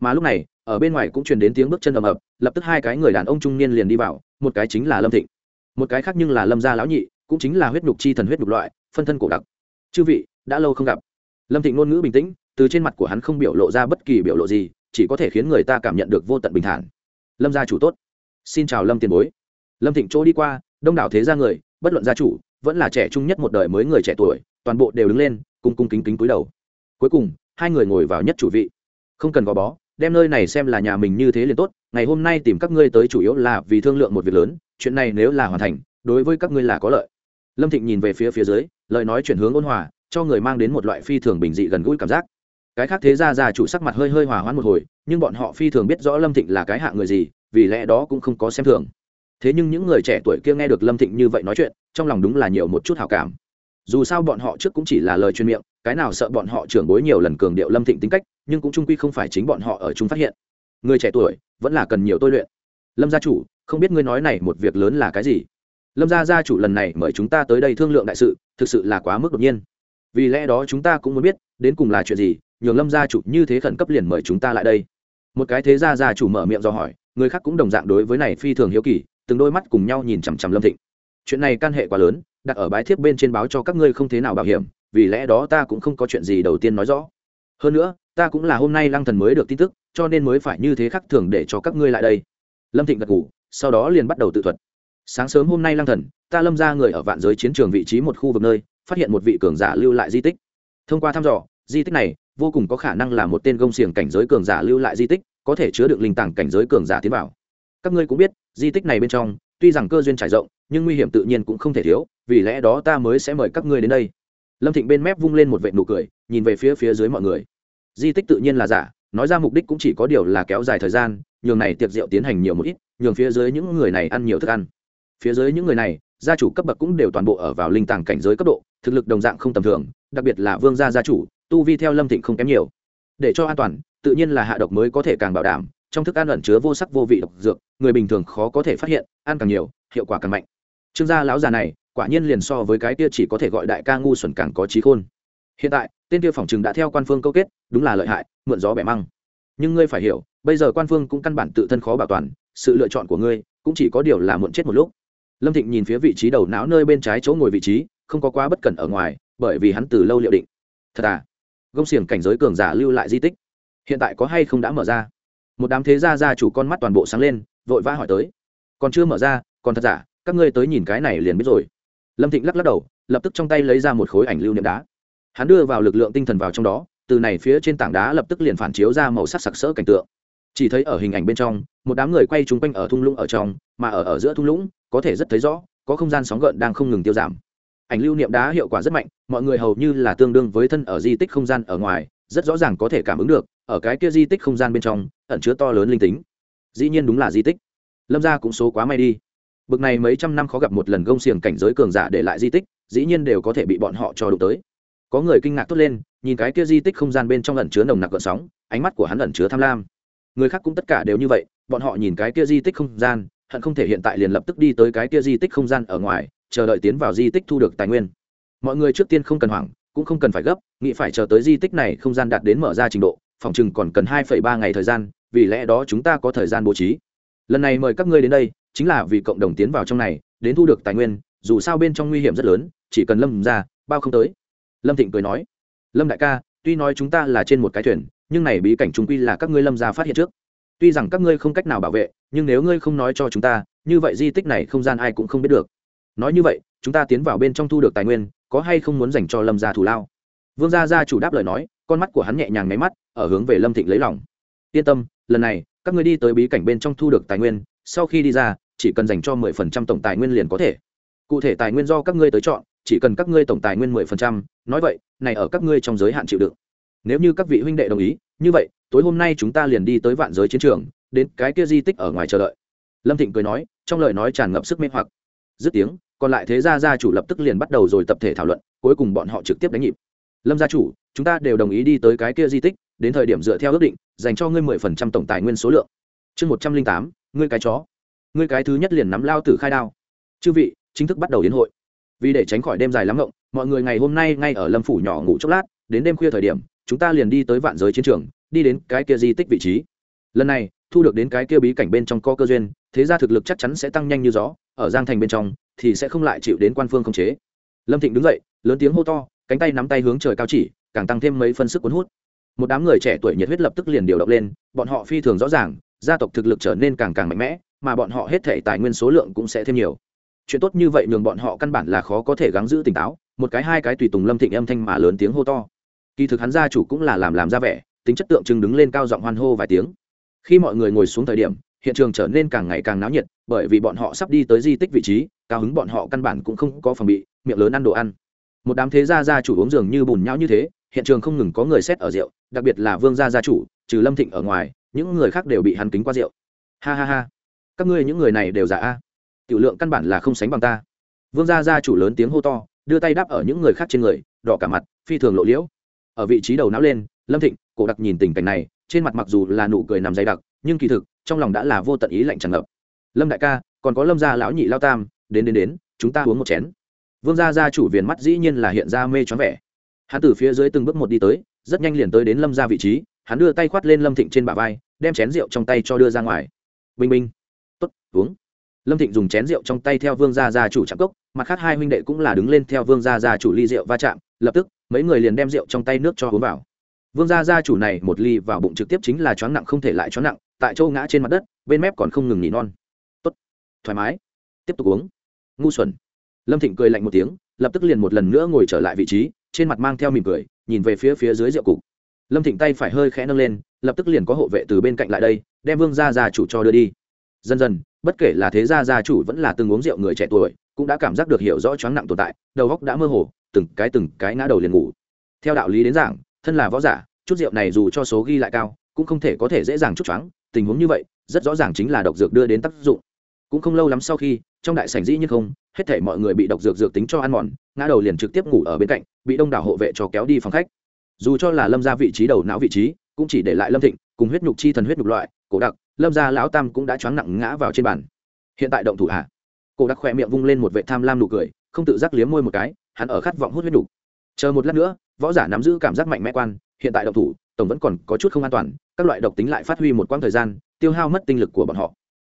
mà lúc này, ở bên ngoài cũng truyền đến tiếng bước chân ầm ập lập tức hai cái người đàn ông trung niên liền đi vào, một cái chính là lâm thịnh, một cái khác nhưng là lâm gia lão nhị, cũng chính là huyết nhục chi thần huyết nhục loại, phân thân cổ đặc. Chư vị, đã lâu không gặp. Lâm thịnh ngôn ngữ bình tĩnh, từ trên mặt của hắn không biểu lộ ra bất kỳ biểu lộ gì, chỉ có thể khiến người ta cảm nhận được vô tận bình thản. Lâm gia chủ tốt. Xin chào lâm tiền bối. Lâm thịnh chỗ đi qua, đông đảo thế gia người, bất luận gia chủ, vẫn là trẻ trung nhất một đời mới người trẻ tuổi, toàn bộ đều đứng lên, cung cung kính kính cúi đầu. Cuối cùng, hai người ngồi vào nhất chủ vị. Không cần gò bó đem nơi này xem là nhà mình như thế liền tốt, ngày hôm nay tìm các ngươi tới chủ yếu là vì thương lượng một việc lớn, chuyện này nếu là hoàn thành, đối với các ngươi là có lợi. Lâm thịnh nhìn về phía phía dưới, lời nói chuyển hướng ôn hòa, cho người mang đến một loại phi thường bình dị gần gũi cảm giác. Cái khác thế ra ra chủ sắc mặt hơi hơi hòa hoãn một hồi, nhưng bọn họ phi thường biết rõ lâm thịnh là cái hạ người gì, vì lẽ đó cũng không có xem thường. Thế nhưng những người trẻ tuổi kia nghe được lâm thịnh như vậy nói chuyện, trong lòng đúng là nhiều một chút hào cảm. Dù sao bọn họ trước cũng chỉ là lời chuyên miệng, cái nào sợ bọn họ trưởng bối nhiều lần cường điệu lâm thịnh tính cách nhưng cũng trung quy không phải chính bọn họ ở chúng phát hiện. Người trẻ tuổi vẫn là cần nhiều tôi luyện. Lâm gia chủ, không biết ngươi nói này một việc lớn là cái gì? Lâm gia gia chủ lần này mời chúng ta tới đây thương lượng đại sự, thực sự là quá mức đột nhiên. Vì lẽ đó chúng ta cũng muốn biết, đến cùng là chuyện gì, nhường lâm gia chủ như thế khẩn cấp liền mời chúng ta lại đây. Một cái thế gia gia chủ mở miệng do hỏi, người khác cũng đồng dạng đối với này phi thường hiếu kỳ, từng đôi mắt cùng nhau nhìn chằm chằm lâm thịnh. Chuyện này can hệ quá lớn, đặt ở bái thiếp bên trên báo cho các ngươi không thế nào bảo hiểm, vì lẽ đó ta cũng không có chuyện gì đầu tiên nói rõ. Hơn nữa ta cũng là hôm nay lăng thần mới được tin tức, cho nên mới phải như thế khắc thường để cho các ngươi lại đây. Lâm thịnh gật ngủ sau đó liền bắt đầu tự thuật. Sáng sớm hôm nay lăng thần, ta lâm ra người ở vạn giới chiến trường vị trí một khu vực nơi, phát hiện một vị cường giả lưu lại di tích. Thông qua thăm dò, di tích này vô cùng có khả năng là một tên gông xiềng cảnh giới cường giả lưu lại di tích, có thể chứa được linh tàng cảnh giới cường giả tiến vào. Các ngươi cũng biết, di tích này bên trong, tuy rằng cơ duyên trải rộng, nhưng nguy hiểm tự nhiên cũng không thể thiếu, vì lẽ đó ta mới sẽ mời các ngươi đến đây. Lâm thịnh bên mép vung lên một vệ nụ cười, nhìn về phía phía dưới mọi người di tích tự nhiên là giả, nói ra mục đích cũng chỉ có điều là kéo dài thời gian, nhường này tiệc rượu tiến hành nhiều một ít, nhường phía dưới những người này ăn nhiều thức ăn. Phía dưới những người này, gia chủ cấp bậc cũng đều toàn bộ ở vào linh tàng cảnh giới cấp độ, thực lực đồng dạng không tầm thường, đặc biệt là vương gia gia chủ, tu vi theo lâm thịnh không kém nhiều. Để cho an toàn, tự nhiên là hạ độc mới có thể càng bảo đảm, trong thức ăn ẩn chứa vô sắc vô vị độc dược, người bình thường khó có thể phát hiện, ăn càng nhiều, hiệu quả càng mạnh. Trương gia lão già này, quả nhiên liền so với cái kia chỉ có thể gọi đại ca ngu xuẩn càng có trí khôn hiện tại, tên kia phòng chừng đã theo quan phương câu kết, đúng là lợi hại, mượn gió bẻ măng. Nhưng ngươi phải hiểu, bây giờ quan phương cũng căn bản tự thân khó bảo toàn, sự lựa chọn của ngươi cũng chỉ có điều là muộn chết một lúc. Lâm thịnh nhìn phía vị trí đầu não nơi bên trái chỗ ngồi vị trí, không có quá bất cẩn ở ngoài, bởi vì hắn từ lâu liệu định. Thật à? Gông xiềng cảnh giới cường giả lưu lại di tích. Hiện tại có hay không đã mở ra? Một đám thế gia gia chủ con mắt toàn bộ sáng lên, vội vã hỏi tới. Còn chưa mở ra, còn thật giả, các ngươi tới nhìn cái này liền biết rồi. Lâm thịnh lắc lắc đầu, lập tức trong tay lấy ra một khối ảnh lưu niệm đá hắn đưa vào lực lượng tinh thần vào trong đó, từ này phía trên tảng đá lập tức liền phản chiếu ra màu sắc sặc sỡ cảnh tượng. Chỉ thấy ở hình ảnh bên trong, một đám người quay chung quanh ở thung lũng ở trong, mà ở ở giữa thung lũng, có thể rất thấy rõ, có không gian sóng gợn đang không ngừng tiêu giảm. Ảnh lưu niệm đá hiệu quả rất mạnh, mọi người hầu như là tương đương với thân ở di tích không gian ở ngoài, rất rõ ràng có thể cảm ứng được, ở cái kia di tích không gian bên trong, ẩn chứa to lớn linh tính. Dĩ nhiên đúng là di tích. Lâm gia cũng số quá may đi. Bực này mấy trăm năm khó gặp một lần gông xiềng cảnh giới cường giả để lại di tích, dĩ nhiên đều có thể bị bọn họ cho đụng tới có người kinh ngạc tốt lên, nhìn cái kia di tích không gian bên trong ẩn chứa nồng nặc gợn sóng, ánh mắt của hắn ẩn chứa tham lam. Người khác cũng tất cả đều như vậy, bọn họ nhìn cái kia di tích không gian, hận không thể hiện tại liền lập tức đi tới cái kia di tích không gian ở ngoài, chờ đợi tiến vào di tích thu được tài nguyên. Mọi người trước tiên không cần hoảng, cũng không cần phải gấp, nghĩ phải chờ tới di tích này không gian đạt đến mở ra trình độ, phòng chừng còn cần hai ba ngày thời gian, vì lẽ đó chúng ta có thời gian bố trí. Lần này mời các ngươi đến đây, chính là vì cộng đồng tiến vào trong này, đến thu được tài nguyên, dù sao bên trong nguy hiểm rất lớn, chỉ cần lâm ra, bao không tới lâm thịnh cười nói, lâm đại ca, tuy nói chúng ta là trên một cái thuyền, nhưng này bí cảnh chúng quy là các ngươi lâm gia phát hiện trước. Tuy rằng các ngươi không cách nào bảo vệ, nhưng nếu ngươi không nói cho chúng ta, như vậy di tích này không gian ai cũng không biết được. Nói như vậy, chúng ta tiến vào bên trong thu được tài nguyên, có hay không muốn dành cho lâm gia thủ lao? Vương gia gia chủ đáp lời nói, con mắt của hắn nhẹ nhàng nháy mắt, ở hướng về lâm thịnh lấy lòng. Yên tâm, lần này, các ngươi đi tới bí cảnh bên trong thu được tài nguyên, sau khi đi ra, chỉ cần dành cho mười phần trăm tổng tài nguyên liền có thể. Cụ thể tài nguyên do các ngươi tới chọn chỉ cần các ngươi tổng tài nguyên mười phần trăm, nói vậy, này ở các ngươi trong giới hạn chịu đựng. Nếu như các vị huynh đệ đồng ý, như vậy, tối hôm nay chúng ta liền đi tới vạn giới chiến trường, đến cái kia di tích ở ngoài chờ đợi. Lâm thịnh cười nói, trong lời nói tràn ngập sức mê hoặc. Dứt tiếng, còn lại thế gia gia chủ lập tức liền bắt đầu rồi tập thể thảo luận, cuối cùng bọn họ trực tiếp đánh nhịp. Lâm gia chủ, chúng ta đều đồng ý đi tới cái kia di tích, đến thời điểm dựa theo ước định, dành cho ngươi mười phần trăm tổng tài nguyên số lượng. Chương một trăm linh tám, ngươi cái chó. Ngươi cái thứ nhất liền nắm lao tử khai đao. Chư vị, chính thức bắt đầu đến hội vì để tránh khỏi đêm dài lắm ngộng, mọi người ngày hôm nay ngay ở lâm phủ nhỏ ngủ chốc lát, đến đêm khuya thời điểm, chúng ta liền đi tới vạn giới chiến trường, đi đến cái kia di tích vị trí. Lần này, thu được đến cái kia bí cảnh bên trong co cơ duyên, thế ra thực lực chắc chắn sẽ tăng nhanh như gió, ở giang thành bên trong, thì sẽ không lại chịu đến quan phương khống chế. Lâm thịnh đứng dậy, lớn tiếng hô to, cánh tay nắm tay hướng trời cao chỉ, càng tăng thêm mấy phân sức cuốn hút. Một đám người trẻ tuổi nhiệt huyết lập tức liền điều động lên, bọn họ phi thường rõ ràng, gia tộc thực lực trở nên càng càng mạnh mẽ, mà bọn họ hết thể tài nguyên số lượng cũng sẽ thêm nhiều chuyện tốt như vậy nhường bọn họ căn bản là khó có thể gắng giữ tỉnh táo, một cái hai cái tùy tùng lâm thịnh âm thanh mà lớn tiếng hô to. Kỳ thực hắn gia chủ cũng là làm làm ra vẻ, tính chất tượng trưng đứng lên cao giọng hoan hô vài tiếng. Khi mọi người ngồi xuống thời điểm, hiện trường trở nên càng ngày càng náo nhiệt, bởi vì bọn họ sắp đi tới di tích vị trí, cao hứng bọn họ căn bản cũng không có phòng bị, miệng lớn ăn đồ ăn. Một đám thế gia gia chủ uống giường như bùn nhão như thế, hiện trường không ngừng có người xét ở rượu, đặc biệt là vương gia gia chủ, trừ lâm thịnh ở ngoài, những người khác đều bị hắn kính qua rượu. Ha ha ha. Các ngươi những người này đều giả a? Tiểu lượng căn bản là không sánh bằng ta. Vương gia gia chủ lớn tiếng hô to, đưa tay đáp ở những người khác trên người, đỏ cả mặt, phi thường lộ liễu. Ở vị trí đầu não lên, lâm thịnh, cổ đặc nhìn tình cảnh này, trên mặt mặc dù là nụ cười nằm dày đặc, nhưng kỳ thực, trong lòng đã là vô tận ý lạnh tràn ngập. Lâm đại ca, còn có lâm gia lão nhị lao tam, đến đến đến, chúng ta uống một chén. Vương gia gia chủ viền mắt dĩ nhiên là hiện ra mê choáng vẻ. Hắn từ phía dưới từng bước một đi tới, rất nhanh liền tới đến lâm gia vị trí, hắn đưa tay khoát lên lâm thịnh trên bả vai, đem chén rượu trong tay cho đưa ra ngoài. Bình minh tốt, uống lâm thịnh dùng chén rượu trong tay theo vương gia gia chủ chạm cốc, mặt khác hai huynh đệ cũng là đứng lên theo vương gia gia chủ ly rượu va chạm, lập tức, mấy người liền đem rượu trong tay nước cho uống vào. Vương gia gia chủ này một ly vào bụng trực tiếp chính là choáng nặng không thể lại choáng nặng, tại châu ngã trên mặt đất, bên mép còn không ngừng nhỉ non. Tốt, thoải mái. Tiếp tục uống. Ngu xuẩn. Lâm thịnh cười lạnh một tiếng, lập tức liền một lần nữa ngồi trở lại vị trí, trên mặt mang theo mỉm cười, nhìn về phía phía dưới rượu cục. Lâm thịnh tay phải hơi khẽ nâng lên, lập tức liền có hộ vệ từ bên cạnh lại đây, đem vương gia gia chủ cho đưa đi. Dần dần bất kể là thế gia gia chủ vẫn là từng uống rượu người trẻ tuổi, cũng đã cảm giác được hiểu rõ choáng nặng tồn tại, đầu góc đã mơ hồ, từng cái từng cái ngã đầu liền ngủ. Theo đạo lý đến giảng, thân là võ giả, chút rượu này dù cho số ghi lại cao, cũng không thể có thể dễ dàng chút choáng, tình huống như vậy, rất rõ ràng chính là độc dược đưa đến tác dụng. Cũng không lâu lắm sau khi, trong đại sảnh dĩ như không, hết thể mọi người bị độc dược dược tính cho ăn mòn, ngã đầu liền trực tiếp ngủ ở bên cạnh, bị đông đảo hộ vệ cho kéo đi phòng khách. Dù cho là lâm ra vị trí đầu não vị trí, cũng chỉ để lại lâm thịnh, cùng huyết nhục chi thần huyết nhục loại, cổ đặc lâm gia lão tam cũng đã choáng nặng ngã vào trên bàn. Hiện tại động thủ hạ cổ đặc khỏe miệng vung lên một vệ tham lam nụ cười, không tự giác liếm môi một cái, hắn ở khát vọng hút huyết đủ. chờ một lát nữa, võ giả nắm giữ cảm giác mạnh mẽ quan, hiện tại động thủ, tổng vẫn còn có chút không an toàn, các loại độc tính lại phát huy một quãng thời gian, tiêu hao mất tinh lực của bọn họ.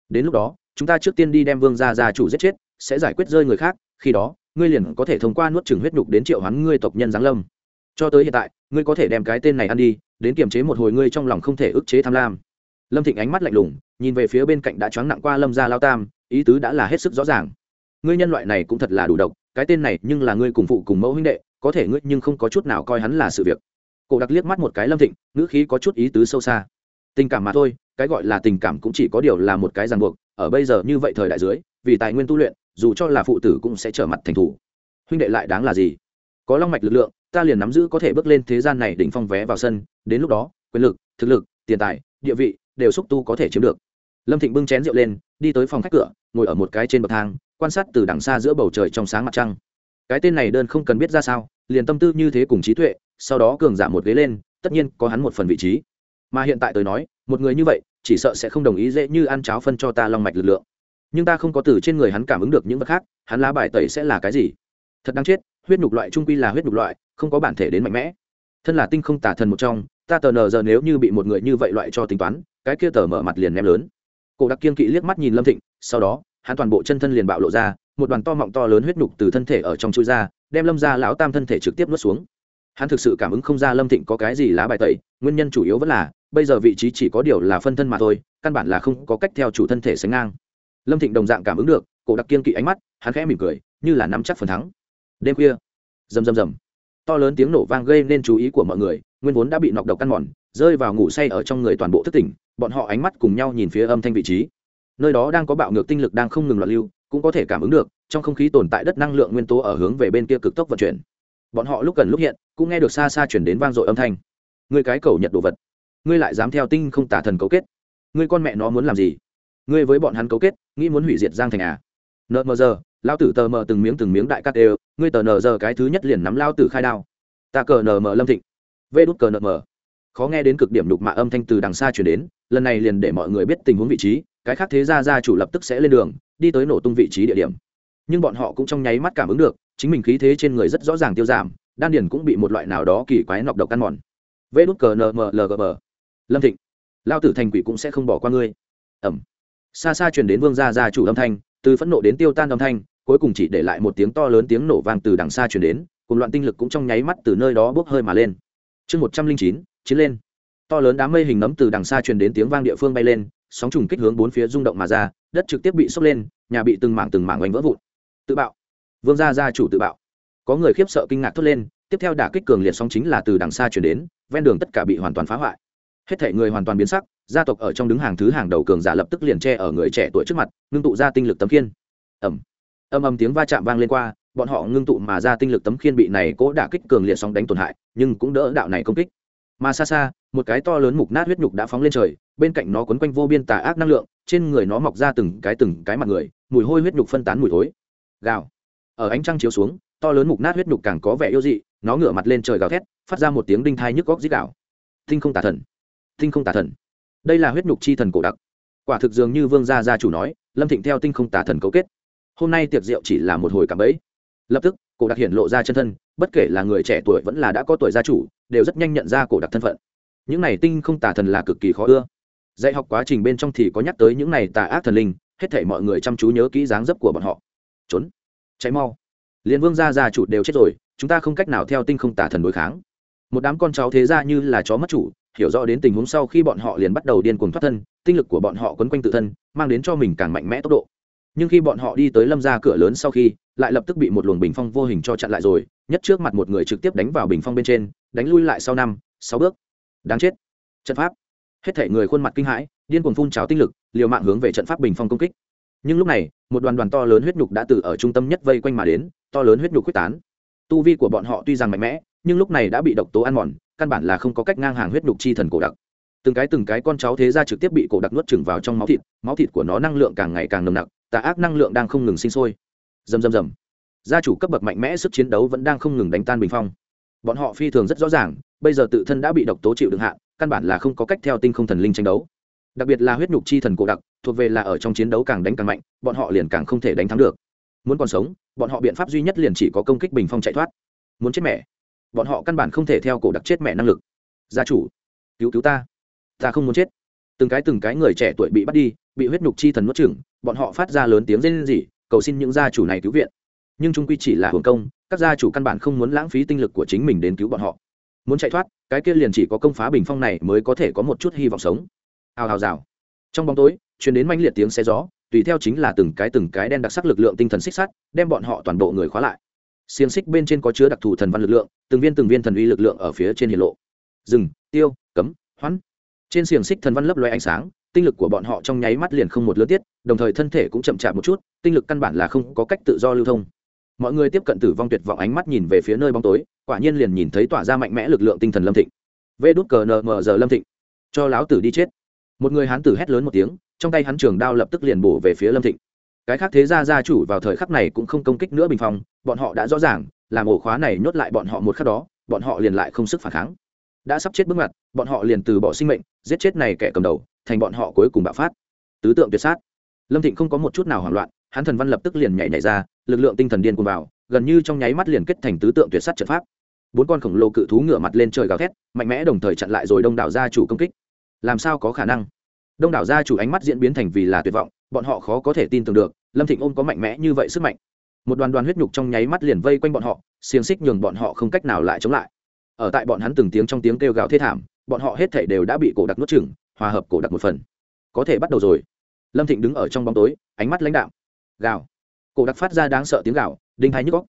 Đến lúc đó, chúng ta trước tiên đi đem vương gia gia chủ giết chết, sẽ giải quyết rơi người khác, khi đó, ngươi liền có thể thông qua nuốt chừng huyết nhục đến triệu hoán ngươi tộc nhân giáng lâm. Cho tới hiện tại, ngươi có thể đem cái tên này ăn đi, đến kiềm chế một hồi ngươi trong lòng không thể ức chế tham lam lâm thịnh ánh mắt lạnh lùng, nhìn về phía bên cạnh đã choáng nặng qua lâm gia lao tam, ý tứ đã là hết sức rõ ràng. Ngươi nhân loại này cũng thật là đủ độc, cái tên này nhưng là ngươi cùng phụ cùng mẫu huynh đệ, có thể ngươi nhưng không có chút nào coi hắn là sự việc. Cổ đặc liếc mắt một cái lâm thịnh, ngữ khí có chút ý tứ sâu xa. Tình cảm mà thôi, cái gọi là tình cảm cũng chỉ có điều là một cái ràng buộc, ở bây giờ như vậy thời đại dưới, vì tài nguyên tu luyện, dù cho là phụ tử cũng sẽ trở mặt thành thủ. Huynh đệ lại đáng là gì? Có long mạch lực lượng, ta liền nắm giữ có thể bước lên thế gian này đỉnh phong vé vào sân, đến lúc đó, quyền lực, thực lực, tiền tài, địa vị đều xúc tu có thể chiếm được. Lâm thịnh bưng chén rượu lên, đi tới phòng khách cửa, ngồi ở một cái trên bậc thang, quan sát từ đằng xa giữa bầu trời trong sáng mặt trăng. Cái tên này đơn không cần biết ra sao, liền tâm tư như thế cùng trí tuệ, sau đó cường giảm một ghế lên, tất nhiên có hắn một phần vị trí. Mà hiện tại tôi nói, một người như vậy, chỉ sợ sẽ không đồng ý dễ như ăn cháo phân cho ta long mạch lực lượng. Nhưng ta không có từ trên người hắn cảm ứng được những vật khác, hắn lá bài tẩy sẽ là cái gì? Thật đáng chết, huyết nhục loại trung quy là huyết nhục loại, không có bản thể đến mạnh mẽ. Thân là tinh không tả thần một trong, ta tờ nờ giờ nếu như bị một người như vậy loại cho tính toán cái kia tờ mở mặt liền ném lớn. Cổ đặc kiên kỵ liếc mắt nhìn lâm thịnh, sau đó, hắn toàn bộ chân thân liền bạo lộ ra, một đoàn to mọng to lớn huyết nhục từ thân thể ở trong chui ra, đem lâm ra lão tam thân thể trực tiếp nuốt xuống. Hắn thực sự cảm ứng không ra lâm thịnh có cái gì lá bài tẩy, nguyên nhân chủ yếu vẫn là, bây giờ vị trí chỉ có điều là phân thân mà thôi, căn bản là không có cách theo chủ thân thể sánh ngang. Lâm thịnh đồng dạng cảm ứng được, cổ đặc kiên kỵ ánh mắt, hắn khẽ mỉm cười, như là nắm chắc phần thắng. Đêm khuya, rầm rầm rầm, to lớn tiếng nổ vang gây nên chú ý của mọi người, nguyên vốn đã bị nọc độc căn mòn rơi vào ngủ say ở trong người toàn bộ thất tỉnh, bọn họ ánh mắt cùng nhau nhìn phía âm thanh vị trí. Nơi đó đang có bạo ngược tinh lực đang không ngừng loạn lưu, cũng có thể cảm ứng được, trong không khí tồn tại đất năng lượng nguyên tố ở hướng về bên kia cực tốc vận chuyển. Bọn họ lúc gần lúc hiện, cũng nghe được xa xa chuyển đến vang dội âm thanh. Người cái cầu nhận đồ vật, ngươi lại dám theo tinh không tả thần cấu kết. Ngươi con mẹ nó muốn làm gì? Ngươi với bọn hắn cấu kết, nghĩ muốn hủy diệt giang thành à? Nợ mờ giờ lao tử tờ mờ từng miếng từng miếng đại cắt đều, ngươi tờ nờ giờ cái thứ nhất liền nắm lao tử khai đao. Ta cờ nờ mờ lâm thịnh. Vê đút cờ nờ mờ khó nghe đến cực điểm đục mạ âm thanh từ đằng xa chuyển đến, lần này liền để mọi người biết tình huống vị trí, cái khác thế ra gia chủ lập tức sẽ lên đường, đi tới nổ tung vị trí địa điểm. Nhưng bọn họ cũng trong nháy mắt cảm ứng được, chính mình khí thế trên người rất rõ ràng tiêu giảm, đan điền cũng bị một loại nào đó kỳ quái nọc độc căn mòn. Vê đút cờ nmlgm lâm thịnh, lao tử thành quỷ cũng sẽ không bỏ qua ngươi. Ẩm. Xa xa truyền đến vương gia gia chủ âm thanh, từ phẫn nộ đến tiêu tan âm thanh, cuối cùng chỉ để lại một tiếng to lớn tiếng nổ vang từ đằng xa truyền đến, cùng loạn tinh lực cũng trong nháy mắt từ nơi đó bốc hơi mà lên. Chương một trăm linh chín chiến lên. To lớn đám mây hình nấm từ đằng xa truyền đến tiếng vang địa phương bay lên, sóng trùng kích hướng bốn phía rung động mà ra, đất trực tiếp bị sốc lên, nhà bị từng mảng từng mảng oanh vỡ vụn. Tự bạo. Vương gia gia chủ tự bạo. Có người khiếp sợ kinh ngạc thốt lên, tiếp theo đả kích cường liệt sóng chính là từ đằng xa chuyển đến, ven đường tất cả bị hoàn toàn phá hoại. Hết thể người hoàn toàn biến sắc, gia tộc ở trong đứng hàng thứ hàng đầu cường giả lập tức liền tre ở người trẻ tuổi trước mặt, ngưng tụ ra tinh lực tấm khiên. Ẩm âm âm tiếng va chạm vang lên qua, bọn họ ngưng tụ mà ra tinh lực tấm khiên bị này cố đả kích cường liệt sóng đánh tổn hại, nhưng cũng đỡ đạo này công kích mà xa xa, một cái to lớn mục nát huyết nhục đã phóng lên trời, bên cạnh nó quấn quanh vô biên tà ác năng lượng, trên người nó mọc ra từng cái từng cái mặt người, mùi hôi huyết nhục phân tán mùi thối. Gào. Ở ánh trăng chiếu xuống, to lớn mục nát huyết nhục càng có vẻ yêu dị, nó ngửa mặt lên trời gào thét, phát ra một tiếng đinh thai nhức góc dít gạo tinh không tà thần. Tinh không tà thần. Đây là huyết nhục chi thần cổ đặc. Quả thực dường như vương gia gia chủ nói, lâm thịnh theo tinh không tà thần cấu kết. Hôm nay tiệc rượu chỉ là một hồi cảm ấy lập tức, cổ đặc hiện lộ ra chân thân, bất kể là người trẻ tuổi vẫn là đã có tuổi gia chủ đều rất nhanh nhận ra cổ đặc thân phận. Những này tinh không tà thần là cực kỳ khó ưa. Dạy học quá trình bên trong thì có nhắc tới những này tà ác thần linh, hết thể mọi người chăm chú nhớ kỹ dáng dấp của bọn họ. Trốn. Cháy mau. Liền vương gia gia chủ đều chết rồi, chúng ta không cách nào theo tinh không tà thần đối kháng. Một đám con cháu thế ra như là chó mất chủ, hiểu rõ đến tình huống sau khi bọn họ liền bắt đầu điên cuồng thoát thân, tinh lực của bọn họ quấn quanh tự thân, mang đến cho mình càng mạnh mẽ tốc độ nhưng khi bọn họ đi tới lâm ra cửa lớn sau khi, lại lập tức bị một luồng bình phong vô hình cho chặn lại rồi, nhất trước mặt một người trực tiếp đánh vào bình phong bên trên, đánh lui lại sau năm, sáu bước. Đáng chết. Trận pháp. Hết thể người khuôn mặt kinh hãi, điên cuồng phun trào tinh lực, liều mạng hướng về trận pháp bình phong công kích. Nhưng lúc này, một đoàn đoàn to lớn huyết nhục đã từ ở trung tâm nhất vây quanh mà đến, to lớn huyết nhục quyết tán. Tu vi của bọn họ tuy rằng mạnh mẽ, nhưng lúc này đã bị độc tố ăn mòn, căn bản là không có cách ngang hàng huyết nhục chi thần cổ đặc. Từng cái từng cái con cháu thế ra trực tiếp bị cổ đặc nuốt chừng vào trong máu thịt máu thịt của nó năng lượng càng ngày càng nồng nặc tà ác năng lượng đang không ngừng sinh sôi. Dầm dầm dầm gia chủ cấp bậc mạnh mẽ sức chiến đấu vẫn đang không ngừng đánh tan bình phong. Bọn họ phi thường rất rõ ràng, bây giờ tự thân đã bị độc tố chịu đựng hạn, căn bản là không có cách theo tinh không thần linh tranh đấu. Đặc biệt là huyết nhục chi thần cổ đặc, thuộc về là ở trong chiến đấu càng đánh càng mạnh, bọn họ liền càng không thể đánh thắng được. Muốn còn sống, bọn họ biện pháp duy nhất liền chỉ có công kích bình phong chạy thoát. Muốn chết mẹ. Bọn họ căn bản không thể theo cổ đặc chết mẹ năng lực. Gia chủ, cứu cứu ta. Ta không muốn chết. Từng cái từng cái người trẻ tuổi bị bắt đi bị huyết nhục chi thần nuốt chửng, bọn họ phát ra lớn tiếng rên rỉ, cầu xin những gia chủ này cứu viện. Nhưng trung quy chỉ là hưởng công, các gia chủ căn bản không muốn lãng phí tinh lực của chính mình đến cứu bọn họ. Muốn chạy thoát, cái kia liền chỉ có công phá bình phong này mới có thể có một chút hy vọng sống. Hào hào rào. Trong bóng tối chuyển đến manh liệt tiếng xe gió, tùy theo chính là từng cái từng cái đen đặc sắc lực lượng tinh thần xích sắt, đem bọn họ toàn bộ người khóa lại. Xiềng xích bên trên có chứa đặc thù thần văn lực lượng, từng viên từng viên thần uy lực lượng ở phía trên hiện lộ. Rừng, tiêu, cấm, hoãn. Trên xiềng xích thần văn lấp loe ánh sáng tinh lực của bọn họ trong nháy mắt liền không một lứa tiết, đồng thời thân thể cũng chậm chạp một chút, tinh lực căn bản là không có cách tự do lưu thông. Mọi người tiếp cận tử vong tuyệt vọng ánh mắt nhìn về phía nơi bóng tối, quả nhiên liền nhìn thấy tỏa ra mạnh mẽ lực lượng tinh thần lâm thịnh. Vê đút cờ nờ mờ giờ lâm thịnh. Cho láo tử đi chết. Một người hán tử hét lớn một tiếng, trong tay hắn trường đao lập tức liền bổ về phía lâm thịnh. Cái khác thế gia gia chủ vào thời khắc này cũng không công kích nữa bình phong, bọn họ đã rõ ràng, làm ổ khóa này nhốt lại bọn họ một khắc đó, bọn họ liền lại không sức phản kháng đã sắp chết bước ngoặt, bọn họ liền từ bỏ sinh mệnh, giết chết này kẻ cầm đầu, thành bọn họ cuối cùng bạo phát. Tứ tượng tuyệt sát. Lâm thịnh không có một chút nào hoảng loạn, hắn thần văn lập tức liền nhảy nhảy ra, lực lượng tinh thần điên cuồng vào, gần như trong nháy mắt liền kết thành tứ tượng tuyệt sát trận pháp. Bốn con khổng lồ cự thú ngửa mặt lên trời gào thét, mạnh mẽ đồng thời chặn lại rồi đông đảo gia chủ công kích. Làm sao có khả năng? Đông đảo gia chủ ánh mắt diễn biến thành vì là tuyệt vọng, bọn họ khó có thể tin tưởng được, lâm thịnh ôm có mạnh mẽ như vậy sức mạnh. Một đoàn đoàn huyết nhục trong nháy mắt liền vây quanh bọn họ, xiềng xích nhường bọn họ không cách nào lại chống lại ở tại bọn hắn từng tiếng trong tiếng kêu gào thê thảm, bọn họ hết thảy đều đã bị cổ đặc nuốt chửng, hòa hợp cổ đặc một phần. Có thể bắt đầu rồi. Lâm thịnh đứng ở trong bóng tối, ánh mắt lãnh đạo gào. Cổ đặc phát ra đáng sợ tiếng gào, đinh thái nhức góc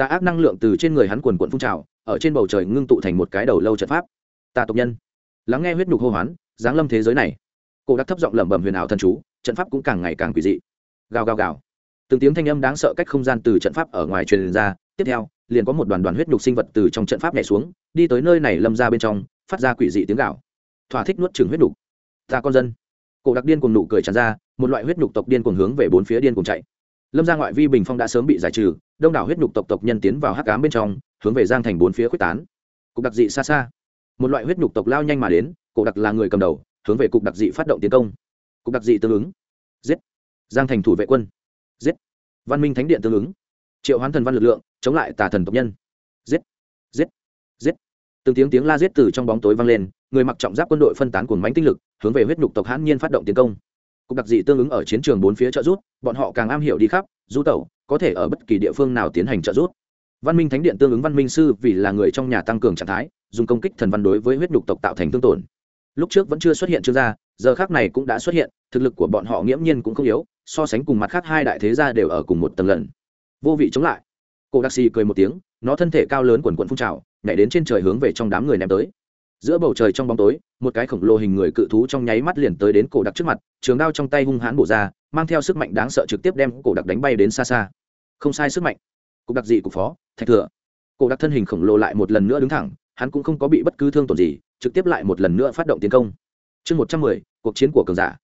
tà ác năng lượng từ trên người hắn quần quận phun trào, ở trên bầu trời ngưng tụ thành một cái đầu lâu trận pháp. Tà tộc nhân. Lắng nghe huyết nhục hô hoán, giáng lâm thế giới này. Cổ đặc thấp giọng lẩm bẩm huyền ảo thần chú, trận pháp cũng càng ngày càng quỷ dị. Gào gào gào từng tiếng thanh âm đáng sợ cách không gian từ trận pháp ở ngoài truyền ra, tiếp theo, liền có một đoàn đoàn huyết nhục sinh vật từ trong trận pháp nhảy xuống, đi tới nơi này lâm ra bên trong, phát ra quỷ dị tiếng gạo thỏa thích nuốt chừng huyết nhục. Ta con dân. Cổ đặc điên cùng nụ cười tràn ra, một loại huyết nhục tộc điên cùng hướng về bốn phía điên cùng chạy. Lâm ra ngoại vi bình phong đã sớm bị giải trừ, đông đảo huyết nhục tộc tộc nhân tiến vào hắc cám bên trong, hướng về giang thành bốn phía quyết tán. Cục đặc dị xa xa. Một loại huyết nhục tộc lao nhanh mà đến, cổ đặc là người cầm đầu, hướng về cục đặc dị phát động tiến công. Cục đặc dị tương ứng. Giết. Giang thành thủ vệ quân giết. Văn minh thánh điện tương ứng. Triệu hoán thần văn lực lượng, chống lại tà thần tộc nhân. Giết. Giết. Giết. Từng tiếng tiếng la giết từ trong bóng tối vang lên, người mặc trọng giáp quân đội phân tán cùng mánh tinh lực, hướng về huyết nhục tộc hãn nhiên phát động tiến công. Cục đặc dị tương ứng ở chiến trường bốn phía trợ rút bọn họ càng am hiểu đi khắp, du tẩu, có thể ở bất kỳ địa phương nào tiến hành trợ rút văn minh thánh điện tương ứng văn minh sư vì là người trong nhà tăng cường trạng thái, dùng công kích thần văn đối với huyết nhục tộc tạo thành tương tổn. Lúc trước vẫn chưa xuất hiện trương gia giờ khác này cũng đã xuất hiện, thực lực của bọn họ nghiễm nhiên cũng không yếu, so sánh cùng mặt khác hai đại thế gia đều ở cùng một tầng lần. Vô vị chống lại. Cổ đặc xì cười một tiếng, nó thân thể cao lớn quần quận phun trào, nhảy đến trên trời hướng về trong đám người ném tới. Giữa bầu trời trong bóng tối, một cái khổng lồ hình người cự thú trong nháy mắt liền tới đến cổ đặc trước mặt, trường đao trong tay hung hãn bổ ra, mang theo sức mạnh đáng sợ trực tiếp đem cổ đặc đánh bay đến xa xa. Không sai sức mạnh. Cục đặc dị cục phó, thạch thừa. Cổ đặc thân hình khổng lồ lại một lần nữa đứng thẳng, hắn cũng không có bị bất cứ thương tổn gì, trực tiếp lại một lần nữa phát động tiến công chương một trăm mười, cuộc chiến của cường giả.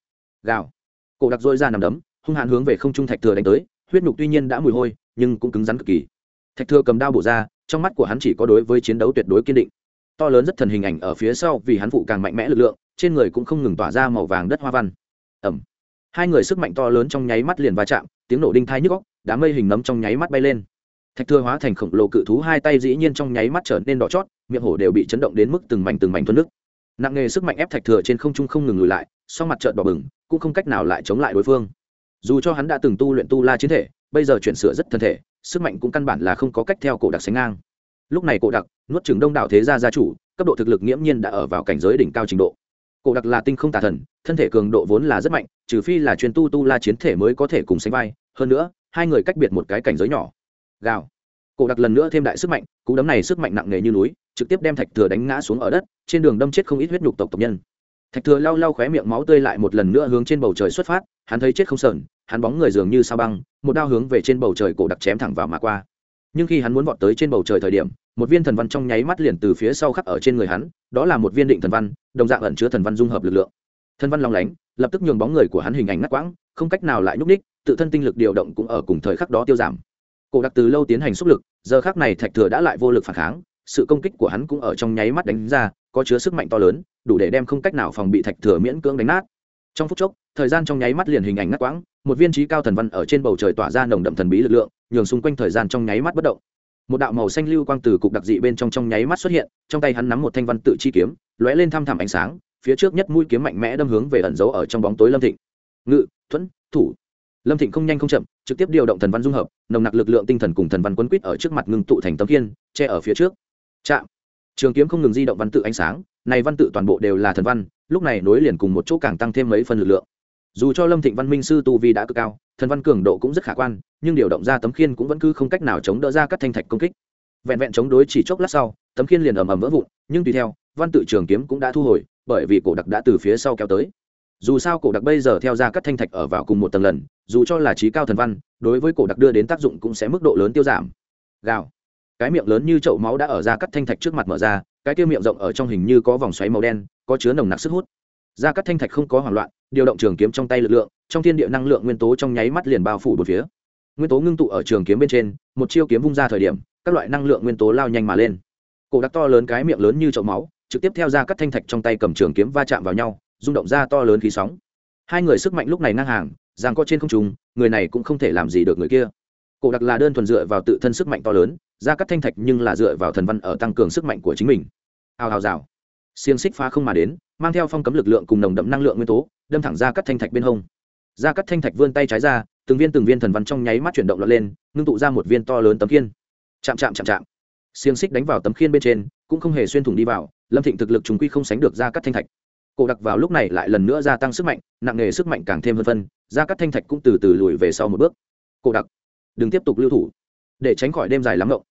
Gào. Cổ đặc dôi ra nằm đấm, hung hãn hướng về không trung thạch thừa đánh tới, huyết nhục tuy nhiên đã mùi hôi, nhưng cũng cứng rắn cực kỳ. Thạch thừa cầm đao bổ ra, trong mắt của hắn chỉ có đối với chiến đấu tuyệt đối kiên định. To lớn rất thần hình ảnh ở phía sau vì hắn phụ càng mạnh mẽ lực lượng, trên người cũng không ngừng tỏa ra màu vàng đất hoa văn. Ẩm. Hai người sức mạnh to lớn trong nháy mắt liền va chạm, tiếng nổ đinh thai nhức góc đám mây hình nấm trong nháy mắt bay lên. Thạch thừa hóa thành khổng lồ cự thú hai tay dĩ nhiên trong nháy mắt trở nên đỏ chót, miệng hổ đều bị chấn động đến mức từng mảnh từng mảnh thuần nước nặng nghề sức mạnh ép thạch thừa trên không trung không ngừng lùi lại sau mặt trợn bỏ bừng, cũng không cách nào lại chống lại đối phương. Dù cho hắn đã từng tu luyện tu la chiến thể, bây giờ chuyển sửa rất thân thể, sức mạnh cũng căn bản là không có cách theo cổ đặc sánh ngang. Lúc này cổ đặc, nuốt trừng đông đảo thế gia gia chủ, cấp độ thực lực nghiễm nhiên đã ở vào cảnh giới đỉnh cao trình độ. Cổ đặc là tinh không tà thần, thân thể cường độ vốn là rất mạnh, trừ phi là chuyên tu tu la chiến thể mới có thể cùng sánh vai, hơn nữa, hai người cách biệt một cái cảnh giới nhỏ. Gào. Cổ đặc lần nữa thêm đại sức mạnh, cú đấm này sức mạnh nặng nề như núi trực tiếp đem thạch thừa đánh ngã xuống ở đất, trên đường đâm chết không ít huyết nhục tộc tộc nhân. Thạch thừa lau lau khóe miệng máu tươi lại một lần nữa hướng trên bầu trời xuất phát, hắn thấy chết không sờn, hắn bóng người dường như sao băng, một đao hướng về trên bầu trời cổ đặc chém thẳng vào mà qua. Nhưng khi hắn muốn vọt tới trên bầu trời thời điểm, một viên thần văn trong nháy mắt liền từ phía sau khắc ở trên người hắn, đó là một viên định thần văn, đồng dạng ẩn chứa thần văn dung hợp lực lượng. Thần văn long lánh, lập tức nhường bóng người của hắn hình ảnh ngắt quãng, không cách nào lại nhúc ních tự thân tinh lực điều động cũng ở cùng thời khắc đó tiêu giảm. Cổ đặc từ lâu tiến hành xúc lực, giờ khác này thạch thừa đã lại vô lực phản kháng sự công kích của hắn cũng ở trong nháy mắt đánh ra, có chứa sức mạnh to lớn, đủ để đem không cách nào phòng bị thạch thừa miễn cưỡng đánh nát. Trong phút chốc, thời gian trong nháy mắt liền hình ảnh ngắt quãng, một viên trí cao thần văn ở trên bầu trời tỏa ra nồng đậm thần bí lực lượng, nhường xung quanh thời gian trong nháy mắt bất động. Một đạo màu xanh lưu quang từ cục đặc dị bên trong trong nháy mắt xuất hiện, trong tay hắn nắm một thanh văn tự chi kiếm, lóe lên thăm thẳm ánh sáng, phía trước nhất mũi kiếm mạnh mẽ đâm hướng về ẩn giấu ở trong bóng tối lâm thịnh. Ngự, thuẫn, thủ. Lâm thịnh không nhanh không chậm, trực tiếp điều động thần văn dung hợp, nồng nặc lực lượng tinh thần cùng thần văn quấn quýt ở trước mặt ngưng tụ thành tấm kiên che ở phía trước chạm trường kiếm không ngừng di động văn tự ánh sáng, này văn tự toàn bộ đều là thần văn, lúc này nối liền cùng một chỗ càng tăng thêm mấy phần lực lượng. Dù cho lâm thịnh văn minh sư tu vi đã cực cao, thần văn cường độ cũng rất khả quan, nhưng điều động ra tấm khiên cũng vẫn cứ không cách nào chống đỡ ra các thanh thạch công kích. Vẹn vẹn chống đối chỉ chốc lát sau, tấm khiên liền ầm ầm vỡ vụn, nhưng tùy theo, văn tự trường kiếm cũng đã thu hồi, bởi vì cổ đặc đã từ phía sau kéo tới. Dù sao cổ đặc bây giờ theo ra các thanh thạch ở vào cùng một tầng lần, dù cho là trí cao thần văn, đối với cổ đặc đưa đến tác dụng cũng sẽ mức độ lớn tiêu giảm. Gào cái miệng lớn như chậu máu đã ở ra cắt thanh thạch trước mặt mở ra, cái tiêu miệng rộng ở trong hình như có vòng xoáy màu đen, có chứa nồng nặc sức hút. Ra cắt thanh thạch không có hoảng loạn, điều động trường kiếm trong tay lực lượng, trong thiên địa năng lượng nguyên tố trong nháy mắt liền bao phủ một phía. Nguyên tố ngưng tụ ở trường kiếm bên trên, một chiêu kiếm vung ra thời điểm, các loại năng lượng nguyên tố lao nhanh mà lên. Cổ đặc to lớn cái miệng lớn như chậu máu, trực tiếp theo ra cắt thanh thạch trong tay cầm trường kiếm va chạm vào nhau, rung động ra to lớn khí sóng. Hai người sức mạnh lúc này ngang hàng giang có trên không trùng người này cũng không thể làm gì được người kia. Cổ đặc là đơn thuần dựa vào tự thân sức mạnh to lớn ra cắt thanh thạch nhưng là dựa vào thần văn ở tăng cường sức mạnh của chính mình. Hào hào rào. Xiềng xích phá không mà đến, mang theo phong cấm lực lượng cùng nồng đậm năng lượng nguyên tố, đâm thẳng ra cắt thanh thạch bên hông. Ra cắt thanh thạch vươn tay trái ra, từng viên từng viên thần văn trong nháy mắt chuyển động lọt lên, ngưng tụ ra một viên to lớn tấm khiên. Chạm chạm chạm chạm. Xiềng xích đánh vào tấm khiên bên trên, cũng không hề xuyên thủng đi vào, lâm thịnh thực lực chúng quy không sánh được ra cắt thanh thạch. Cổ đặc vào lúc này lại lần nữa gia tăng sức mạnh, nặng nề sức mạnh càng thêm hơn phân ra cắt thanh thạch cũng từ từ lùi về sau một bước. Cổ đặc, đừng tiếp tục lưu thủ để tránh khỏi đêm dài lắm ngộng.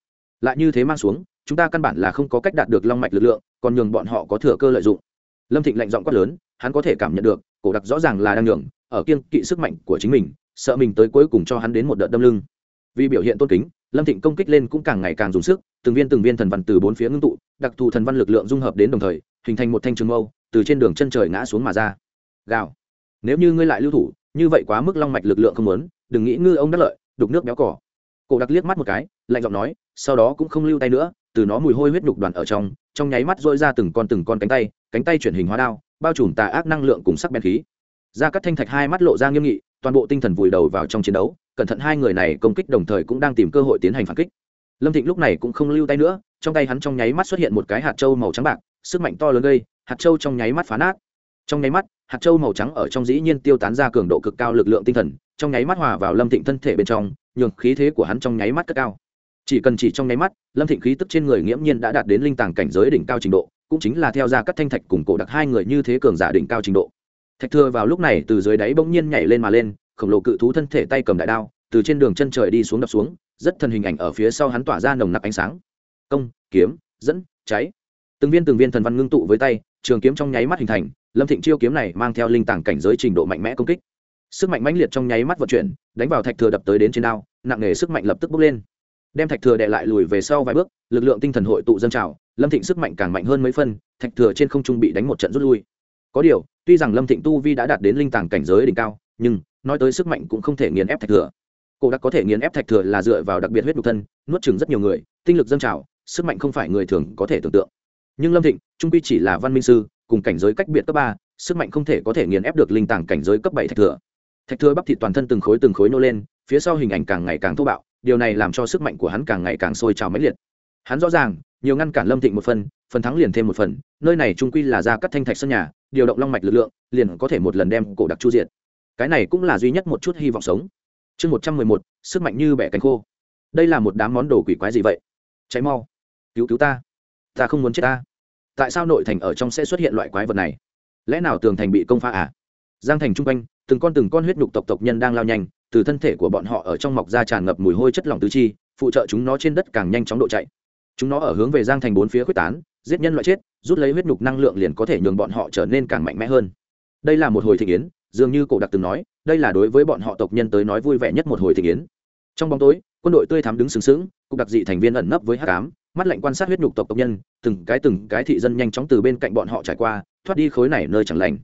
Lại như thế mang xuống, chúng ta căn bản là không có cách đạt được long mạch lực lượng, còn nhường bọn họ có thừa cơ lợi dụng. Lâm thịnh lạnh giọng quát lớn, hắn có thể cảm nhận được, cổ đặc rõ ràng là đang nhường, ở kiên kỵ sức mạnh của chính mình, sợ mình tới cuối cùng cho hắn đến một đợt đâm lưng. Vì biểu hiện tôn kính, lâm thịnh công kích lên cũng càng ngày càng dùng sức, từng viên từng viên thần văn từ bốn phía ngưng tụ, đặc thù thần văn lực lượng dung hợp đến đồng thời, hình thành một thanh trường mâu, từ trên đường chân trời ngã xuống mà ra. Gào. Nếu như ngươi lại lưu thủ, như vậy quá mức long mạch lực lượng không muốn, đừng nghĩ ngư ông đắc lợi, đục nước béo cỏ cổ đặc liếc mắt một cái, lạnh giọng nói, sau đó cũng không lưu tay nữa, từ nó mùi hôi huyết đục đoàn ở trong trong nháy mắt dội ra từng con từng con cánh tay cánh tay chuyển hình hóa đao, bao trùm tà ác năng lượng cùng sắc bén khí. Ra cắt thanh thạch hai mắt lộ ra nghiêm nghị, toàn bộ tinh thần vùi đầu vào trong chiến đấu, cẩn thận hai người này công kích đồng thời cũng đang tìm cơ hội tiến hành phản kích. Lâm thịnh lúc này cũng không lưu tay nữa, trong tay hắn trong nháy mắt xuất hiện một cái hạt trâu màu trắng bạc, sức mạnh to lớn gây, hạt trâu trong nháy mắt phá nát. Trong nháy mắt, hạt trâu màu trắng ở trong dĩ nhiên tiêu tán ra cường độ cực cao lực lượng tinh thần, trong nháy mắt hòa vào lâm thịnh thân thể bên trong nhường khí thế của hắn trong nháy mắt cất cao. Chỉ cần chỉ trong nháy mắt, lâm thịnh khí tức trên người nghiễm nhiên đã đạt đến linh tàng cảnh giới đỉnh cao trình độ, cũng chính là theo ra các thanh thạch cùng cổ đặc hai người như thế cường giả đỉnh cao trình độ. Thạch thừa vào lúc này từ dưới đáy bỗng nhiên nhảy lên mà lên, khổng lồ cự thú thân thể tay cầm đại đao, từ trên đường chân trời đi xuống đập xuống, rất thần hình ảnh ở phía sau hắn tỏa ra nồng nặc ánh sáng. Công, kiếm, dẫn, cháy. Từng viên từng viên thần văn ngưng tụ với tay, trường kiếm trong nháy mắt hình thành, lâm thịnh chiêu kiếm này mang theo linh tàng cảnh giới trình độ mạnh mẽ công kích sức mạnh mãnh liệt trong nháy mắt vận chuyển, đánh vào thạch thừa đập tới đến trên đao, nặng nề sức mạnh lập tức bốc lên. Đem thạch thừa đệ lại lùi về sau vài bước, lực lượng tinh thần hội tụ dân trào, lâm thịnh sức mạnh càng mạnh hơn mấy phân, thạch thừa trên không trung bị đánh một trận rút lui. Có điều, tuy rằng lâm thịnh tu vi đã đạt đến linh tàng cảnh giới đỉnh cao, nhưng, nói tới sức mạnh cũng không thể nghiền ép thạch thừa. Cổ đặc có thể nghiền ép thạch thừa là dựa vào đặc biệt huyết nhục thân, nuốt chừng rất nhiều người, tinh lực dân trào, sức mạnh không phải người thường có thể tưởng tượng. Nhưng lâm thịnh, trung quy chỉ là văn minh sư, cùng cảnh giới cách biệt cấp ba, sức mạnh không thể có thể nghiền ép được linh tàng cảnh giới cấp bảy thạch thừa thạch thừa bắp thịt toàn thân từng khối từng khối nô lên, phía sau hình ảnh càng ngày càng thô bạo, điều này làm cho sức mạnh của hắn càng ngày càng sôi trào mãnh liệt. Hắn rõ ràng, nhiều ngăn cản lâm thịnh một phần phần thắng liền thêm một phần, nơi này trung quy là ra cắt thanh thạch sân nhà, điều động long mạch lực lượng, liền có thể một lần đem cổ đặc chu diện cái này cũng là duy nhất một chút hy vọng sống. Chương một trăm mười một, sức mạnh như bẻ cánh khô. Đây là một đám món đồ quỷ quái gì vậy? Cháy mau. Cứu cứu ta. Ta không muốn chết ta. Tại sao nội thành ở trong sẽ xuất hiện loại quái vật này? Lẽ nào tường thành bị công phá à? Giang thành chung quanh từng con từng con huyết nhục tộc tộc nhân đang lao nhanh, từ thân thể của bọn họ ở trong mọc ra tràn ngập mùi hôi chất lỏng tứ chi, phụ trợ chúng nó trên đất càng nhanh chóng độ chạy. Chúng nó ở hướng về giang thành bốn phía quyết tán, giết nhân loại chết, rút lấy huyết nhục năng lượng liền có thể nhường bọn họ trở nên càng mạnh mẽ hơn. Đây là một hồi thị yến, dường như cổ đặc từng nói, đây là đối với bọn họ tộc nhân tới nói vui vẻ nhất một hồi thị yến. Trong bóng tối, quân đội tươi thắm đứng sừng sững, cục đặc dị thành viên ẩn nấp với hát cám mắt lạnh quan sát huyết nhục tộc tộc nhân, từng cái từng cái thị dân nhanh chóng từ bên cạnh bọn họ trải qua, thoát đi khối này nơi chẳng lành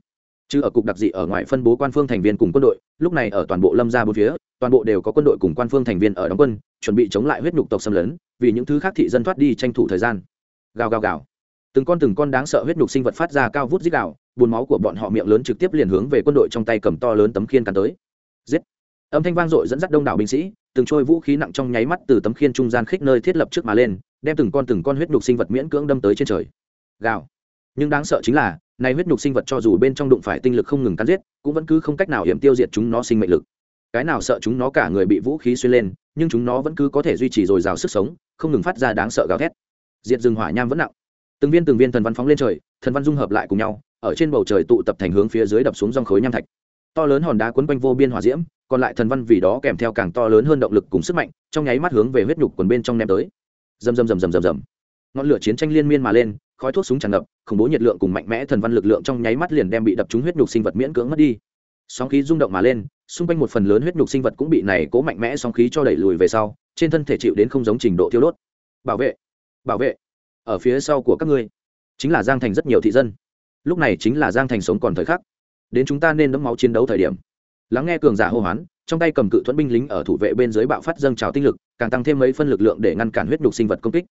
chứ ở cục đặc dị ở ngoài phân bố quan phương thành viên cùng quân đội, lúc này ở toàn bộ lâm gia bốn phía, toàn bộ đều có quân đội cùng quan phương thành viên ở đóng quân, chuẩn bị chống lại huyết nhục tộc xâm lấn, vì những thứ khác thị dân thoát đi tranh thủ thời gian. Gào gào gào. Từng con từng con đáng sợ huyết nhục sinh vật phát ra cao vút dít gào, buồn máu của bọn họ miệng lớn trực tiếp liền hướng về quân đội trong tay cầm to lớn tấm khiên cắn tới. Giết. Âm thanh vang dội dẫn dắt đông đảo binh sĩ, từng trôi vũ khí nặng trong nháy mắt từ tấm khiên trung gian khích nơi thiết lập trước mà lên, đem từng con từng con huyết nhục sinh vật miễn cưỡng đâm tới trên trời. Gào. Nhưng đáng sợ chính là nay huyết nhục sinh vật cho dù bên trong đụng phải tinh lực không ngừng cắn giết, cũng vẫn cứ không cách nào hiểm tiêu diệt chúng nó sinh mệnh lực. Cái nào sợ chúng nó cả người bị vũ khí xuyên lên, nhưng chúng nó vẫn cứ có thể duy trì dồi dào sức sống, không ngừng phát ra đáng sợ gào thét. Diệt rừng hỏa nham vẫn nặng. Từng viên từng viên thần văn phóng lên trời, thần văn dung hợp lại cùng nhau, ở trên bầu trời tụ tập thành hướng phía dưới đập xuống dòng khối nham thạch. To lớn hòn đá quấn quanh vô biên hỏa diễm, còn lại thần văn vì đó kèm theo càng to lớn hơn động lực cùng sức mạnh, trong nháy mắt hướng về huyết nhục quần bên trong ném tới. Rầm rầm rầm rầm rầm rầm. Ngọn lửa chiến tranh liên miên mà lên khói thuốc súng tràn ngập, khủng bố nhiệt lượng cùng mạnh mẽ thần văn lực lượng trong nháy mắt liền đem bị đập trúng huyết nhục sinh vật miễn cưỡng mất đi. Sóng khí rung động mà lên, xung quanh một phần lớn huyết nhục sinh vật cũng bị này cố mạnh mẽ sóng khí cho đẩy lùi về sau, trên thân thể chịu đến không giống trình độ thiêu đốt. Bảo vệ bảo vệ, ở phía sau của các ngươi, chính là giang thành rất nhiều thị dân. Lúc này chính là giang thành sống còn thời khắc. Đến chúng ta nên đấm máu chiến đấu thời điểm. Lắng nghe cường giả hô hoán, trong tay cầm cự thuẫn binh lính ở thủ vệ bên dưới bạo phát dâng trào tinh lực, càng tăng thêm mấy phân lực lượng để ngăn cản huyết nhục sinh vật công kích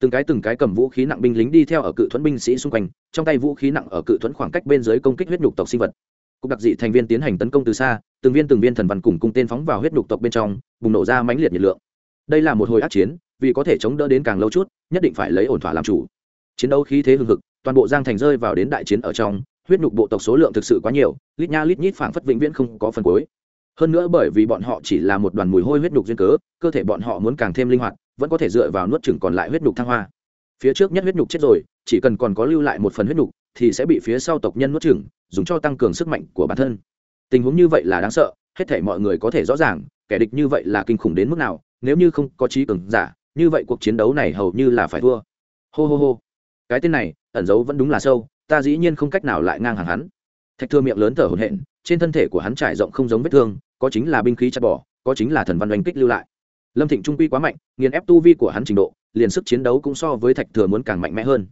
từng cái từng cái cầm vũ khí nặng binh lính đi theo ở cự thuẫn binh sĩ xung quanh, trong tay vũ khí nặng ở cự thuẫn khoảng cách bên dưới công kích huyết nhục tộc sinh vật. Cục đặc dị thành viên tiến hành tấn công từ xa, từng viên từng viên thần văn cùng cung tên phóng vào huyết nhục tộc bên trong, bùng nổ ra mãnh liệt nhiệt lượng. Đây là một hồi ác chiến, vì có thể chống đỡ đến càng lâu chút, nhất định phải lấy ổn thỏa làm chủ. Chiến đấu khí thế hưng hực, toàn bộ giang thành rơi vào đến đại chiến ở trong, huyết nhục bộ tộc số lượng thực sự quá nhiều, lít nha lít nhít phảng phất vĩnh viễn không có phần cuối. Hơn nữa bởi vì bọn họ chỉ là một đoàn mùi hôi huyết nhục duyên cớ, cơ thể bọn họ muốn càng thêm linh hoạt vẫn có thể dựa vào nuốt chừng còn lại huyết nhục thăng hoa. Phía trước nhất huyết nhục chết rồi, chỉ cần còn có lưu lại một phần huyết nhục, thì sẽ bị phía sau tộc nhân nuốt chừng dùng cho tăng cường sức mạnh của bản thân. Tình huống như vậy là đáng sợ, hết thể mọi người có thể rõ ràng, kẻ địch như vậy là kinh khủng đến mức nào, nếu như không có trí cường giả, như vậy cuộc chiến đấu này hầu như là phải thua. Hô hô hô. Cái tên này, ẩn giấu vẫn đúng là sâu, ta dĩ nhiên không cách nào lại ngang hàng hắn. Thạch thưa miệng lớn thở hổn hển, trên thân thể của hắn trải rộng không giống vết thương, có chính là binh khí chặt bỏ, có chính là thần văn oanh kích lưu lại lâm thịnh trung quy quá mạnh, nghiền ép tu vi của hắn trình độ, liền sức chiến đấu cũng so với thạch thừa muốn càng mạnh mẽ hơn.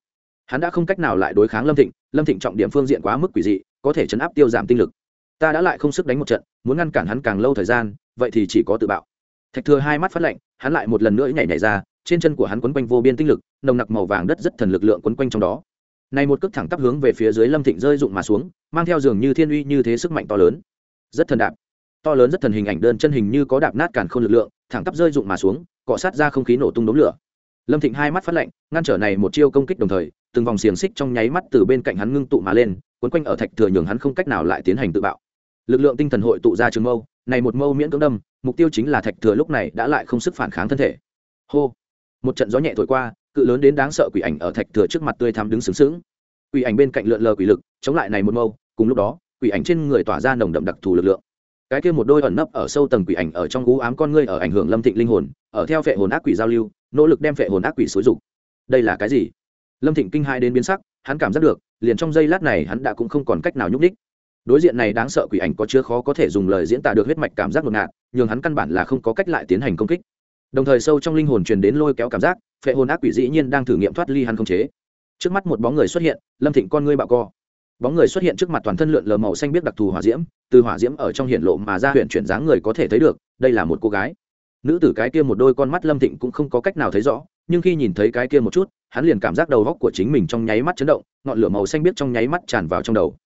Hắn đã không cách nào lại đối kháng lâm thịnh lâm thịnh trọng điểm phương diện quá mức quỷ dị, có thể chấn áp tiêu giảm tinh lực. Ta đã lại không sức đánh một trận, muốn ngăn cản hắn càng lâu thời gian, vậy thì chỉ có tự bạo. Thạch thừa hai mắt phát lạnh, hắn lại một lần nữa nhảy nhảy ra, trên chân của hắn quấn quanh vô biên tinh lực, nồng nặc màu vàng đất rất thần lực lượng quấn quanh trong đó. Này một cước thẳng tắp hướng về phía dưới lâm thịnh rơi rụng mà xuống, mang theo dường như thiên uy như thế sức mạnh to lớn. Rất thần đạp. To lớn rất thần hình ảnh đơn chân hình như có đạp nát càn khôn lực lượng thẳng tắp rơi rụng mà xuống, cọ sát ra không khí nổ tung đống lửa. Lâm thịnh hai mắt phát lạnh, ngăn trở này một chiêu công kích đồng thời, từng vòng xiềng xích trong nháy mắt từ bên cạnh hắn ngưng tụ mà lên quấn quanh ở thạch thừa nhường hắn không cách nào lại tiến hành tự bạo. Lực lượng tinh thần hội tụ ra trường mâu, này một mâu miễn cưỡng đâm, mục tiêu chính là thạch thừa lúc này đã lại không sức phản kháng thân thể. Hô! Một trận gió nhẹ thổi qua, cự lớn đến đáng sợ quỷ ảnh ở thạch thừa trước mặt tươi thắm đứng sướng sướng quỷ ảnh bên cạnh lượn lờ quỷ lực, chống lại này một mâu, cùng lúc đó, quỷ ảnh trên người tỏa ra nồng đậm đặc thù lực lượng cái kia một đôi ẩn nấp ở sâu tầng quỷ ảnh ở trong u ám con ngươi ở ảnh hưởng lâm thịnh linh hồn, ở theo phệ hồn ác quỷ giao lưu, nỗ lực đem phệ hồn ác quỷ xúi dục. Đây là cái gì? Lâm thịnh kinh hai đến biến sắc, hắn cảm giác được, liền trong giây lát này hắn đã cũng không còn cách nào nhúc đích đối diện này đáng sợ quỷ ảnh có chứa khó có thể dùng lời diễn tả được huyết mạch cảm giác ngột ngạt, nhường hắn căn bản là không có cách lại tiến hành công kích. Đồng thời sâu trong linh hồn truyền đến lôi kéo cảm giác, phệ hồn ác quỷ dĩ nhiên đang thử nghiệm thoát ly hắn không chế. Trước mắt một bóng người xuất hiện, lâm thịnh con ngươi bạo co bóng người xuất hiện trước mặt toàn thân lượn lờ màu xanh biết đặc thù hỏa diễm, từ hỏa diễm ở trong hiện lộ mà ra huyện chuyển dáng người có thể thấy được, đây là một cô gái. Nữ tử cái kia một đôi con mắt lâm thịnh cũng không có cách nào thấy rõ, nhưng khi nhìn thấy cái kia một chút, hắn liền cảm giác đầu góc của chính mình trong nháy mắt chấn động, ngọn lửa màu xanh biết trong nháy mắt tràn vào trong đầu.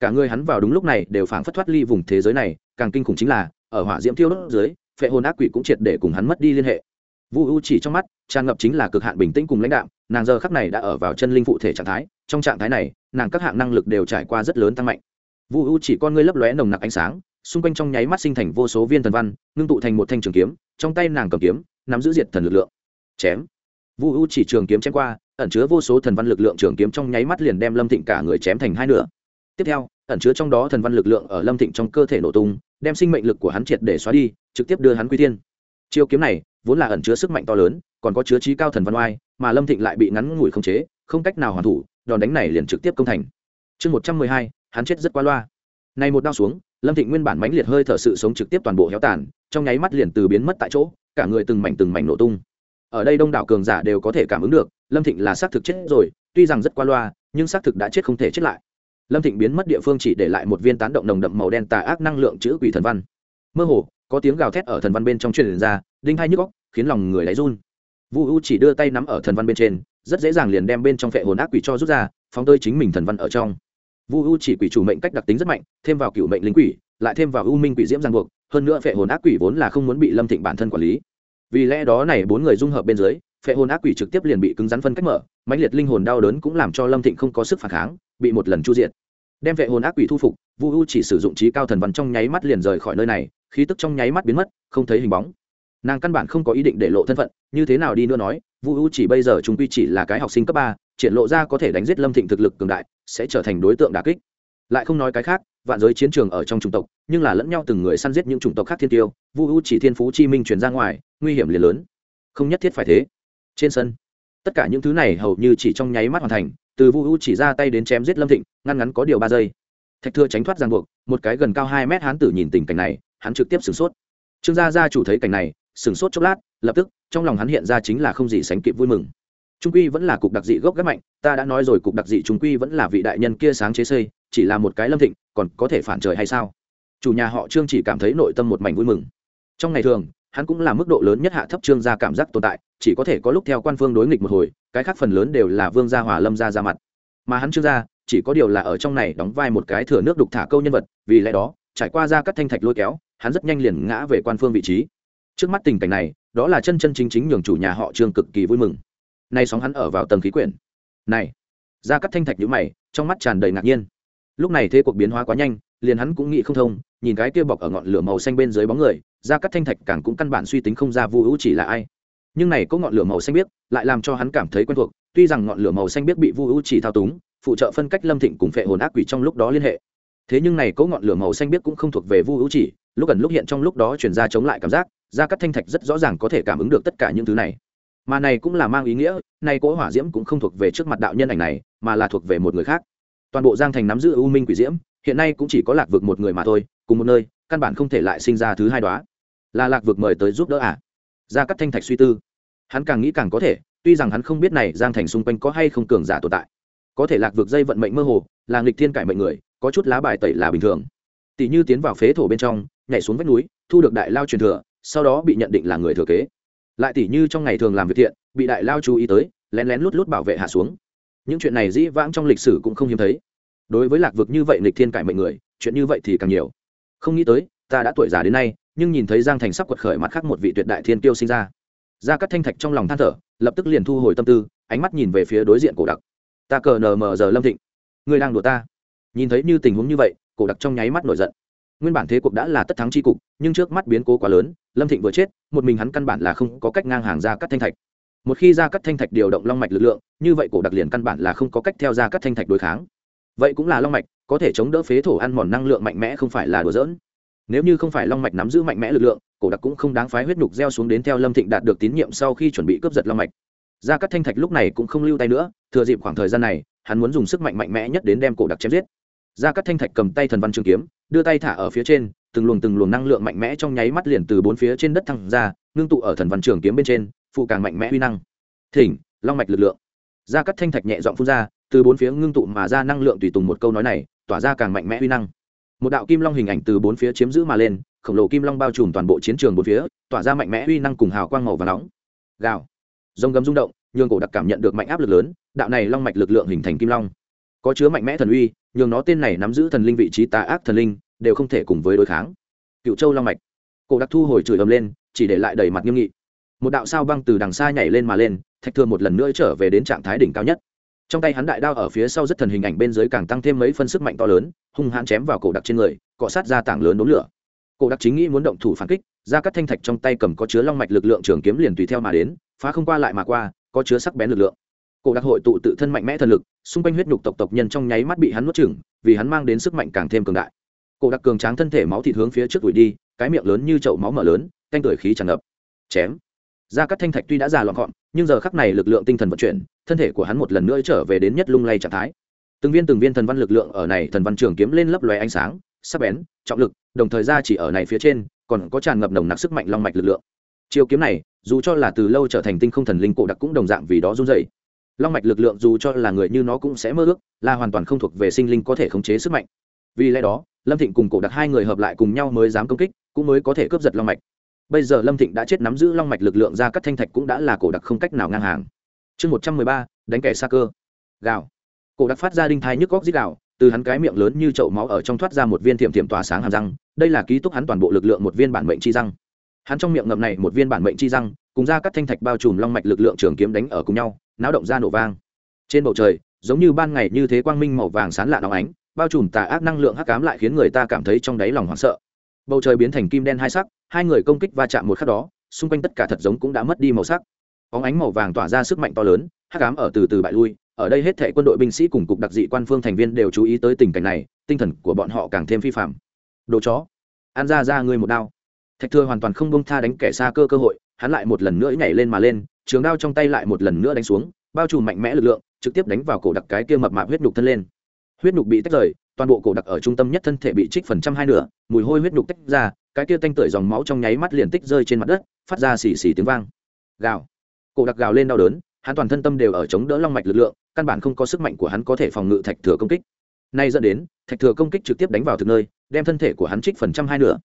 Cả người hắn vào đúng lúc này đều phảng phất thoát ly vùng thế giới này, càng kinh khủng chính là, ở hỏa diễm thiêu đốt dưới, phệ hồn ác quỷ cũng triệt để cùng hắn mất đi liên hệ vu u chỉ trong mắt, tràn ngập chính là cực hạn bình tĩnh cùng lãnh đạo nàng giờ khắc này đã ở vào chân linh phụ thể trạng thái, trong trạng thái này, nàng các hạng năng lực đều trải qua rất lớn tăng mạnh. Vu u chỉ con ngươi lấp lóe nồng nặc ánh sáng, xung quanh trong nháy mắt sinh thành vô số viên thần văn, ngưng tụ thành một thanh trường kiếm, trong tay nàng cầm kiếm, nắm giữ diệt thần lực lượng. Chém. Vu u chỉ trường kiếm chém qua, ẩn chứa vô số thần văn lực lượng trường kiếm trong nháy mắt liền đem lâm thịnh cả người chém thành hai nửa. Tiếp theo, ẩn chứa trong đó thần văn lực lượng ở lâm thịnh trong cơ thể nổ tung, đem sinh mệnh lực của hắn triệt để xóa đi, trực tiếp đưa hắn quy tiên chiêu kiếm này vốn là ẩn chứa sức mạnh to lớn, còn có chứa trí cao thần văn oai, mà lâm thịnh lại bị ngắn ngủi không chế, không cách nào hoàn thủ, đòn đánh này liền trực tiếp công thành. Chương một trăm mười hai, hắn chết rất qua loa. Này một đao xuống, lâm thịnh nguyên bản mãnh liệt hơi thở sự sống trực tiếp toàn bộ héo tàn, trong nháy mắt liền từ biến mất tại chỗ, cả người từng mảnh từng mảnh nổ tung. Ở đây đông đảo cường giả đều có thể cảm ứng được, lâm thịnh là xác thực chết rồi, tuy rằng rất qua loa, nhưng xác thực đã chết không thể chết lại. Lâm thịnh biến mất địa phương chỉ để lại một viên tán động nồng đậm màu đen tà ác năng lượng chữ quỷ thần văn. Mơ hồ có tiếng gào thét ở thần văn bên trong truyền ra, đinh hai nhức góc khiến lòng người đáy run. Vu u chỉ đưa tay nắm ở thần văn bên trên, rất dễ dàng liền đem bên trong phệ hồn ác quỷ cho rút ra, phóng tơi chính mình thần văn ở trong. Vu u chỉ quỷ chủ mệnh cách đặc tính rất mạnh, thêm vào cựu mệnh linh quỷ, lại thêm vào u minh quỷ diễm giang buộc, hơn nữa phệ hồn ác quỷ vốn là không muốn bị lâm thịnh bản thân quản lý. Vì lẽ đó này bốn người dung hợp bên dưới, phệ hồn ác quỷ trực tiếp liền bị cứng rắn phân cách mở, mãnh liệt linh hồn đau đớn cũng làm cho lâm thịnh không có sức phản kháng, bị một lần chu diện đem vệ hồn ác quỷ thu phục, vu u chỉ sử dụng trí cao thần văn trong nháy mắt liền rời khỏi nơi này, khí tức trong nháy mắt biến mất, không thấy hình bóng. Nàng căn bản không có ý định để lộ thân phận, như thế nào đi nữa nói, vu u chỉ bây giờ chúng quy chỉ là cái học sinh cấp ba, triển lộ ra có thể đánh giết lâm thịnh thực lực cường đại, sẽ trở thành đối tượng đà kích. Lại không nói cái khác, vạn giới chiến trường ở trong chủng tộc, nhưng là lẫn nhau từng người săn giết những chủng tộc khác thiên tiêu, vu u chỉ thiên phú chi minh truyền ra ngoài, nguy hiểm liền lớn. Không nhất thiết phải thế. Trên sân, tất cả những thứ này hầu như chỉ trong nháy mắt hoàn thành từ vu u chỉ ra tay đến chém giết lâm thịnh, ngăn ngắn có điều ba giây. Thạch thừa tránh thoát giang buộc, một cái gần cao hai mét hán tử nhìn tình cảnh này, hắn trực tiếp sửng sốt. Trương gia gia chủ thấy cảnh này, sửng sốt chốc lát, lập tức, trong lòng hắn hiện ra chính là không gì sánh kịp vui mừng. Trung quy vẫn là cục đặc dị gốc gác mạnh, ta đã nói rồi cục đặc dị trung quy vẫn là vị đại nhân kia sáng chế xây, chỉ là một cái lâm thịnh, còn có thể phản trời hay sao? Chủ nhà họ trương chỉ cảm thấy nội tâm một mảnh vui mừng. Trong ngày thường, hắn cũng là mức độ lớn nhất hạ thấp trương gia cảm giác tồn tại, chỉ có thể có lúc theo quan phương đối nghịch một hồi cái khác phần lớn đều là vương gia hòa lâm gia ra mặt. Mà hắn trương gia, chỉ có điều là ở trong này đóng vai một cái thừa nước đục thả câu nhân vật, vì lẽ đó, trải qua ra các thanh thạch lôi kéo, hắn rất nhanh liền ngã về quan phương vị trí. Trước mắt tình cảnh này, đó là chân chân chính chính nhường chủ nhà họ trương cực kỳ vui mừng. Nay sóng hắn ở vào tầng khí quyển. Này, ra cắt thanh thạch nhữ mày, trong mắt tràn đầy ngạc nhiên. Lúc này thế cuộc biến hóa quá nhanh, liền hắn cũng nghĩ không thông, nhìn cái kia bọc ở ngọn lửa màu xanh bên dưới bóng người, ra cắt thanh thạch càng cũng căn bản suy tính không ra vu hữu chỉ là ai nhưng này có ngọn lửa màu xanh biếc, lại làm cho hắn cảm thấy quen thuộc, tuy rằng ngọn lửa màu xanh biếc bị vu u chỉ thao túng, phụ trợ phân cách lâm thịnh cùng phệ hồn ác quỷ trong lúc đó liên hệ. Thế nhưng này có ngọn lửa màu xanh biếc cũng không thuộc về vu u chỉ, lúc gần lúc hiện trong lúc đó chuyển ra chống lại cảm giác ra các thanh thạch rất rõ ràng có thể cảm ứng được tất cả những thứ này. Mà này cũng là mang ý nghĩa nay cỗ hỏa diễm cũng không thuộc về trước mặt đạo nhân ảnh này, mà là thuộc về một người khác. Toàn bộ giang thành nắm giữ u minh quỷ diễm, hiện nay cũng chỉ có lạc vực một người mà thôi, cùng một nơi, căn bản không thể lại sinh ra thứ hai đó là lạc vực mời tới giúp đỡ à? Ra các thanh thạch suy tư hắn càng nghĩ càng có thể, tuy rằng hắn không biết này giang thành xung quanh có hay không cường giả tồn tại. Có thể lạc vực dây vận mệnh mơ hồ, là nghịch thiên cải mệnh người, có chút lá bài tẩy là bình thường. Tỷ như tiến vào phế thổ bên trong, nhảy xuống vách núi, thu được đại lao truyền thừa, sau đó bị nhận định là người thừa kế. Lại tỷ như trong ngày thường làm việc thiện, bị đại lao chú ý tới, lén lén lút lút bảo vệ hạ xuống. Những chuyện này dĩ vãng trong lịch sử cũng không hiếm thấy. Đối với lạc vực như vậy nghịch thiên cải mệnh người, chuyện như vậy thì càng nhiều. Không nghĩ tới, ta đã tuổi già đến nay, nhưng nhìn thấy giang thành sắp quật khởi mặt khác một vị tuyệt đại thiên tiêu sinh ra gia cát thanh thạch trong lòng than thở, lập tức liền thu hồi tâm tư, ánh mắt nhìn về phía đối diện cổ đặc. Ta cờ nờ mờ giờ lâm thịnh. Ngươi đang đùa ta. Nhìn thấy như tình huống như vậy, cổ đặc trong nháy mắt nổi giận. Nguyên bản thế cục đã là tất thắng chi cục, nhưng trước mắt biến cố quá lớn, lâm thịnh vừa chết, một mình hắn căn bản là không có cách ngang hàng ra cát thanh thạch. Một khi ra cát thanh thạch điều động long mạch lực lượng, như vậy cổ đặc liền căn bản là không có cách theo ra cát thanh thạch đối kháng. Vậy cũng là long mạch, có thể chống đỡ phế thổ ăn mòn năng lượng mạnh mẽ không phải là đùa dỡn nếu như không phải long mạch nắm giữ mạnh mẽ lực lượng, cổ đặc cũng không đáng phái huyết nhục gieo xuống đến theo lâm thịnh đạt được tín nhiệm sau khi chuẩn bị cướp giật long mạch. Ra các thanh thạch lúc này cũng không lưu tay nữa, thừa dịp khoảng thời gian này, hắn muốn dùng sức mạnh mạnh mẽ nhất đến đem cổ đặc chém giết. Ra các thanh thạch cầm tay thần văn trường kiếm, đưa tay thả ở phía trên, từng luồng từng luồng năng lượng mạnh mẽ trong nháy mắt liền từ bốn phía trên đất thăng ra, ngưng tụ ở thần văn trường kiếm bên trên, phụ càng mạnh mẽ huy năng. Thỉnh, long mạch lực lượng. Ra các thanh thạch nhẹ dọn phun ra, từ bốn phía ngưng tụ mà ra năng lượng tùy tùng một câu nói này, tỏa ra càng mạnh mẽ huy năng một đạo kim long hình ảnh từ bốn phía chiếm giữ mà lên, khổng lồ kim long bao trùm toàn bộ chiến trường bốn phía, tỏa ra mạnh mẽ uy năng cùng hào quang màu và nóng. Gào. Rồng gầm rung động, nhường cổ đặc cảm nhận được mạnh áp lực lớn, đạo này long mạch lực lượng hình thành kim long. Có chứa mạnh mẽ thần uy, nhường nó tên này nắm giữ thần linh vị trí tà ác thần linh, đều không thể cùng với đối kháng. Cựu châu long mạch. Cổ đặc thu hồi chửi ầm lên, chỉ để lại đầy mặt nghiêm nghị. Một đạo sao băng từ đằng xa nhảy lên mà lên, thạch thương một lần nữa trở về đến trạng thái đỉnh cao nhất trong tay hắn đại đao ở phía sau rất thần hình ảnh bên dưới càng tăng thêm mấy phân sức mạnh to lớn, hung hãn chém vào cổ đặc trên người, cọ sát ra tảng lớn đốn lửa. Cổ đặc chính nghĩ muốn động thủ phản kích, ra các thanh thạch trong tay cầm có chứa long mạch lực lượng trường kiếm liền tùy theo mà đến, phá không qua lại mà qua, có chứa sắc bén lực lượng. Cổ đặc hội tụ tự thân mạnh mẽ thần lực, xung quanh huyết nhục tộc tộc nhân trong nháy mắt bị hắn nuốt chửng, vì hắn mang đến sức mạnh càng thêm cường đại. Cổ đặc cường tráng thân thể máu thịt hướng phía trước đuổi đi, cái miệng lớn như chậu máu mở lớn, canh tuổi khí tràn ngập. Chém. Ra các thanh thạch tuy đã già loạn gọn, nhưng giờ khắc này lực lượng tinh thần vận chuyển thân thể của hắn một lần nữa trở về đến nhất lung lay trạng thái. Từng viên từng viên thần văn lực lượng ở này thần văn trường kiếm lên lấp lóe ánh sáng, sắc bén, trọng lực, đồng thời ra chỉ ở này phía trên, còn có tràn ngập nồng nặc sức mạnh long mạch lực lượng. Chiêu kiếm này, dù cho là từ lâu trở thành tinh không thần linh cổ đặc cũng đồng dạng vì đó run dày long mạch lực lượng dù cho là người như nó cũng sẽ mơ ước, là hoàn toàn không thuộc về sinh linh có thể khống chế sức mạnh. Vì lẽ đó, lâm thịnh cùng cổ đặc hai người hợp lại cùng nhau mới dám công kích, cũng mới có thể cướp giật long mạch. Bây giờ lâm thịnh đã chết nắm giữ long mạch lực lượng ra các thanh thạch cũng đã là cổ đặc không cách nào ngang hàng chương một trăm mười ba, đánh kẻ xa cơ. Gào. Cổ đặc phát ra đinh thai nhức góc dít gạo từ hắn cái miệng lớn như chậu máu ở trong thoát ra một viên thiểm thiểm tỏa sáng hàm răng, đây là ký túc hắn toàn bộ lực lượng một viên bản mệnh chi răng. Hắn trong miệng ngậm này một viên bản mệnh chi răng, cùng ra các thanh thạch bao trùm long mạch lực lượng trường kiếm đánh ở cùng nhau, náo động ra nổ vang. Trên bầu trời, giống như ban ngày như thế quang minh màu vàng sán lạ nóng ánh, bao trùm tà ác năng lượng hắc ám lại khiến người ta cảm thấy trong đáy lòng hoảng sợ. Bầu trời biến thành kim đen hai sắc, hai người công kích va chạm một khắc đó, xung quanh tất cả thật giống cũng đã mất đi màu sắc óng ánh màu vàng tỏa ra sức mạnh to lớn, hắc ám ở từ từ bại lui, ở đây hết thảy quân đội binh sĩ cùng cục đặc dị quan phương thành viên đều chú ý tới tình cảnh này, tinh thần của bọn họ càng thêm phi phạm đồ chó An ra ra ngươi một đao. Thạch thừa hoàn toàn không bông tha đánh kẻ xa cơ cơ hội, hắn lại một lần nữa nhảy lên mà lên, trường đao trong tay lại một lần nữa đánh xuống, bao trùm mạnh mẽ lực lượng, trực tiếp đánh vào cổ đặc cái kia mập mạp huyết nhục thân lên. Huyết nhục bị tách rời, toàn bộ cổ đặc ở trung tâm nhất thân thể bị trích phần trăm hai nửa, mùi hôi huyết nhục tách ra, cái kia tanh tưởi dòng máu trong nháy mắt liền tích rơi trên mặt đất, phát ra xì xì tiếng vang. Gào cổ đặc gào lên đau đớn, hắn toàn thân tâm đều ở chống đỡ long mạch lực lượng, căn bản không có sức mạnh của hắn có thể phòng ngự thạch thừa công kích. Nay dẫn đến, thạch thừa công kích trực tiếp đánh vào thực nơi, đem thân thể của hắn trích phần trăm hai nửa.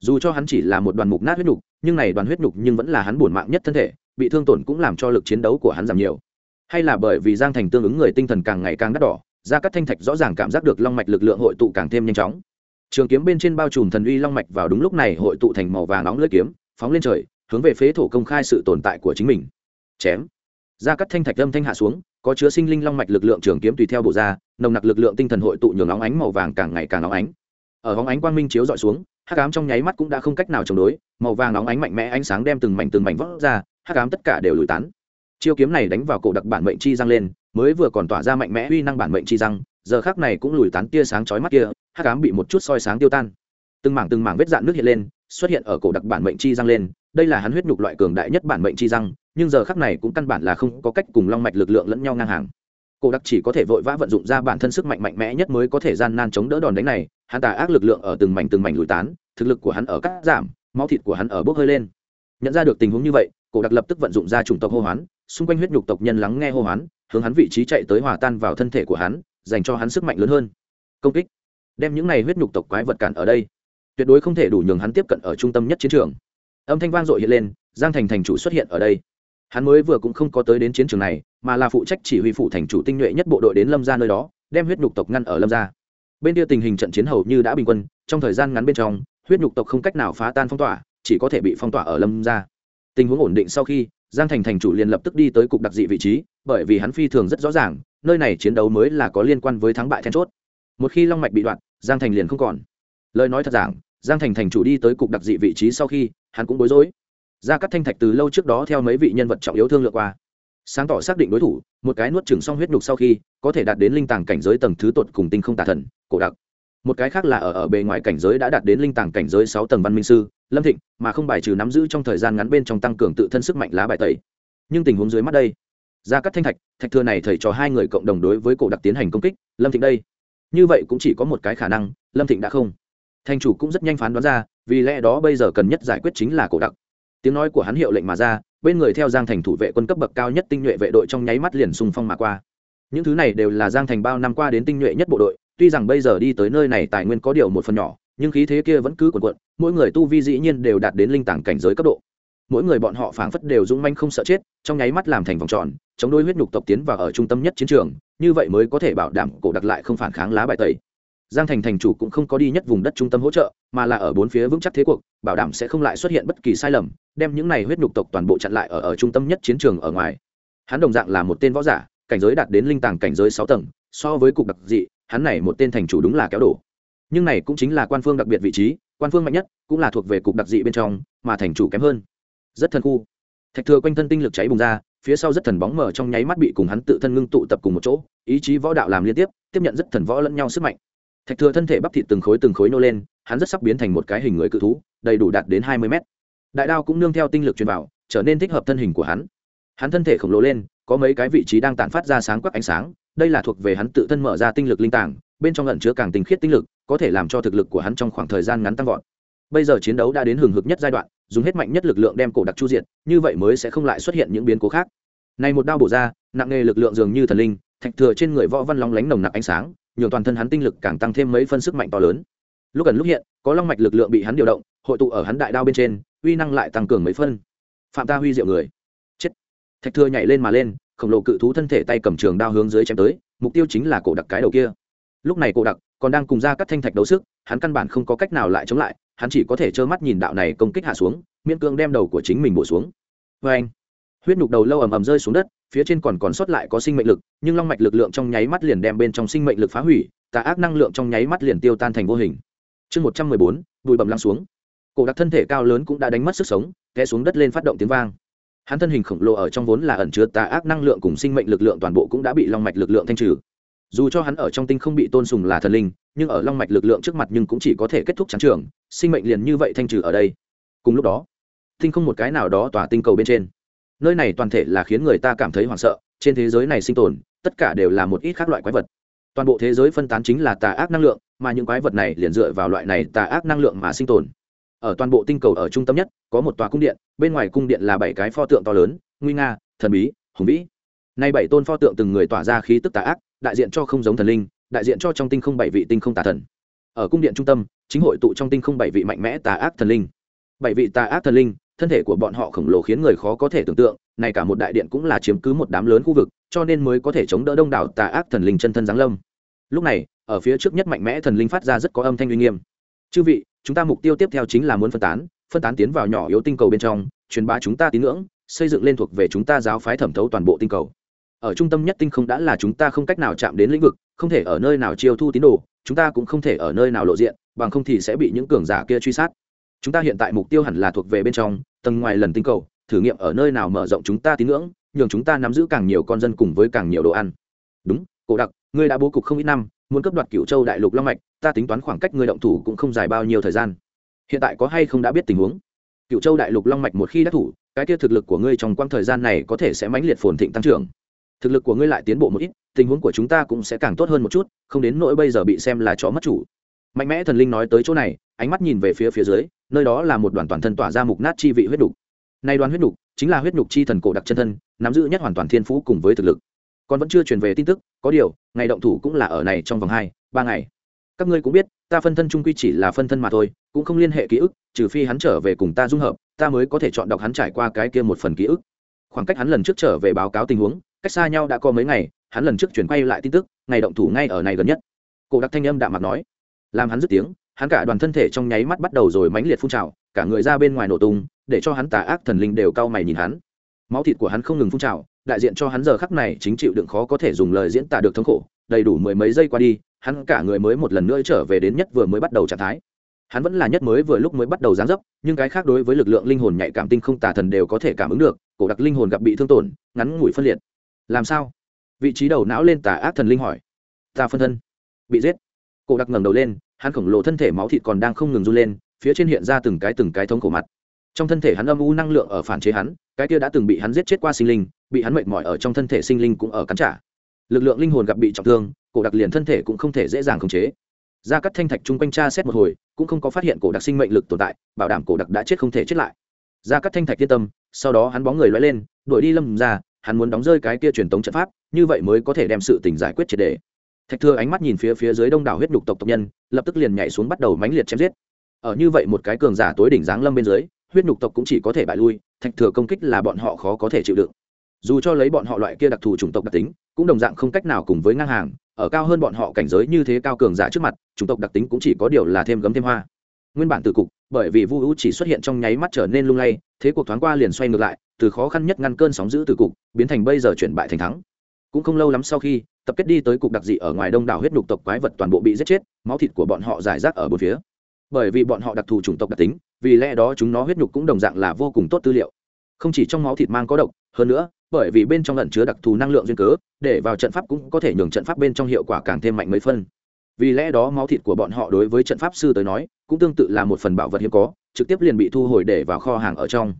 Dù cho hắn chỉ là một đoàn mục nát huyết nhục, nhưng này đoàn huyết nhục nhưng vẫn là hắn buồn mạng nhất thân thể, bị thương tổn cũng làm cho lực chiến đấu của hắn giảm nhiều. Hay là bởi vì giang thành tương ứng người tinh thần càng ngày càng đắt đỏ ra các thanh thạch rõ ràng cảm giác được long mạch lực lượng hội tụ càng thêm nhanh chóng. Trường kiếm bên trên bao trùm thần uy long mạch vào đúng lúc này hội tụ thành màu vàng nóng lưỡi kiếm, phóng lên trời, hướng về phế thổ công khai sự tồn tại của chính mình chém. Ra cắt thanh thạch âm thanh hạ xuống, có chứa sinh linh long mạch lực lượng trường kiếm tùy theo bộ ra, nồng nặc lực lượng tinh thần hội tụ nhường óng ánh màu vàng càng ngày càng óng ánh. Ở óng ánh quang minh chiếu dọi xuống, hắc ám trong nháy mắt cũng đã không cách nào chống đối, màu vàng óng ánh mạnh mẽ ánh sáng đem từng mảnh từng mảnh vỡ ra, hắc ám tất cả đều lùi tán. Chiêu kiếm này đánh vào cổ đặc bản mệnh chi răng lên, mới vừa còn tỏa ra mạnh mẽ uy năng bản mệnh chi răng, giờ khác này cũng lùi tán tia sáng chói mắt kia, hắc ám bị một chút soi sáng tiêu tan. Từng mảng từng mảng vết dạn nước hiện lên, xuất hiện ở cổ đặc bản mệnh chi răng lên, đây là hắn huyết nhục loại cường đại nhất bản mệnh chi răng nhưng giờ khắc này cũng căn bản là không có cách cùng long mạch lực lượng lẫn nhau ngang hàng. Cổ đặc chỉ có thể vội vã vận dụng ra bản thân sức mạnh mạnh mẽ nhất mới có thể gian nan chống đỡ đòn đánh này, hắn tà ác lực lượng ở từng mảnh từng mảnh lùi tán, thực lực của hắn ở cắt giảm, máu thịt của hắn ở bốc hơi lên. Nhận ra được tình huống như vậy, cổ đặc lập tức vận dụng ra chủng tộc hô hoán, xung quanh huyết nhục tộc nhân lắng nghe hô hoán, hướng hắn vị trí chạy tới hòa tan vào thân thể của hắn, dành cho hắn sức mạnh lớn hơn. Công kích. Đem những này huyết nhục tộc quái vật cản ở đây. Tuyệt đối không thể đủ nhường hắn tiếp cận ở trung tâm nhất chiến trường. Âm thanh vang dội hiện lên, giang thành thành chủ xuất hiện ở đây hắn mới vừa cũng không có tới đến chiến trường này, mà là phụ trách chỉ huy phụ thành chủ tinh nhuệ nhất bộ đội đến lâm ra nơi đó, đem huyết nhục tộc ngăn ở lâm ra bên kia tình hình trận chiến hầu như đã bình quân, trong thời gian ngắn bên trong, huyết nhục tộc không cách nào phá tan phong tỏa, chỉ có thể bị phong tỏa ở lâm gia. Tình huống ổn định sau khi, giang thành thành chủ liền lập tức đi tới cục đặc dị vị trí, bởi vì hắn phi thường rất rõ ràng, nơi này chiến đấu mới là có liên quan với thắng bại then chốt. Một khi long mạch bị đoạn, giang thành liền không còn. Lời nói thật giảng, giang thành thành chủ đi tới cục đặc dị vị trí sau khi, hắn cũng bối rối gia cắt thanh thạch từ lâu trước đó theo mấy vị nhân vật trọng yếu thương lượng qua. Sáng tỏ xác định đối thủ, một cái nuốt chừng xong huyết nhục sau khi, có thể đạt đến linh tàng cảnh giới tầng thứ tột cùng tinh không tà thần, cổ đặc. Một cái khác là ở ở bề ngoài cảnh giới đã đạt đến linh tàng cảnh giới sáu tầng văn minh sư, lâm thịnh, mà không bài trừ nắm giữ trong thời gian ngắn bên trong tăng cường tự thân sức mạnh lá bài tẩy. Nhưng tình huống dưới mắt đây, gia cắt thanh thạch thạch thừa này thầy cho hai người cộng đồng đối với cổ đặc tiến hành công kích, lâm thịnh đây. Như vậy cũng chỉ có một cái khả năng, lâm thịnh đã không. Thành chủ cũng rất nhanh phán đoán ra, vì lẽ đó bây giờ cần nhất giải quyết chính là cổ đặc tiếng nói của hắn hiệu lệnh mà ra, bên người theo giang thành thủ vệ quân cấp bậc cao nhất tinh nhuệ vệ đội trong nháy mắt liền xung phong mà qua. Những thứ này đều là giang thành bao năm qua đến tinh nhuệ nhất bộ đội, tuy rằng bây giờ đi tới nơi này tài nguyên có điều một phần nhỏ, nhưng khí thế kia vẫn cứ quần quận mỗi người tu vi dĩ nhiên đều đạt đến linh tàng cảnh giới cấp độ. Mỗi người bọn họ phảng phất đều dũng manh không sợ chết, trong nháy mắt làm thành vòng tròn, chống đôi huyết nhục tộc tiến vào ở trung tâm nhất chiến trường, như vậy mới có thể bảo đảm cổ đặc lại không phản kháng lá bài tẩy giang thành thành chủ cũng không có đi nhất vùng đất trung tâm hỗ trợ, mà là ở bốn phía vững chắc thế cuộc, bảo đảm sẽ không lại xuất hiện bất kỳ sai lầm, đem những này huyết nhục tộc toàn bộ chặn lại ở ở trung tâm nhất chiến trường ở ngoài. Hắn đồng dạng là một tên võ giả, cảnh giới đạt đến linh tàng cảnh giới sáu tầng, so với cục đặc dị, hắn này một tên thành chủ đúng là kéo đổ. Nhưng này cũng chính là quan phương đặc biệt vị trí, quan phương mạnh nhất cũng là thuộc về cục đặc dị bên trong, mà thành chủ kém hơn. Rất thần khu. Thạch thừa quanh thân tinh lực cháy bùng ra, phía sau rất thần bóng mở trong nháy mắt bị cùng hắn tự thân ngưng tụ tập cùng một chỗ, ý chí võ đạo làm liên tiếp tiếp nhận rất thần võ lẫn nhau sức mạnh thạch thừa thân thể bắp thịt từng khối từng khối nô lên, hắn rất sắp biến thành một cái hình người cự thú, đầy đủ đạt đến hai mươi mét. Đại đao cũng nương theo tinh lực truyền vào, trở nên thích hợp thân hình của hắn. Hắn thân thể khổng lồ lên, có mấy cái vị trí đang tản phát ra sáng quắc ánh sáng, đây là thuộc về hắn tự thân mở ra tinh lực linh tàng, bên trong lẩn chứa càng tinh khiết tinh lực, có thể làm cho thực lực của hắn trong khoảng thời gian ngắn tăng vọt. Bây giờ chiến đấu đã đến hừng hực nhất giai đoạn, dùng hết mạnh nhất lực lượng đem cổ đặc chu diện như vậy mới sẽ không lại xuất hiện những biến cố khác. Này một đao bổ ra, nặng nghề lực lượng dường như thần linh, thạch thừa trên người võ văn long lánh nồng nặc ánh sáng nhường toàn thân hắn tinh lực càng tăng thêm mấy phân sức mạnh to lớn. Lúc gần lúc hiện, có long mạch lực lượng bị hắn điều động, hội tụ ở hắn đại đao bên trên, uy năng lại tăng cường mấy phân. Phạm ta huy diệu người. Chết. Thạch thừa nhảy lên mà lên, khổng lồ cự thú thân thể tay cầm trường đao hướng dưới chém tới, mục tiêu chính là cổ đặc cái đầu kia. Lúc này cổ đặc còn đang cùng ra các thanh thạch đấu sức, hắn căn bản không có cách nào lại chống lại, hắn chỉ có thể trơ mắt nhìn đạo này công kích hạ xuống, miễn cương đem đầu của chính mình bổ xuống. Vê anh huyết nhục đầu lâu ầm ầm rơi xuống đất phía trên còn còn sót lại có sinh mệnh lực, nhưng long mạch lực lượng trong nháy mắt liền đem bên trong sinh mệnh lực phá hủy, tà ác năng lượng trong nháy mắt liền tiêu tan thành vô hình. Chương một trăm mười bốn, bụi bầm lăng xuống. Cổ đặc thân thể cao lớn cũng đã đánh mất sức sống, té xuống đất lên phát động tiếng vang. Hắn thân hình khổng lồ ở trong vốn là ẩn chứa tà ác năng lượng cùng sinh mệnh lực lượng toàn bộ cũng đã bị long mạch lực lượng thanh trừ. Dù cho hắn ở trong tinh không bị tôn sùng là thần linh, nhưng ở long mạch lực lượng trước mặt nhưng cũng chỉ có thể kết thúc trắng trường, sinh mệnh liền như vậy thanh trừ ở đây. Cùng lúc đó, tinh không một cái nào đó tỏa tinh cầu bên trên nơi này toàn thể là khiến người ta cảm thấy hoảng sợ, trên thế giới này sinh tồn, tất cả đều là một ít khác loại quái vật. Toàn bộ thế giới phân tán chính là tà ác năng lượng, mà những quái vật này liền dựa vào loại này tà ác năng lượng mà sinh tồn. Ở toàn bộ tinh cầu ở trung tâm nhất, có một tòa cung điện, bên ngoài cung điện là bảy cái pho tượng to lớn, nguy nga, thần bí, hùng vĩ. Nay bảy tôn pho tượng từng người tỏa ra khí tức tà ác, đại diện cho không giống thần linh, đại diện cho trong tinh không bảy vị tinh không tà thần. Ở cung điện trung tâm, chính hội tụ trong tinh không bảy vị mạnh mẽ tà ác thần linh. Bảy vị tà ác thần linh thân thể của bọn họ khổng lồ khiến người khó có thể tưởng tượng này cả một đại điện cũng là chiếm cứ một đám lớn khu vực, cho nên mới có thể chống đỡ đông đảo tà ác thần linh chân thân giáng lâm. Lúc này, ở phía trước nhất mạnh mẽ thần linh phát ra rất có âm thanh uy nghiêm. Chư vị, chúng ta mục tiêu tiếp theo chính là muốn phân tán phân tán tiến vào nhỏ yếu tinh cầu bên trong, truyền bá chúng ta tín ngưỡng, xây dựng lên thuộc về chúng ta giáo phái thẩm thấu toàn bộ tinh cầu. Ở trung tâm nhất tinh không đã là chúng ta không cách nào chạm đến lĩnh vực, không thể ở nơi nào chiêu thu tín đồ, chúng ta cũng không thể ở nơi nào lộ diện, bằng không thì sẽ bị những cường giả kia truy sát. Chúng ta hiện tại mục tiêu hẳn là thuộc về bên trong tầng ngoài lần tinh cầu, thử nghiệm ở nơi nào mở rộng chúng ta tín ngưỡng, nhường chúng ta nắm giữ càng nhiều con dân cùng với càng nhiều đồ ăn. Đúng, cổ đặc, ngươi đã bố cục không ít năm, muốn cấp đoạt cựu châu đại lục long mạch, ta tính toán khoảng cách ngươi động thủ cũng không dài bao nhiêu thời gian. Hiện tại có hay không đã biết tình huống? Cựu châu đại lục long mạch một khi đắc thủ, cái kia thực lực của ngươi trong quãng thời gian này có thể sẽ mãnh liệt phồn thịnh tăng trưởng. Thực lực của ngươi lại tiến bộ một ít, tình huống của chúng ta cũng sẽ càng tốt hơn một chút, không đến nỗi bây giờ bị xem là chó mất chủ. Mạnh mẽ thần linh nói tới chỗ này ánh mắt nhìn về phía phía dưới, nơi đó là một đoàn toàn thân tỏa ra mục nát chi vị huyết đục. Nay đoàn huyết đục chính là huyết đục chi thần cổ đặc chân thân, nắm giữ nhất hoàn toàn thiên phú cùng với thực lực. Còn vẫn chưa truyền về tin tức, có điều, ngày động thủ cũng là ở này trong vòng hai, ba ngày. Các ngươi cũng biết, ta phân thân trung quy chỉ là phân thân mà thôi, cũng không liên hệ ký ức, trừ phi hắn trở về cùng ta dung hợp, ta mới có thể chọn đọc hắn trải qua cái kia một phần ký ức. Khoảng cách hắn lần trước trở về báo cáo tình huống, cách xa nhau đã có mấy ngày, hắn lần trước chuyển quay lại tin tức, ngày động thủ ngay ở này gần nhất. Cổ đặc thanh âm đạm mặt nói. Làm hắn dứt tiếng hắn cả đoàn thân thể trong nháy mắt bắt đầu rồi mãnh liệt phun trào, cả người ra bên ngoài nổ tung, để cho hắn tà ác thần linh đều cau mày nhìn hắn. Máu thịt của hắn không ngừng phun trào, đại diện cho hắn giờ khắc này chính chịu đựng khó có thể dùng lời diễn tả được thống khổ, đầy đủ mười mấy giây qua đi, hắn cả người mới một lần nữa trở về đến nhất vừa mới bắt đầu trạng thái. Hắn vẫn là nhất mới vừa lúc mới bắt đầu giáng dấp, nhưng cái khác đối với lực lượng linh hồn nhạy cảm tinh không tà thần đều có thể cảm ứng được, cổ đặc linh hồn gặp bị thương tổn, ngắn ngủi phân liệt. Làm sao? Vị trí đầu não lên tà ác thần linh hỏi. Ta phân thân. Bị giết. Cổ đặc ngẩng đầu lên hắn khổng lồ thân thể máu thịt còn đang không ngừng run lên, phía trên hiện ra từng cái từng cái thống cổ mặt. Trong thân thể hắn âm u năng lượng ở phản chế hắn, cái kia đã từng bị hắn giết chết qua sinh linh, bị hắn mệt mỏi ở trong thân thể sinh linh cũng ở cắn trả. Lực lượng linh hồn gặp bị trọng thương, cổ đặc liền thân thể cũng không thể dễ dàng khống chế. Ra cắt thanh thạch chung quanh tra xét một hồi, cũng không có phát hiện cổ đặc sinh mệnh lực tồn tại, bảo đảm cổ đặc đã chết không thể chết lại. Ra cắt thanh thạch yên tâm, sau đó hắn bóng người loay lên, đuổi đi lâm ra hắn muốn đóng rơi cái kia truyền tống trận pháp, như vậy mới có thể đem sự tình giải quyết triệt đề thạch thừa ánh mắt nhìn phía phía dưới đông đảo huyết nhục tộc tộc nhân, lập tức liền nhảy xuống bắt đầu mãnh liệt chém giết. Ở như vậy một cái cường giả tối đỉnh giáng lâm bên dưới, huyết nhục tộc cũng chỉ có thể bại lui, thạch thừa công kích là bọn họ khó có thể chịu đựng. Dù cho lấy bọn họ loại kia đặc thù chủng tộc đặc tính, cũng đồng dạng không cách nào cùng với ngang hàng, ở cao hơn bọn họ cảnh giới như thế cao cường giả trước mặt, chủng tộc đặc tính cũng chỉ có điều là thêm gấm thêm hoa. Nguyên bản từ cục, bởi vì vu u chỉ xuất hiện trong nháy mắt trở nên lung lay, thế cuộc thoáng qua liền xoay ngược lại, từ khó khăn nhất ngăn cơn sóng giữ từ cục, biến thành bây giờ chuyển bại thành thắng cũng không lâu lắm sau khi, tập kết đi tới cục đặc dị ở ngoài đông đảo huyết nhục tộc quái vật toàn bộ bị giết chết, máu thịt của bọn họ giải rác ở bốn phía. Bởi vì bọn họ đặc thù chủng tộc đặc tính, vì lẽ đó chúng nó huyết nhục cũng đồng dạng là vô cùng tốt tư liệu. Không chỉ trong máu thịt mang có độc, hơn nữa, bởi vì bên trong lẩn chứa đặc thù năng lượng duyên cớ, để vào trận pháp cũng có thể nhường trận pháp bên trong hiệu quả càng thêm mạnh mấy phân. Vì lẽ đó máu thịt của bọn họ đối với trận pháp sư tới nói, cũng tương tự là một phần bảo vật hiếm có, trực tiếp liền bị thu hồi để vào kho hàng ở trong.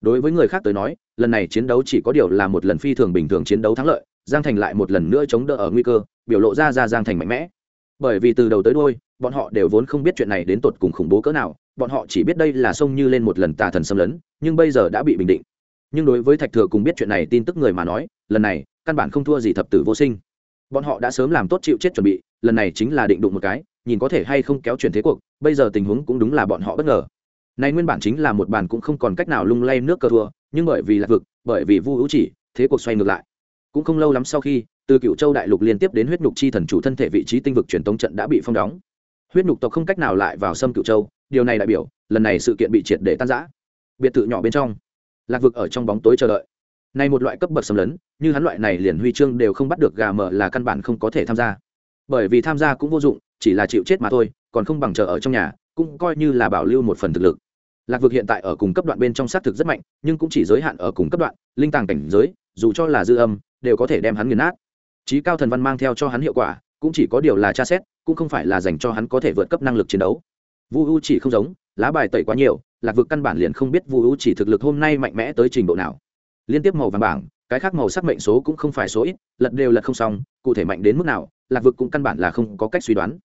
Đối với người khác tới nói, lần này chiến đấu chỉ có điều là một lần phi thường bình thường chiến đấu thắng lợi giang thành lại một lần nữa chống đỡ ở nguy cơ, biểu lộ ra ra giang thành mạnh mẽ. Bởi vì từ đầu tới đôi bọn họ đều vốn không biết chuyện này đến tột cùng khủng bố cỡ nào, bọn họ chỉ biết đây là sông như lên một lần tà thần xâm lấn, nhưng bây giờ đã bị bình định. Nhưng đối với thạch thừa cùng biết chuyện này tin tức người mà nói, lần này, căn bản không thua gì thập tử vô sinh. Bọn họ đã sớm làm tốt chịu chết chuẩn bị, lần này chính là định đụng một cái, nhìn có thể hay không kéo chuyển thế cuộc, bây giờ tình huống cũng đúng là bọn họ bất ngờ. Này nguyên bản chính là một bàn cũng không còn cách nào lung lay nước cờ thua, nhưng bởi vì là vực, bởi vì vu hữu chỉ, thế cuộc xoay ngược lại cũng không lâu lắm sau khi, từ cựu châu đại lục liên tiếp đến huyết nhục chi thần chủ thân thể vị trí tinh vực truyền tống trận đã bị phong đóng. Huyết nhục tộc không cách nào lại vào xâm cựu châu, điều này đại biểu, lần này sự kiện bị triệt để tan giã biệt thự nhỏ bên trong, lạc vực ở trong bóng tối chờ đợi. Này một loại cấp bậc xâm lấn, như hắn loại này liền huy chương đều không bắt được gà mở là căn bản không có thể tham gia. Bởi vì tham gia cũng vô dụng, chỉ là chịu chết mà thôi, còn không bằng chờ ở trong nhà, cũng coi như là bảo lưu một phần thực lực. Lạc vực hiện tại ở cùng cấp đoạn bên trong xác thực rất mạnh, nhưng cũng chỉ giới hạn ở cùng cấp đoạn, linh tàng cảnh giới, dù cho là dư âm đều có thể đem hắn nghiền nát. Trí cao thần văn mang theo cho hắn hiệu quả, cũng chỉ có điều là tra xét, cũng không phải là dành cho hắn có thể vượt cấp năng lực chiến đấu. Vu u chỉ không giống, lá bài tẩy quá nhiều, lạc vực căn bản liền không biết vu u chỉ thực lực hôm nay mạnh mẽ tới trình độ nào. Liên tiếp màu vàng bảng, cái khác màu sắc mệnh số cũng không phải số ít, lật đều lật không xong, cụ thể mạnh đến mức nào, lạc vực cũng căn bản là không có cách suy đoán.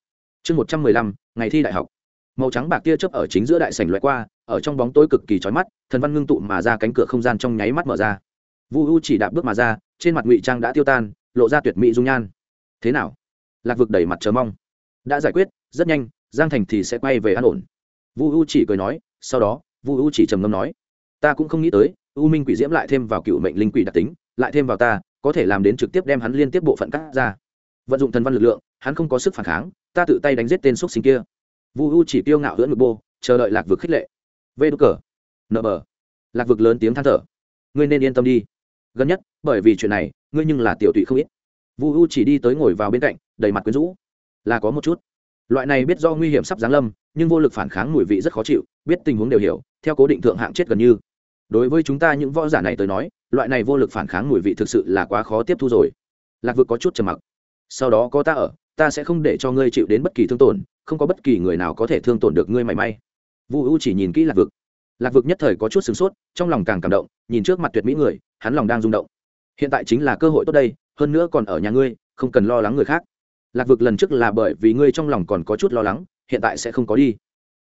Chương một trăm mười lăm, ngày thi đại học. Màu trắng bạc tia chớp ở chính giữa đại sảnh loại qua, ở trong bóng tối cực kỳ chói mắt, thần văn ngưng tụ mà ra cánh cửa không gian trong nháy mắt mở ra. Vu u chỉ đạp bước mà ra trên mặt ngụy trang đã tiêu tan, lộ ra tuyệt mỹ dung nhan. Thế nào? Lạc vực đẩy mặt chờ mong. Đã giải quyết, rất nhanh, giang thành thì sẽ quay về an ổn. Vu u chỉ cười nói, sau đó, vu u chỉ trầm ngâm nói, ta cũng không nghĩ tới, u minh quỷ diễm lại thêm vào cựu mệnh linh quỷ đặc tính, lại thêm vào ta, có thể làm đến trực tiếp đem hắn liên tiếp bộ phận cắt ra. Vận dụng thần văn lực lượng, hắn không có sức phản kháng, ta tự tay đánh giết tên xúc sinh kia. Vu u chỉ tiêu ngạo hưỡn ngực bô, chờ đợi lạc vực khích lệ. Vê đốt cờ. Nợ bờ. Lạc vực lớn tiếng than thở. Ngươi nên yên tâm đi gần nhất, bởi vì chuyện này, ngươi nhưng là tiểu tụy không ít. Vu u chỉ đi tới ngồi vào bên cạnh, đầy mặt quyến rũ. Là có một chút. Loại này biết do nguy hiểm sắp giáng lâm, nhưng vô lực phản kháng mùi vị rất khó chịu, biết tình huống đều hiểu, theo cố định thượng hạng chết gần như. Đối với chúng ta những võ giả này tới nói, loại này vô lực phản kháng mùi vị thực sự là quá khó tiếp thu rồi. Lạc vực có chút trầm mặc. Sau đó có ta ở, ta sẽ không để cho ngươi chịu đến bất kỳ thương tổn, không có bất kỳ người nào có thể thương tổn được ngươi mảy may. Vu u chỉ nhìn kỹ lạc vực. Lạc vực nhất thời có chút sửng sốt, trong lòng càng cảm động, nhìn trước mặt tuyệt mỹ người hắn lòng đang rung động. Hiện tại chính là cơ hội tốt đây, hơn nữa còn ở nhà ngươi, không cần lo lắng người khác. Lạc vực lần trước là bởi vì ngươi trong lòng còn có chút lo lắng, hiện tại sẽ không có đi.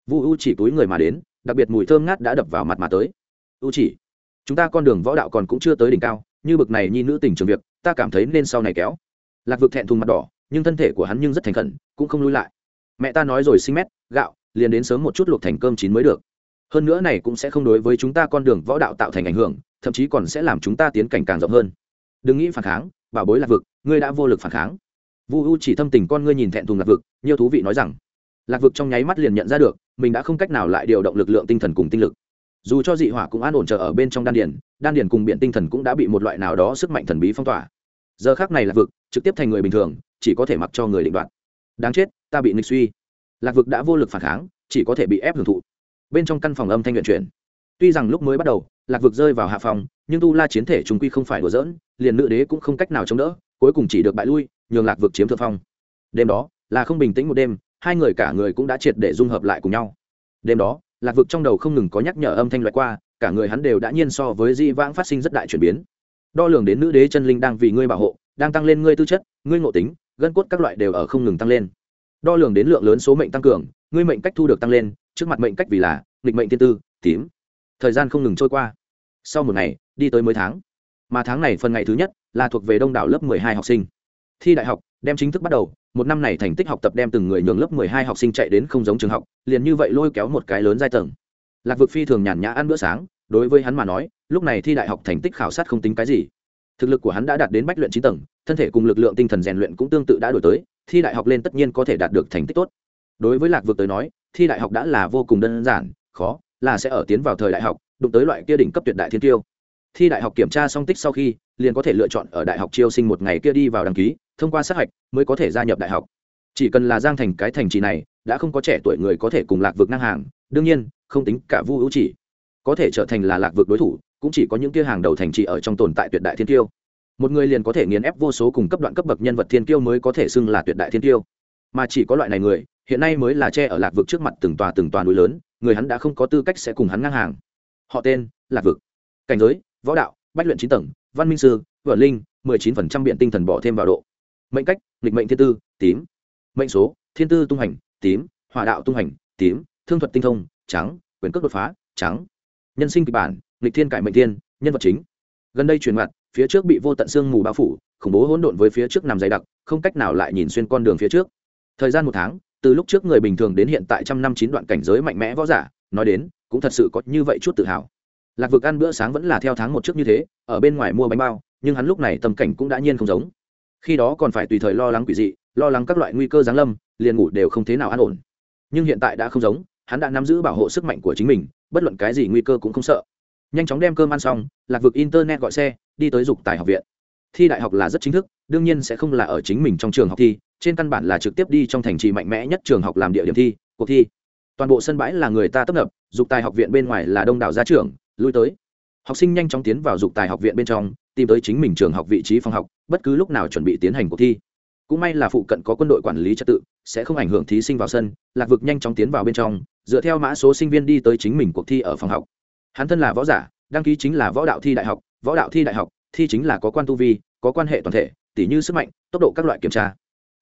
Vu u chỉ túi người mà đến, đặc biệt mùi thơm ngát đã đập vào mặt mà tới. U chỉ, chúng ta con đường võ đạo còn cũng chưa tới đỉnh cao, như bực này nhi nữ tình trường việc, ta cảm thấy nên sau này kéo. Lạc vực thẹn thùng mặt đỏ, nhưng thân thể của hắn nhưng rất thành khẩn, cũng không lui lại. Mẹ ta nói rồi sinh mét, gạo, liền đến sớm một chút luộc thành cơm chín mới được. Hơn nữa này cũng sẽ không đối với chúng ta con đường võ đạo tạo thành ảnh hưởng thậm chí còn sẽ làm chúng ta tiến cảnh càng rộng hơn. Đừng nghĩ phản kháng, bảo bối lạc vực, ngươi đã vô lực phản kháng. Vu u chỉ thâm tình con ngươi nhìn thẹn thùng lạc vực nhiều thú vị nói rằng, lạc vực trong nháy mắt liền nhận ra được, mình đã không cách nào lại điều động lực lượng tinh thần cùng tinh lực. Dù cho dị hỏa cũng an ổn chờ ở bên trong đan điền đan điền cùng biện tinh thần cũng đã bị một loại nào đó sức mạnh thần bí phong tỏa. Giờ khác này lạc vực, trực tiếp thành người bình thường, chỉ có thể mặc cho người định đoạt. Đáng chết, ta bị nghịch suy. Lạc vực đã vô lực phản kháng, chỉ có thể bị ép hưởng thụ. Bên trong căn phòng âm thanh luyện chuyển tuy rằng lúc mới bắt đầu, lạc vực rơi vào hạ phòng, nhưng tu la chiến thể chúng quy không phải đùa dỡn liền nữ đế cũng không cách nào chống đỡ, cuối cùng chỉ được bại lui, nhường lạc vực chiếm thượng phong. Đêm đó, là không bình tĩnh một đêm, hai người cả người cũng đã triệt để dung hợp lại cùng nhau. Đêm đó, lạc vực trong đầu không ngừng có nhắc nhở âm thanh loại qua, cả người hắn đều đã nhiên so với di vãng phát sinh rất đại chuyển biến. Đo lường đến nữ đế chân linh đang vì ngươi bảo hộ, đang tăng lên ngươi tư chất, ngươi ngộ tính, gân cốt các loại đều ở không ngừng tăng lên. Đo lường đến lượng lớn số mệnh tăng cường, ngươi mệnh cách thu được tăng lên, trước mặt mệnh cách vì là, nghịch mệnh tiên tư, tím thời gian không ngừng trôi qua. Sau một ngày, đi tới mới tháng. Mà tháng này phần ngày thứ nhất là thuộc về đông đảo lớp mười hai học sinh. Thi đại học đem chính thức bắt đầu, một năm này thành tích học tập đem từng người nhường lớp mười hai học sinh chạy đến không giống trường học, liền như vậy lôi kéo một cái lớn giai tầng. Lạc vực phi thường nhàn nhã ăn bữa sáng, đối với hắn mà nói, lúc này thi đại học thành tích khảo sát không tính cái gì. Thực lực của hắn đã đạt đến bách luyện chín tầng, thân thể cùng lực lượng tinh thần rèn luyện cũng tương tự đã đổi tới, thi đại học lên tất nhiên có thể đạt được thành tích tốt. Đối với lạc vực tới nói, thi đại học đã là vô cùng đơn giản, khó là sẽ ở tiến vào thời đại học, đụng tới loại kia đỉnh cấp tuyệt đại thiên tiêu. Thi đại học kiểm tra song tích sau khi, liền có thể lựa chọn ở đại học chiêu sinh một ngày kia đi vào đăng ký, thông qua sát hạch mới có thể gia nhập đại học. Chỉ cần là giang thành cái thành trì này, đã không có trẻ tuổi người có thể cùng lạc vực ngang hàng, đương nhiên, không tính cả vu hữu chỉ. Có thể trở thành là lạc vực đối thủ, cũng chỉ có những kia hàng đầu thành trì ở trong tồn tại tuyệt đại thiên tiêu. Một người liền có thể nghiền ép vô số cùng cấp đoạn cấp bậc nhân vật thiên tiêu mới có thể xưng là tuyệt đại thiên tiêu. Mà chỉ có loại này người, hiện nay mới là che ở lạc vực trước mặt từng tòa từng tòa núi lớn người hắn đã không có tư cách sẽ cùng hắn ngang hàng. Họ tên, lạc vực. Cảnh giới, võ đạo, bách luyện chín tầng, văn minh sư vợ linh, mười chín phần trăm biện tinh thần bỏ thêm vào độ. Mệnh cách lịch mệnh thiên tư, tím. Mệnh số, thiên tư tung hành, tím. Hỏa đạo tung hành, tím. Thương thuật tinh thông, trắng. Quyền cước đột phá, trắng. Nhân sinh kịch bản lịch thiên cải mệnh thiên, nhân vật chính. Gần đây truyền mặt phía trước bị vô tận xương mù bao phủ, khủng bố hỗn độn với phía trước nằm dày đặc, không cách nào lại nhìn xuyên con đường phía trước. Thời gian một tháng từ lúc trước người bình thường đến hiện tại trăm năm chín đoạn cảnh giới mạnh mẽ võ giả, nói đến, cũng thật sự có như vậy chút tự hào. Lạc vực ăn bữa sáng vẫn là theo tháng một trước như thế, ở bên ngoài mua bánh bao, nhưng hắn lúc này tâm cảnh cũng đã nhiên không giống. Khi đó còn phải tùy thời lo lắng quỷ dị, lo lắng các loại nguy cơ giáng lâm, liền ngủ đều không thế nào an ổn. Nhưng hiện tại đã không giống, hắn đã nắm giữ bảo hộ sức mạnh của chính mình, bất luận cái gì nguy cơ cũng không sợ. Nhanh chóng đem cơm ăn xong, lạc vực internet gọi xe, đi tới dục tài học viện. Thi đại học là rất chính thức, đương nhiên sẽ không là ở chính mình trong trường học thi trên căn bản là trực tiếp đi trong thành trì mạnh mẽ nhất trường học làm địa điểm thi, cuộc thi. Toàn bộ sân bãi là người ta tấp nập, dục tài học viện bên ngoài là đông đảo gia trưởng, lui tới. Học sinh nhanh chóng tiến vào dục tài học viện bên trong, tìm tới chính mình trường học vị trí phòng học, bất cứ lúc nào chuẩn bị tiến hành cuộc thi. Cũng may là phụ cận có quân đội quản lý trật tự, sẽ không ảnh hưởng thí sinh vào sân, lạc vực nhanh chóng tiến vào bên trong, dựa theo mã số sinh viên đi tới chính mình cuộc thi ở phòng học. Hắn thân là võ giả, đăng ký chính là võ đạo thi đại học, võ đạo thi đại học, thi chính là có quan tu vi, có quan hệ toàn thể, tỉ như sức mạnh, tốc độ các loại kiểm tra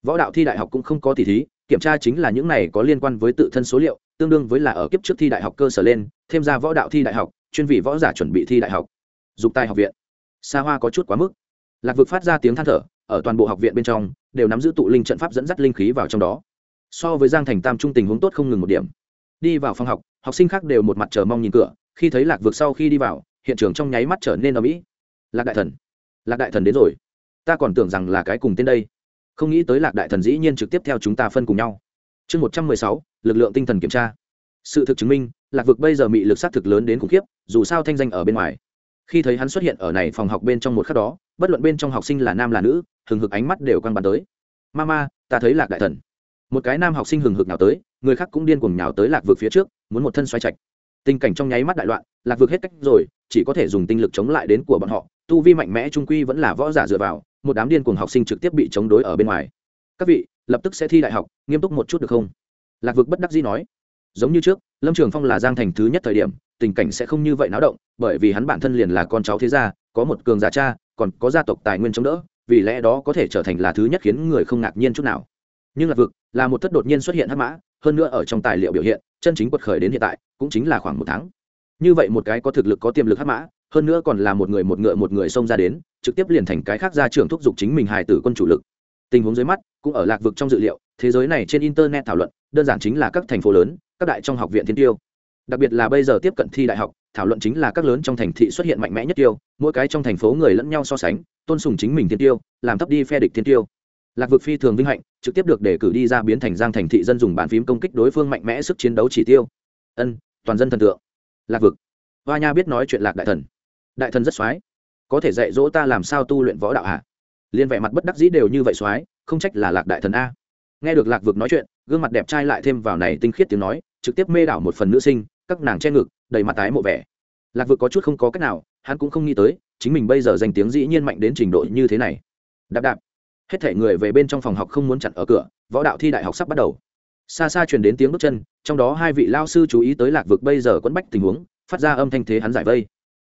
võ đạo thi đại học cũng không có tỷ thí, kiểm tra chính là những này có liên quan với tự thân số liệu, tương đương với là ở kiếp trước thi đại học cơ sở lên, thêm ra võ đạo thi đại học, chuyên vị võ giả chuẩn bị thi đại học. Dục tài học viện. Xa hoa có chút quá mức. Lạc vực phát ra tiếng than thở, ở toàn bộ học viện bên trong, đều nắm giữ tụ linh trận pháp dẫn dắt linh khí vào trong đó. So với giang thành tam trung tình huống tốt không ngừng một điểm. Đi vào phòng học học sinh khác đều một mặt chờ mong nhìn cửa, khi thấy lạc vực sau khi đi vào, hiện trường trong nháy mắt trở nên ở mỹ lạc đại thần. Lạc đại thần đến rồi. Ta còn tưởng rằng là cái cùng tên đây không nghĩ tới lạc đại thần dĩ nhiên trực tiếp theo chúng ta phân cùng nhau. Chương một trăm mười sáu, lực lượng tinh thần kiểm tra. Sự thực chứng minh, lạc vực bây giờ bị lực s á t thực lớn đến khủng khiếp, dù sao thanh danh ở bên ngoài. Khi thấy hắn xuất hiện ở này phòng học bên trong một khắc đó, bất luận bên trong học sinh là nam là nữ, hừng hực ánh mắt đều căng bắn tới. Ma ma ta thấy lạc đại thần. Một cái nam học sinh hừng hực nào tới, người khác cũng điên cuồng nhào tới lạc vực phía trước, muốn một thân xoay chạch tình cảnh trong nháy mắt đại loạn, lạc vực hết cách rồi, chỉ có thể dùng tinh lực chống lại đến của bọn họ, tu vi mạnh mẽ trung quy vẫn là võ giả dựa vào một đám điên cuồng học sinh trực tiếp bị chống đối ở bên ngoài. Các vị, lập tức sẽ thi đại học, nghiêm túc một chút được không? Lạc vực bất đắc dĩ nói. Giống như trước, lâm trường phong là giang thành thứ nhất thời điểm, tình cảnh sẽ không như vậy náo động, bởi vì hắn bản thân liền là con cháu thế gia, có một cường giả cha, còn có gia tộc tài nguyên chống đỡ, vì lẽ đó có thể trở thành là thứ nhất khiến người không ngạc nhiên chút nào. Nhưng lạc vực là một thất đột nhiên xuất hiện hắc mã, hơn nữa ở trong tài liệu biểu hiện, chân chính quật khởi đến hiện tại, cũng chính là khoảng một tháng. Như vậy một cái có thực lực có tiềm lực hắc mã hơn nữa còn là một người một ngựa một người xông ra đến, trực tiếp liền thành cái khác ra trường thúc giục chính mình hài tử quân chủ lực. Tình huống dưới mắt, cũng ở lạc vực trong dự liệu, thế giới này trên internet thảo luận, đơn giản chính là các thành phố lớn, các đại trong học viện thiên tiêu. Đặc biệt là bây giờ tiếp cận thi đại học, thảo luận chính là các lớn trong thành thị xuất hiện mạnh mẽ nhất tiêu, mỗi cái trong thành phố người lẫn nhau so sánh, tôn sùng chính mình thiên tiêu, làm thấp đi phe địch thiên tiêu. Lạc vực phi thường vinh hạnh, trực tiếp được đề cử đi ra biến thành giang thành thị dân dùng bàn phím công kích đối phương mạnh mẽ sức chiến đấu chỉ tiêu. Ân, toàn dân thần tượng. Lạc vực. Hoa nha biết nói chuyện lạc đại thần đại thần rất soái, có thể dạy dỗ ta làm sao tu luyện võ đạo hả? liên vẻ mặt bất đắc dĩ đều như vậy soái, không trách là lạc đại thần a. Nghe được lạc vực nói chuyện gương mặt đẹp trai lại thêm vào này tinh khiết tiếng nói trực tiếp mê đảo một phần nữ sinh các nàng che ngực đầy mặt tái mộ vẻ. Lạc vực có chút không có cách nào hắn cũng không nghĩ tới chính mình bây giờ danh tiếng dĩ nhiên mạnh đến trình độ như thế này. Đạp đạp. Hết thể người về bên trong phòng học không muốn chặn ở cửa võ đạo thi đại học sắp bắt đầu. Xa xa truyền đến tiếng bước chân trong đó hai vị lao sư chú ý tới lạc vực bây giờ quẫn bách tình huống phát ra âm thanh thế hắn giải vây.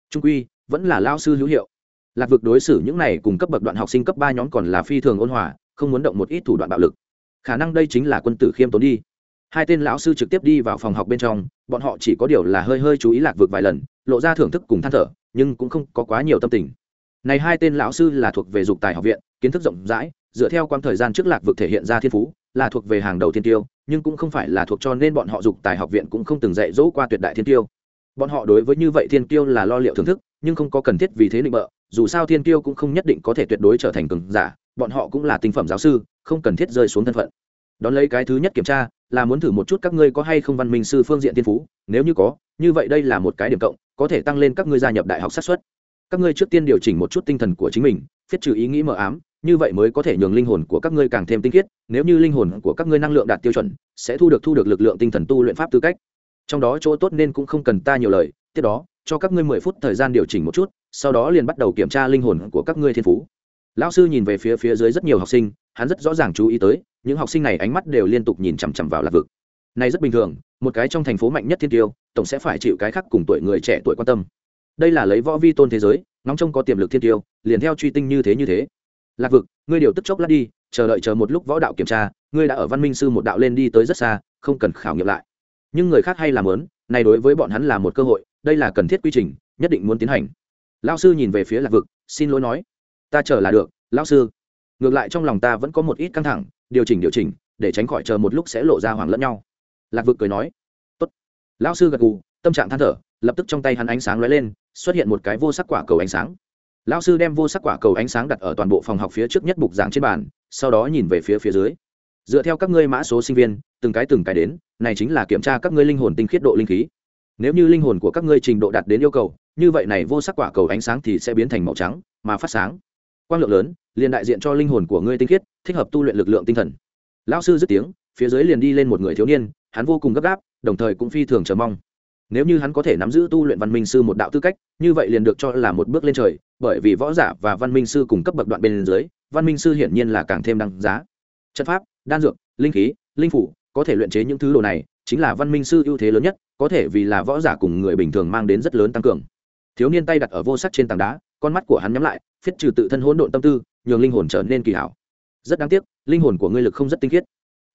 Trung quy vẫn là lao sư hữu hiệu. Lạc vực đối xử những này cùng cấp bậc đoạn học sinh cấp ba nhóm còn là phi thường ôn hòa, không muốn động một ít thủ đoạn bạo lực. Khả năng đây chính là quân tử khiêm tốn đi. Hai tên lão sư trực tiếp đi vào phòng học bên trong, bọn họ chỉ có điều là hơi hơi chú ý lạc vực vài lần, lộ ra thưởng thức cùng than thở, nhưng cũng không có quá nhiều tâm tình. Này hai tên lão sư là thuộc về dục tài học viện, kiến thức rộng rãi, dựa theo quãng thời gian trước lạc vực thể hiện ra thiên phú, là thuộc về hàng đầu thiên tiêu, nhưng cũng không phải là thuộc cho nên bọn họ dục tài học viện cũng không từng dạy dỗ qua tuyệt đại thiên tiêu. Bọn họ đối với như vậy thiên tiêu là lo liệu thưởng thức nhưng không có cần thiết vì thế định bợ, dù sao thiên tiêu cũng không nhất định có thể tuyệt đối trở thành cường giả, bọn họ cũng là tinh phẩm giáo sư, không cần thiết rơi xuống thân phận. Đón lấy cái thứ nhất kiểm tra, là muốn thử một chút các ngươi có hay không văn minh sư phương diện thiên phú, nếu như có, như vậy đây là một cái điểm cộng, có thể tăng lên các ngươi gia nhập đại học sát xuất các ngươi trước tiên điều chỉnh một chút tinh thần của chính mình phiết trừ ý nghĩ mờ ám, như vậy mới có thể nhường linh hồn của các ngươi càng thêm tinh khiết, nếu như linh hồn của các ngươi năng lượng đạt tiêu chuẩn, sẽ thu được thu được lực lượng tinh thần tu luyện pháp tư cách. Trong đó chỗ tốt nên cũng không cần ta nhiều lời, tiếp đó cho các ngươi mười phút thời gian điều chỉnh một chút, sau đó liền bắt đầu kiểm tra linh hồn của các ngươi thiên phú. Lão sư nhìn về phía phía dưới rất nhiều học sinh, hắn rất rõ ràng chú ý tới, những học sinh này ánh mắt đều liên tục nhìn chằm chằm vào lạc vực. Này rất bình thường, một cái trong thành phố mạnh nhất thiên tiêu, tổng sẽ phải chịu cái khác cùng tuổi người trẻ tuổi quan tâm. Đây là lấy võ vi tôn thế giới, ngóng trông có tiềm lực thiên tiêu, liền theo truy tinh như thế như thế. Lạc vực, ngươi điều tức chốc lát đi, chờ đợi chờ một lúc võ đạo kiểm tra, ngươi đã ở văn minh sư một đạo lên đi tới rất xa, không cần khảo nghiệm lại. Nhưng người khác hay làm lớn này đối với bọn hắn là một cơ hội đây là cần thiết quy trình, nhất định muốn tiến hành. Lao sư nhìn về phía lạc vực, xin lỗi nói. Ta chờ là được lao sư. Ngược lại trong lòng ta vẫn có một ít căng thẳng, điều chỉnh điều chỉnh, để tránh khỏi chờ một lúc sẽ lộ ra hoảng lẫn nhau. Lạc vực cười nói. Tốt. Lão sư gật gù, tâm trạng than thở, lập tức trong tay hắn ánh sáng lóe lên, xuất hiện một cái vô sắc quả cầu ánh sáng. Lão sư đem vô sắc quả cầu ánh sáng đặt ở toàn bộ phòng học phía trước nhất bục giảng trên bàn, sau đó nhìn về phía phía dưới. Dựa theo các ngươi mã số sinh viên, từng cái từng cái đến, này chính là kiểm tra các ngươi linh hồn tinh khiết độ linh khí nếu như linh hồn của các ngươi trình độ đạt đến yêu cầu, như vậy này vô sắc quả cầu ánh sáng thì sẽ biến thành màu trắng, mà phát sáng. Quang lượng lớn, liền đại diện cho linh hồn của ngươi tinh khiết, thích hợp tu luyện lực lượng tinh thần. Lão sư dứt tiếng, phía dưới liền đi lên một người thiếu niên, hắn vô cùng gấp gáp, đồng thời cũng phi thường chờ mong. Nếu như hắn có thể nắm giữ tu luyện văn minh sư một đạo tư cách, như vậy liền được cho là một bước lên trời, bởi vì võ giả và văn minh sư cùng cấp bậc đoạn bên dưới, văn minh sư hiển nhiên là càng thêm đăng giá. Chất pháp, đan dược, linh khí, linh phủ, có thể luyện chế những thứ đồ này, chính là văn minh sư ưu thế lớn nhất có thể vì là võ giả cùng người bình thường mang đến rất lớn tăng cường. Thiếu niên tay đặt ở vô sắc trên tảng đá, con mắt của hắn nhắm lại, phiết trừ tự thân hỗn độn tâm tư, nhường linh hồn trở nên kỳ hảo. Rất đáng tiếc, linh hồn của ngươi lực không rất tinh khiết.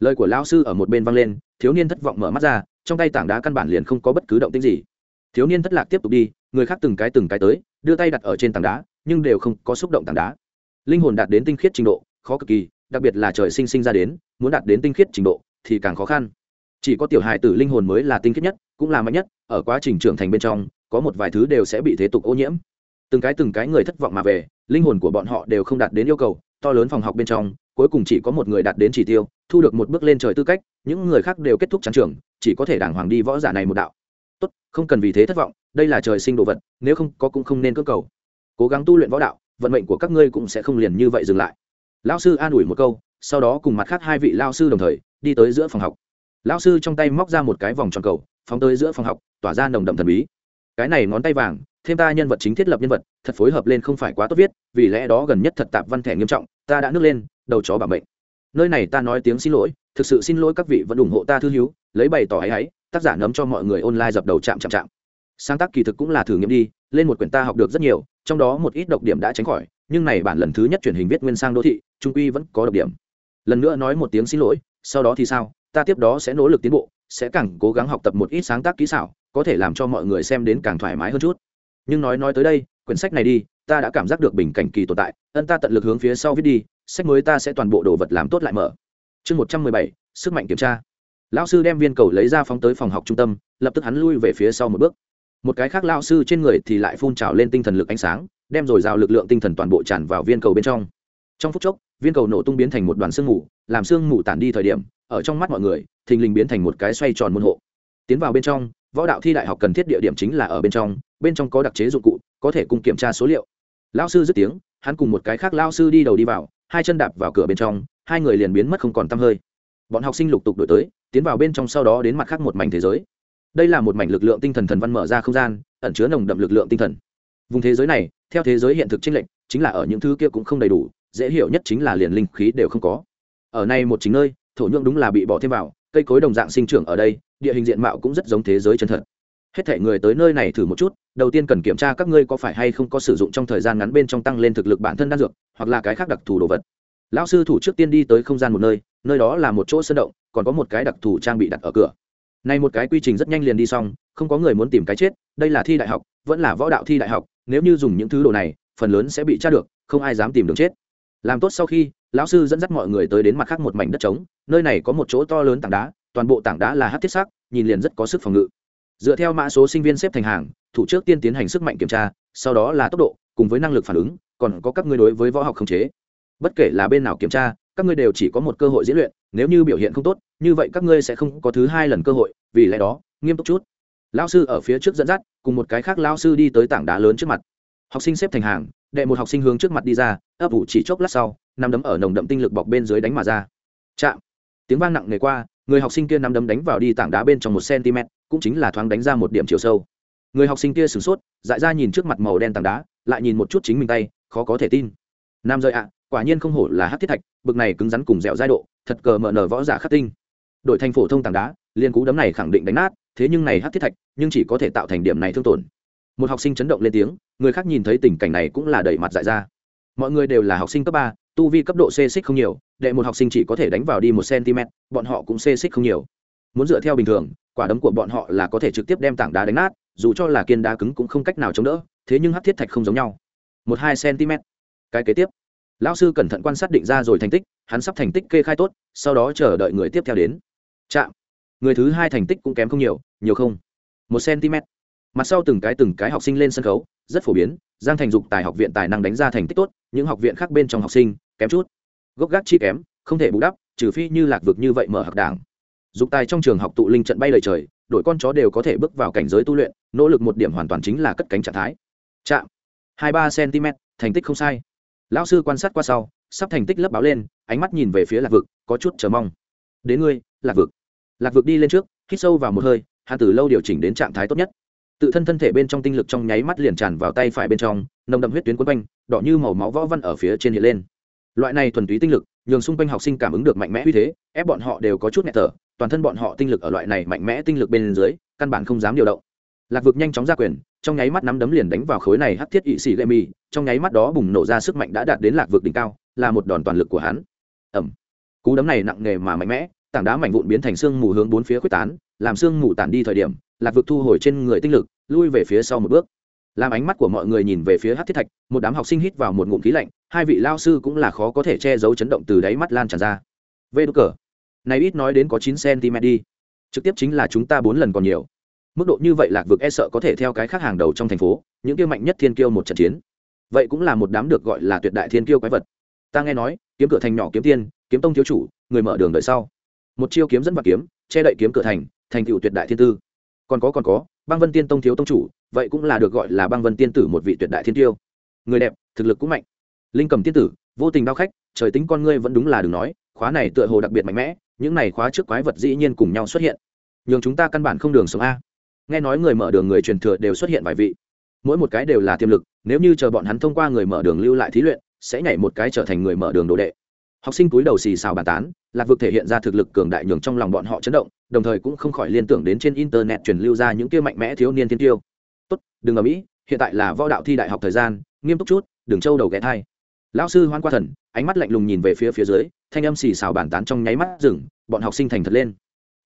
Lời của lão sư ở một bên vang lên, thiếu niên thất vọng mở mắt ra, trong tay tảng đá căn bản liền không có bất cứ động tĩnh gì. Thiếu niên thất lạc tiếp tục đi, người khác từng cái từng cái tới, đưa tay đặt ở trên tảng đá, nhưng đều không có xúc động tảng đá. Linh hồn đạt đến tinh khiết trình độ, khó cực kỳ, đặc biệt là trời sinh sinh ra đến, muốn đạt đến tinh khiết trình độ, thì càng khó khăn chỉ có tiểu hài tử linh hồn mới là tinh khiết nhất, cũng là mạnh nhất, ở quá trình trưởng thành bên trong, có một vài thứ đều sẽ bị thế tục ô nhiễm. Từng cái từng cái người thất vọng mà về, linh hồn của bọn họ đều không đạt đến yêu cầu, to lớn phòng học bên trong, cuối cùng chỉ có một người đạt đến chỉ tiêu, thu được một bước lên trời tư cách, những người khác đều kết thúc trắng trường, chỉ có thể đàng hoàng đi võ giả này một đạo. Tốt, không cần vì thế thất vọng, đây là trời sinh đồ vật, nếu không có cũng không nên cơ cầu. Cố gắng tu luyện võ đạo, vận mệnh của các ngươi cũng sẽ không liền như vậy dừng lại. Lão sư an ủi một câu, sau đó cùng mặt khác hai vị lao sư đồng thời, đi tới giữa phòng học lão sư trong tay móc ra một cái vòng tròn cầu, phóng tới giữa phòng học, tỏa ra nồng đậm thần bí. Cái này ngón tay vàng, thêm ta nhân vật chính thiết lập nhân vật, thật phối hợp lên không phải quá tốt viết, vì lẽ đó gần nhất thật tạp văn thẻ nghiêm trọng, ta đã nước lên, đầu chó bảo mệnh nơi này ta nói tiếng xin lỗi, thực sự xin lỗi các vị vẫn ủng hộ ta thư hiếu lấy bày tỏ ấy ấy tác giả nấm cho mọi người online dập đầu chạm chạm chạm. Sáng tác kỳ thực cũng là thử nghiệm đi, lên một quyển ta học được rất nhiều, trong đó một ít độc điểm đã tránh khỏi, nhưng này bản lần thứ nhất truyền hình viết nguyên sang đô thị, trung quy vẫn có độc điểm. Lần nữa nói một tiếng xin lỗi, sau đó thì sao? Ta tiếp đó sẽ nỗ lực tiến bộ, sẽ càng cố gắng học tập một ít sáng tác kỹ xảo, có thể làm cho mọi người xem đến càng thoải mái hơn chút. Nhưng nói nói tới đây, quyển sách này đi, ta đã cảm giác được bình cảnh kỳ tồn tại, ân ta tận lực hướng phía sau viết đi, sách mới ta sẽ toàn bộ đồ vật làm tốt lại mở. Chương một trăm mười bảy, sức mạnh kiểm tra. Lão sư đem viên cầu lấy ra phóng tới phòng học trung tâm, lập tức hắn lui về phía sau một bước. Một cái khác lão sư trên người thì lại phun trào lên tinh thần lực ánh sáng, đem rồi rào lực lượng tinh thần toàn bộ tràn vào viên cầu bên trong. Trong phút chốc, viên cầu nổ tung biến thành một đoàn sương mù, làm sương mù tản đi thời điểm ở trong mắt mọi người, thình lình biến thành một cái xoay tròn môn hộ. Tiến vào bên trong, võ đạo thi đại học cần thiết địa điểm chính là ở bên trong bên trong có đặc chế dụng cụ, có thể cùng kiểm tra số liệu. Lao sư dứt tiếng, hắn cùng một cái khác lao sư đi đầu đi vào, hai chân đạp vào cửa bên trong, hai người liền biến mất không còn t hơi. Bọn học sinh lục tục đổi tới, tiến vào bên trong sau đó đến mặt khác một mảnh thế giới. Đây là một mảnh lực lượng tinh thần thần văn mở ra không gian, ẩn chứa nồng đậm lực lượng tinh thần. Vùng thế giới này, theo thế giới hiện thực tranh lệch, chính là ở những thứ kia cũng không đầy đủ, dễ hiểu nhất chính là liền linh khí đều không có. Ở này một chính nơi thổ nhưỡng đúng là bị bỏ thêm vào, cây cối đồng dạng sinh trưởng ở đây, địa hình diện mạo cũng rất giống thế giới chân thật. Hết thể người tới nơi này thử một chút, đầu tiên cần kiểm tra các ngươi có phải hay không có sử dụng trong thời gian ngắn bên trong tăng lên thực lực bản thân đan dược, hoặc là cái khác đặc thù đồ vật. Lão sư thủ trước tiên đi tới không gian một nơi nơi đó là một chỗ sơn động, còn có một cái đặc thù trang bị đặt ở cửa. Này một cái quy trình rất nhanh liền đi xong, không có người muốn tìm cái chết, đây là thi đại học, vẫn là võ đạo thi đại học, nếu như dùng những thứ đồ này, phần lớn sẽ bị tra được, không ai dám tìm đường chết. Làm tốt sau khi lão sư dẫn dắt mọi người tới đến mặt khác một mảnh đất trống, nơi này có một chỗ to lớn tảng đá, toàn bộ tảng đá là hát thiết sắc, nhìn liền rất có sức phòng ngự. Dựa theo mã số sinh viên xếp thành hàng, thủ trước tiên tiến hành sức mạnh kiểm tra, sau đó là tốc độ, cùng với năng lực phản ứng, còn có các ngươi đối với võ học khống chế. Bất kể là bên nào kiểm tra, các ngươi đều chỉ có một cơ hội diễn luyện, nếu như biểu hiện không tốt, như vậy các ngươi sẽ không có thứ hai lần cơ hội, vì lẽ đó, nghiêm túc chút. Lao sư ở phía trước dẫn dắt, cùng một cái khác lao sư đi tới tảng đá lớn trước mặt. Học sinh xếp thành hàng, đệ một học sinh hướng trước mặt đi ra ấp ủ chỉ chốc lát sau nằm đấm ở nồng đậm tinh lực bọc bên dưới đánh mà ra. Chạm. Tiếng vang nặng nề qua, người học sinh kia nằm đấm đánh vào đi tảng đá bên trong một cm, cũng chính là thoáng đánh ra một điểm chiều sâu. Người học sinh kia sửng sốt, dại ra nhìn trước mặt màu đen tảng đá, lại nhìn một chút chính mình tay, khó có thể tin. Nam rơi ạ, quả nhiên không hổ là hát thiết thạch, bực này cứng rắn cùng dẻo giai độ, thật cờ mở nở võ giả khắc tinh. Đội thành phổ thông tảng đá liên cú đấm này khẳng định đánh nát, thế nhưng này hát thiết thạch, nhưng chỉ có thể tạo thành điểm này thương tổn. Một học sinh chấn động lên tiếng, người khác nhìn thấy tình cảnh này cũng là đẩy mặt dại ra mọi người đều là học sinh cấp ba, tu vi cấp độ c xích không nhiều, đệ một học sinh chỉ có thể đánh vào đi một cm bọn họ cũng c xích không nhiều. Muốn dựa theo bình thường, quả đấm của bọn họ là có thể trực tiếp đem tảng đá đánh nát, dù cho là kiên đá cứng cũng không cách nào chống đỡ, thế nhưng hát thiết thạch không giống nhau. Một hai cm cái kế tiếp. Lão sư cẩn thận quan sát định ra rồi thành tích, hắn sắp thành tích kê khai tốt, sau đó chờ đợi người tiếp theo đến. Chạm. Người thứ hai thành tích cũng kém không nhiều nhiều không? Một cm mặt sau từng cái từng cái học sinh lên sân khấu, rất phổ biến, giang thành dục tài học viện tài năng đánh ra thành tích tốt, những học viện khác bên trong học sinh, kém chút. Gốc gác chi kém, không thể bù đắp, trừ phi như lạc vực như vậy mở học đảng. Dục tài trong trường học tụ linh trận bay lời trời, đội con chó đều có thể bước vào cảnh giới tu luyện, nỗ lực một điểm hoàn toàn chính là cất cánh trạng thái. Chạm. Hai ba cm thành tích không sai. Lão sư quan sát qua sau, sắp thành tích lấp báo lên, ánh mắt nhìn về phía lạc vực, có chút chờ mong. Đến ngươi, lạc vực. Lạc vực đi lên trước, hít sâu vào một hơi hạ từ lâu điều chỉnh đến trạng thái tốt nhất tự thân thân thể bên trong tinh lực trong nháy mắt liền tràn vào tay phải bên trong nồng đậm huyết tuyến quấn quanh đỏ như màu máu võ văn ở phía trên hiện lên. Loại này thuần túy tinh lực nhường xung quanh học sinh cảm ứng được mạnh mẽ uy thế ép bọn họ đều có chút nghẹt thở toàn thân bọn họ tinh lực ở loại này mạnh mẽ tinh lực bên dưới căn bản không dám điều động. Lạc vực nhanh chóng ra quyền trong nháy mắt nắm đấm liền đánh vào khối này hắc thiết ỵ sĩ lệ mi, trong nháy mắt đó bùng nổ ra sức mạnh đã đạt đến lạc vực đỉnh cao là một đòn toàn lực của hắn. Ẩm cú đấm này nặng nề mà mạnh mẽ tảng đá mảnh vụn biến thành xương mù hướng bốn phía quyết tán làm xương mù tản đi thời điểm lạc vực thu hồi trên người tinh lực lui về phía sau một bước. Làm ánh mắt của mọi người nhìn về phía hát thiết thạch, một đám học sinh hít vào một ngụm khí lạnh, hai vị lao sư cũng là khó có thể che giấu chấn động từ đáy mắt lan tràn ra. Vê đốt cờ. Này ít nói đến có chín cm đi. Trực tiếp chính là chúng ta bốn lần còn nhiều. Mức độ như vậy lạc vực e sợ có thể theo cái khác hàng đầu trong thành phố, những kia mạnh nhất thiên kiêu một trận chiến. Vậy cũng là một đám được gọi là tuyệt đại thiên kiêu quái vật. Ta nghe nói, kiếm cửa thành nhỏ kiếm tiên, kiếm tông thiếu chủ, người mở đường đợi sau. Một chiêu kiếm dẫn và kiếm, che đậy kiếm cửa thành thành tựu tuyệt đại thiên tư. Còn có còn có băng vân tiên tông thiếu tông chủ, vậy cũng là được gọi là băng vân tiên tử một vị tuyệt đại thiên tiêu. Người đẹp, thực lực cũng mạnh. Linh cầm tiên tử, vô tình đao khách, trời tính con ngươi vẫn đúng là đừng nói, khóa này tựa hồ đặc biệt mạnh mẽ, những này khóa trước quái vật dĩ nhiên cùng nhau xuất hiện. Nhường chúng ta căn bản không đường sống a. Nghe nói người mở đường người truyền thừa đều xuất hiện vài vị. Mỗi một cái đều là tiềm lực, nếu như chờ bọn hắn thông qua người mở đường lưu lại thí luyện, sẽ nhảy một cái trở thành người mở đường đồ đệ. Học sinh túi đầu xì xào bàn tán, lạc vực thể hiện ra thực lực cường đại nhường trong lòng bọn họ chấn động đồng thời cũng không khỏi liên tưởng đến trên internet truyền lưu ra những kia mạnh mẽ thiếu niên thiên tiêu. Tốt, đừng ở mỹ hiện tại là võ đạo thi đại học thời gian, nghiêm túc chút, đừng trâu đầu ghé thai. Lão sư hoan qua thần, ánh mắt lạnh lùng nhìn về phía phía dưới, thanh âm xì xào bàn tán trong nháy mắt rừng bọn học sinh thành thật lên.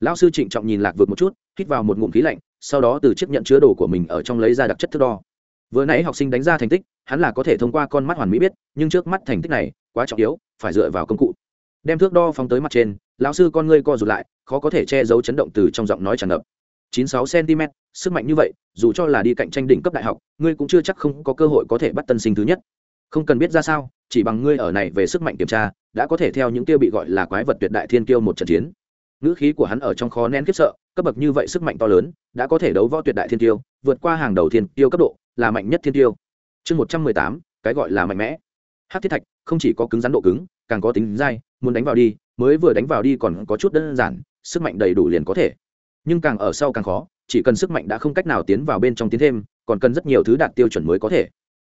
Lão sư trịnh trọng nhìn lạc vượt một chút, hít vào một ngụm khí lạnh, sau đó từ chiếc nhận chứa đồ của mình ở trong lấy ra đặc chất thước đo. Vừa nãy học sinh đánh ra thành tích, hắn là có thể thông qua con mắt hoàn mỹ biết, nhưng trước mắt thành tích này, quá trọng yếu, phải dựa vào công cụ. Đem thước đo phóng tới mặt trên lão sư con ngươi co rụt lại, khó có thể che giấu chấn động từ trong giọng nói tràn ngập. Chín sáu cm sức mạnh như vậy, dù cho là đi cạnh tranh đỉnh cấp đại học, ngươi cũng chưa chắc không có cơ hội có thể bắt tân sinh thứ nhất. Không cần biết ra sao, chỉ bằng ngươi ở này về sức mạnh kiểm tra, đã có thể theo những tiêu bị gọi là quái vật tuyệt đại thiên tiêu một trận chiến. Ngữ khí của hắn ở trong khó nén khiếp sợ, cấp bậc như vậy sức mạnh to lớn, đã có thể đấu võ tuyệt đại thiên tiêu vượt qua hàng đầu thiên tiêu cấp độ, là mạnh nhất thiên tiêu chương một trăm mười tám, cái gọi là mạnh mẽ. Hát thiết thạch, không chỉ có cứng rắn độ cứng, càng có tính dai, muốn đánh vào đi mới vừa đánh vào đi còn có chút đơn giản, sức mạnh đầy đủ liền có thể. Nhưng càng ở sau càng khó, chỉ cần sức mạnh đã không cách nào tiến vào bên trong tiến thêm, còn cần rất nhiều thứ đạt tiêu chuẩn mới có thể.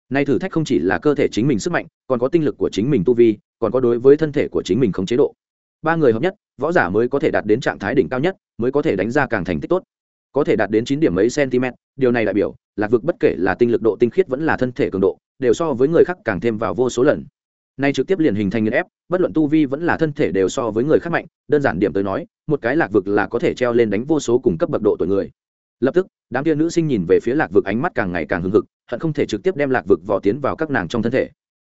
Nay thử thách không chỉ là cơ thể chính mình sức mạnh, còn có tinh lực của chính mình tu vi, còn có đối với thân thể của chính mình không chế độ. Ba người hợp nhất, võ giả mới có thể đạt đến trạng thái đỉnh cao nhất, mới có thể đánh ra càng thành tích tốt. Có thể đạt đến chín điểm mấy cm, điều này đại biểu, lạc vực bất kể là tinh lực độ tinh khiết vẫn là thân thể cường độ, đều so với người khác càng thêm vào vô số lần nay trực tiếp liền hình thành nghiền ép, bất luận tu vi vẫn là thân thể đều so với người khác mạnh, đơn giản điểm tới nói, một cái lạc vực là có thể treo lên đánh vô số cùng cấp bậc độ tuổi người. Lập tức, đám kia nữ sinh nhìn về phía lạc vực ánh mắt càng ngày càng hưng hực, hận không thể trực tiếp đem lạc vực vò tiến vào các nàng trong thân thể.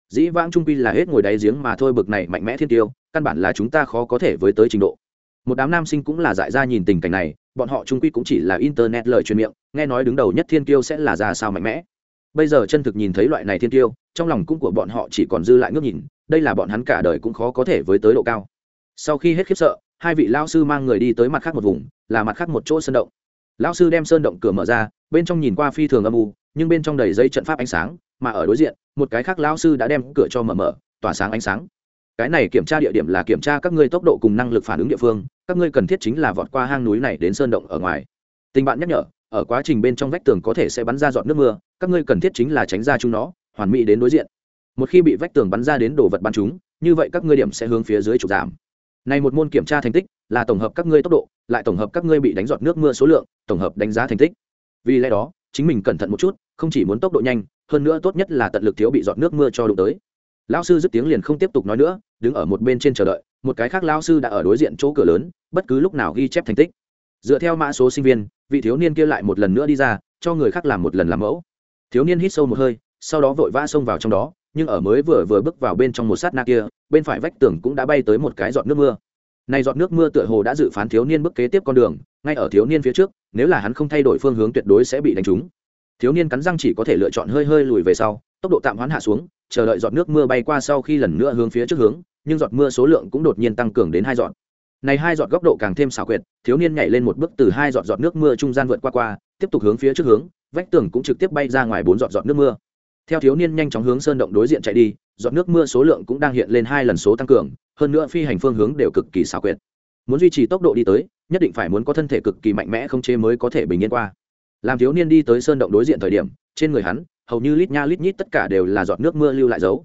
Dĩ vãng trung quy là hết ngồi đáy giếng mà thôi bực này mạnh mẽ thiên tiêu, căn bản là chúng ta khó có thể với tới trình độ. Một đám nam sinh cũng là dại ra nhìn tình cảnh này, bọn họ trung quy cũng chỉ là internet lời truyền miệng, nghe nói đứng đầu nhất thiên tiêu sẽ là ra sao mạnh mẽ bây giờ chân thực nhìn thấy loại này thiên tiêu, trong lòng cũng của bọn họ chỉ còn dư lại ngước nhìn, đây là bọn hắn cả đời cũng khó có thể với tới độ cao. Sau khi hết khiếp sợ, hai vị lao sư mang người đi tới mặt khác một vùng, là mặt khác một chỗ sơn động. Lao sư đem sơn động cửa mở ra, bên trong nhìn qua phi thường âm u, nhưng bên trong đầy dây trận pháp ánh sáng, mà ở đối diện, một cái khác lao sư đã đem cửa cho mở mở, tỏa sáng ánh sáng. Cái này kiểm tra địa điểm là kiểm tra các ngươi tốc độ cùng năng lực phản ứng địa phương, các ngươi cần thiết chính là vọt qua hang núi này đến sơn động ở ngoài. Tình bạn nhắc nhở ở quá trình bên trong vách tường có thể sẽ bắn ra giọt nước mưa, các ngươi cần thiết chính là tránh ra chúng nó, hoàn mỹ đến đối diện. Một khi bị vách tường bắn ra đến đồ vật bắn chúng, như vậy các ngươi điểm sẽ hướng phía dưới trục giảm. Này một môn kiểm tra thành tích, là tổng hợp các ngươi tốc độ, lại tổng hợp các ngươi bị đánh giọt nước mưa số lượng, tổng hợp đánh giá thành tích. Vì lẽ đó, chính mình cẩn thận một chút, không chỉ muốn tốc độ nhanh, hơn nữa tốt nhất là tận lực thiếu bị giọt nước mưa cho đụng tới. Lão sư dứt tiếng liền không tiếp tục nói nữa, đứng ở một bên trên chờ đợi, một cái khác lão sư đã ở đối diện chỗ cửa lớn, bất cứ lúc nào ghi chép thành tích dựa theo mã số sinh viên, vị thiếu niên kia lại một lần nữa đi ra, cho người khác làm một lần làm mẫu. Thiếu niên hít sâu một hơi, sau đó vội vã xông vào trong đó, nhưng ở mới vừa vừa bước vào bên trong một sát na kia, bên phải vách tường cũng đã bay tới một cái giọt nước mưa. Này giọt nước mưa tựa hồ đã dự phán thiếu niên bước kế tiếp con đường, ngay ở thiếu niên phía trước, nếu là hắn không thay đổi phương hướng tuyệt đối sẽ bị đánh trúng. Thiếu niên cắn răng chỉ có thể lựa chọn hơi hơi lùi về sau, tốc độ tạm hoãn hạ xuống, chờ đợi giọt nước mưa bay qua sau khi lần nữa hướng phía trước hướng, nhưng giọt mưa số lượng cũng đột nhiên tăng cường đến hai giọt này hai giọt góc độ càng thêm xảo quyệt, thiếu niên nhảy lên một bước từ hai giọt giọt nước mưa trung gian vượt qua qua, tiếp tục hướng phía trước hướng, vách tường cũng trực tiếp bay ra ngoài bốn giọt giọt nước mưa. Theo thiếu niên nhanh chóng hướng sơn động đối diện chạy đi, giọt nước mưa số lượng cũng đang hiện lên hai lần số tăng cường, hơn nữa phi hành phương hướng đều cực kỳ xảo quyệt. Muốn duy trì tốc độ đi tới, nhất định phải muốn có thân thể cực kỳ mạnh mẽ không chế mới có thể bình yên qua. Làm thiếu niên đi tới sơn động đối diện thời điểm, trên người hắn, hầu như lít nha lít nhít tất cả đều là giọt nước mưa lưu lại dấu.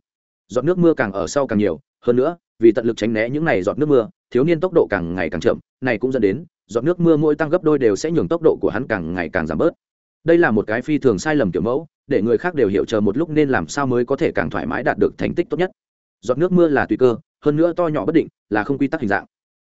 Giọt nước mưa càng ở sau càng nhiều, hơn nữa, vì tận lực tránh né những này giọt nước mưa thiếu niên tốc độ càng ngày càng chậm, này cũng dẫn đến, giọt nước mưa mỗi tăng gấp đôi đều sẽ nhường tốc độ của hắn càng ngày càng giảm bớt. Đây là một cái phi thường sai lầm kiểu mẫu, để người khác đều hiểu chờ một lúc nên làm sao mới có thể càng thoải mái đạt được thành tích tốt nhất. Giọt nước mưa là tùy cơ, hơn nữa to nhỏ bất định, là không quy tắc hình dạng.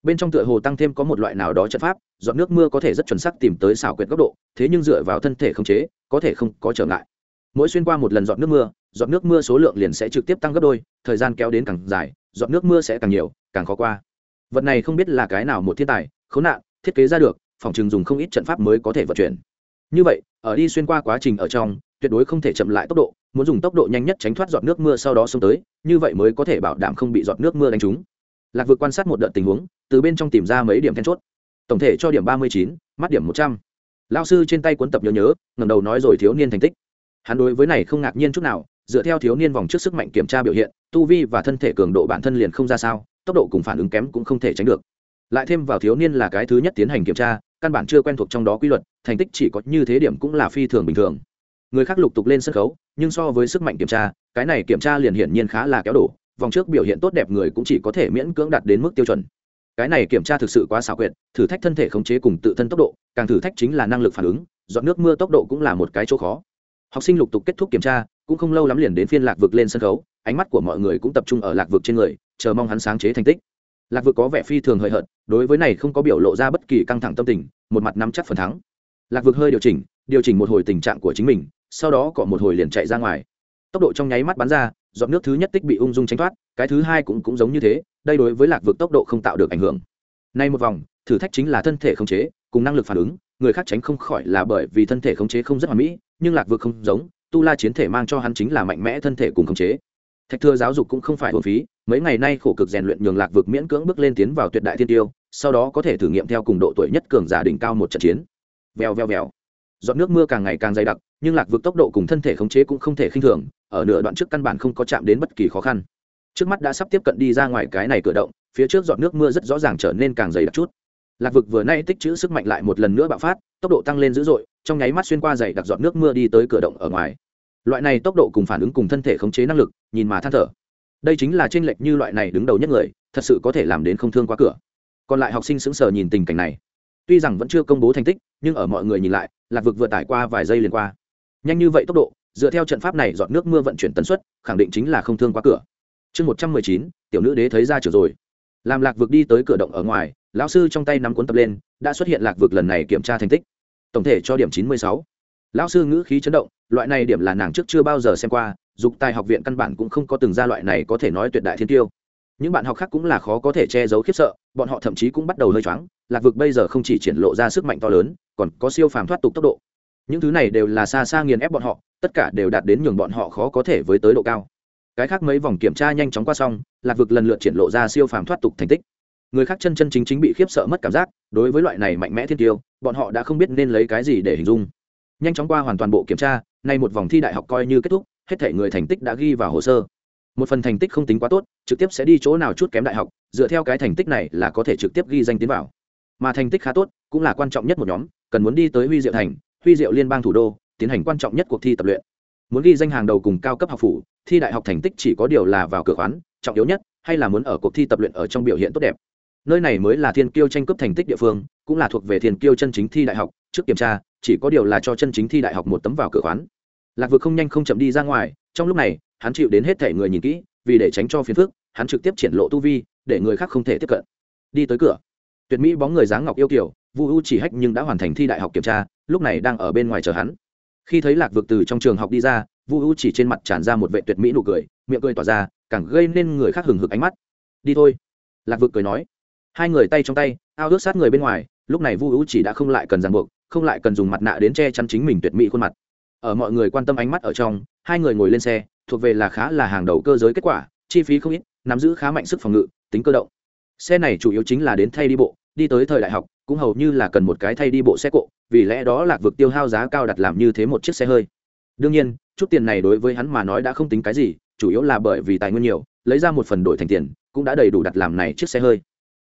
Bên trong tựa hồ tăng thêm có một loại nào đó trận pháp, giọt nước mưa có thể rất chuẩn xác tìm tới xảo quyệt góc độ, thế nhưng dựa vào thân thể khống chế, có thể không có trở ngại. Mỗi xuyên qua một lần giọt nước mưa, giọt nước mưa số lượng liền sẽ trực tiếp tăng gấp đôi, thời gian kéo đến càng dài, giọt nước mưa sẽ càng nhiều, càng khó qua vật này không biết là cái nào một thiên tài, khốn nạn, thiết kế ra được, phòng chừng dùng không ít trận pháp mới có thể vận chuyển. Như vậy, ở đi xuyên qua quá trình ở trong, tuyệt đối không thể chậm lại tốc độ, muốn dùng tốc độ nhanh nhất tránh thoát giọt nước mưa sau đó xông tới, như vậy mới có thể bảo đảm không bị giọt nước mưa đánh trúng. Lạc vực quan sát một đợt tình huống, từ bên trong tìm ra mấy điểm then chốt. Tổng thể cho điểm ba mươi chín, mắt điểm một trăm. Lao sư trên tay cuốn tập nhớ nhớ ngầm đầu nói rồi thiếu niên thành tích. Hắn đối với này không ngạc nhiên chút nào, dựa theo thiếu niên vòng trước sức mạnh kiểm tra biểu hiện, tu vi và thân thể cường độ bản thân liền không ra sao tốc độ cùng phản ứng kém cũng không thể tránh được. Lại thêm vào thiếu niên là cái thứ nhất tiến hành kiểm tra, căn bản chưa quen thuộc trong đó quy luật, thành tích chỉ có như thế điểm cũng là phi thường bình thường. Người khác lục tục lên sân khấu, nhưng so với sức mạnh kiểm tra, cái này kiểm tra liền hiển nhiên khá là kéo đổ, vòng trước biểu hiện tốt đẹp người cũng chỉ có thể miễn cưỡng đạt đến mức tiêu chuẩn. Cái này kiểm tra thực sự quá xảo quyệt, thử thách thân thể khống chế cùng tự thân tốc độ, càng thử thách chính là năng lực phản ứng, dọn nước mưa tốc độ cũng là một cái chỗ khó. Học sinh lục tục kết thúc kiểm tra, cũng không lâu lắm liền đến phiên lạc vực lên sân khấu ánh mắt của mọi người cũng tập trung ở lạc vực trên người, chờ mong hắn sáng chế thành tích. Lạc vực có vẻ phi thường hời hợt, đối với này không có biểu lộ ra bất kỳ căng thẳng tâm tình, một mặt nắm chắc phần thắng. Lạc vực hơi điều chỉnh điều chỉnh một hồi tình trạng của chính mình, sau đó cọ một hồi liền chạy ra ngoài. Tốc độ trong nháy mắt bắn ra dọn nước thứ nhất tích bị ung dung tránh thoát, cái thứ hai cũng cũng giống như thế, đây đối với lạc vực tốc độ không tạo được ảnh hưởng. Nay một vòng, thử thách chính là thân thể khống chế, cùng năng lực phản ứng, người khác tránh không khỏi là bởi vì thân thể khống chế không rất hoàn mỹ, nhưng lạc vực không giống, tu la chiến thể mang cho hắn chính là mạnh mẽ thân thể cùng khống chế thạch thừa giáo dục cũng không phải hồn phí, mấy ngày nay khổ cực rèn luyện nhường lạc vực miễn cưỡng bước lên tiến vào tuyệt đại thiên tiêu, sau đó có thể thử nghiệm theo cùng độ tuổi nhất cường giả đỉnh cao một trận chiến. Vèo vèo vèo. Giọt nước mưa càng ngày càng dày đặc, nhưng lạc vực tốc độ cùng thân thể khống chế cũng không thể khinh thường, ở nửa đoạn trước căn bản không có chạm đến bất kỳ khó khăn. Trước mắt đã sắp tiếp cận đi ra ngoài cái này cửa động, phía trước giọt nước mưa rất rõ ràng trở nên càng dày đặc chút. Lạc vực vừa nay tích trữ sức mạnh lại một lần nữa bạo phát, tốc độ tăng lên dữ dội, trong nháy mắt xuyên qua dày đặc giọt nước mưa đi tới cửa động ở ngoài loại này tốc độ cùng phản ứng cùng thân thể khống chế năng lực, nhìn mà than thở. Đây chính là tranh lệch như loại này đứng đầu nhất người, thật sự có thể làm đến không thương qua cửa. Còn lại học sinh sững sờ nhìn tình cảnh này. Tuy rằng vẫn chưa công bố thành tích, nhưng ở mọi người nhìn lại, lạc vực vừa tải qua vài giây liền qua. Nhanh như vậy tốc độ, dựa theo trận pháp này dọn nước mưa vận chuyển tần suất, khẳng định chính là không thương qua cửa. Chương một trăm mười chín, tiểu nữ đế thấy ra trở rồi. Làm lạc vực đi tới cửa động ở ngoài, lão sư trong tay nắm cuốn tập lên, đã xuất hiện lạc vực lần này kiểm tra thành tích. Tổng thể cho điểm chín mươi sáu lão sư ngữ khí chấn động, loại này điểm là nàng trước chưa bao giờ xem qua, dục tài học viện căn bản cũng không có từng ra loại này có thể nói tuyệt đại thiên tiêu. Những bạn học khác cũng là khó có thể che giấu khiếp sợ, bọn họ thậm chí cũng bắt đầu hơi choáng, lạc vực bây giờ không chỉ triển lộ ra sức mạnh to lớn, còn có siêu phàm thoát tục tốc độ. Những thứ này đều là xa xa nghiền ép bọn họ, tất cả đều đạt đến nhường bọn họ khó có thể với tới độ cao. Cái khác mấy vòng kiểm tra nhanh chóng qua xong, lạc vực lần lượt triển lộ ra siêu phàm thoát tục thành tích. Người khác chân chân chính chính bị khiếp sợ mất cảm giác, đối với loại này mạnh mẽ thiên tiêu, bọn họ đã không biết nên lấy cái gì để hình dung nhanh chóng qua hoàn toàn bộ kiểm tra, nay một vòng thi đại học coi như kết thúc, hết thể người thành tích đã ghi vào hồ sơ. Một phần thành tích không tính quá tốt, trực tiếp sẽ đi chỗ nào chút kém đại học, dựa theo cái thành tích này là có thể trực tiếp ghi danh tiến vào. Mà thành tích khá tốt, cũng là quan trọng nhất một nhóm, cần muốn đi tới huy diệu thành, huy diệu liên bang thủ đô, tiến hành quan trọng nhất cuộc thi tập luyện. Muốn ghi danh hàng đầu cùng cao cấp học phủ, thi đại học thành tích chỉ có điều là vào cửa khoán, trọng yếu nhất, hay là muốn ở cuộc thi tập luyện ở trong biểu hiện tốt đẹp. Nơi này mới là thiên kiêu tranh cướp thành tích địa phương, cũng là thuộc về thiên kiêu chân chính thi đại học, trước kiểm tra chỉ có điều là cho chân chính thi đại học một tấm vào cửa khoán. Lạc vực không nhanh không chậm đi ra ngoài, trong lúc này, hắn chịu đến hết thể người nhìn kỹ, vì để tránh cho phiền phức, hắn trực tiếp triển lộ tu vi, để người khác không thể tiếp cận. Đi tới cửa, tuyệt mỹ bóng người dáng ngọc yêu kiểu vu u chỉ hách nhưng đã hoàn thành thi đại học kiểm tra, lúc này đang ở bên ngoài chờ hắn. Khi thấy lạc vực từ trong trường học đi ra, vu u chỉ trên mặt tràn ra một vệ tuyệt mỹ nụ cười, miệng cười tỏa ra, càng gây nên người khác hừng hực ánh mắt. Đi thôi. Lạc vực cười nói. Hai người tay trong tay, ao ước sát người bên ngoài lúc này vu u chỉ đã không lại cần ràng buộc, không lại cần dùng mặt nạ đến che chắn chính mình tuyệt mỹ khuôn mặt. Ở mọi người quan tâm ánh mắt ở trong, hai người ngồi lên xe, thuộc về là khá là hàng đầu cơ giới kết quả, chi phí không ít, nắm giữ khá mạnh sức phòng ngự, tính cơ động. Xe này chủ yếu chính là đến thay đi bộ, đi tới thời đại học, cũng hầu như là cần một cái thay đi bộ xe cộ, vì lẽ đó lạc vực tiêu hao giá cao đặt làm như thế một chiếc xe hơi. Đương nhiên, chút tiền này đối với hắn mà nói đã không tính cái gì, chủ yếu là bởi vì tài nguyên nhiều, lấy ra một phần đổi thành tiền, cũng đã đầy đủ đặt làm này chiếc xe hơi.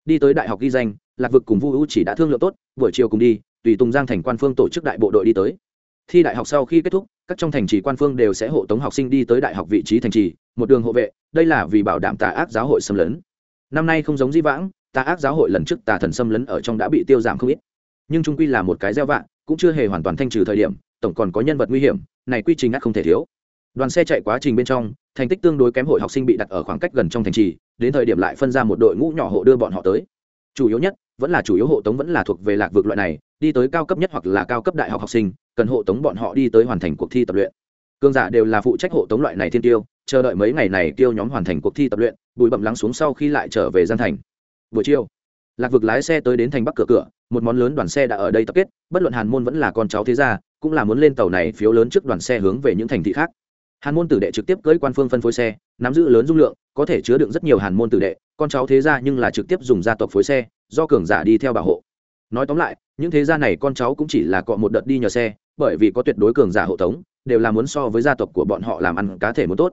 Đi tới đại học ghi danh lạc vực cùng vu u chỉ đã thương lượng tốt, buổi chiều cùng đi, tùy tùng giang thành quan phương tổ chức đại bộ đội đi tới. Thi đại học sau khi kết thúc, các trong thành trì quan phương đều sẽ hộ tống học sinh đi tới đại học vị trí thành trì, một đường hộ vệ, đây là vì bảo đảm tà ác giáo hội xâm lấn. Năm nay không giống di vãng, tà ác giáo hội lần trước tà thần xâm lấn ở trong đã bị tiêu giảm không ít. Nhưng trung quy là một cái gieo vạn cũng chưa hề hoàn toàn thanh trừ thời điểm, tổng còn có nhân vật nguy hiểm, này quy trình ắt không thể thiếu. Đoàn xe chạy quá trình bên trong, thành tích tương đối kém hội học sinh bị đặt ở khoảng cách gần trong thành trì, đến thời điểm lại phân ra một đội ngũ nhỏ hộ đưa bọn họ tới chủ yếu nhất, vẫn là chủ yếu hộ tống vẫn là thuộc về lạc vực loại này, đi tới cao cấp nhất hoặc là cao cấp đại học học sinh, cần hộ tống bọn họ đi tới hoàn thành cuộc thi tập luyện. Cương giả đều là phụ trách hộ tống loại này thiên tiêu, chờ đợi mấy ngày này tiêu nhóm hoàn thành cuộc thi tập luyện, bụi bậm lắng xuống sau khi lại trở về gian thành. Buổi chiều, lạc vực lái xe tới đến thành bắc cửa cửa, một món lớn đoàn xe đã ở đây tập kết, bất luận hàn môn vẫn là con cháu thế gia, cũng là muốn lên tàu này phiếu lớn trước đoàn xe hướng về những thành thị khác hàn môn tử đệ trực tiếp cưỡi quan phương phân phối xe, nắm giữ lớn dung lượng, có thể chứa đựng rất nhiều hàn môn tử đệ, con cháu thế gia nhưng là trực tiếp dùng gia tộc phối xe, do cường giả đi theo bảo hộ. Nói tóm lại, những thế gia này con cháu cũng chỉ là cọ một đợt đi nhờ xe, bởi vì có tuyệt đối cường giả hộ tống, đều là muốn so với gia tộc của bọn họ làm ăn cá thể muốn tốt.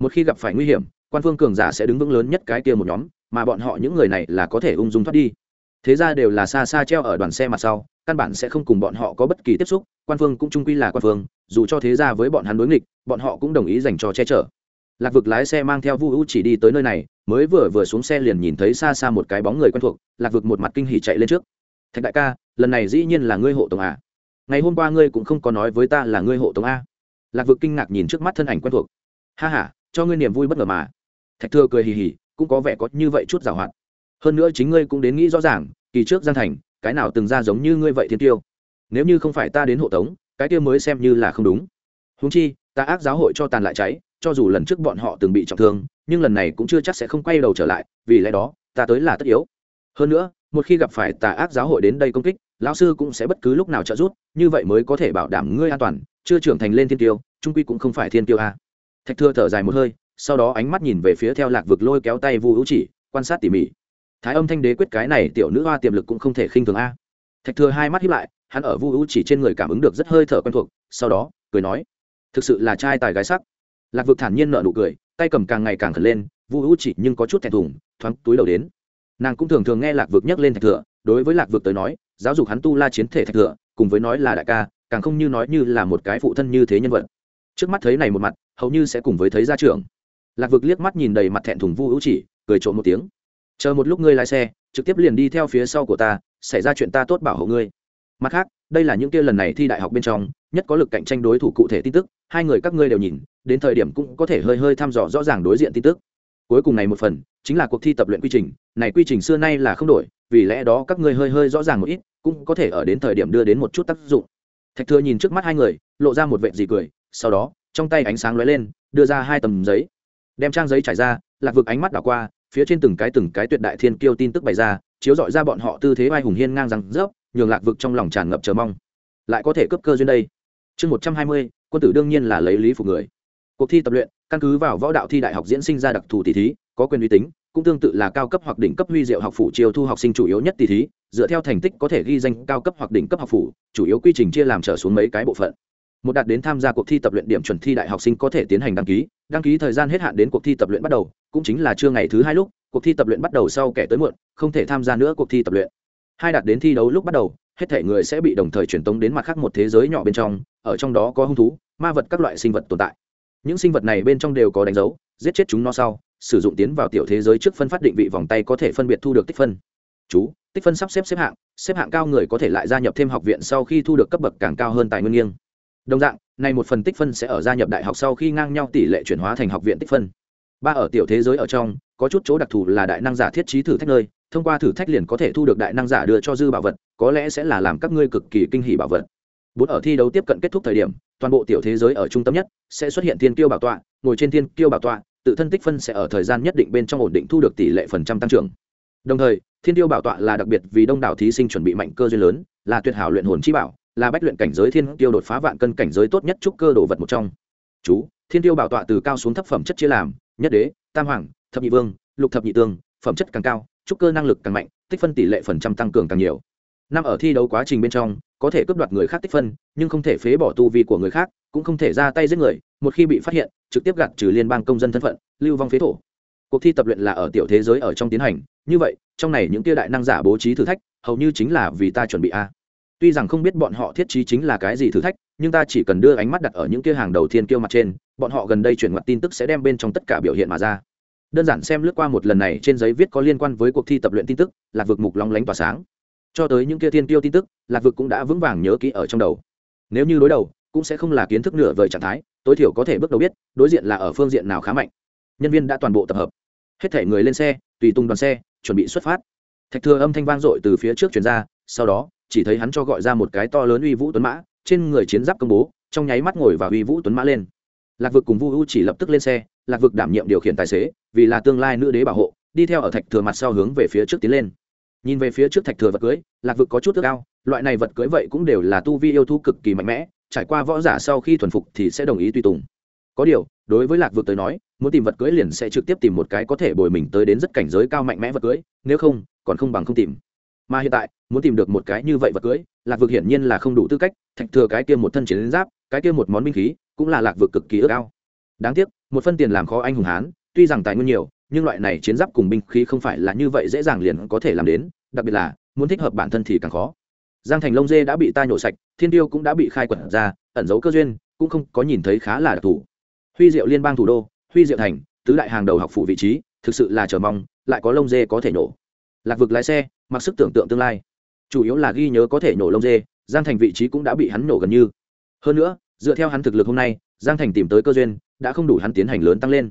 Một khi gặp phải nguy hiểm, quan phương cường giả sẽ đứng vững lớn nhất cái kia một nhóm, mà bọn họ những người này là có thể ung dung thoát đi. Thế ra đều là xa xa treo ở đoàn xe mặt sau, căn bản sẽ không cùng bọn họ có bất kỳ tiếp xúc, quan phương cũng trung quy là quan phương dù cho thế ra với bọn hắn đối nghịch, bọn họ cũng đồng ý dành cho che chở. Lạc vực lái xe mang theo vu u chỉ đi tới nơi này, mới vừa vừa xuống xe liền nhìn thấy xa xa một cái bóng người quen thuộc, lạc vực một mặt kinh hỉ chạy lên trước. Thạch đại ca, lần này dĩ nhiên là ngươi hộ tổng à? Ngày hôm qua ngươi cũng không có nói với ta là ngươi hộ tổng a. Lạc vực kinh ngạc nhìn trước mắt thân ảnh quen thuộc. Ha h a cho ngươi niềm vui bất ngờ mà. Thạch thừa cười hì hì, cũng có vẻ có như vậy chút giảo hoạt. Hơn nữa chính ngươi cũng đến nghĩ rõ ràng, kỳ trước giang thành, cái nào từng ra giống như ngươi vậy thiên tiêu? Nếu như không phải ta đến hộ tống cái kia mới xem như là không đúng. Húng chi ta ác giáo hội cho tàn lại cháy, cho dù lần trước bọn họ từng bị trọng thương, nhưng lần này cũng chưa chắc sẽ không quay đầu trở lại, vì lẽ đó, ta tới là tất yếu. Hơn nữa, một khi gặp phải tà ác giáo hội đến đây công kích, lão sư cũng sẽ bất cứ lúc nào trợ giúp, như vậy mới có thể bảo đảm ngươi an toàn, chưa trưởng thành lên thiên tiêu, trung quy cũng không phải thiên tiêu a. Thạch thừa thở dài một hơi, sau đó ánh mắt nhìn về phía theo lạc vực lôi kéo tay vu hữu chỉ, quan sát tỉ mỉ. Thái âm thanh đế quyết cái này tiểu nữ hoa tiềm lực cũng không thể khinh thường a. Thạch thừa hai mắt hiếp lại hắn ở vu u chỉ trên người cảm ứng được rất hơi thở quen thuộc, sau đó, cười nói, thực sự là trai tài gái sắc. Lạc vực thản nhiên nợ nụ cười, tay cầm càng ngày càng khẩn lên, vu u chỉ nhưng có chút thẹn thùng, thoáng túi đầu đến. Nàng cũng thường thường nghe lạc vực nhắc lên thạch thừa đối với lạc vực tới nói, giáo dục hắn tu la chiến thể thạch thừa cùng với nói là đại ca, càng không như nói như là một cái phụ thân như thế nhân vật. Trước mắt thấy này một mặt, hầu như sẽ cùng với thấy gia trưởng. Lạc vực liếc mắt nhìn đầy mặt thẹn thùng vu hữu chỉ, cười trộm một tiếng. Chờ một lúc ngươi lái xe, trực tiếp liền đi theo phía sau của ta, xảy ra chuyện ta tốt bảo hộ ngươi mặt khác, đây là những kia lần này thi đại học bên trong, nhất có lực cạnh tranh đối thủ cụ thể tin tức, hai người các ngươi đều nhìn, đến thời điểm cũng có thể hơi hơi thăm dò rõ ràng đối diện tin tức. Cuối cùng này một phần, chính là cuộc thi tập luyện quy trình, này quy trình xưa nay là không đổi, vì lẽ đó các ngươi hơi hơi rõ ràng một ít, cũng có thể ở đến thời điểm đưa đến một chút tác dụng. Thạch thừa nhìn trước mắt hai người, lộ ra một vệ gì cười, sau đó, trong tay ánh sáng lóe lên, đưa ra hai tầm giấy. Đem trang giấy trải ra, lạc vực ánh mắt đảo qua, phía trên từng cái từng cái tuyệt đại thiên kiêu tin tức bày ra, chiếu dọi ra bọn họ tư thế vai hùng hiên ngang rằng rớp nhường lạc vực trong lòng tràn ngập chờ mong. Lại có thể cấp cơ duyên đây. Chương một trăm hai mươi, quân tử đương nhiên là lấy lý phục người. Cuộc thi tập luyện, căn cứ vào võ đạo thi đại học diễn sinh ra đặc thù tỷ thí, có quyền uy tín cũng tương tự là cao cấp hoặc đỉnh cấp huy diệu học phủ chiều thu học sinh chủ yếu nhất tỷ thí, dựa theo thành tích có thể ghi danh cao cấp hoặc đỉnh cấp học phủ, chủ yếu quy trình chia làm trở xuống mấy cái bộ phận. Một đạt đến tham gia cuộc thi tập luyện điểm chuẩn thi đại học sinh có thể tiến hành đăng ký đăng ký thời gian hết hạn đến cuộc thi tập luyện bắt đầu, cũng chính là trưa ngày thứ hai lúc, cuộc thi tập luyện bắt đầu sau kẻ tới muộn, không thể tham gia nữa cuộc thi tập luyện hai đạt đến thi đấu lúc bắt đầu, hết thể người sẽ bị đồng thời truyền tống đến mặt khác một thế giới nhỏ bên trong, ở trong đó có hung thú, ma vật các loại sinh vật tồn tại. Những sinh vật này bên trong đều có đánh dấu, giết chết chúng nó sau, sử dụng tiến vào tiểu thế giới trước phân phát định vị vòng tay có thể phân biệt thu được tích phân. Chú, tích phân sắp xếp xếp hạng xếp hạng cao người có thể lại gia nhập thêm học viện sau khi thu được cấp bậc càng cao hơn tài nguyên nghiêng. Đồng dạng, này một phần tích phân sẽ ở gia nhập đại học sau khi ngang nhau tỷ lệ chuyển hóa thành học viện tích phân ba ở tiểu thế giới ở trong, có chút chỗ đặc thù là đại năng giả thiết trí thử thách nơi, thông qua thử thách liền có thể thu được đại năng giả đưa cho dư bảo vật, có lẽ sẽ là làm các ngươi cực kỳ kinh hỉ bảo vật. Bốn ở thi đấu tiếp cận kết thúc thời điểm, toàn bộ tiểu thế giới ở trung tâm nhất sẽ xuất hiện thiên kiêu bảo tọa, ngồi trên thiên kiêu bảo tọa, tự thân tích phân sẽ ở thời gian nhất định bên trong ổn định thu được tỷ lệ phần trăm tăng trưởng. Đồng thời, thiên tiêu bảo tọa là đặc biệt vì đông đảo thí sinh chuẩn bị mạnh cơ duyên lớn, là tuyệt hảo luyện hồn chi bảo, là bách luyện cảnh giới thiên tiêu đột phá vạn cân cảnh giới tốt nhất trúc cơ đồ vật một trong. Chú, thiên tiêu bảo tọa từ cao xuống thấp phẩm chất chia làm nhất đế, tam hoàng, thập nhị vương, lục thập nhị tương, phẩm chất càng cao, trúc cơ năng lực càng mạnh, tích phân tỷ lệ phần trăm tăng cường càng nhiều. Năm ở thi đấu quá trình bên trong, có thể cướp đoạt người khác tích phân, nhưng không thể phế bỏ tu vi của người khác, cũng không thể ra tay giết người, một khi bị phát hiện, trực tiếp gạt trừ liên bang công dân thân phận, lưu vong phế thổ. Cuộc thi tập luyện là ở tiểu thế giới ở trong tiến hành, như vậy, trong này những tia đại năng giả bố trí thử thách, hầu như chính là vì ta chuẩn bị a. Tuy rằng không biết bọn họ thiết trí chính là cái gì thử thách nhưng ta chỉ cần đưa ánh mắt đặt ở những kia hàng đầu thiên kiêu mặt trên, bọn họ gần đây chuyển mặt tin tức sẽ đem bên trong tất cả biểu hiện mà ra. Đơn giản xem lướt qua một lần này, trên giấy viết có liên quan với cuộc thi tập luyện tin tức, lạc vực mục long lánh tỏa sáng. Cho tới những kia thiên kiêu tin tức, lạc vực cũng đã vững vàng nhớ kỹ ở trong đầu. Nếu như đối đầu, cũng sẽ không là kiến thức nửa vời trạng thái, tối thiểu có thể bước đầu biết, đối diện là ở phương diện nào khá mạnh. Nhân viên đã toàn bộ tập hợp. Hết thể người lên xe, tùy tung đoàn xe, chuẩn bị xuất phát. Thạch thừa âm thanh vang dội từ phía trước chuyển ra, sau đó, chỉ thấy hắn cho gọi ra một cái to lớn uy vũ tuấn mã trên người chiến giáp công bố, trong nháy mắt ngồi và uy vũ tuấn mã lên. Lạc vực cùng vu u chỉ lập tức lên xe, lạc vực đảm nhiệm điều khiển tài xế, vì là tương lai nữ đế bảo hộ, đi theo ở thạch thừa mặt sau hướng về phía trước tiến lên. Nhìn về phía trước thạch thừa vật cưới, lạc vực có chút ước ao, loại này vật cưới vậy cũng đều là tu vi yêu thu cực kỳ mạnh mẽ, trải qua võ giả sau khi thuần phục thì sẽ đồng ý tùy tùng. Có điều, đối với lạc vực tới nói, muốn tìm vật cưới liền sẽ trực tiếp tìm một cái có thể bồi mình tới đến rất cảnh giới cao mạnh mẽ vật cưới, nếu không, còn không bằng không tìm mà hiện tại, muốn tìm được một cái như vậy vật cưới, lạc vực hiển nhiên là không đủ tư cách, thạch thừa cái kia một thân chiến giáp, cái kia một món binh khí, cũng là lạc vực cực kỳ ước ao. Đáng tiếc, một phân tiền làm khó anh hùng hán, tuy rằng tài nguyên nhiều, nhưng loại này chiến giáp cùng binh khí không phải là như vậy dễ dàng liền có thể làm đến, đặc biệt là, muốn thích hợp bản thân thì càng khó. Giang thành lông dê đã bị ta nhổ sạch, thiên tiêu cũng đã bị khai quật ra, ẩn giấu cơ duyên, cũng không có nhìn thấy khá là đặc thù. Huy diệu liên bang thủ đô, huy diệu thành, tứ đại hàng đầu học phủ vị trí, thực sự là chờ mong, lại có lông dê có thể nổ. Lạc vực lái xe mặc sức tưởng tượng tương lai. Chủ yếu là ghi nhớ có thể nổ lông dê, giang thành vị trí cũng đã bị hắn nổ gần như. Hơn nữa, dựa theo hắn thực lực hôm nay, giang thành tìm tới cơ duyên, đã không đủ hắn tiến hành lớn tăng lên.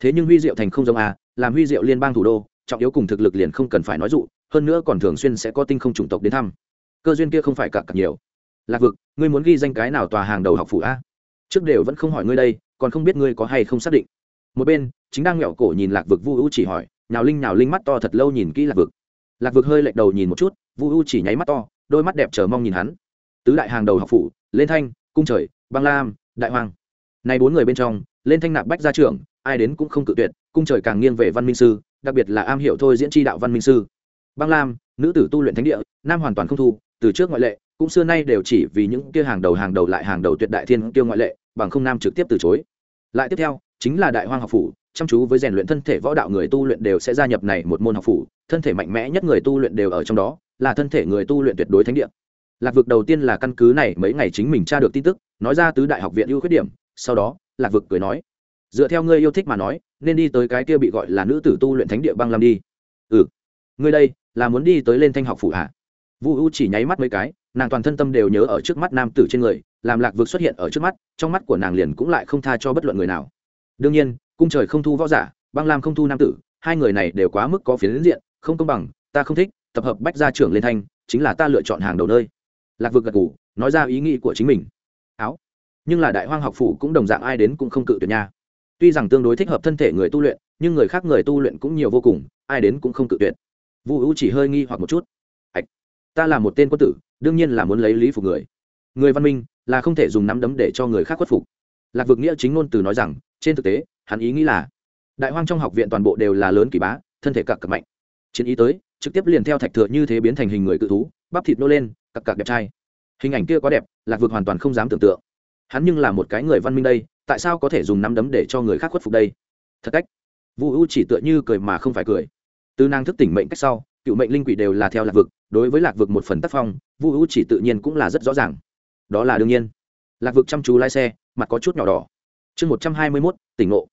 Thế nhưng huy diệu thành không giống à làm huy diệu liên bang thủ đô, trọng yếu cùng thực lực liền không cần phải nói dụ, hơn nữa còn thường xuyên sẽ có tinh không chủng tộc đến thăm. Cơ duyên kia không phải cặp cặp nhiều. Lạc vực, ngươi muốn ghi danh cái nào tòa hàng đầu học phủ a? Trước đều vẫn không hỏi ngươi đây, còn không biết ngươi có hay không xác định. Một bên, chính đang nghẹo cổ nhìn lạc vực vu u chỉ hỏi, nhào linh nhào linh mắt to thật lâu nhìn kỹ lạc vực lạc vực hơi lệch đầu nhìn một chút, vu u chỉ nháy mắt to, đôi mắt đẹp chờ mong nhìn hắn. Tứ đại hàng đầu học phủ, lên thanh, cung trời, băng lam, đại hoàng này bốn người bên trong, lên thanh nạp bách gia trưởng, ai đến cũng không cự tuyệt, cung trời càng nghiêng về văn minh sư, đặc biệt là am hiểu thôi diễn tri đạo văn minh sư. Băng lam, nữ tử tu luyện thánh địa, nam hoàn toàn không thu, từ trước ngoại lệ, cũng xưa nay đều chỉ vì những kia hàng đầu hàng đầu lại hàng đầu tuyệt đại thiên kiêu ngoại lệ, bằng không nam trực tiếp từ chối. Lại tiếp theo, chính là đại hoang học phủ chăm chú với rèn luyện thân thể võ đạo người tu luyện đều sẽ gia nhập này một môn học phủ, thân thể mạnh mẽ nhất người tu luyện đều ở trong đó, là thân thể người tu luyện tuyệt đối thánh địa. Lạc vực đầu tiên là căn cứ này mấy ngày chính mình tra được tin tức, nói ra tứ đại học viện ưu khuyết điểm, sau đó, lạc vực cười nói, dựa theo ngươi yêu thích mà nói, nên đi tới cái kia bị gọi là nữ tử tu luyện thánh địa băng lam đi. Ừ ngươi đây, là muốn đi tới lên thanh học phủ hả? Vu u chỉ nháy mắt mấy cái, nàng toàn thân tâm đều nhớ ở trước mắt nam tử trên người, làm lạc vực xuất hiện ở trước mắt, trong mắt của nàng liền cũng lại không tha cho bất luận người nào. Đương nhiên cung trời không thu võ giả, băng lam không thu nam tử, hai người này đều quá mức có phiến diện, không công bằng, ta không thích, tập hợp bách gia trưởng lên thanh, chính là ta lựa chọn hàng đầu nơi. Lạc vực gật ngủ nói ra ý nghĩ của chính mình. Áo. Nhưng là đại hoang học phủ cũng đồng dạng ai đến cũng không cự tuyệt nha. Tuy rằng tương đối thích hợp thân thể người tu luyện, nhưng người khác người tu luyện cũng nhiều vô cùng, ai đến cũng không cự tuyệt. Vu hữu chỉ hơi nghi hoặc một chút. Ạch ta là một tên quân tử, đương nhiên là muốn lấy lý phục người. Người văn minh là không thể dùng nắm đấm để cho người khác khuất phục. Lạc vực nghĩa chính ngôn từ nói rằng trên thực tế, hắn ý nghĩ là, đại hoang trong học viện toàn bộ đều là lớn kỳ bá, thân thể cặp cặp mạnh. Chiến ý tới, trực tiếp liền theo thạch thừa như thế biến thành hình người cự thú, bắp thịt nô lên cặp cặp đẹp trai. Hình ảnh kia quá đẹp, lạc vực hoàn toàn không dám tưởng tượng. Hắn nhưng là một cái người văn minh đây, tại sao có thể dùng nắm đấm để cho người khác khuất phục đây? Thật cách, vu u chỉ tựa như cười mà không phải cười. Từ nàng thức tỉnh mệnh cách sau, cựu mệnh linh quỷ đều là theo lạc vực, đối với lạc vực một phần tác phong, vu u chỉ tự nhiên cũng là rất rõ ràng. Đó là đương nhiên. Lạc vực chăm chú lái xe, mặt có chút nhỏ đỏ chương một trăm hai mươi mốt, tỉnh ngộ.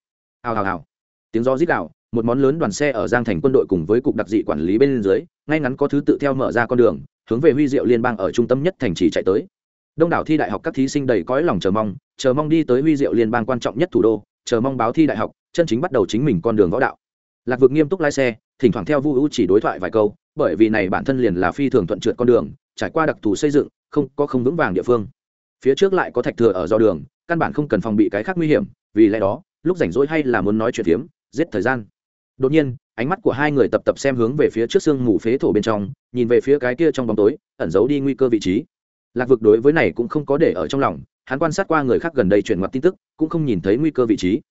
Hào hào hào. Tiếng gió rít đạo một món lớn đoàn xe ở giang thành quân đội cùng với cục đặc dị quản lý bên dưới, ngay ngắn có thứ tự theo mở ra con đường, hướng về huy diệu liên bang ở trung tâm nhất thành trì chạy tới. Đông đảo thi đại học các thí sinh đầy cõi lòng chờ mong chờ mong đi tới huy diệu liên bang quan trọng nhất thủ đô, chờ mong báo thi đại học, chân chính bắt đầu chính mình con đường võ đạo. Lạc vực nghiêm túc lái xe, thỉnh thoảng theo vu hữu chỉ đối thoại vài câu, bởi vì này bản thân liền là phi thường thuận trượt con đường, trải qua đặc thù xây dựng, không có không vững vàng địa phương. Phía trước lại có thạch thừa ở do đường căn bản không cần phòng bị cái khác nguy hiểm, vì lẽ đó, lúc rảnh rỗi hay là muốn nói chuyện phiếm, giết thời gian. Đột nhiên, ánh mắt của hai người tập tập xem hướng về phía trước sương mù phế thổ bên trong, nhìn về phía cái kia trong bóng tối, ẩn giấu đi nguy cơ vị trí. Lạc vực đối với này cũng không có để ở trong lòng, hắn quan sát qua người khác gần đây chuyển ngoặt tin tức, cũng không nhìn thấy nguy cơ vị trí.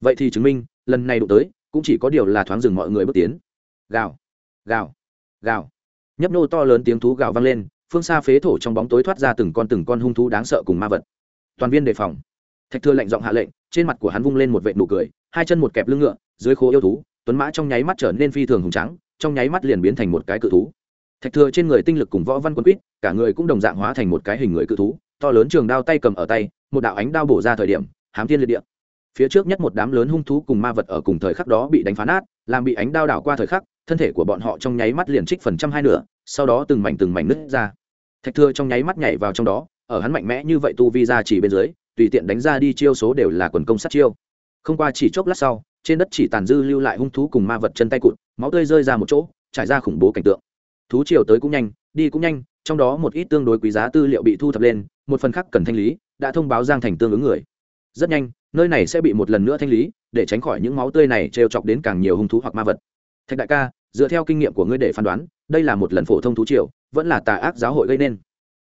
Vậy thì chứng minh, lần này đụng tới, cũng chỉ có điều là thoáng dừng mọi người bước tiến. Gào gào gào. Nhấp nô to lớn tiếng thú gào vang lên, phương xa phế thổ trong bóng tối thoát ra từng con từng con hung thú đáng sợ cùng ma vật. Toàn viên đề phòng thạch Thừa lạnh giọng hạ lệnh, trên mặt của hắn vung lên một vệ nụ cười, hai chân một kẹp lưng ngựa, dưới khố yêu thú, tuấn mã trong nháy mắt trở nên phi thường hùng trắng trong nháy mắt liền biến thành một cái cự thú. Thạch thừa trên người tinh lực cùng võ văn quân quýt, cả người cũng đồng dạng hóa thành một cái hình người cự thú, to lớn trường đao tay cầm ở tay, một đạo ánh đao bổ ra thời điểm, hám thiên liệt địa. Phía trước nhất một đám lớn hung thú cùng ma vật ở cùng thời khắc đó bị đánh phá nát, làm bị ánh đao đảo qua thời khắc, thân thể của bọn họ trong nháy mắt liền trích phần trăm hai nửa, sau đó từng mảnh từng mảnh nứt ra. Thạch thừa trong nháy mắt nhảy vào trong đó, ở hắn mạnh mẽ như vậy tu vi ra chỉ bên dưới tùy tiện đánh ra đi chiêu số đều là quần công sát chiêu. Không qua chỉ chốc lát sau, trên đất chỉ tàn dư lưu lại hung thú cùng ma vật chân tay cụt, máu tươi rơi ra một chỗ, trải ra khủng bố cảnh tượng. Thú chiều tới cũng nhanh, đi cũng nhanh, trong đó một ít tương đối quý giá tư liệu bị thu thập lên, một phần khác cần thanh lý, đã thông báo giang thành tương ứng người. Rất nhanh, nơi này sẽ bị một lần nữa thanh lý, để tránh khỏi những máu tươi này trêu chọc đến càng nhiều hung thú hoặc ma vật. Thạch đại ca, dựa theo kinh nghiệm của ngươi để phán đoán, đây là một lần phổ thông thú triều, vẫn là tà ác giáo hội gây nên?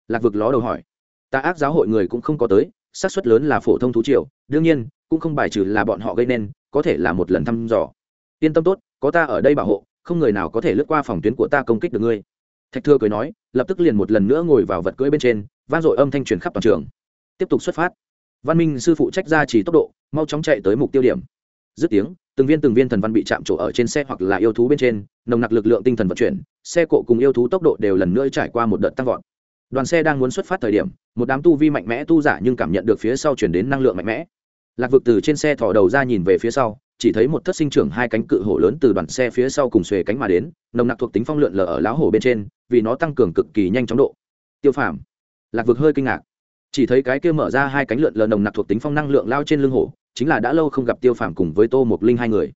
Lạc vực ló đầu hỏi. Tà ác giáo hội người cũng không có tới xác suất lớn là phổ thông thú triều, đương nhiên, cũng không bài trừ là bọn họ gây nên, có thể là một lần thăm dò. Yên tâm tốt, có ta ở đây bảo hộ, không người nào có thể lướt qua phòng tuyến của ta công kích được ngươi. Thạch thưa cười nói, lập tức liền một lần nữa ngồi vào vật cưỡi bên trên, vang dội âm thanh truyền khắp toàn trường. Tiếp tục xuất phát. Văn minh sư phụ trách ra chỉ tốc độ, mau chóng chạy tới mục tiêu điểm. Dứt tiếng, từng viên từng viên thần văn bị chạm trổ ở trên xe hoặc là yêu thú bên trên, nồng nặc lực lượng tinh thần vận chuyển, xe cộ cùng yêu thú tốc độ đều lần nữa trải qua một đợt tăng vọt đoàn xe đang muốn xuất phát thời điểm, một đám tu vi mạnh mẽ tu giả nhưng cảm nhận được phía sau chuyển đến năng lượng mạnh mẽ. Lạc vực từ trên xe thỏ đầu ra nhìn về phía sau, chỉ thấy một thất sinh trưởng hai cánh cự hổ lớn từ đoàn xe phía sau cùng xuề cánh mà đến, nồng nặc thuộc tính phong lượn lờ ở lão hổ bên trên, vì nó tăng cường cực kỳ nhanh chóng độ. Tiêu phàm. Lạc vực hơi kinh ngạc. Chỉ thấy cái kia mở ra hai cánh lượn lờ nồng nặc thuộc tính phong năng lượng lao trên lưng hổ, chính là đã lâu không gặp tiêu phàm cùng với tô mộc linh hai người.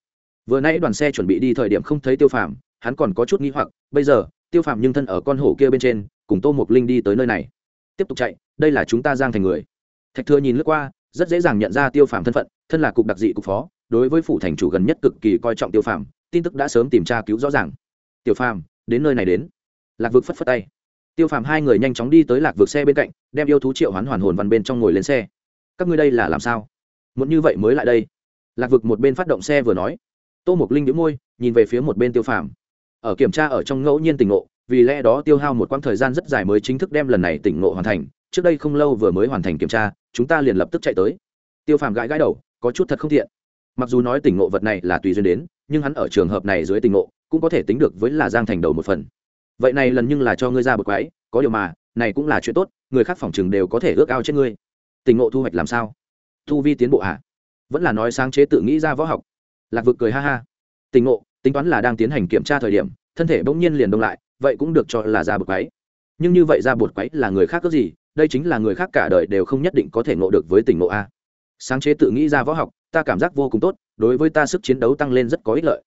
Vừa nãy đoàn xe chuẩn bị đi thời điểm không thấy tiêu phàm, hắn còn có chút n g h i hoặc, bây giờ, tiêu phàm nhưng thân ở con hổ kia bên trên cùng tô mục linh đi tới nơi này. Tiếp tục chạy, đây là chúng ta giang thành người. Thạch thừa nhìn lướt qua, rất dễ dàng nhận ra tiêu phàm thân phận, thân là cục đặc dị cục phó, đối với phủ thành chủ gần nhất cực kỳ coi trọng tiêu phàm, tin tức đã sớm tìm tra cứu rõ ràng. Tiêu phàm, đến nơi này đến. Lạc vực phất phất tay. Tiêu phàm hai người nhanh chóng đi tới lạc vực xe bên cạnh, đem yêu thú triệu hoán hoàn hồn văn bên trong ngồi lên xe. Các ngươi đây là làm sao? Muốn như vậy mới lại đây. Lạc vực một bên phát động xe vừa nói. Tô mục linh đĩu môi, nhìn về phía một bên tiêu phàm. Ở kiểm tra ở trong ngẫu nhiên tỉnh ngộ vì lẽ đó tiêu hao một quãng thời gian rất dài mới chính thức đem lần này tỉnh ngộ hoàn thành, trước đây không lâu vừa mới hoàn thành kiểm tra, chúng ta liền lập tức chạy tới. Tiêu phàm gãi gãi đầu, có chút thật không thiện mặc dù nói tỉnh ngộ vật này là tùy duyên đến, nhưng hắn ở trường hợp này dưới tỉnh ngộ, cũng có thể tính được với là giang thành đầu một phần. Vậy này lần nhưng là cho ngươi ra bực quái, có điều mà, này cũng là chuyện tốt, người khác phòng chừng đều có thể ước ao trên ngươi. Tỉnh ngộ thu hoạch làm sao? Thu vi tiến bộ hả? Vẫn là nói sáng chế tự nghĩ ra võ học. Lạc vực cười ha ha. Tỉnh ngộ, tính toán là đang tiến hành kiểm tra thời điểm, thân thể bỗng nhiên liền đông lại vậy cũng được cho là ra bột quáy nhưng như vậy ra bột quáy là người khác có gì, đây chính là người khác cả đời đều không nhất định có thể ngộ được với tình ngộ a. Sáng chế tự nghĩ ra võ học, ta cảm giác vô cùng tốt, đối với ta sức chiến đấu tăng lên rất có ích lợi.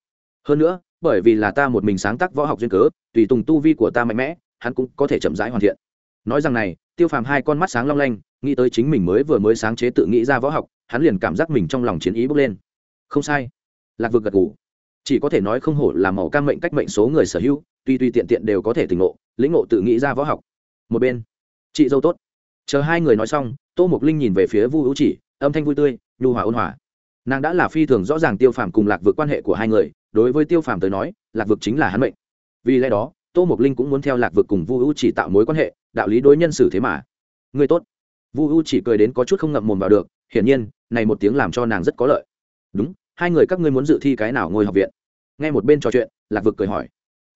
Hơn nữa, bởi vì là ta một mình sáng tác võ học duyên cớ, tùy tùng tu vi của ta mạnh mẽ, hắn cũng có thể chậm rãi hoàn thiện. Nói rằng này, tiêu phàm hai con mắt sáng long lanh, nghĩ tới chính mình mới vừa mới sáng chế tự nghĩ ra võ học, hắn liền cảm giác mình trong lòng chiến ý bốc lên. Không sai. Lạc vực gật g ủ chỉ có thể nói không hổ là màu cam mệnh cách mệnh số người sở hữu tuy tuy tiện tiện đều có thể tỉnh ngộ, lĩnh ngộ tự nghĩ ra võ học. Một bên, chị dâu tốt. Chờ hai người nói xong, tô mộc linh nhìn về phía vu hữu chỉ, âm thanh vui tươi, nhu hòa ôn hòa. Nàng đã là phi thường rõ ràng tiêu phàm cùng lạc vực quan hệ của hai người, đối với tiêu phàm tới nói, lạc vực chính là hắn mệnh. Vì lẽ đó, tô mộc linh cũng muốn theo lạc vực cùng vu hữu chỉ tạo mối quan hệ, đạo lý đối nhân xử thế mà. Người tốt. Vu hữu chỉ cười đến có chút không ngậm mồm vào được, hiển nhiên, này một tiếng làm cho nàng rất có lợi. Đúng, hai người các ngươi muốn dự thi cái nào ngôi học viện? Nghe một bên trò chuyện, lạc vực cười hỏi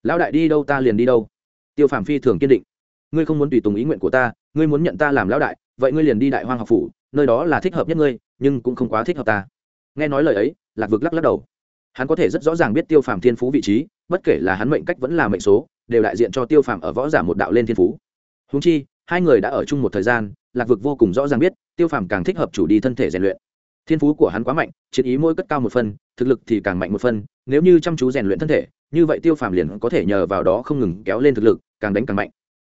lão đại đi đâu ta liền đi đâu. Tiêu phàm phi thường kiên định. Ngươi không muốn tùy tùng ý nguyện của ta, ngươi muốn nhận ta làm lão đại, vậy ngươi liền đi đại hoang học phủ, nơi đó là thích hợp nhất ngươi, nhưng cũng không quá thích hợp ta. Nghe nói lời ấy, lạc vực lắc lắc đầu. Hắn có thể rất rõ ràng biết tiêu phàm thiên phú vị trí, bất kể là hắn mệnh cách vẫn là mệnh số, đều đại diện cho tiêu phàm ở võ giả một đạo lên thiên phú. Húng chi, hai người đã ở chung một thời gian, lạc vực vô cùng rõ ràng biết, tiêu phàm càng thích hợp chủ đi thân thể rèn luyện. Thiên phú của hắn quá mạnh, chiến ý mỗi cất cao một phân thực lực thì càng mạnh một phân nếu như chăm chú rèn luyện thân thể như vậy tiêu phàm liền có thể nhờ vào đó không ngừng kéo lên thực lực, càng đánh càng mạnh.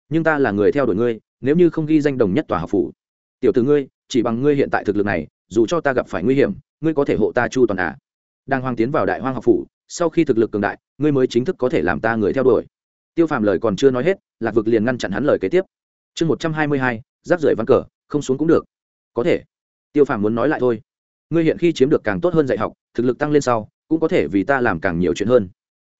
Nhưng ta là người theo đuổi ngươi, nếu như không ghi danh đồng nhất tòa học phủ, tiểu từ ngươi, chỉ bằng ngươi hiện tại thực lực này, dù cho ta gặp phải nguy hiểm, ngươi có thể hộ ta chu toàn à? Đang hoang tiến vào đại hoang học phủ, sau khi thực lực cường đại, ngươi mới chính thức có thể làm ta người theo đuổi. Tiêu phàm lời còn chưa nói hết, lạc vực liền ngăn chặn hắn lời kế tiếp. Chương một trăm hai mươi hai giáp rưỡi văn cờ, không xuống cũng được. Có thể. Tiêu phàm muốn nói lại thôi. Ngươi hiện khi chiếm được càng tốt hơn dạy học, thực lực tăng lên sau, cũng có thể vì ta làm càng nhiều chuyện hơn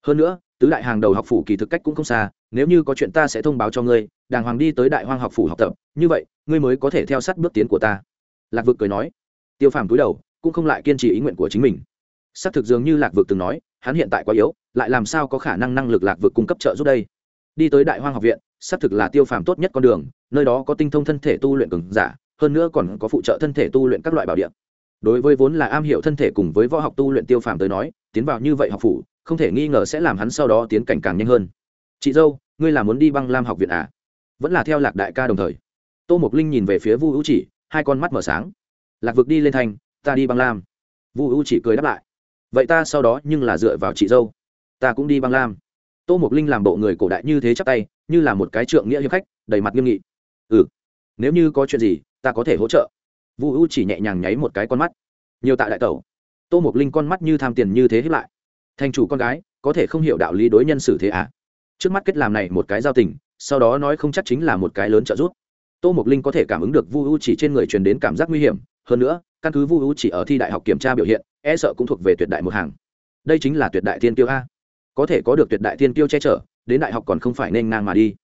hơn nữa, tứ đại hàng đầu học phủ kỳ thực cách cũng không xa, nếu như có chuyện ta sẽ thông báo cho ngươi, đàng hoàng đi tới đại hoang học phủ học tập, như vậy, ngươi mới có thể theo sát bước tiến của ta. Lạc vực cười nói. Tiêu phàm túi đầu, cũng không lại kiên trì ý nguyện của chính mình. Xác thực dường như lạc vực từng nói, hắn hiện tại quá yếu, lại làm sao có khả năng năng lực lạc vực cung cấp trợ giúp đây? Đi tới đại hoang học viện, xác thực là tiêu phàm tốt nhất con đường, nơi đó có tinh thông thân thể tu luyện cường giả, hơn nữa còn có phụ trợ thân thể tu luyện các loại bảo địa. Đối với vốn là am hiểu thân thể cùng với võ học tu luyện tiêu phàm tới nói, tiến vào như vậy học phủ không thể nghi ngờ sẽ làm hắn sau đó tiến cảnh càng nhanh hơn. Chị dâu, ngươi là muốn đi băng lam học viện à? Vẫn là theo lạc đại ca đồng thời. Tô mộc linh nhìn về phía vu hữu chỉ, hai con mắt mở sáng. Lạc vực đi lên thành, ta đi băng lam. Vu hữu chỉ cười đáp lại. Vậy ta sau đó nhưng là dựa vào chị dâu. Ta cũng đi băng lam. Tô mộc linh làm bộ người cổ đại như thế chắc tay, như là một cái trượng nghĩa hiệp khách, đầy mặt nghiêm nghị. Ừ nếu như có chuyện gì, ta có thể hỗ trợ. Vu hữu chỉ nhẹ nhàng nháy một cái con mắt. Nhiều tạ đại tẩu. Tô mộc linh con mắt như tham tiền như thế hiếp lại thành chủ con gái, có thể không hiểu đạo lý đối nhân xử thế à? Trước mắt kết làm này một cái giao tình, sau đó nói không chắc chính là một cái lớn trợ giúp. Tô mộc linh có thể cảm ứng được vu u chỉ trên người truyền đến cảm giác nguy hiểm, hơn nữa, căn cứ vu u chỉ ở thi đại học kiểm tra biểu hiện e sợ cũng thuộc về tuyệt đại một hàng. Đây chính là tuyệt đại thiên tiêu a. Có thể có được tuyệt đại thiên tiêu che chở, đến đại học còn không phải nên ngang mà đi.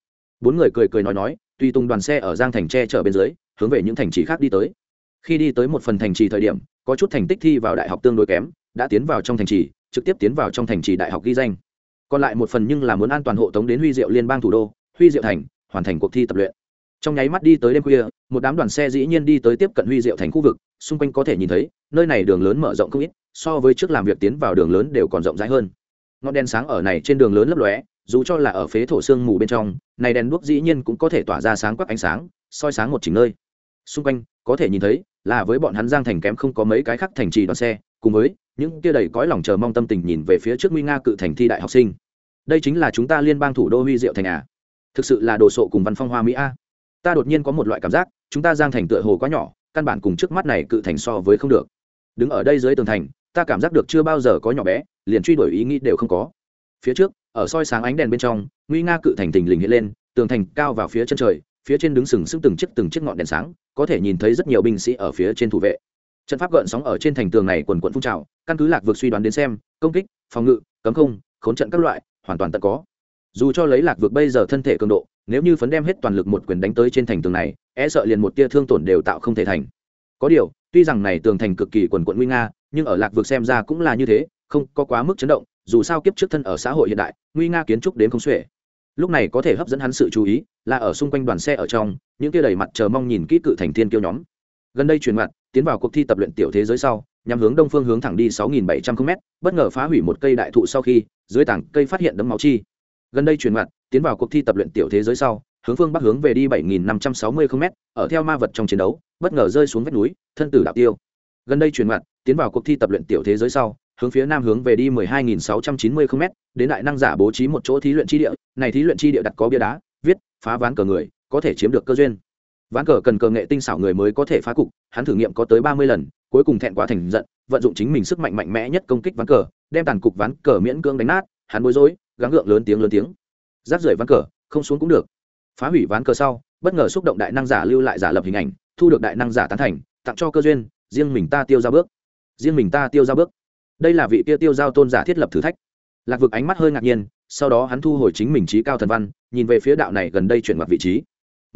Bốn người cười cười nói nói, tùy tung đoàn xe ở giang thành che chở bên dưới, hướng về những thành trì khác đi tới. Khi đi tới một phần thành trì thời điểm, có chút thành tích thi vào đại học tương đối kém, đã tiến vào trong thành trì trực tiếp tiến vào trong thành trì đại học ghi danh. Còn lại một phần nhưng là muốn an toàn hộ tống đến huy diệu liên bang thủ đô, huy diệu thành, hoàn thành cuộc thi tập luyện. Trong nháy mắt đi tới đêm khuya, một đám đoàn xe dĩ nhiên đi tới tiếp cận huy diệu thành khu vực, xung quanh có thể nhìn thấy, nơi này đường lớn mở rộng không ít, so với trước làm việc tiến vào đường lớn đều còn rộng rãi hơn. Ngọn đèn sáng ở này trên đường lớn lấp lóe, dù cho là ở phế thổ sương mù bên trong, này đèn đuốc dĩ nhiên cũng có thể tỏa ra sáng quắc ánh sáng, soi sáng một chỉnh nơi. Xung quanh, có thể nhìn thấy, là với bọn hắn giang thành kém không có mấy cái khác thành trì đoàn xe, cùng với những kia đầy cõi lòng chờ mong tâm tình nhìn về phía trước nguy nga cự thành thi đại học sinh. Đây chính là chúng ta liên bang thủ đô huy diệu thành à? Thực sự là đồ sộ cùng văn phong hoa mỹ a. Ta đột nhiên có một loại cảm giác, chúng ta giang thành tựa hồ quá nhỏ, căn bản cùng trước mắt này cự thành so với không được. Đứng ở đây dưới tường thành, ta cảm giác được chưa bao giờ có nhỏ bé, liền truy đuổi ý nghĩ đều không có. Phía trước, ở soi sáng ánh đèn bên trong, nguy nga cự thành tình lình hiện lên, tường thành cao vào phía chân trời, phía trên đứng sừng sững từng chiếc từng chiếc ngọn đèn sáng, có thể nhìn thấy rất nhiều binh sĩ ở phía trên thủ vệ trận pháp gợn sóng ở trên thành tường này quần quận phun trào, căn cứ lạc vực suy đoán đến xem, công kích, phòng ngự, cấm không, khốn trận các loại, hoàn toàn tận có. Dù cho lấy lạc vực bây giờ thân thể cường độ, nếu như phấn đem hết toàn lực một quyền đánh tới trên thành tường này e sợ liền một tia thương tổn đều tạo không thể thành. Có điều, tuy rằng này tường thành cực kỳ quần quận nguy nga, nhưng ở lạc vực xem ra cũng là như thế, không có quá mức chấn động, dù sao kiếp trước thân ở xã hội hiện đại, nguy nga kiến trúc đến không xuể. Lúc này có thể hấp dẫn hắn sự chú ý là ở xung quanh đoàn xe ở trong, những tia đầy mặt chờ mong nhìn kỹ cự thành thiên kiêu nhóm gần đây chuyển mặt, tiến vào cuộc thi tập luyện tiểu thế giới sau nhằm hướng đông phương hướng thẳng đi 6.700 km bất ngờ phá hủy một cây đại thụ sau khi, dưới tảng cây phát hiện đấm máu chi. Gần đây chuyển mặt, tiến vào cuộc thi tập luyện tiểu thế giới sau, hướng phương bắc hướng về đi 7.560 km ở theo ma vật trong chiến đấu, bất ngờ rơi xuống vách núi, thân tử đạo tiêu. Gần đây chuyển mặt, tiến vào cuộc thi tập luyện tiểu thế giới sau, hướng phía nam hướng về đi 12.690 km đến đại năng giả bố trí một chỗ thí luyện chi địa, này thí luyện chi địa đặt có bia đá, viết, phá ván cờ người, có thể chiếm được cơ duyên ván cờ cần cờ nghệ tinh xảo người mới có thể phá cục, hắn thử nghiệm có tới ba mươi lần, cuối cùng thẹn quá thành giận, vận dụng chính mình sức mạnh mạnh mẽ nhất công kích ván cờ, đem tàn cục ván cờ miễn cưỡng đánh nát, hắn bối rối, gắng gượng lớn tiếng lớn tiếng. Giáp rưởi ván cờ, không xuống cũng được. Phá hủy ván cờ sau, bất ngờ xúc động đại năng giả lưu lại giả lập hình ảnh, thu được đại năng giả tán thành, tặng cho cơ duyên, riêng mình ta tiêu ra bước. Riêng mình ta tiêu ra bước. Đây là vị tia tiêu giao tôn giả thiết lập thử thách. Lạc vực ánh mắt hơi ngạc nhiên, sau đó hắn thu hồi chính mình trí cao thần văn, nhìn về phía đạo này gần đây chuyển mặt vị trí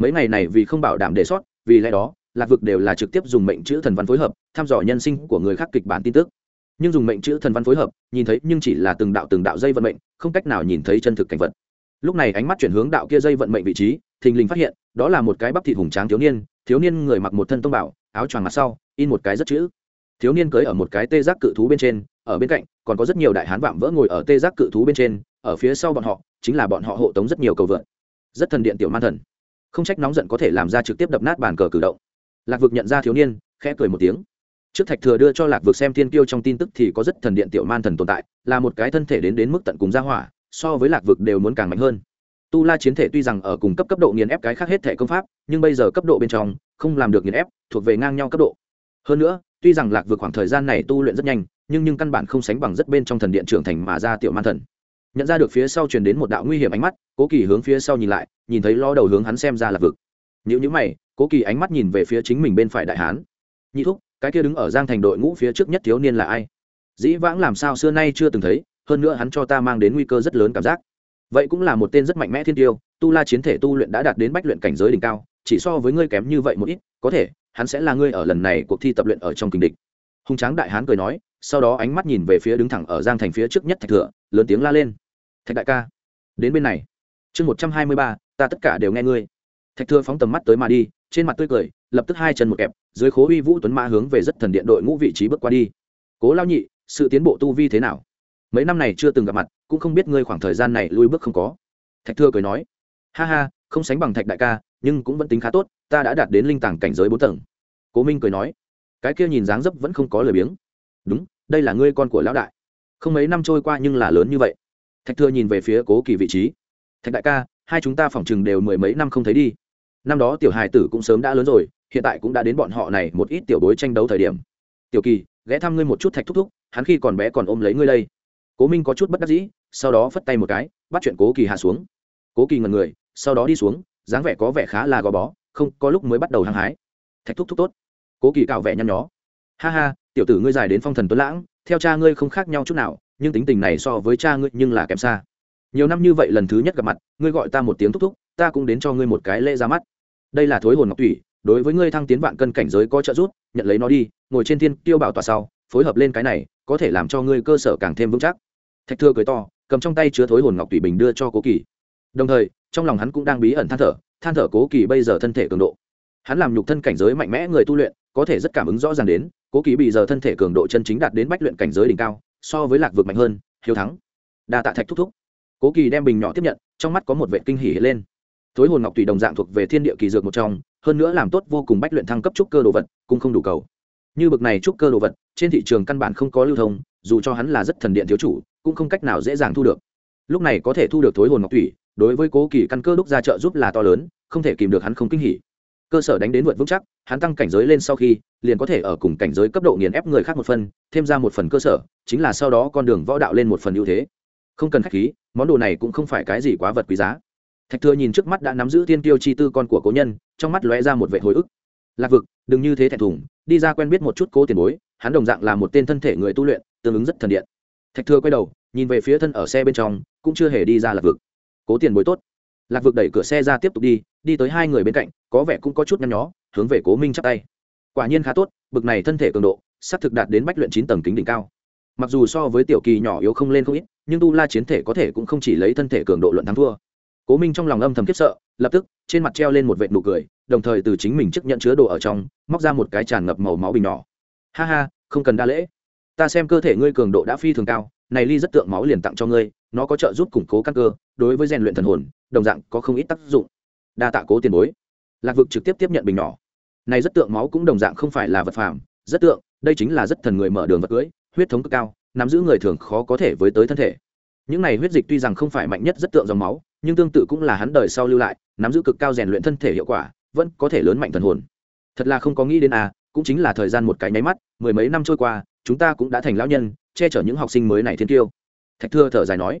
mấy ngày này vì không bảo đảm đề sót, vì lẽ đó, lạc vực đều là trực tiếp dùng mệnh chữ thần văn phối hợp, thăm dò nhân sinh của người khác kịch bản tin tức. Nhưng dùng mệnh chữ thần văn phối hợp, nhìn thấy nhưng chỉ là từng đạo từng đạo dây vận mệnh, không cách nào nhìn thấy chân thực cảnh vật. Lúc này ánh mắt chuyển hướng đạo kia dây vận mệnh vị trí, thình lình phát hiện, đó là một cái bắp thịt hùng tráng thiếu niên thiếu niên người mặc một thân tông bảo, áo choàng mặt sau, in một cái rất chữ. Thiếu niên cưới ở một cái tê giác cự thú bên trên, ở bên cạnh, còn có rất nhiều đại hán vạm vỡ ngồi ở tê giác cự thú bên trên, ở phía sau bọn họ, chính là bọn họ hộ tống rất nhiều cầu vượn. Rất thần điện tiểu man thần không trách nóng giận có thể làm ra trực tiếp đập nát bàn cờ cử động. Lạc vực nhận ra thiếu niên, khẽ cười một tiếng. Trước thạch thừa đưa cho lạc vực xem thiên kiêu trong tin tức thì có rất thần điện tiểu man thần tồn tại, là một cái thân thể đến đến mức tận cùng gia hỏa, so với lạc vực đều muốn càng mạnh hơn. Tu la chiến thể tuy rằng ở cùng cấp cấp độ nghiền ép cái khác hết thể công pháp, nhưng bây giờ cấp độ bên trong, không làm được nghiền ép, thuộc về ngang nhau cấp độ. Hơn nữa, tuy rằng lạc vực khoảng thời gian này tu luyện rất nhanh, nhưng nhưng căn bản không sánh bằng rất bên trong thần điện trưởng thành mà ra tiểu man thần nhận ra được phía sau truyền đến một đạo nguy hiểm ánh mắt, cố kỳ hướng phía sau nhìn lại, nhìn thấy lo đầu hướng hắn xem ra là vực. Nếu như mày, cố kỳ ánh mắt nhìn về phía chính mình bên phải đại hán. Nhị thúc, cái kia đứng ở giang thành đội ngũ phía trước nhất thiếu niên là ai? Dĩ vãng làm sao xưa nay chưa từng thấy, hơn nữa hắn cho ta mang đến nguy cơ rất lớn cảm giác. Vậy cũng là một tên rất mạnh mẽ thiên tiêu, tu la chiến thể tu luyện đã đạt đến bách luyện cảnh giới đỉnh cao, chỉ so với ngươi kém như vậy một ít, có thể, hắn sẽ là ngươi ở lần này cuộc thi tập luyện ở trong kình địch. Hùng tráng đại hán cười nói, sau đó ánh mắt nhìn về phía đứng thẳng ở giang thành phía trước nhất thạch thừa lớn tiếng la lên thạch đại ca, đến bên này. Chương một trăm hai mươi ba, ta tất cả đều nghe ngươi. Thạch thưa phóng tầm mắt tới mà đi, trên mặt tươi cười, lập tức hai chân một kẹp, dưới khố uy vũ tuấn mã hướng về rất thần điện đội ngũ vị trí bước qua đi. Cố lao nhị, sự tiến bộ tu vi thế nào? Mấy năm này chưa từng gặp mặt, cũng không biết ngươi khoảng thời gian này lui bước không có. Thạch thưa cười nói, ha ha, không sánh bằng thạch đại ca, nhưng cũng vẫn tính khá tốt, ta đã đạt đến linh tàng cảnh giới bốn tầng. Cố minh cười nói, cái kia nhìn dáng dấp vẫn không có lời biếng. Đúng, đây là ngươi con của lão đại. Không mấy năm trôi qua nhưng là lớn như vậy thạch thừa nhìn về phía cố kỳ vị trí. Thạch đại ca, hai chúng ta phỏng chừng đều mười mấy năm không thấy đi. Năm đó tiểu hài tử cũng sớm đã lớn rồi, hiện tại cũng đã đến bọn họ này một ít tiểu bối tranh đấu thời điểm. Tiểu kỳ, ghé thăm ngươi một chút thạch thúc thúc, hắn khi còn bé còn ôm lấy ngươi đây. Cố minh có chút bất đắc dĩ, sau đó phất tay một cái, bắt chuyện cố kỳ hạ xuống. Cố kỳ ngần người, sau đó đi xuống, dáng vẻ có vẻ khá là gò bó, không, có lúc mới bắt đầu hăng hái. Thạch thúc thúc tốt. Cố kỳ cạo vẻ nhăn nhó. Ha ha, tiểu tử ngươi dài đến phong thần tuấn lãng, theo cha ngươi không khác nhau chút nào nhưng tính tình này so với cha ngươi nhưng là kém xa. Nhiều năm như vậy lần thứ nhất gặp mặt, ngươi gọi ta một tiếng thúc thúc, ta cũng đến cho ngươi một cái lễ ra mắt. Đây là thối hồn ngọc thủy, đối với ngươi thăng tiến vạn cân cảnh giới có trợ giúp, nhận lấy nó đi, ngồi trên thiên tiêu bảo tòa sau, phối hợp lên cái này, có thể làm cho ngươi cơ sở càng thêm vững chắc. Thạch thưa cười to, cầm trong tay chứa thối hồn ngọc thủy bình đưa cho cố kỳ. Đồng thời, trong lòng hắn cũng đang bí ẩn than thở than thở cố kỳ bây giờ thân thể cường độ. Hắn làm nhục thân cảnh giới mạnh mẽ người tu luyện, có thể rất cảm ứng rõ ràng đến, cố kỳ bây giờ thân thể cường độ chân chính đạt đến bách luyện cảnh giới đỉnh cao so với lạc vực mạnh hơn, hiếu thắng. Đa tạ thạch thúc thúc. Cố kỳ đem bình nhỏ tiếp nhận, trong mắt có một vệ kinh hỉ lên. Thối hồn ngọc tùy đồng dạng thuộc về thiên địa kỳ dược một trong, hơn nữa làm tốt vô cùng bách luyện thăng cấp trúc cơ đồ vật, cũng không đủ cầu. Như bực này trúc cơ đồ vật, trên thị trường căn bản không có lưu thông, dù cho hắn là rất thần điện thiếu chủ, cũng không cách nào dễ dàng thu được. Lúc này có thể thu được thối hồn ngọc thủy đối với cố kỳ căn cơ đúc ra trợ giúp là to lớn, không thể kìm được hắn không kinh hỉ cơ sở đánh đến vượt vững chắc, hắn tăng cảnh giới lên sau khi, liền có thể ở cùng cảnh giới cấp độ nghiền ép người khác một phần, thêm ra một phần cơ sở, chính là sau đó con đường võ đạo lên một phần ưu thế. Không cần khách khí, món đồ này cũng không phải cái gì quá vật quý giá. Thạch thừa nhìn trước mắt đã nắm giữ thiên tiêu chi tư con của cố nhân, trong mắt lóe ra một vệ hồi ức. Lạc vực, đừng như thế thẹn thùng, đi ra quen biết một chút cố tiền bối, hắn đồng dạng là một tên thân thể người tu luyện, tương ứng rất thần điện. Thạch thừa quay đầu, nhìn về phía thân ở xe bên trong, cũng chưa hề đi ra lạc vực. Cố tiền bối tốt. Lạc vực đẩy cửa xe ra tiếp tục đi đi tới hai người bên cạnh có vẻ cũng có chút nhăn nhó, hướng về cố minh chắp tay. Quả nhiên khá tốt, bực này thân thể cường độ, sắp thực đạt đến bách luyện chín tầng kính đỉnh cao. Mặc dù so với tiểu kỳ nhỏ yếu không lên không ít, nhưng tu la chiến thể có thể cũng không chỉ lấy thân thể cường độ luận thắng thua. Cố minh trong lòng âm thầm kiếp sợ, lập tức, trên mặt treo lên một vệ nụ cười, đồng thời từ chính mình chức nhận chứa đồ ở trong, móc ra một cái tràn ngập màu máu bình nhỏ. Ha ha, không cần đa lễ. Ta xem cơ thể ngươi cường độ đã phi thường cao, này ly rất tượng máu liền tặng cho ngươi, nó có trợ giúp củng cố căn cơ, đối với rèn luyện thần hồn, đồng dạng có không ít tác dụng. Đa tạ cố tiền bối lạc vực trực tiếp tiếp nhận bình nhỏ. Này rất tượng máu cũng đồng dạng không phải là vật phàm, rất tượng, đây chính là rất thần người mở đường vật cưới, huyết thống cực cao, nắm giữ người thường khó có thể với tới thân thể. Những này huyết dịch tuy rằng không phải mạnh nhất rất tượng dòng máu, nhưng tương tự cũng là hắn đời sau lưu lại, nắm giữ cực cao rèn luyện thân thể hiệu quả, vẫn có thể lớn mạnh thần hồn. Thật là không có nghĩ đến à cũng chính là thời gian một cái nháy mắt, mười mấy năm trôi qua, chúng ta cũng đã thành lão nhân, che chở những học sinh mới này thiên tiêu. Thạch thưa thở dài nói,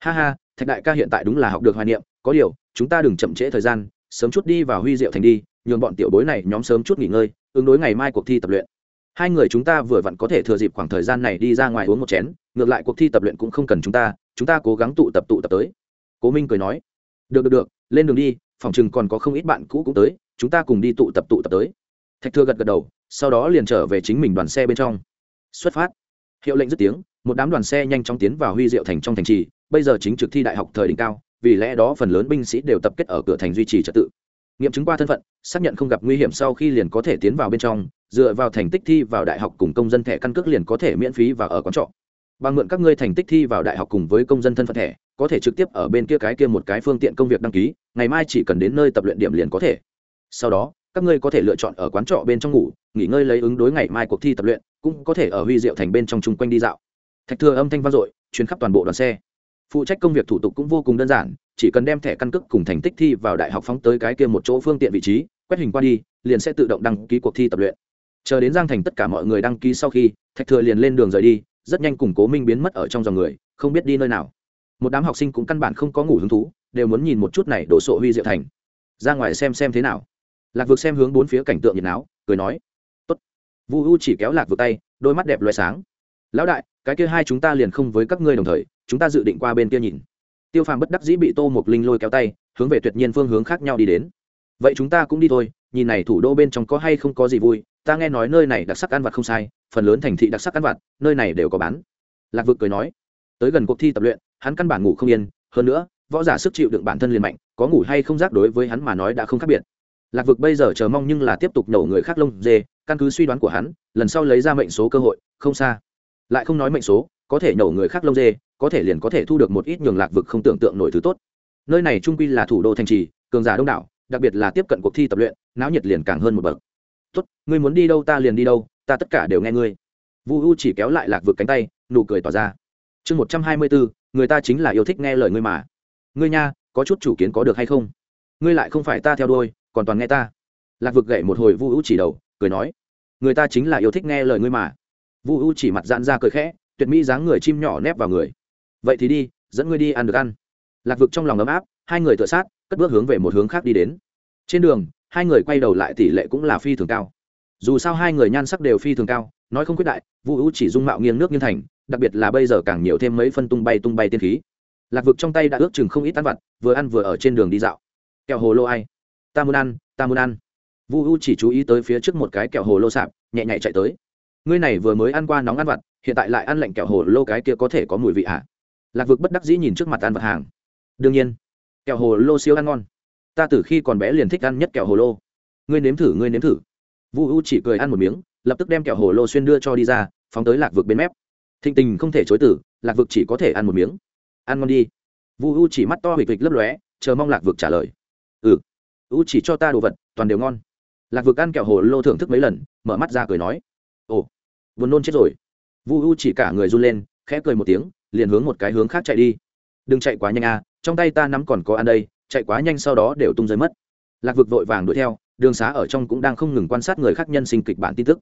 ha ha, thạch đại ca hiện tại đúng là học được hoài niệm, có điều, chúng ta đừng chậm trễ thời gian sớm chút đi vào huy diệu thành đi, nhường bọn tiểu bối này nhóm sớm chút nghỉ ngơi, ứng đối ngày mai cuộc thi tập luyện. Hai người chúng ta vừa vặn có thể thừa dịp khoảng thời gian này đi ra ngoài uống một chén, ngược lại cuộc thi tập luyện cũng không cần chúng ta chúng ta cố gắng tụ tập tụ tập tới. Cố minh cười nói. Được được được, lên đường đi, phòng chừng còn có không ít bạn cũ cũng tới, chúng ta cùng đi tụ tập tụ tập tới. Thạch thưa gật gật đầu, sau đó liền trở về chính mình đoàn xe bên trong. Xuất phát. Hiệu lệnh dứt tiếng, một đám đoàn xe nhanh chóng tiến vào huy diệu thành trong thành trì, bây giờ chính trực thi đại học thời đỉnh cao vì lẽ đó phần lớn binh sĩ đều tập kết ở cửa thành duy trì trật tự. Nghiệm chứng qua thân phận, xác nhận không gặp nguy hiểm sau khi liền có thể tiến vào bên trong, dựa vào thành tích thi vào đại học cùng công dân thẻ căn cước liền có thể miễn phí và ở quán trọ. Bằng mượn các ngươi thành tích thi vào đại học cùng với công dân thân phận thẻ, có thể trực tiếp ở bên kia cái kia một cái phương tiện công việc đăng ký, ngày mai chỉ cần đến nơi tập luyện điểm liền có thể. Sau đó, các ngươi có thể lựa chọn ở quán trọ bên trong ngủ, nghỉ ngơi lấy ứng đối ngày mai cuộc thi tập luyện, cũng có thể ở huy diệu thành bên trong chung quanh đi dạo. Thạch thừa âm thanh vang dội chuyến khắp toàn bộ đoàn xe phụ trách công việc thủ tục cũng vô cùng đơn giản, chỉ cần đem thẻ căn cước cùng thành tích thi vào đại học phóng tới cái kia một chỗ phương tiện vị trí, quét hình qua đi, liền sẽ tự động đăng ký cuộc thi tập luyện. Chờ đến giang thành tất cả mọi người đăng ký sau khi, thạch thừa liền lên đường rời đi, rất nhanh cùng cố minh biến mất ở trong dòng người, không biết đi nơi nào. Một đám học sinh cũng căn bản không có ngủ hứng thú, đều muốn nhìn một chút này đổ sộ huy diệu thành. Ra ngoài xem xem thế nào. Lạc vực xem hướng bốn phía cảnh tượng nhiệt áo cười nói, tốt. Vu u chỉ kéo lạc vực tay, đôi mắt đẹp loay sáng. Lão đại, cái kia hai chúng ta liền không với các ngươi đồng thời chúng ta dự định qua bên kia nhìn. Tiêu phàm bất đắc dĩ bị tô mục linh lôi kéo tay, hướng về tuyệt nhiên phương hướng khác nhau đi đến. Vậy chúng ta cũng đi thôi, nhìn này thủ đô bên trong có hay không có gì vui, ta nghe nói nơi này đặc sắc ăn vặt không sai, phần lớn thành thị đặc sắc ăn vặt, nơi này đều có bán. Lạc vực cười nói, tới gần cuộc thi tập luyện, hắn căn bản ngủ không yên, hơn nữa, võ giả sức chịu đựng bản thân liền mạnh, có ngủ hay không giác đối với hắn mà nói đã không khác biệt. Lạc vực bây giờ chờ mong nhưng là tiếp tục nổ người khác lông dê, căn cứ suy đoán của hắn, lần sau lấy ra mệnh số cơ hội, không xa. Lại không nói mệnh số, có thể nổ người khác lông dê có thể liền có thể thu được một ít nhường lạc vực không tưởng tượng nổi thứ tốt. Nơi này trung quy là thủ đô thành trì, cường giả đông đảo, đặc biệt là tiếp cận cuộc thi tập luyện, náo nhiệt liền càng hơn một bậc. Tốt, ngươi muốn đi đâu ta liền đi đâu, ta tất cả đều nghe ngươi. Vu u chỉ kéo lại lạc vực cánh tay, nụ cười tỏ ra. Chương một trăm hai mươi bốn, người ta chính là yêu thích nghe lời ngươi mà. Ngươi nha, có chút chủ kiến có được hay không? Ngươi lại không phải ta theo đuôi, còn toàn nghe ta. Lạc vực gậy một hồi vu u chỉ đầu, cười nói. Người ta chính là yêu thích nghe lời ngươi mà. Vu u chỉ mặt dạn ra cười khẽ, tuyệt mỹ dáng người chim nhỏ nép vào người vậy thì đi, dẫn ngươi đi ăn được ăn. Lạc vực trong lòng ấm áp, hai người tựa sát, cất bước hướng về một hướng khác đi đến. Trên đường, hai người quay đầu lại tỷ lệ cũng là phi thường cao. Dù sao hai người nhan sắc đều phi thường cao, nói không quyết đại, vu u chỉ dung mạo nghiêng nước nghiêng thành, đặc biệt là bây giờ càng nhiều thêm mấy phân tung bay tung bay tiên khí. Lạc vực trong tay đã ước chừng không ít ăn vặt vừa ăn vừa ở trên đường đi dạo. Kẹo hồ lô ai? Ta muốn ăn, ta muốn ăn. Vu u chỉ chú ý tới phía trước một cái kẹo hồ lô sạp, nhẹ nhẹ chạy tới. Ngươi này vừa mới ăn qua nóng ăn vặt, hiện tại lại ăn lạnh kẹo hồ lô cái kia có thể có mùi vị ạ à? Lạc vực bất đắc dĩ nhìn trước mặt ăn vật hàng. Đương nhiên, kẹo hồ lô siêu ăn ngon. Ta từ khi còn bé liền thích ăn nhất kẹo hồ lô. Ngươi nếm thử, ngươi nếm thử. Vu u chỉ cười ăn một miếng, lập tức đem kẹo hồ lô xuyên đưa cho đi ra, phóng tới lạc vực bên mép. Thịnh tình không thể chối tử lạc vực chỉ có thể ăn một miếng. Ăn ngon đi. Vu u chỉ mắt to hịch hịch lấp lóe, chờ mong lạc vực trả lời. Ừ. U chỉ cho ta đồ vật, toàn đều ngon. Lạc vực ăn kẹo hồ lô thưởng thức mấy lần, mở mắt ra cười nói. Ồ, buồn nôn chết rồi. Vu u chỉ cả người run lên, khẽ cười một tiếng liền hướng một cái hướng khác chạy đi. Đừng chạy quá nhanh à trong tay ta nắm còn có ăn đây, chạy quá nhanh sau đó đều tung rơi mất. Lạc vực vội vàng đuổi theo, đường xá ở trong cũng đang không ngừng quan sát người khác nhân sinh kịch bản tin tức.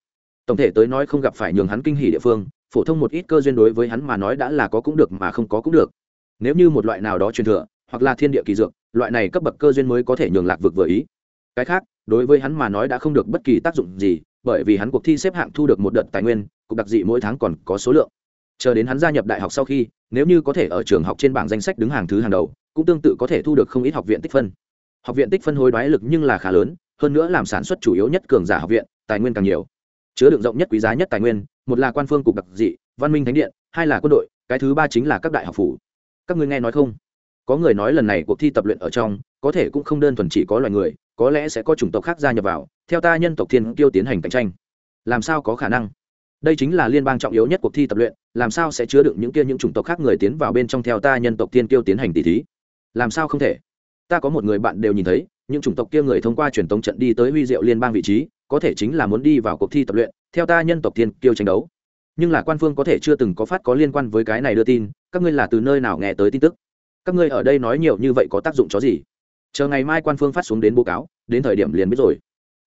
Tổng thể tới nói không gặp phải nhường hắn kinh hỉ địa phương, phổ thông một ít cơ duyên đối với hắn mà nói đã là có cũng được mà không có cũng được. Nếu như một loại nào đó truyền thừa, hoặc là thiên địa kỳ dược, loại này cấp bậc cơ duyên mới có thể nhường lạc vực vừa ý. Cái khác, đối với hắn mà nói đã không được bất kỳ tác dụng gì, bởi vì hắn cuộc thi xếp hạng thu được một đợt tài nguyên, cục đặc dị mỗi tháng còn có số lượng chờ đến hắn gia nhập đại học sau khi, nếu như có thể ở trường học trên bảng danh sách đứng hàng thứ hàng đầu, cũng tương tự có thể thu được không ít học viện tích phân. Học viện tích phân hối đoái lực nhưng là khá lớn, hơn nữa làm sản xuất chủ yếu nhất cường giả học viện, tài nguyên càng nhiều. Chứa đựng rộng nhất quý giá nhất tài nguyên, một là quan phương cục đặc dị, văn minh thánh điện, hai là quân đội, cái thứ ba chính là các đại học phủ. Các ngươi nghe nói không? Có người nói lần này cuộc thi tập luyện ở trong, có thể cũng không đơn thuần chỉ có loài người, có lẽ sẽ có chủng tộc khác gia nhập vào, theo ta nhân tộc thiên tiêu tiến hành cạnh tranh. Làm sao có khả năng? Đây chính là liên bang trọng yếu nhất cuộc thi tập luyện, làm sao sẽ chứa đựng những kia những chủng tộc khác người tiến vào bên trong theo ta nhân tộc tiên kiêu tiến hành tỷ thí? Làm sao không thể? Ta có một người bạn đều nhìn thấy, những chủng tộc kia người thông qua truyền tống trận đi tới huy diệu liên bang vị trí, có thể chính là muốn đi vào cuộc thi tập luyện, theo ta nhân tộc tiên kiêu tranh đấu. Nhưng là quan phương có thể chưa từng có phát có liên quan với cái này đưa tin, các ngươi là từ nơi nào nghe tới tin tức? Các ngươi ở đây nói nhiều như vậy có tác dụng chó gì? Chờ ngày mai quan phương phát xuống đến báo cáo, đến thời điểm liền biết rồi.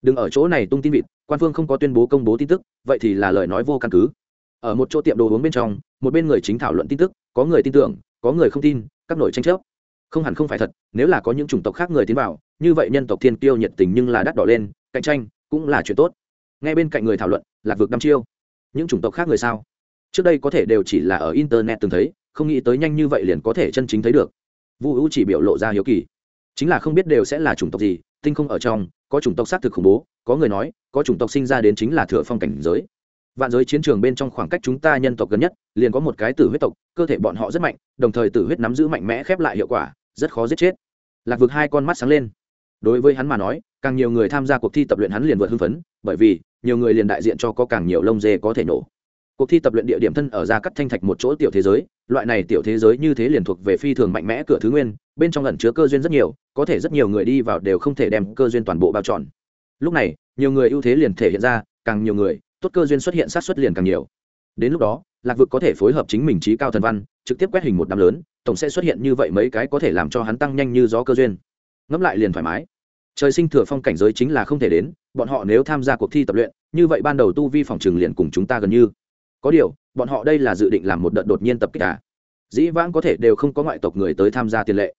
Đừng ở chỗ này tung tin vịt quan phương không có tuyên bố công bố tin tức, vậy thì là lời nói vô căn cứ. Ở một chỗ tiệm đồ uống bên trong, một bên người chính thảo luận tin tức, có người tin tưởng, có người không tin, các nội tranh chấp. Không hẳn không phải thật, nếu là có những chủng tộc khác người tiến vào, như vậy nhân tộc thiên kiêu nhiệt tình nhưng là đắt đỏ lên, cạnh tranh cũng là chuyện tốt. Ngay bên cạnh người thảo luận, lạc vực năm chiêu, những chủng tộc khác người sao? Trước đây có thể đều chỉ là ở internet từng thấy, không nghĩ tới nhanh như vậy liền có thể chân chính thấy được. Vu hữu chỉ biểu lộ ra hiếu kỳ. Chính là không biết đều sẽ là chủng tộc gì tinh không ở trong, có chủng tộc xác thực khủng bố, có người nói, có chủng tộc sinh ra đến chính là thừa phong cảnh giới. Vạn giới chiến trường bên trong khoảng cách chúng ta nhân tộc gần nhất, liền có một cái tử huyết tộc, cơ thể bọn họ rất mạnh, đồng thời tử huyết nắm giữ mạnh mẽ khép lại hiệu quả, rất khó giết chết. Lạc vực hai con mắt sáng lên. Đối với hắn mà nói, càng nhiều người tham gia cuộc thi tập luyện hắn liền vượt hưng phấn, bởi vì, nhiều người liền đại diện cho có càng nhiều lông dê có thể nổ. Cuộc thi tập luyện địa điểm thân ở ra cắt thanh thạch một chỗ tiểu thế giới, loại này tiểu thế giới như thế liền thuộc về phi thường mạnh mẽ cửa thứ nguyên bên trong ẩn chứa cơ duyên rất nhiều, có thể rất nhiều người đi vào đều không thể đem cơ duyên toàn bộ bao tròn lúc này, nhiều người ưu thế liền thể hiện ra, càng nhiều người, tốt cơ duyên xuất hiện sát xuất liền càng nhiều. Đến lúc đó, lạc vực có thể phối hợp chính mình trí cao thần văn, trực tiếp quét hình một đám lớn, tổng sẽ xuất hiện như vậy mấy cái có thể làm cho hắn tăng nhanh như gió cơ duyên. Ngẫm lại liền thoải mái. Trời sinh thừa phong cảnh giới chính là không thể đến, bọn họ nếu tham gia cuộc thi tập luyện, như vậy ban đầu tu vi phòng trường liền cùng chúng ta gần như. Có điều, bọn họ đây là dự định làm một đợt đột nhiên tập kích à? Dĩ vãng có thể đều không có ngoại tộc người tới tham gia tiền lệ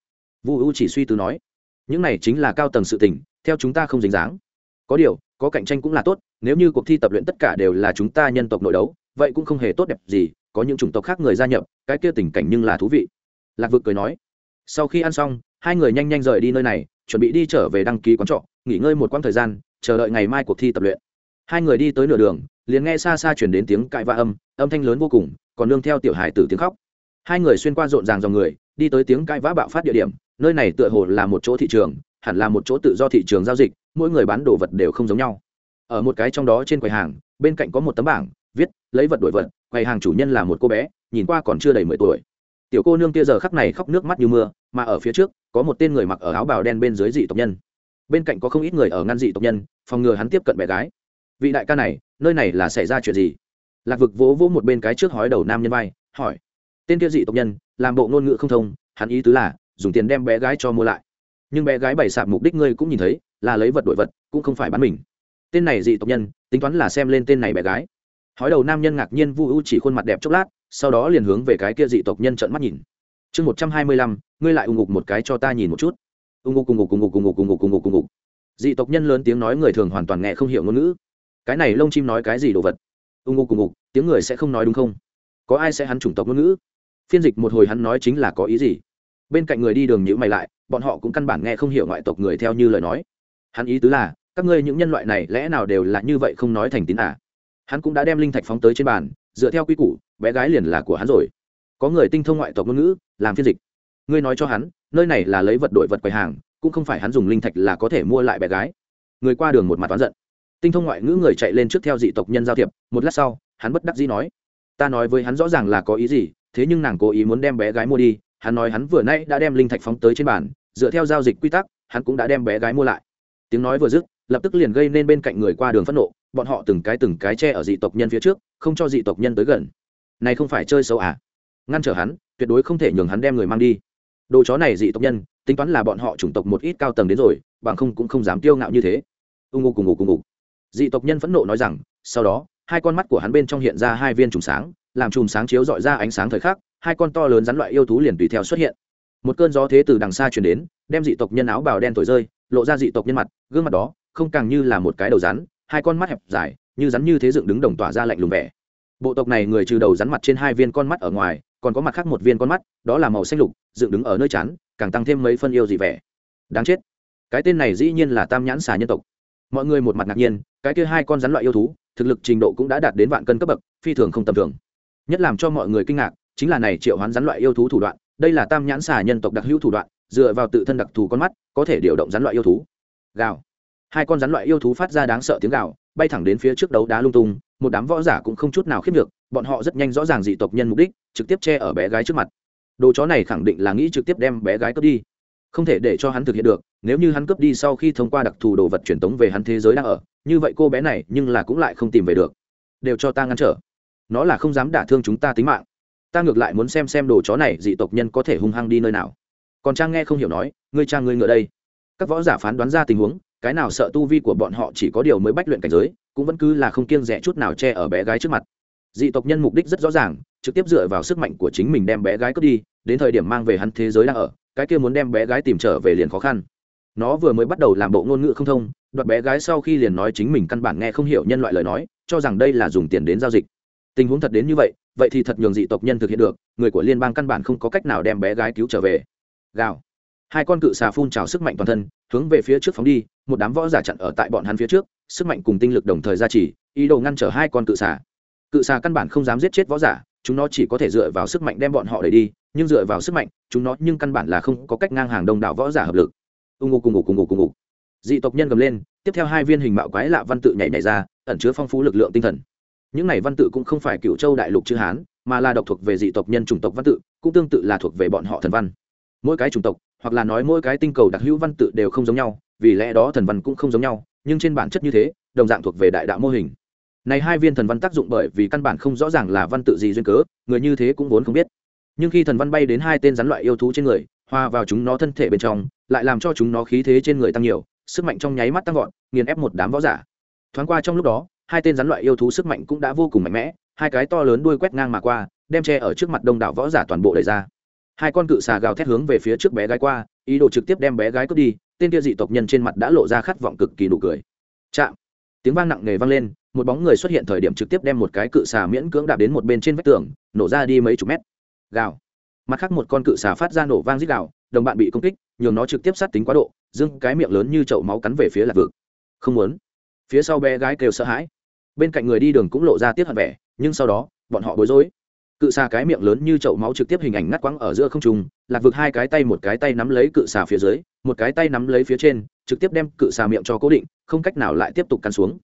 vu u chỉ suy tư nói, những này chính là cao tầng sự tình, theo chúng ta không dính dáng. Có điều, có cạnh tranh cũng là tốt, nếu như cuộc thi tập luyện tất cả đều là chúng ta nhân tộc nội đấu, vậy cũng không hề tốt đẹp gì, có những chủng tộc khác người gia nhập, cái kia tình cảnh nhưng là thú vị. Lạc vực cười nói, sau khi ăn xong, hai người nhanh nhanh rời đi nơi này, chuẩn bị đi trở về đăng ký quán trọ, nghỉ ngơi một quãng thời gian, chờ đợi ngày mai cuộc thi tập luyện. Hai người đi tới nửa đường, liền nghe xa xa chuyển đến tiếng cãi vã âm âm thanh lớn vô cùng, còn nương theo tiểu hải tử tiếng khóc. Hai người xuyên qua rộn ràng dòng người, đi tới tiếng cãi vã bạo phát địa điểm nơi này tựa hồ là một chỗ thị trường, hẳn là một chỗ tự do thị trường giao dịch, mỗi người bán đồ vật đều không giống nhau. Ở một cái trong đó trên quầy hàng, bên cạnh có một tấm bảng, viết, lấy vật đổi vật. Quầy hàng chủ nhân là một cô bé, nhìn qua còn chưa đầy mười tuổi. Tiểu cô nương kia giờ khắc này khóc nước mắt như mưa, mà ở phía trước, có một tên người mặc ở áo bào đen bên dưới dị tộc nhân. Bên cạnh có không ít người ở ngăn dị tộc nhân, phòng ngừa hắn tiếp cận bé gái. Vị đại ca này, nơi này là xảy ra chuyện gì? Lạc vực vỗ vỗ một bên cái trước hói đầu nam nhân vai, hỏi. Tên kia dị tộc nhân, làm bộ ngôn ngữ không thông, hắn ý tứ là dùng tiền đem bé gái cho mua lại. Nhưng bé gái bày sạp mục đích ngươi cũng nhìn thấy, là lấy vật đổi vật, cũng không phải bán mình. Tên này dị tộc nhân, tính toán là xem lên tên này bé gái. Hói đầu nam nhân ngạc nhiên vu u chỉ khuôn mặt đẹp chốc lát, sau đó liền hướng về cái kia dị tộc nhân trợn mắt nhìn. Chương một trăm hai mươi lăm, ngươi lại ung ngục một cái cho ta nhìn một chút. Ung ngục ùng ngục ùng ngục ùng ngục ùng ngục ùng ngục ùng ngục dị tộc nhân lớn tiếng nói người thường hoàn toàn nghe không hiểu ngôn ngữ. Cái này lông chim nói cái gì đồ vật? Ung ngục ùng ngục tiếng người sẽ không nói đúng không? Có ai sẽ hắn chủng tộc ngôn ngữ? Phiên dịch một hồi hắn nói chính là có ý gì? Bên cạnh người đi đường nhữ mày lại, bọn họ cũng căn bản nghe không hiểu ngoại tộc người theo như lời nói. Hắn ý tứ là, các ngươi những nhân loại này lẽ nào đều là như vậy không nói thành tín à? Hắn cũng đã đem linh thạch phóng tới trên bàn, dựa theo quy củ, bé gái liền là của hắn rồi. Có người tinh thông ngoại tộc ngôn ngữ, làm phiên dịch. Ngươi nói cho hắn, nơi này là lấy vật đổi vật quầy hàng, cũng không phải hắn dùng linh thạch là có thể mua lại bé gái. Người qua đường một mặt oán giận. Tinh thông ngoại ngữ người chạy lên trước theo dị tộc nhân giao thiệp, một lát sau, hắn bất đắc dĩ nói, ta nói với hắn rõ ràng là có ý gì, thế nhưng nàng cố ý muốn đem bé gái mua đi hắn nói hắn vừa nãy đã đem linh thạch phóng tới trên bàn, dựa theo giao dịch quy tắc, hắn cũng đã đem bé gái mua lại. Tiếng nói vừa dứt, lập tức liền gây nên bên cạnh người qua đường phẫn nộ, bọn họ từng cái từng cái che ở dị tộc nhân phía trước, không cho dị tộc nhân tới gần. Này không phải chơi xấu à? Ngăn trở hắn, tuyệt đối không thể nhường hắn đem người mang đi. Đồ chó này dị tộc nhân, tính toán là bọn họ chủng tộc một ít cao tầng đến rồi, bằng không cũng không dám tiêu ngạo như thế. Ưng ngô cùng ngủ cùng ngủ dị tộc nhân phẫn nộ nói rằng, sau đó, hai con mắt của hắn bên trong hiện ra hai viên trùng sáng, làm chùm sáng chiếu dọi ra ánh sáng thời khắc hai con to lớn rắn loại yêu thú liền tùy theo xuất hiện. Một cơn gió thế từ đằng xa chuyển đến, đem dị tộc nhân áo bào đen thổi rơi, lộ ra dị tộc nhân mặt, gương mặt đó, không càng như là một cái đầu rắn, hai con mắt hẹp dài, như rắn như thế dựng đứng đồng tỏa ra lạnh lùng vẻ. Bộ tộc này người trừ đầu rắn mặt trên hai viên con mắt ở ngoài, còn có mặt khác một viên con mắt, đó là màu xanh lục, dựng đứng ở nơi chán, càng tăng thêm mấy phân yêu dị vẻ. Đáng chết. Cái tên này dĩ nhiên là tam nhãn xà nhân tộc. Mọi người một mặt ngạc nhiên, cái kia hai con rắn loại yêu thú, thực lực trình độ cũng đã đạt đến vạn cân cấp bậc, phi thường không tầm thường. Nhất làm cho mọi người kinh ngạc chính là này triệu hoán rắn loại yêu thú thủ đoạn, đây là tam nhãn xà nhân tộc đặc hữu thủ đoạn, dựa vào tự thân đặc thù con mắt, có thể điều động rắn loại yêu thú. Gào. Hai con rắn loại yêu thú phát ra đáng sợ tiếng gào, bay thẳng đến phía trước đấu đá lung tung, một đám võ giả cũng không chút nào khiếp được, bọn họ rất nhanh rõ ràng dị tộc nhân mục đích, trực tiếp che ở bé gái trước mặt. Đồ chó này khẳng định là nghĩ trực tiếp đem bé gái cướp đi. Không thể để cho hắn thực hiện được, nếu như hắn cướp đi sau khi thông qua đặc thù đồ vật truyền tống về hắn thế giới đang ở, như vậy cô bé này nhưng là cũng lại không tìm về được. Đều cho ta ngăn trở. Nó là không dám đả thương chúng ta tính mạng ta ngược lại muốn xem xem đồ chó này dị tộc nhân có thể hung hăng đi nơi nào. Còn trang nghe không hiểu nói, ngươi trang ngươi ngựa đây. Các võ giả phán đoán ra tình huống, cái nào sợ tu vi của bọn họ chỉ có điều mới bách luyện cảnh giới, cũng vẫn cứ là không kiêng rẻ chút nào che ở bé gái trước mặt. Dị tộc nhân mục đích rất rõ ràng, trực tiếp dựa vào sức mạnh của chính mình đem bé gái cướp đi, đến thời điểm mang về hắn thế giới đang ở, cái kia muốn đem bé gái tìm trở về liền khó khăn. Nó vừa mới bắt đầu làm bộ ngôn ngữ không thông, đoạt bé gái sau khi liền nói chính mình căn bản nghe không hiểu nhân loại lời nói, cho rằng đây là dùng tiền đến giao dịch. Tình huống thật đến như vậy vậy thì thật nhường dị tộc nhân thực hiện được, người của liên bang căn bản không có cách nào đem bé gái cứu trở về. Gào. Hai con cự xà phun trào sức mạnh toàn thân, hướng về phía trước phóng đi, một đám võ giả chặn ở tại bọn hắn phía trước, sức mạnh cùng tinh lực đồng thời ra chỉ ý đồ ngăn trở hai con cự xà. Cự xà căn bản không dám giết chết võ giả, chúng nó chỉ có thể dựa vào sức mạnh đem bọn họ đẩy đi, nhưng dựa vào sức mạnh, chúng nó nhưng căn bản là không có cách ngang hàng đông đảo võ giả hợp lực. Ưng ngô cùng ngủ cùng ngủ cùng ngủ dị tộc nhân gầm lên, tiếp theo hai viên hình mạo quái lạ văn tự nhảy nhảy ra, ẩn chứa phong phú lực lượng tinh thần những này văn tự cũng không phải cựu châu đại lục chữ hán mà là độc thuộc về dị tộc nhân chủng tộc văn tự cũng tương tự là thuộc về bọn họ thần văn. Mỗi cái chủng tộc hoặc là nói mỗi cái tinh cầu đặc hữu văn tự đều không giống nhau vì lẽ đó thần văn cũng không giống nhau nhưng trên bản chất như thế đồng dạng thuộc về đại đạo mô hình. Này hai viên thần văn tác dụng bởi vì căn bản không rõ ràng là văn tự gì duyên cớ người như thế cũng vốn không biết. Nhưng khi thần văn bay đến hai tên rắn loại yêu thú trên người hòa vào chúng nó thân thể bên trong lại làm cho chúng nó khí thế trên người tăng nhiều sức mạnh trong nháy mắt tăng gọn, nghiền ép một đám võ giả. Thoáng qua trong lúc đó hai tên rắn loại yêu thú sức mạnh cũng đã vô cùng mạnh mẽ, hai cái to lớn đuôi quét ngang mà qua, đem che ở trước mặt đông đảo võ giả toàn bộ đẩy ra. Hai con cự xà gào thét hướng về phía trước bé gái qua, ý đồ trực tiếp đem bé gái cướp đi, tên kia dị tộc nhân trên mặt đã lộ ra khát vọng cực kỳ nụ cười. Chạm! Tiếng vang nặng nề vang lên, một bóng người xuất hiện thời điểm trực tiếp đem một cái cự xà miễn cưỡng đạp đến một bên trên vách tường, nổ ra đi mấy chục mét. Gào! Mặt khác một con cự xà phát ra nổ vang rít gào, đồng bạn bị công kích, nhường nó trực tiếp sát tính quá độ dưng cái miệng lớn như chậu máu cắn về phía lạc vực. Không muốn phía sau bé gái kêu sợ hãi. Bên cạnh người đi đường cũng lộ ra tiếc hận vẻ, nhưng sau đó, bọn họ bối rối. Cự xà cái miệng lớn như chậu máu trực tiếp hình ảnh ngắt quãng ở giữa không trung, lạc vực hai cái tay một cái tay nắm lấy cự xà phía dưới, một cái tay nắm lấy phía trên, trực tiếp đem cự xà miệng cho cố định, không cách nào lại tiếp tục cắn xuống.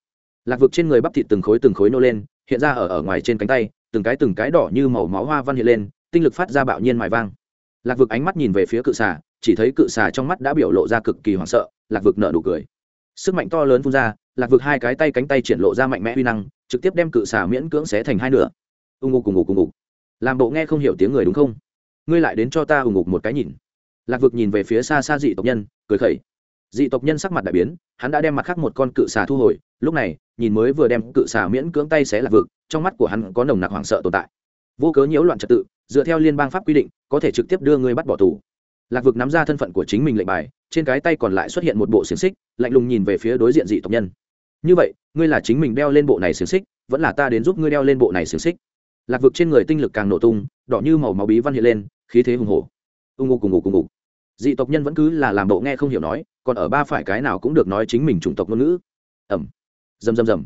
Lạc vực trên người bắp thịt từng khối từng khối nô lên, hiện ra ở ở ngoài trên cánh tay, từng cái từng cái đỏ như màu máu hoa văn hiện lên, tinh lực phát ra bạo nhiên mài vang. Lạc vực ánh mắt nhìn về phía cự xà, chỉ thấy cự xà trong mắt đã biểu lộ ra cực kỳ hoảng sợ, lạc vực nở nụ cười. Sức mạnh to lớn phun ra lạc vực hai cái tay cánh tay triển lộ ra mạnh mẽ uy năng, trực tiếp đem cự xà miễn cưỡng xé thành hai nửa. Ưng ngục cùng ngục cùng ngục. Làm bộ nghe không hiểu tiếng người đúng không? Ngươi lại đến cho ta ưng ngục một cái nhìn. Lạc vực nhìn về phía xa xa dị tộc nhân, cười khẩy. Dị tộc nhân sắc mặt đại biến, hắn đã đem mặt khác một con cự xà thu hồi, lúc này, nhìn mới vừa đem cự xà miễn cưỡng tay xé lạc vực, trong mắt của hắn có nồng nặc hoảng sợ tồn tại. Vô cớ nhiễu loạn trật tự, dựa theo liên bang pháp quy định, có thể trực tiếp đưa ngươi bắt bỏ tù. Lạc vực nắm ra thân phận của chính mình lệnh bài, trên cái tay còn lại xuất hiện một bộ xiềng xích, lạnh lùng nhìn về phía đối diện dị tộc nhân như vậy, ngươi là chính mình đeo lên bộ này xiềng xích, vẫn là ta đến giúp ngươi đeo lên bộ này xiềng xích. Lạc vực trên người tinh lực càng nổ tung, đỏ như màu máu bí văn hiện lên, khí thế hùng hổ. Ưng ngô cùng ngủ cùng ngủ dị tộc nhân vẫn cứ là làm bộ nghe không hiểu nói, còn ở ba phải cái nào cũng được nói chính mình chủng tộc ngôn ngữ. Ẩm. Rầm rầm rầm.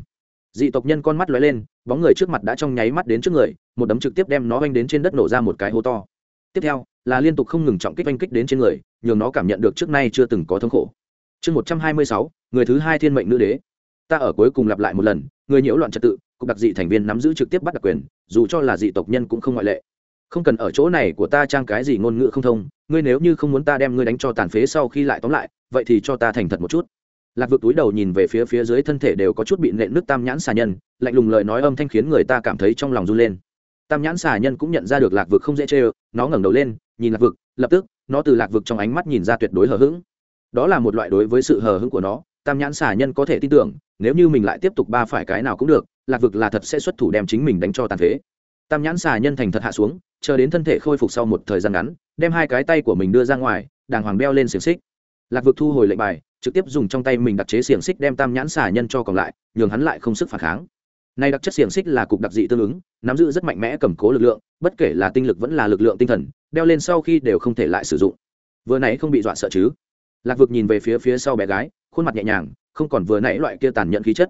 Dị tộc nhân con mắt lóe lên, bóng người trước mặt đã trong nháy mắt đến trước người, một đấm trực tiếp đem nó oanh đến trên đất nổ ra một cái hố to. Tiếp theo, là liên tục không ngừng trọng kích oanh kích đến trên người, nhường nó cảm nhận được trước nay chưa từng có thống khổ. Chương một trăm hai mươi sáu, người thứ hai thiên mệnh nữ đế ta ở cuối cùng lặp lại một lần, người nhiễu loạn trật tự, cục đặc dị thành viên nắm giữ trực tiếp bắt đặc quyền, dù cho là dị tộc nhân cũng không ngoại lệ. Không cần ở chỗ này của ta trang cái gì ngôn ngữ không thông, ngươi nếu như không muốn ta đem ngươi đánh cho tàn phế sau khi lại tóm lại, vậy thì cho ta thành thật một chút. Lạc vực túi đầu nhìn về phía phía dưới thân thể đều có chút bị nện nước tam nhãn xà nhân, lạnh lùng lời nói âm thanh khiến người ta cảm thấy trong lòng run lên. Tam nhãn xà nhân cũng nhận ra được lạc vực không dễ chê ơ nó ngẩng đầu lên, nhìn lạc vực, lập tức, nó từ lạc vực trong ánh mắt nhìn ra tuyệt đối hờ hững. Đó là một loại đối với sự hờ hững của nó, tam nhãn xà nhân có thể tin tưởng nếu như mình lại tiếp tục ba phải cái nào cũng được, lạc vực là thật sẽ xuất thủ đem chính mình đánh cho tàn phế. Tam nhãn xà nhân thành thật hạ xuống, chờ đến thân thể khôi phục sau một thời gian ngắn, đem hai cái tay của mình đưa ra ngoài, đàng hoàng đeo lên xiềng xích. Lạc vực thu hồi lệnh bài, trực tiếp dùng trong tay mình đặt chế xiềng xích đem tam nhãn xà nhân cho còn lại, nhường hắn lại không sức phản kháng. Nay đặc chất xiềng xích là cục đặc dị tương ứng, nắm giữ rất mạnh mẽ cầm cố lực lượng, bất kể là tinh lực vẫn là lực lượng tinh thần đeo lên sau khi đều không thể lại sử dụng. Vừa nãy không bị dọa sợ chứ? Lạc vực nhìn về phía phía sau bé gái, khuôn mặt nhẹ nhàng không còn vừa nãy loại kia tàn nhẫn khí chất.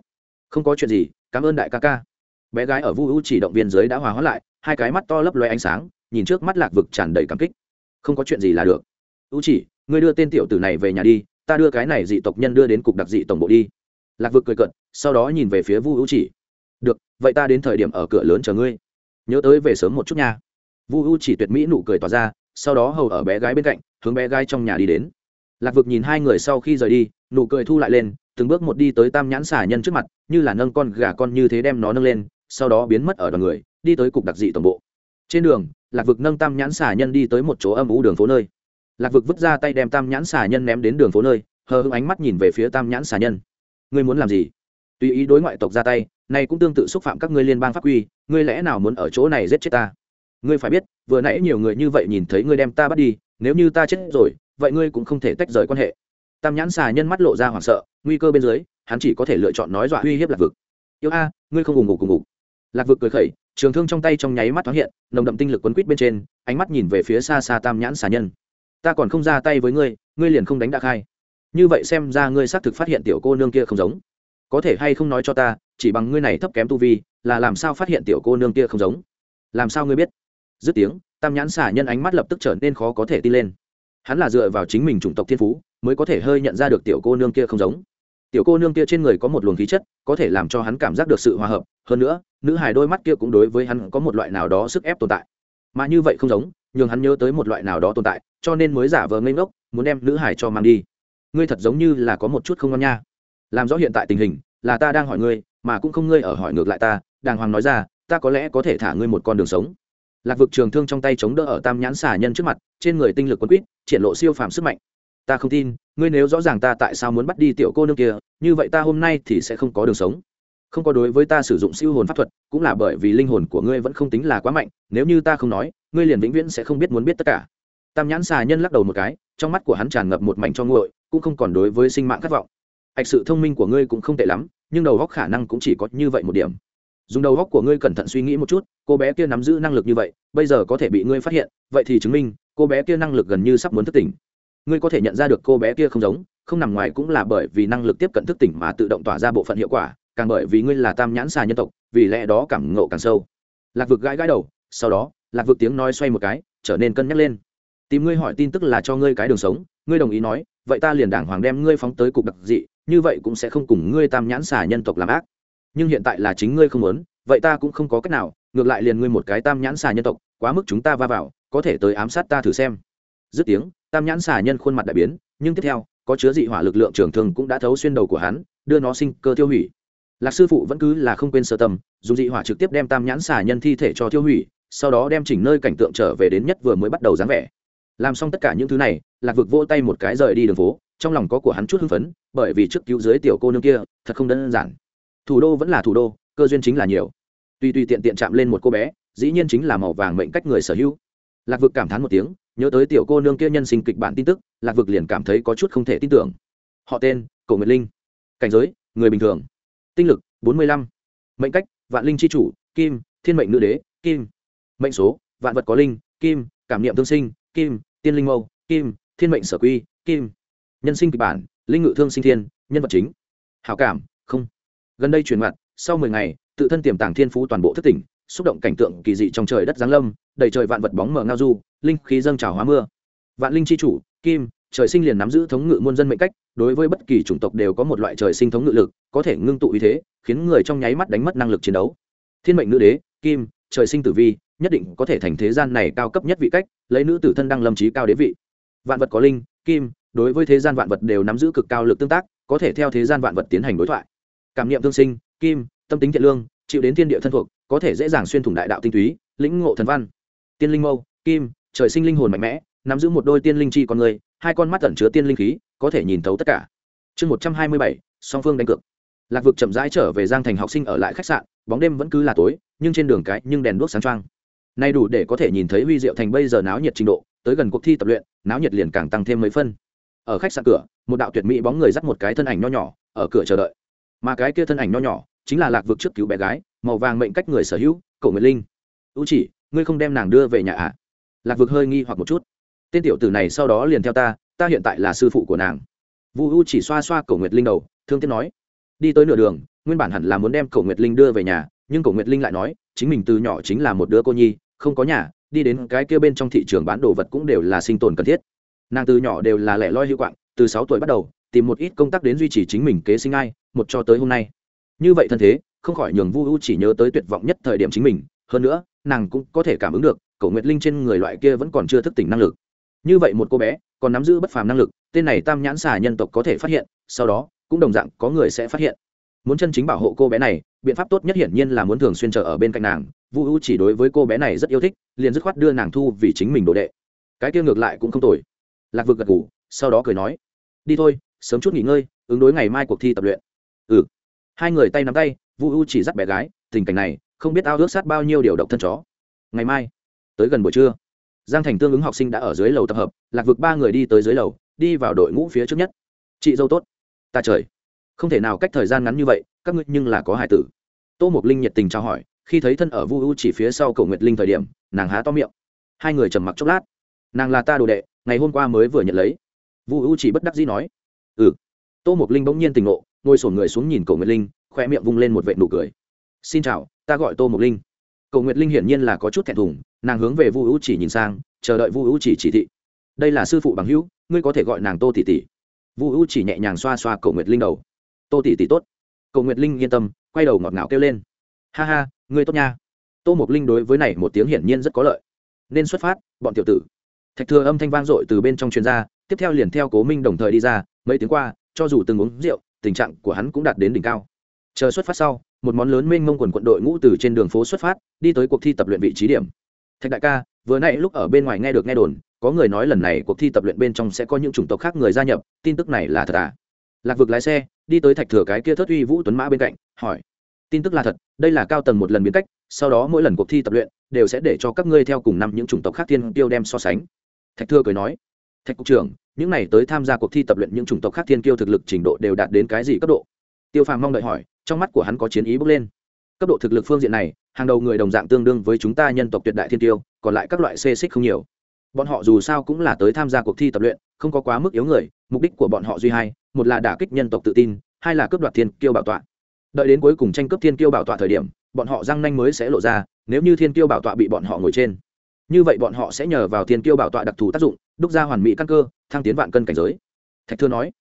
Không có chuyện gì, cảm ơn đại ca ca. Bé gái ở vu u chỉ động viên dưới đã hòa hóa lại, hai cái mắt to lấp loe ánh sáng, nhìn trước mắt lạc vực tràn đầy cảm kích. Không có chuyện gì là được. U chỉ, ngươi đưa tên tiểu tử này về nhà đi, ta đưa cái này dị tộc nhân đưa đến cục đặc dị tổng bộ đi. Lạc vực cười cận sau đó nhìn về phía vu u chỉ. Được, vậy ta đến thời điểm ở cửa lớn chờ ngươi. Nhớ tới về sớm một chút nha. Vu u chỉ tuyệt mỹ nụ cười tỏa ra, sau đó hầu ở bé gái bên cạnh, hướng bé gái trong nhà đi đến lạc vực nhìn hai người sau khi rời đi, nụ cười thu lại lên, từng bước một đi tới tam nhãn Xả nhân trước mặt, như là nâng con gà con như thế đem nó nâng lên, sau đó biến mất ở đoàn người, đi tới cục đặc dị tổng bộ. Trên đường, lạc vực nâng tam nhãn Xả nhân đi tới một chỗ âm u đường phố nơi. Lạc vực vứt ra tay đem tam nhãn Xả nhân ném đến đường phố nơi, hờ hững ánh mắt nhìn về phía tam nhãn Xả nhân. Ngươi muốn làm gì? Tùy ý đối ngoại tộc ra tay, này cũng tương tự xúc phạm các ngươi liên bang pháp quy, ngươi lẽ nào muốn ở chỗ này giết chết ta? Ngươi phải biết, vừa nãy nhiều người như vậy nhìn thấy ngươi đem ta bắt đi, nếu như ta chết rồi vậy ngươi cũng không thể tách rời quan hệ. Tam nhãn xà nhân mắt lộ ra hoảng sợ, nguy cơ bên dưới, hắn chỉ có thể lựa chọn nói dọa uy hiếp lạc vực. Yêu a, ngươi không ngủ ngủ cùng ngủ. Lạc vực cười khẩy, trường thương trong tay trong nháy mắt thoáng hiện, nồng đậm tinh lực quấn quýt bên trên, ánh mắt nhìn về phía xa xa tam nhãn xà nhân. Ta còn không ra tay với ngươi ngươi liền không đánh đạc hai như vậy xem ra ngươi xác thực phát hiện tiểu cô nương kia không giống. Có thể hay không nói cho ta, chỉ bằng ngươi này thấp kém tu vi, là làm sao phát hiện tiểu cô nương kia không giống? Làm sao ngươi biết? Dứt tiếng, tam nhãn xả nhân ánh mắt lập tức trở nên khó có thể tin lên hắn là dựa vào chính mình chủng tộc thiên phú mới có thể hơi nhận ra được tiểu cô nương kia không giống. Tiểu cô nương kia trên người có một luồng khí chất, có thể làm cho hắn cảm giác được sự hòa hợp, hơn nữa, nữ hài đôi mắt kia cũng đối với hắn có một loại nào đó sức ép tồn tại. Mà như vậy không giống, nhường hắn nhớ tới một loại nào đó tồn tại, cho nên mới giả vờ ngây ngốc, muốn đem nữ hài cho mang đi. Ngươi thật giống như là có một chút không ngon nha. Làm rõ hiện tại tình hình, là ta đang hỏi ngươi, mà cũng không ngươi ở hỏi ngược lại ta, đàng hoàng nói ra, ta có lẽ có thể thả ngươi một con đường sống lạc vực trường thương trong tay chống đỡ ở tam nhãn xà nhân trước mặt, trên người tinh lực quân quýt, triển lộ siêu phàm sức mạnh. Ta không tin, ngươi nếu rõ ràng ta tại sao muốn bắt đi tiểu cô nương kia, như vậy ta hôm nay thì sẽ không có đường sống. Không có đối với ta sử dụng siêu hồn pháp thuật, cũng là bởi vì linh hồn của ngươi vẫn không tính là quá mạnh, nếu như ta không nói, ngươi liền vĩnh viễn sẽ không biết muốn biết tất cả. Tam nhãn xà nhân lắc đầu một cái, trong mắt của hắn tràn ngập một mảnh cho nguội, cũng không còn đối với sinh mạng khát vọng. Ạch sự thông minh của ngươi cũng không tệ lắm, nhưng đầu góc khả năng cũng chỉ có như vậy một điểm dùng đầu góc của ngươi cẩn thận suy nghĩ một chút, cô bé kia nắm giữ năng lực như vậy, bây giờ có thể bị ngươi phát hiện, vậy thì chứng minh, cô bé kia năng lực gần như sắp muốn thức tỉnh. Ngươi có thể nhận ra được cô bé kia không giống, không nằm ngoài cũng là bởi vì năng lực tiếp cận thức tỉnh mà tự động tỏa ra bộ phận hiệu quả, càng bởi vì ngươi là tam nhãn xà nhân tộc, vì lẽ đó cảm ngộ càng sâu. Lạc vực gãi gãi đầu, sau đó, lạc vực tiếng nói xoay một cái, trở nên cân nhắc lên. Tìm ngươi hỏi tin tức là cho ngươi cái đường sống, ngươi đồng ý nói, vậy ta liền đảng hoàng đem ngươi phóng tới cục đặc dị, như vậy cũng sẽ không cùng ngươi tam nhãn xà nhân tộc làm ác nhưng hiện tại là chính ngươi không muốn, vậy ta cũng không có cách nào, ngược lại liền ngươi một cái tam nhãn xà nhân tộc, quá mức chúng ta va vào, có thể tới ám sát ta thử xem. Dứt tiếng, tam nhãn xà nhân khuôn mặt đại biến, nhưng tiếp theo, có chứa dị hỏa lực lượng trường thương cũng đã thấu xuyên đầu của hắn, đưa nó sinh cơ tiêu hủy. Lạc sư phụ vẫn cứ là không quên sơ tâm, dùng dị hỏa trực tiếp đem tam nhãn xà nhân thi thể cho tiêu hủy, sau đó đem chỉnh nơi cảnh tượng trở về đến nhất vừa mới bắt đầu dáng vẻ. Làm xong tất cả những thứ này, lạc vực vỗ tay một cái rời đi đường phố, trong lòng có của hắn chút hưng phấn, bởi vì trước cứu dưới tiểu cô nương kia, thật không đơn giản thủ đô vẫn là thủ đô, cơ duyên chính là nhiều. Tuy tuy tiện tiện chạm lên một cô bé, dĩ nhiên chính là màu vàng mệnh cách người sở hữu. Lạc vực cảm thán một tiếng, nhớ tới tiểu cô nương kia nhân sinh kịch bản tin tức, lạc vực liền cảm thấy có chút không thể tin tưởng. Họ tên, cổ nguyệt linh. Cảnh giới, người bình thường. Tinh lực, bốn mươi lăm. Mệnh cách, vạn linh c h i chủ, kim, thiên mệnh nữ đế, kim. Mệnh số, vạn vật có linh, kim. Cảm niệm thương sinh, kim. Tiên linh mâu, kim. Thiên mệnh sở quy, kim. Nhân sinh kịch bản, linh ngự thương sinh thiên, nhân vật chính. Hảo cảm, không gần đây truyền mặt, sau mười ngày, tự thân tiềm tàng thiên phú toàn bộ thất tỉnh, xúc động cảnh tượng kỳ dị trong trời đất giáng lâm, đầy trời vạn vật bóng mờ ngao du, linh khí dâng trào hóa mưa. Vạn linh chi chủ, kim, trời sinh liền nắm giữ thống ngự muôn dân mệnh cách, đối với bất kỳ chủng tộc đều có một loại trời sinh thống ngự lực, có thể ngưng tụ ý thế, khiến người trong nháy mắt đánh mất năng lực chiến đấu. Thiên mệnh nữ đế, kim, trời sinh tử vi, nhất định có thể thành thế gian này cao cấp nhất vị cách, lấy nữ tử thân đăng lâm trí cao đế vị. Vạn vật có linh, kim, đối với thế gian vạn vật đều nắm giữ cực cao lực tương tác, có thể theo thế gian vạn vật tiến hành đối thoại cảm nghiệm thương sinh, kim, tâm tính thiện lương, chịu đến thiên địa thân thuộc, có thể dễ dàng xuyên thủng đại đạo tinh túy, lĩnh ngộ thần văn. Tiên linh mâu, kim, trời sinh linh hồn mạnh mẽ, nắm giữ một đôi tiên linh chi con người, hai con mắt tẩn chứa tiên linh khí, có thể nhìn thấu tất cả. Chương một trăm hai mươi bảy, song phương đánh cược. Lạc vực chậm rãi trở về giang thành học sinh ở lại khách sạn, bóng đêm vẫn cứ là tối, nhưng trên đường cái nhưng đèn đuốc sáng trăng nay đủ để có thể nhìn thấy huy diệu thành bây giờ náo nhiệt trình độ, tới gần cuộc thi tập luyện, náo nhiệt liền càng tăng thêm mấy phân. Ở khách sạn cửa, một đạo tuyệt mỹ bóng người dắt một cái thân ảnh nho nhỏ, ở cửa chờ đợi mà cái kia thân ảnh nho nhỏ chính là lạc vực trước cứu bé gái, màu vàng mệnh cách người sở hữu, cậu nguyệt linh. U chỉ, ngươi không đem nàng đưa về nhà ạ à? lạc vực hơi nghi hoặc một chút. Tên tiểu tử này sau đó liền theo ta ta hiện tại là sư phụ của nàng. Vu u chỉ xoa xoa cổ nguyệt linh đầu, thương tiếc nói, đi tới nửa đường, nguyên bản hẳn là muốn đem cổ nguyệt linh đưa về nhà, nhưng cổ nguyệt linh lại nói, chính mình từ nhỏ chính là một đứa cô nhi, không có nhà, đi đến cái kia bên trong thị trường bán đồ vật cũng đều là sinh tồn cần thiết. Nàng từ nhỏ đều là lẻ loi hữu quạng, từ sáu tuổi bắt đầu tìm một ít công tác đến duy trì chính mình kế sinh ai, một cho tới hôm nay. Như vậy thân thế, không khỏi nhường vu u chỉ nhớ tới tuyệt vọng nhất thời điểm chính mình. Hơn nữa, nàng cũng có thể cảm ứng được cậu nguyệt linh trên người loại kia vẫn còn chưa thức tỉnh năng lực. Như vậy một cô bé, còn nắm giữ bất phàm năng lực, tên này tam nhãn xà nhân tộc có thể phát hiện, sau đó, cũng đồng dạng có người sẽ phát hiện. Muốn chân chính bảo hộ cô bé này, biện pháp tốt nhất hiển nhiên là muốn thường xuyên trở ở bên cạnh nàng. Vu u chỉ đối với cô bé này rất yêu thích, liền dứt khoát đưa nàng thu vì chính mình đồ đệ. Cái kia ngược lại cũng không tồi. Lạc vực gật ngủ sau đó cười nói, đi thôi sớm chút nghỉ ngơi, ứng đối ngày mai cuộc thi tập luyện. Ừ. Hai người tay nắm tay, vu u chỉ dắt bé gái, tình cảnh này, không biết ao ước sát bao nhiêu điều độc thân chó. Ngày mai, tới gần buổi trưa. Giang thành tương ứng học sinh đã ở dưới lầu tập hợp, lạc vực ba người đi tới dưới lầu, đi vào đội ngũ phía trước nhất. Chị dâu tốt. Ta trời. Không thể nào cách thời gian ngắn như vậy, các ngươi nhưng là có hải tử. Tô mục linh nhiệt tình trao hỏi, khi thấy thân ở vu u chỉ phía sau cầu nguyệt linh thời điểm, nàng há to miệng. Hai người trầm mặc chốc lát. Nàng là ta đồ đệ, ngày hôm qua mới vừa nhận lấy. Vu u chỉ bất đắc dĩ nói ừ. Tô mục linh bỗng nhiên tình ngộ, ngồi sổn người xuống nhìn cầu nguyệt linh khoe miệng vung lên một vệ nụ cười. Xin chào, ta gọi tô mục linh. Cầu nguyệt linh hiển nhiên là có chút thẹn thùng, nàng hướng về vu u chỉ nhìn sang, chờ đợi vu u chỉ chỉ thị. Đây là sư phụ bằng hữu, ngươi có thể gọi nàng tô tỷ tỷ. Vu u chỉ nhẹ nhàng xoa xoa cầu nguyệt linh đầu. Tô tỷ tỷ tốt. Cầu nguyệt linh yên tâm, quay đầu ngọt ngào kêu lên. Ha ha, ngươi tốt nha. Tô mục linh đối với này một tiếng hiển nhiên rất có lợi. Nên xuất phát, bọn tiểu tử. Thạch thừa âm thanh vang dội từ bên trong chuyên gia tiếp theo liền theo cố minh đồng thời đi ra mấy tiếng qua, cho dù từng uống rượu, tình trạng của hắn cũng đạt đến đỉnh cao. Chờ xuất phát sau, một món lớn mênh mông quần quận đội ngũ từ trên đường phố xuất phát, đi tới cuộc thi tập luyện vị trí điểm. Thạch đại ca, vừa nãy lúc ở bên ngoài nghe được nghe đồn, có người nói lần này cuộc thi tập luyện bên trong sẽ có những chủng tộc khác người gia nhập, tin tức này là thật à? Lạc vực lái xe, đi tới thạch thừa cái kia thất uy vũ tuấn mã bên cạnh, hỏi. Tin tức là thật, đây là cao tầng một lần biến cách, sau đó mỗi lần cuộc thi tập luyện đều sẽ để cho các ngươi theo cùng năm những chủng tộc khác thiên tiêu đem so sánh. Thạch thừa cười nói thạch cục trưởng, những này tới tham gia cuộc thi tập luyện những chủng tộc khác thiên Kiêu thực lực trình độ đều đạt đến cái gì cấp độ? Tiêu phàm mong đợi hỏi, trong mắt của hắn có chiến ý bước lên. Cấp độ thực lực phương diện này, hàng đầu người đồng dạng tương đương với chúng ta nhân tộc tuyệt đại thiên tiêu còn lại các loại xê xích không nhiều. Bọn họ dù sao cũng là tới tham gia cuộc thi tập luyện, không có quá mức yếu người, mục đích của bọn họ duy hai, một là đả kích nhân tộc tự tin, hai là cướp đoạt thiên kiêu bảo tọa. Đợi đến cuối cùng tranh cướp thiên kiêu bảo tọa thời điểm, bọn họ răng nanh mới sẽ lộ ra, nếu như thiên kiêu bảo tọa bị bọn họ ngồi trên. Như vậy bọn họ sẽ nhờ vào thiên kiêu bảo tọa đặc thù tác dụng đúc ra hoàn mỹ căn cơ, thăng tiến vạn cân cảnh giới. Thạch thưa nói,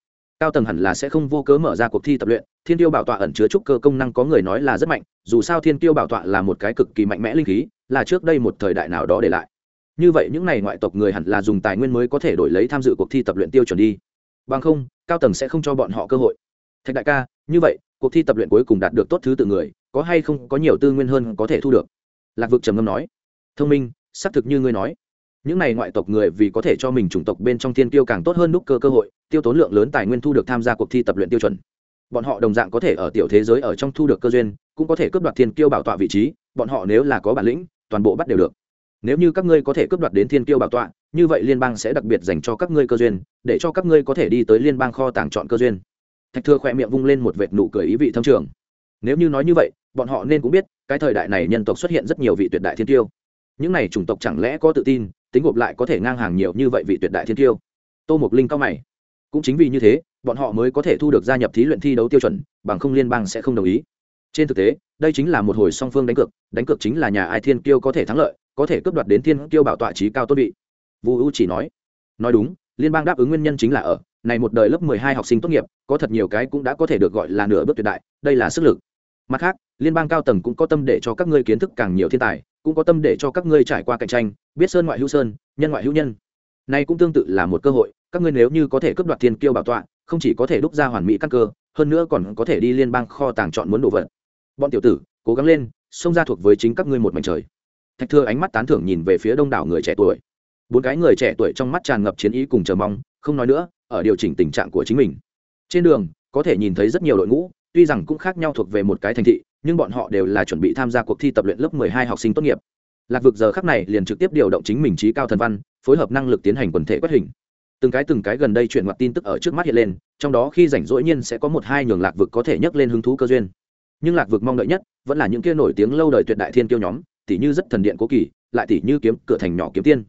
cao tầng hẳn là sẽ không vô cớ mở ra cuộc thi tập luyện, thiên tiêu bảo tọa ẩn chứa trúc cơ công năng có người nói là rất mạnh, dù sao thiên tiêu bảo tọa là một cái cực kỳ mạnh mẽ linh khí, là trước đây một thời đại nào đó để lại. Như vậy những n à y ngoại tộc người hẳn là dùng tài nguyên mới có thể đổi lấy tham dự cuộc thi tập luyện tiêu chuẩn đi. Bằng không, cao tầng sẽ không cho bọn họ cơ hội. Thạch đại ca, như vậy, cuộc thi tập luyện cuối cùng đạt được tốt thứ tự người, có hay không có nhiều tư nguyên hơn có thể thu được? Lạc vực trầm ngâm nói, thông minh, xác thực như ngươi nói những này ngoại tộc người vì có thể cho mình chủng tộc bên trong thiên tiêu càng tốt hơn đúc cơ cơ hội, tiêu tốn lượng lớn tài nguyên thu được tham gia cuộc thi tập luyện tiêu chuẩn. Bọn họ đồng dạng có thể ở tiểu thế giới ở trong thu được cơ duyên, cũng có thể cướp đoạt thiên tiêu bảo tọa vị trí, bọn họ nếu là có bản lĩnh, toàn bộ bắt đều được. Nếu như các ngươi có thể cướp đoạt đến thiên tiêu bảo tọa, như vậy liên bang sẽ đặc biệt dành cho các ngươi cơ duyên, để cho các ngươi có thể đi tới liên bang kho tàng chọn cơ duyên. Thạch thừa khỏe miệng vung lên một vệt nụ cười ý vị thâm trường. Nếu như nói như vậy, bọn họ nên cũng biết, cái thời đại này nhân tộc xuất hiện rất nhiều vị tuyệt đại thiên tiêu những này chủng tộc chẳng lẽ có tự tin, tính gộp lại có thể ngang hàng nhiều như vậy vị tuyệt đại thiên tiêu tô mục linh cao mày. Cũng chính vì như thế, bọn họ mới có thể thu được gia nhập thí luyện thi đấu tiêu chuẩn, bằng không liên bang sẽ không đồng ý. Trên thực tế, đây chính là một hồi song phương đánh cược đánh cược chính là nhà ai thiên kiêu có thể thắng lợi, có thể cướp đoạt đến thiên kiêu bảo tọa trí cao tốt bị vu u chỉ nói. Nói đúng, liên bang đáp ứng nguyên nhân chính là ở, này một đời lớp mười hai học sinh tốt nghiệp, có thật nhiều cái cũng đã có thể được gọi là nửa bước tuyệt đại, đây là sức lực. Mặt khác, liên bang cao tầng cũng có tâm để cho các ngươi kiến thức càng nhiều thiên tài cũng có tâm để cho các ngươi trải qua cạnh tranh, biết sơn ngoại hữu sơn, nhân ngoại hữu nhân. Này cũng tương tự là một cơ hội, các ngươi nếu như có thể cướp đoạt thiên kiêu bảo tọa, không chỉ có thể đúc ra hoàn mỹ căn cơ, hơn nữa còn có thể đi liên bang kho tàng chọn muốn đồ vật. Bọn tiểu tử, cố gắng lên, xông ra thuộc với chính các ngươi một mảnh trời. Thạch thừa ánh mắt tán thưởng nhìn về phía đông đảo người trẻ tuổi. Bốn cái người trẻ tuổi trong mắt tràn ngập chiến ý cùng chờ mong, không nói nữa, ở điều chỉnh tình trạng của chính mình. Trên đường, có thể nhìn thấy rất nhiều đội ngũ tuy rằng cũng khác nhau thuộc về một cái thành thị, nhưng bọn họ đều là chuẩn bị tham gia cuộc thi tập luyện lớp 12 học sinh tốt nghiệp. Lạc vực giờ khắc này liền trực tiếp điều động chính mình trí cao thần văn, phối hợp năng lực tiến hành quần thể quét hình. Từng cái từng cái gần đây chuyển mặt tin tức ở trước mắt hiện lên, trong đó khi rảnh rỗi nhiên sẽ có một hai nhường lạc vực có thể nhấc lên hứng thú cơ duyên. Nhưng lạc vực mong đợi nhất vẫn là những kia nổi tiếng lâu đời tuyệt đại thiên kiêu nhóm tỷ như rất thần điện cố kỳ, lại tỷ như kiếm, cửa thành nhỏ kiếm tiên.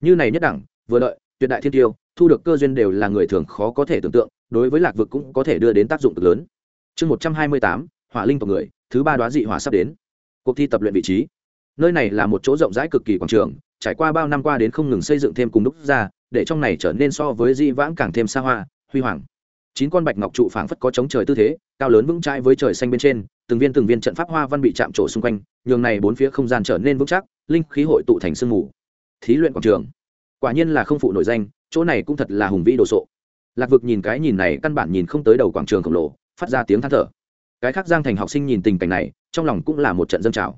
Như này nhất đẳng, vừa đợi, tuyệt đại thiên kiêu, thu được cơ duyên đều là người thường khó có thể tưởng tượng, đối với lạc vực cũng có thể đưa đến tác dụng cực lớn chương một trăm hai mươi tám, hỏa linh tộc người, thứ ba đoá dị hỏa sắp đến. Cuộc thi tập luyện vị trí. Nơi này là một chỗ rộng rãi cực kỳ quảng trường, trải qua bao năm qua đến không ngừng xây dựng thêm cùng đúc ra, để trong này trở nên so với di vãng càng thêm xa hoa, huy hoàng. Chín con bạch ngọc trụ phảng phất có chống trời tư thế, cao lớn vững chãi với trời xanh bên trên, từng viên từng viên trận pháp hoa văn bị chạm trổ xung quanh, nhường này bốn phía không gian trở nên vững chắc, linh khí hội tụ thành sương mù. Thí luyện quảng trường. Quả nhiên là không phụ nổi danh, chỗ này cũng thật là hùng vĩ đồ sộ. Lạc vực nhìn cái nhìn này căn bản nhìn không tới đầu quảng trường khổng lồ phát ra tiếng than thở. Cái khác giang thành học sinh nhìn tình cảnh này, trong lòng cũng là một trận dân trào.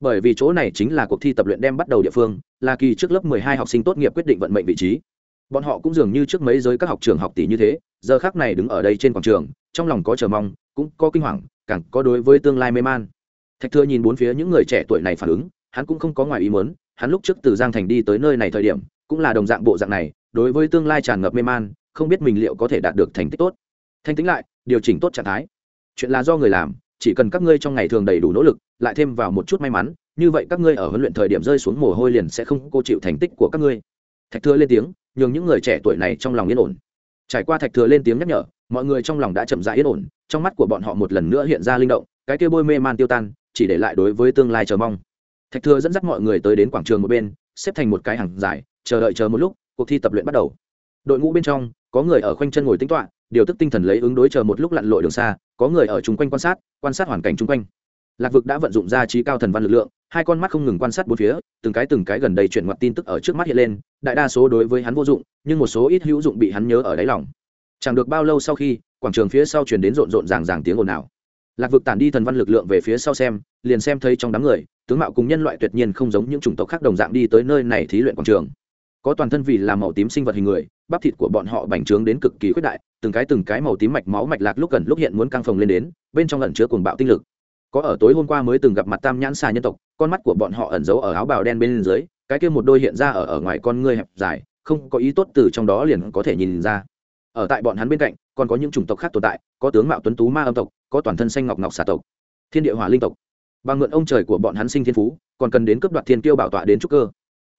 Bởi vì chỗ này chính là cuộc thi tập luyện đem bắt đầu địa phương, là kỳ trước lớp 12 học sinh tốt nghiệp quyết định vận mệnh vị trí. Bọn họ cũng dường như trước mấy giới các học trường học tỷ như thế, giờ khác này đứng ở đây trên quảng trường, trong lòng có chờ mong, cũng có kinh hoàng, càng có đối với tương lai mê man. Thạch thừa nhìn bốn phía những người trẻ tuổi này phản ứng, hắn cũng không có ngoài ý muốn, hắn lúc trước từ giang thành đi tới nơi này thời điểm, cũng là đồng dạng bộ dạng này, đối với tương lai tràn ngập mê man, không biết mình liệu có thể đạt được thành tích tốt thanh tính lại, điều chỉnh tốt trạng thái. Chuyện là do người làm, chỉ cần các ngươi trong ngày thường đầy đủ nỗ lực, lại thêm vào một chút may mắn, như vậy các ngươi ở huấn luyện thời điểm rơi xuống mồ hôi liền sẽ không cô chịu thành tích của các ngươi. Thạch thừa lên tiếng, nhường những người trẻ tuổi này trong lòng yên ổn. Trải qua thạch thừa lên tiếng nhắc nhở, mọi người trong lòng đã chậm rãi yên ổn, trong mắt của bọn họ một lần nữa hiện ra linh động, cái kia bôi mê man tiêu tan, chỉ để lại đối với tương lai chờ mong. Thạch thừa dẫn dắt mọi người tới đến quảng trường một bên, xếp thành một cái hàng dài, chờ đợi chờ một lúc, cuộc thi tập luyện bắt đầu đội ngũ bên trong, có người ở khoanh chân ngồi tính toạ điều tức tinh thần lấy ứng đối chờ một lúc lặn lội đường xa, có người ở chung quanh quan sát quan sát hoàn cảnh chung quanh. Lạc vực đã vận dụng ra trí cao thần văn lực lượng, hai con mắt không ngừng quan sát bốn phía, từng cái từng cái gần đây chuyển ngoặt tin tức ở trước mắt hiện lên, đại đa số đối với hắn vô dụng, nhưng một số ít hữu dụng bị hắn nhớ ở đáy lòng. Chẳng được bao lâu sau khi, quảng trường phía sau chuyển đến rộn rộn ràng ràng tiếng ồn ào. Lạc vực tản đi thần văn lực lượng về phía sau xem, liền xem thấy trong đám người, tướng mạo cùng nhân loại tuyệt nhiên không giống những chủng tộc khác đồng dạng đi tới nơi này thí luyện quảng trường có toàn thân vì làm màu tím sinh vật hình người, bắp thịt của bọn họ bành trướng đến cực kỳ khuyết đại, từng cái từng cái màu tím mạch máu mạch lạc lúc gần lúc hiện muốn căng phồng lên đến, bên trong lẩn chứa cuồng bạo tinh lực. Có ở tối hôm qua mới từng gặp mặt tam nhãn xà nhân tộc, con mắt của bọn họ ẩn giấu ở áo bào đen bên dưới, cái kia một đôi hiện ra ở ở ngoài con ngươi hẹp dài, không có ý tốt từ trong đó liền có thể nhìn ra. Ở tại bọn hắn bên cạnh, còn có những chủng tộc khác tồn tại, có tướng mạo tuấn tú ma âm tộc, có toàn thân xanh ngọc ngọc xà tộc. Thiên địa hỏa linh tộc. Bằng ngượn ông trời của bọn hắn sinh thiên phú, còn cần đến cướp đoạt thiên kiêu bảo tọa đến trúc cơ.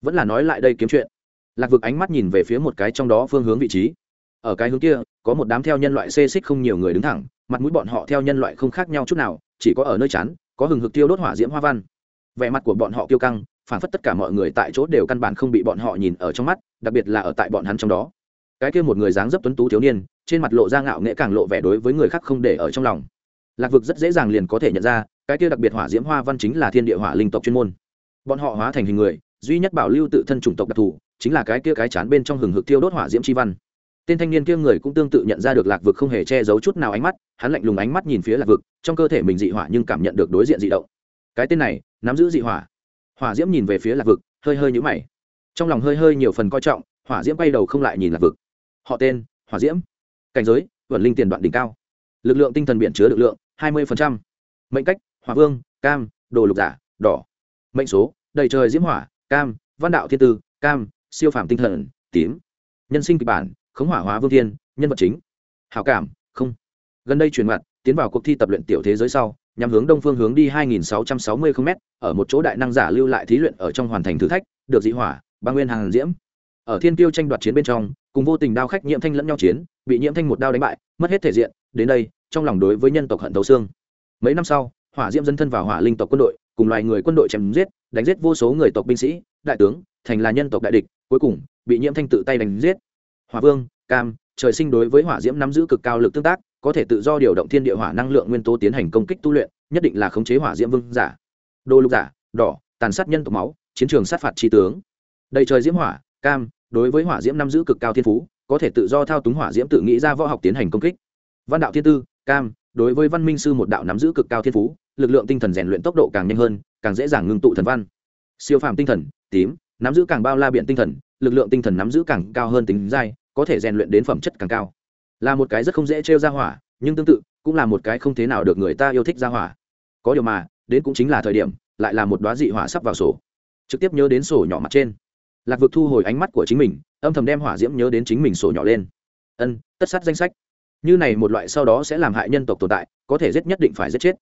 Vẫn là nói lại đây kiếm chuyện lạc vực ánh mắt nhìn về phía một cái trong đó phương hướng vị trí. Ở cái hướng kia, có một đám theo nhân loại xê xích không nhiều người đứng thẳng, mặt mũi bọn họ theo nhân loại không khác nhau chút nào, chỉ có ở nơi chắn có hừng hực tiêu đốt hỏa diễm hoa văn. Vẻ mặt của bọn họ kiêu căng, phản phất tất cả mọi người tại chỗ đều căn bản không bị bọn họ nhìn ở trong mắt, đặc biệt là ở tại bọn hắn trong đó. Cái kia một người dáng dấp tuấn tú thiếu niên, trên mặt lộ ra ngạo nghệ càng lộ vẻ đối với người khác không để ở trong lòng. Lạc vực rất dễ dàng liền có thể nhận ra, cái kia đặc biệt hỏa diễm hoa văn chính là thiên địa hỏa linh tộc chuyên môn. Bọn họ hóa thành hình người, duy nhất bảo lưu tự thân chủng tộc đặc thù chính là cái kia cái chán bên trong hừng hực tiêu đốt hỏa diễm chi văn. Tên thanh niên kia người cũng tương tự nhận ra được lạc vực không hề che giấu chút nào ánh mắt, hắn lạnh lùng ánh mắt nhìn phía lạc vực, trong cơ thể mình dị hỏa nhưng cảm nhận được đối diện dị động. Cái tên này, nắm giữ dị hỏa. Hỏa diễm nhìn về phía lạc vực, hơi hơi nhũ mày. Trong lòng hơi hơi nhiều phần coi trọng, hỏa diễm quay đầu không lại nhìn lạc vực. Họ tên, hỏa diễm. Cảnh giới vẩn linh tiền đoạn đỉnh cao. Lực lượng tinh thần biển chứa lực lượng, hai mươi mệnh cách, hỏa vương, cam, đồ lục giả, đỏ. Mệnh số, đầy trời diễm hỏa, cam, văn đạo thiên tư, cam siêu phàm tinh thần, tím, nhân sinh kịch bản, khống hỏa hóa vương thiên, nhân vật chính, hảo cảm, không. Gần đây truyền mặt, tiến vào cuộc thi tập luyện tiểu thế giới sau, nhằm hướng đông phương hướng đi 2660 km ở một chỗ đại năng giả lưu lại thí luyện ở trong hoàn thành thử thách, được dị hỏa băng nguyên hàng diễm. Ở thiên tiêu tranh đoạt chiến bên trong, cùng vô tình đao khách nhiễm thanh lẫn nhau chiến, bị nhiễm thanh một đao đánh bại, mất hết thể diện, đến đây, trong lòng đối với nhân tộc hận thấu xương. Mấy năm sau, hỏa diễm dân thân vào hỏa linh tộc quân đội, cùng loài người quân đội chém giết, đánh giết vô số người tộc binh sĩ, đại tướng, thành là nhân tộc đại địch cuối cùng, bị nhiễm thanh tự tay đánh giết. Hòa vương, cam, trời sinh đối với hỏa diễm nắm giữ cực cao lực tương tác, có thể tự do điều động thiên địa hỏa năng lượng nguyên tố tiến hành công kích tu luyện, nhất định là khống chế hỏa diễm vương giả. Đô lục giả, đỏ, tàn sát nhân tộc máu, chiến trường sát phạt tri tướng. Đầy trời diễm hỏa, cam, đối với hỏa diễm nắm giữ cực cao thiên phú, có thể tự do thao túng hỏa diễm tự nghĩ ra võ học tiến hành công kích. Văn đạo thiên tư, cam, đối với văn minh sư một đạo nắm giữ cực cao thiên phú, lực lượng tinh thần rèn luyện tốc độ càng nhanh hơn, càng dễ dàng ngưng tụ thần văn. Siêu phàm tinh thần, tím nắm giữ càng bao la biện tinh thần, lực lượng tinh thần nắm giữ càng cao hơn tính dai, có thể rèn luyện đến phẩm chất càng cao. Là một cái rất không dễ trêu ra hỏa, nhưng tương tự, cũng là một cái không thế nào được người ta yêu thích ra hỏa. Có điều mà, đến cũng chính là thời điểm, lại là một đoá dị hỏa sắp vào sổ. Trực tiếp nhớ đến sổ nhỏ mặt trên. Lạc vực thu hồi ánh mắt của chính mình, âm thầm đem hỏa diễm nhớ đến chính mình sổ nhỏ lên. Ân, tất sát danh sách. Như này một loại sau đó sẽ làm hại nhân tộc tồn tại, có thể giết nhất định phải giết chết.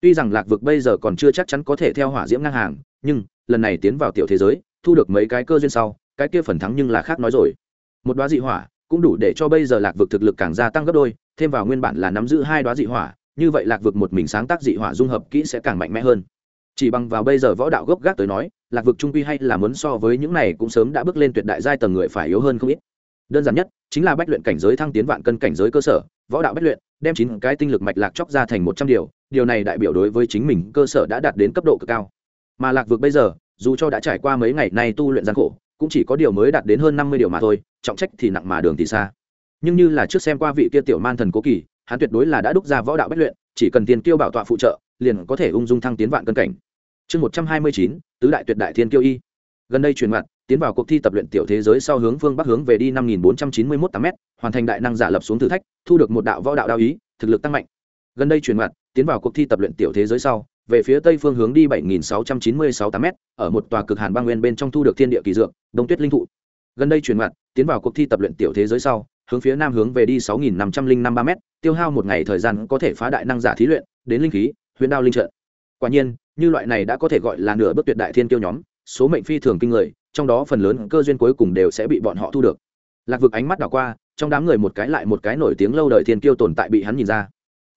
Tuy rằng lạc vực bây giờ còn chưa chắc chắn có thể theo hỏa diễm ngang hàng, nhưng, lần này tiến vào tiểu thế giới thu được mấy cái cơ duyên sau, cái kia phần thắng nhưng là khác nói rồi. Một đoá dị hỏa cũng đủ để cho bây giờ lạc vực thực lực càng gia tăng gấp đôi, thêm vào nguyên bản là nắm giữ hai đoá dị hỏa, như vậy lạc vực một mình sáng tác dị hỏa dung hợp kỹ sẽ càng mạnh mẽ hơn. Chỉ bằng vào bây giờ võ đạo gốc gác tới nói, lạc vực trung quy hay là muốn so với những này cũng sớm đã bước lên tuyệt đại giai tầng người phải yếu hơn không ít. Đơn giản nhất, chính là bách luyện cảnh giới thăng tiến vạn cân cảnh giới cơ sở, võ đạo bách luyện, đem chín cái tinh lực mạch lạc chóc ra thành một trăm điều điều này đại biểu đối với chính mình cơ sở đã đạt đến cấp độ cực cao. Mà lạc vực bây giờ dù cho đã trải qua mấy ngày nay tu luyện gian khổ, cũng chỉ có điều mới đạt đến hơn năm mươi điều mà thôi, trọng trách thì nặng mà đường thì xa. Nhưng như là trước xem qua vị kia tiểu man thần cố kỳ, hắn tuyệt đối là đã đúc ra võ đạo bách luyện, chỉ cần tiền kiêu bảo tọa phụ trợ, liền có thể ung dung thăng tiến vạn cân cảnh. Chương một trăm hai mươi chín, tứ đại tuyệt đại thiên kiêu y. Gần đây truyền mặt, tiến vào cuộc thi tập luyện tiểu thế giới sau hướng phương bắc hướng về đi năm nghìn bốn trăm chín mươi mốt tám m hoàn thành đại năng giả lập xuống thử thách, thu được một đạo võ đạo đao ý, thực lực tăng mạnh. Gần đây truyền mặt, tiến vào cuộc thi tập luyện tiểu thế giới sau về phía tây phương hướng đi bảy nghìn sáu trăm chín mươi sáu tám m ở một tòa cực hàn băng nguyên bên trong thu được thiên địa kỳ dược, đông tuyết linh thụ. Gần đây truyền mặt tiến vào cuộc thi tập luyện tiểu thế giới sau, hướng phía nam hướng về đi sáu nghìn năm trăm linh năm ba m tiêu hao một ngày thời gian có thể phá đại năng giả thí luyện, đến linh khí, huyền đao linh trận. Quả nhiên, như loại này đã có thể gọi là nửa bước tuyệt đại thiên kiêu nhóm, số mệnh phi thường kinh người, trong đó phần lớn cơ duyên cuối cùng đều sẽ bị bọn họ thu được. Lạc vực ánh mắt đảo qua, trong đám người một cái lại một cái nổi tiếng lâu đời thiên kiêu tồn tại bị hắn nhìn ra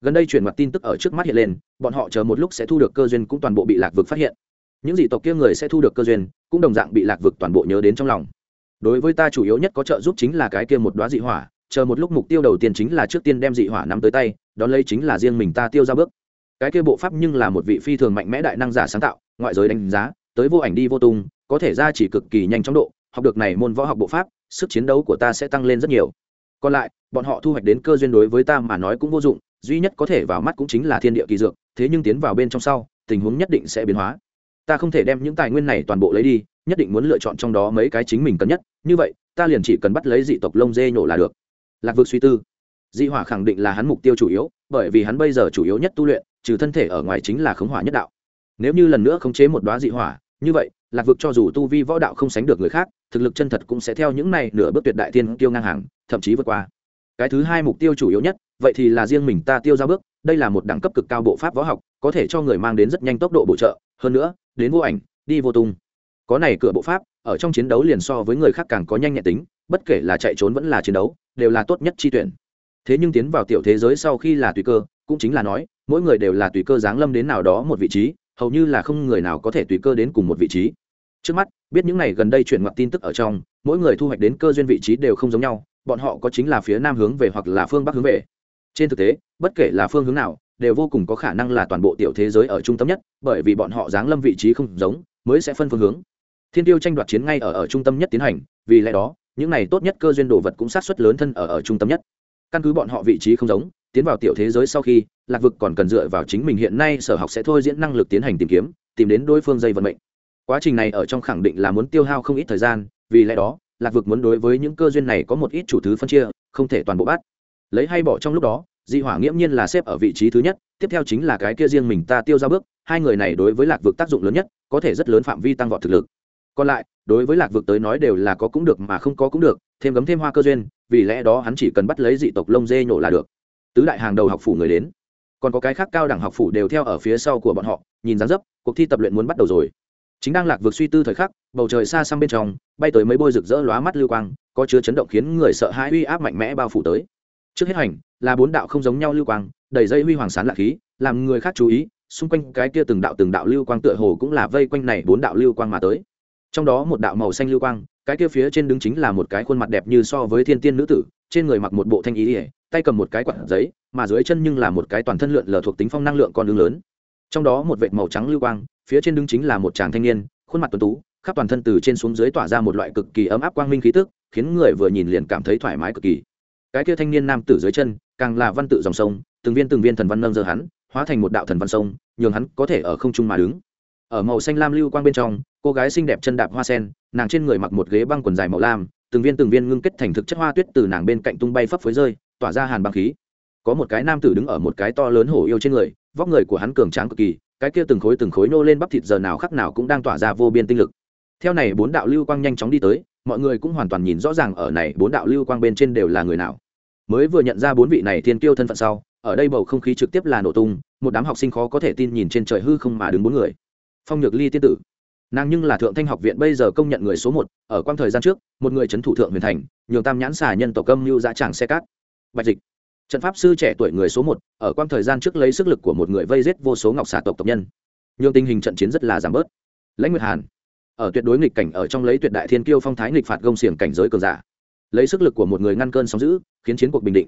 gần đây truyền mặt tin tức ở trước mắt hiện lên, bọn họ chờ một lúc sẽ thu được cơ duyên cũng toàn bộ bị lạc vực phát hiện. Những dị tộc kia người sẽ thu được cơ duyên, cũng đồng dạng bị lạc vực toàn bộ nhớ đến trong lòng. Đối với ta chủ yếu nhất có trợ giúp chính là cái kia một đoá dị hỏa, chờ một lúc mục tiêu đầu tiên chính là trước tiên đem dị hỏa nắm tới tay, đón lấy chính là riêng mình ta tiêu ra bước. Cái kia bộ pháp nhưng là một vị phi thường mạnh mẽ đại năng giả sáng tạo, ngoại giới đánh giá, tới vô ảnh đi vô tung, có thể ra chỉ cực kỳ nhanh chóng độ, học được này môn võ học bộ pháp, sức chiến đấu của ta sẽ tăng lên rất nhiều. Còn lại, bọn họ thu hoạch đến cơ duyên đối với ta mà nói cũng vô dụng duy nhất có thể vào mắt cũng chính là thiên địa kỳ dược, thế nhưng tiến vào bên trong sau, tình huống nhất định sẽ biến hóa. Ta không thể đem những tài nguyên này toàn bộ lấy đi, nhất định muốn lựa chọn trong đó mấy cái chính mình cần nhất, như vậy, ta liền chỉ cần bắt lấy dị tộc lông dê nhổ là được. Lạc vực suy tư. Dị hỏa khẳng định là hắn mục tiêu chủ yếu, bởi vì hắn bây giờ chủ yếu nhất tu luyện, trừ thân thể ở ngoài chính là khống hỏa nhất đạo. Nếu như lần nữa khống chế một đoá dị hỏa, như vậy, lạc vực cho dù tu vi võ đạo không sánh được người khác, thực lực chân thật cũng sẽ theo những này nửa bước tuyệt đại tiên tiêu ngang hàng, thậm chí vượt qua. Cái thứ hai mục tiêu chủ yếu nhất vậy thì là riêng mình ta tiêu ra bước, đây là một đẳng cấp cực cao bộ pháp võ học, có thể cho người mang đến rất nhanh tốc độ bổ trợ. Hơn nữa, đến vô ảnh, đi vô tung. Có này cửa bộ pháp, ở trong chiến đấu liền so với người khác càng có nhanh nhẹn tính, bất kể là chạy trốn vẫn là chiến đấu, đều là tốt nhất chi tuyển. Thế nhưng tiến vào tiểu thế giới sau khi là tùy cơ, cũng chính là nói, mỗi người đều là tùy cơ giáng lâm đến nào đó một vị trí, hầu như là không người nào có thể tùy cơ đến cùng một vị trí. Trước mắt, biết những này gần đây chuyển ngoặt tin tức ở trong, mỗi người thu hoạch đến cơ duyên vị trí đều không giống nhau, bọn họ có chính là phía nam hướng về hoặc là phương bắc hướng về trên thực tế, bất kể là phương hướng nào, đều vô cùng có khả năng là toàn bộ tiểu thế giới ở trung tâm nhất, bởi vì bọn họ giáng lâm vị trí không giống, mới sẽ phân phương hướng. Thiên tiêu tranh đoạt chiến ngay ở ở trung tâm nhất tiến hành, vì lẽ đó, những này tốt nhất cơ duyên đồ vật cũng sát xuất lớn thân ở ở trung tâm nhất. Căn cứ bọn họ vị trí không giống, tiến vào tiểu thế giới sau khi, lạc vực còn cần dựa vào chính mình hiện nay sở học sẽ thôi diễn năng lực tiến hành tìm kiếm, tìm đến đối phương dây vận mệnh. Quá trình này ở trong khẳng định là muốn tiêu hao không ít thời gian, vì lẽ đó, lạc vực muốn đối với những cơ duyên này có một ít chủ thứ phân chia, không thể toàn bộ bắt lấy hay bỏ trong lúc đó, dị hỏa nghiễm nhiên là xếp ở vị trí thứ nhất, tiếp theo chính là cái kia riêng mình ta tiêu ra bước, hai người này đối với lạc vực tác dụng lớn nhất, có thể rất lớn phạm vi tăng vọt thực lực. Còn lại, đối với lạc vực tới nói đều là có cũng được mà không có cũng được, thêm gấm thêm hoa cơ duyên, vì lẽ đó hắn chỉ cần bắt lấy dị tộc lông dê nhổ là được. Tứ đại hàng đầu học phủ người đến. Còn có cái khác cao đẳng học phủ đều theo ở phía sau của bọn họ, nhìn dáng dấp, cuộc thi tập luyện muốn bắt đầu rồi. Chính đang lạc vực suy tư thời khắc, bầu trời xa xăm bên trong, bay tới mấy bôi rực rỡ lóa mắt lưu quang, có chứa chấn động khiến người sợ hãi uy áp mạnh mẽ bao phủ tới trước hết hành, là bốn đạo không giống nhau lưu quang, đầy dây huy hoàng sán lạc khí, làm người khác chú ý, xung quanh cái kia từng đạo từng đạo lưu quang tựa hồ cũng là vây quanh này bốn đạo lưu quang mà tới. Trong đó một đạo màu xanh lưu quang, cái kia phía trên đứng chính là một cái khuôn mặt đẹp như so với thiên tiên nữ tử, trên người mặc một bộ thanh ý ỉa tay cầm một cái quạt giấy, mà dưới chân nhưng là một cái toàn thân lượn lờ thuộc tính phong năng lượng con đường lớn. Trong đó một vệt màu trắng lưu quang, phía trên đứng chính là một chàng thanh niên, khuôn mặt tuấn tú, khắp toàn thân từ trên xuống dưới tỏa ra một loại cực kỳ ấm áp quang minh khí tức, khiến người vừa nhìn liền cảm thấy thoải mái cực kỳ cái kia thanh niên nam tử dưới chân, càng là văn tự dòng sông, từng viên từng viên thần văn nâng giờ hắn, hóa thành một đạo thần văn sông, nhường hắn có thể ở không trung mà đứng. Ở màu xanh lam lưu quang bên trong, cô gái xinh đẹp chân đạp hoa sen, nàng trên người mặc một ghế băng quần dài màu lam, từng viên từng viên ngưng kết thành thực chất hoa tuyết từ nàng bên cạnh tung bay phấp phới rơi, tỏa ra hàn băng khí. Có một cái nam tử đứng ở một cái to lớn hổ yêu trên người, vóc người của hắn cường tráng cực kỳ, cái kia từng khối từng khối nô lên bắp thịt giờ nào khắc nào cũng đang tỏa ra vô biên tinh lực theo này bốn đạo lưu quang nhanh chóng đi tới, mọi người cũng hoàn toàn nhìn rõ ràng ở này bốn đạo lưu quang bên trên đều là người nào. Mới vừa nhận ra bốn vị này thiên kiêu thân phận sau, ở đây bầu không khí trực tiếp là nổ tung, một đám học sinh khó có thể tin nhìn trên trời hư không mà đứng bốn người. Phong nhược ly tiên tử. Nàng nhưng là thượng thanh học viện bây giờ công nhận người số một, ở quang thời gian trước, một người c h ấ n thủ thượng huyền thành, nhường tam nhãn xà nhân tổ câm mưu dã tràng xe cát. Bạch dịch. Trận pháp sư trẻ tuổi người số một, ở quang thời gian trước lấy sức lực của một người vây giết vô số ngọc xà tộc tộc nhân. Nhường tình hình trận chiến rất là giảm bớt. Lãnh nguyệt hàn ở tuyệt đối nghịch cảnh ở trong lấy tuyệt đại thiên kiêu phong thái nghịch phạt gông xiềng cảnh giới cường giả. Lấy sức lực của một người ngăn cơn sóng giữ khiến chiến cuộc bình định.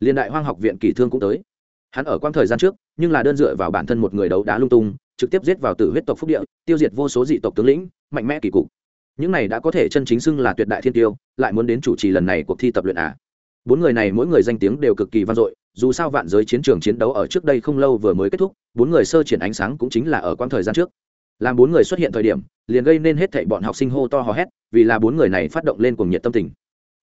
Liên đại hoang học viện kỳ thương cũng tới. Hắn ở quang thời gian trước, nhưng là đơn dựa vào bản thân một người đấu đá lung tung, trực tiếp giết vào tử huyết tộc phúc địa, tiêu diệt vô số dị tộc tướng lĩnh, mạnh mẽ kỳ cục. Những này đã có thể chân chính xưng là tuyệt đại thiên tiêu lại muốn đến chủ trì lần này cuộc thi tập luyện à? Bốn người này mỗi người danh tiếng đều cực kỳ vang dội, dù sao vạn giới chiến trường chiến đấu ở trước đây không lâu vừa mới kết thúc, bốn người sơ triển ánh sáng cũng chính là ở quãng thời gian trước làm bốn người xuất hiện thời điểm, liền gây nên hết thảy bọn học sinh hô to hò hét, vì là bốn người này phát động lên cuồng nhiệt tâm tình.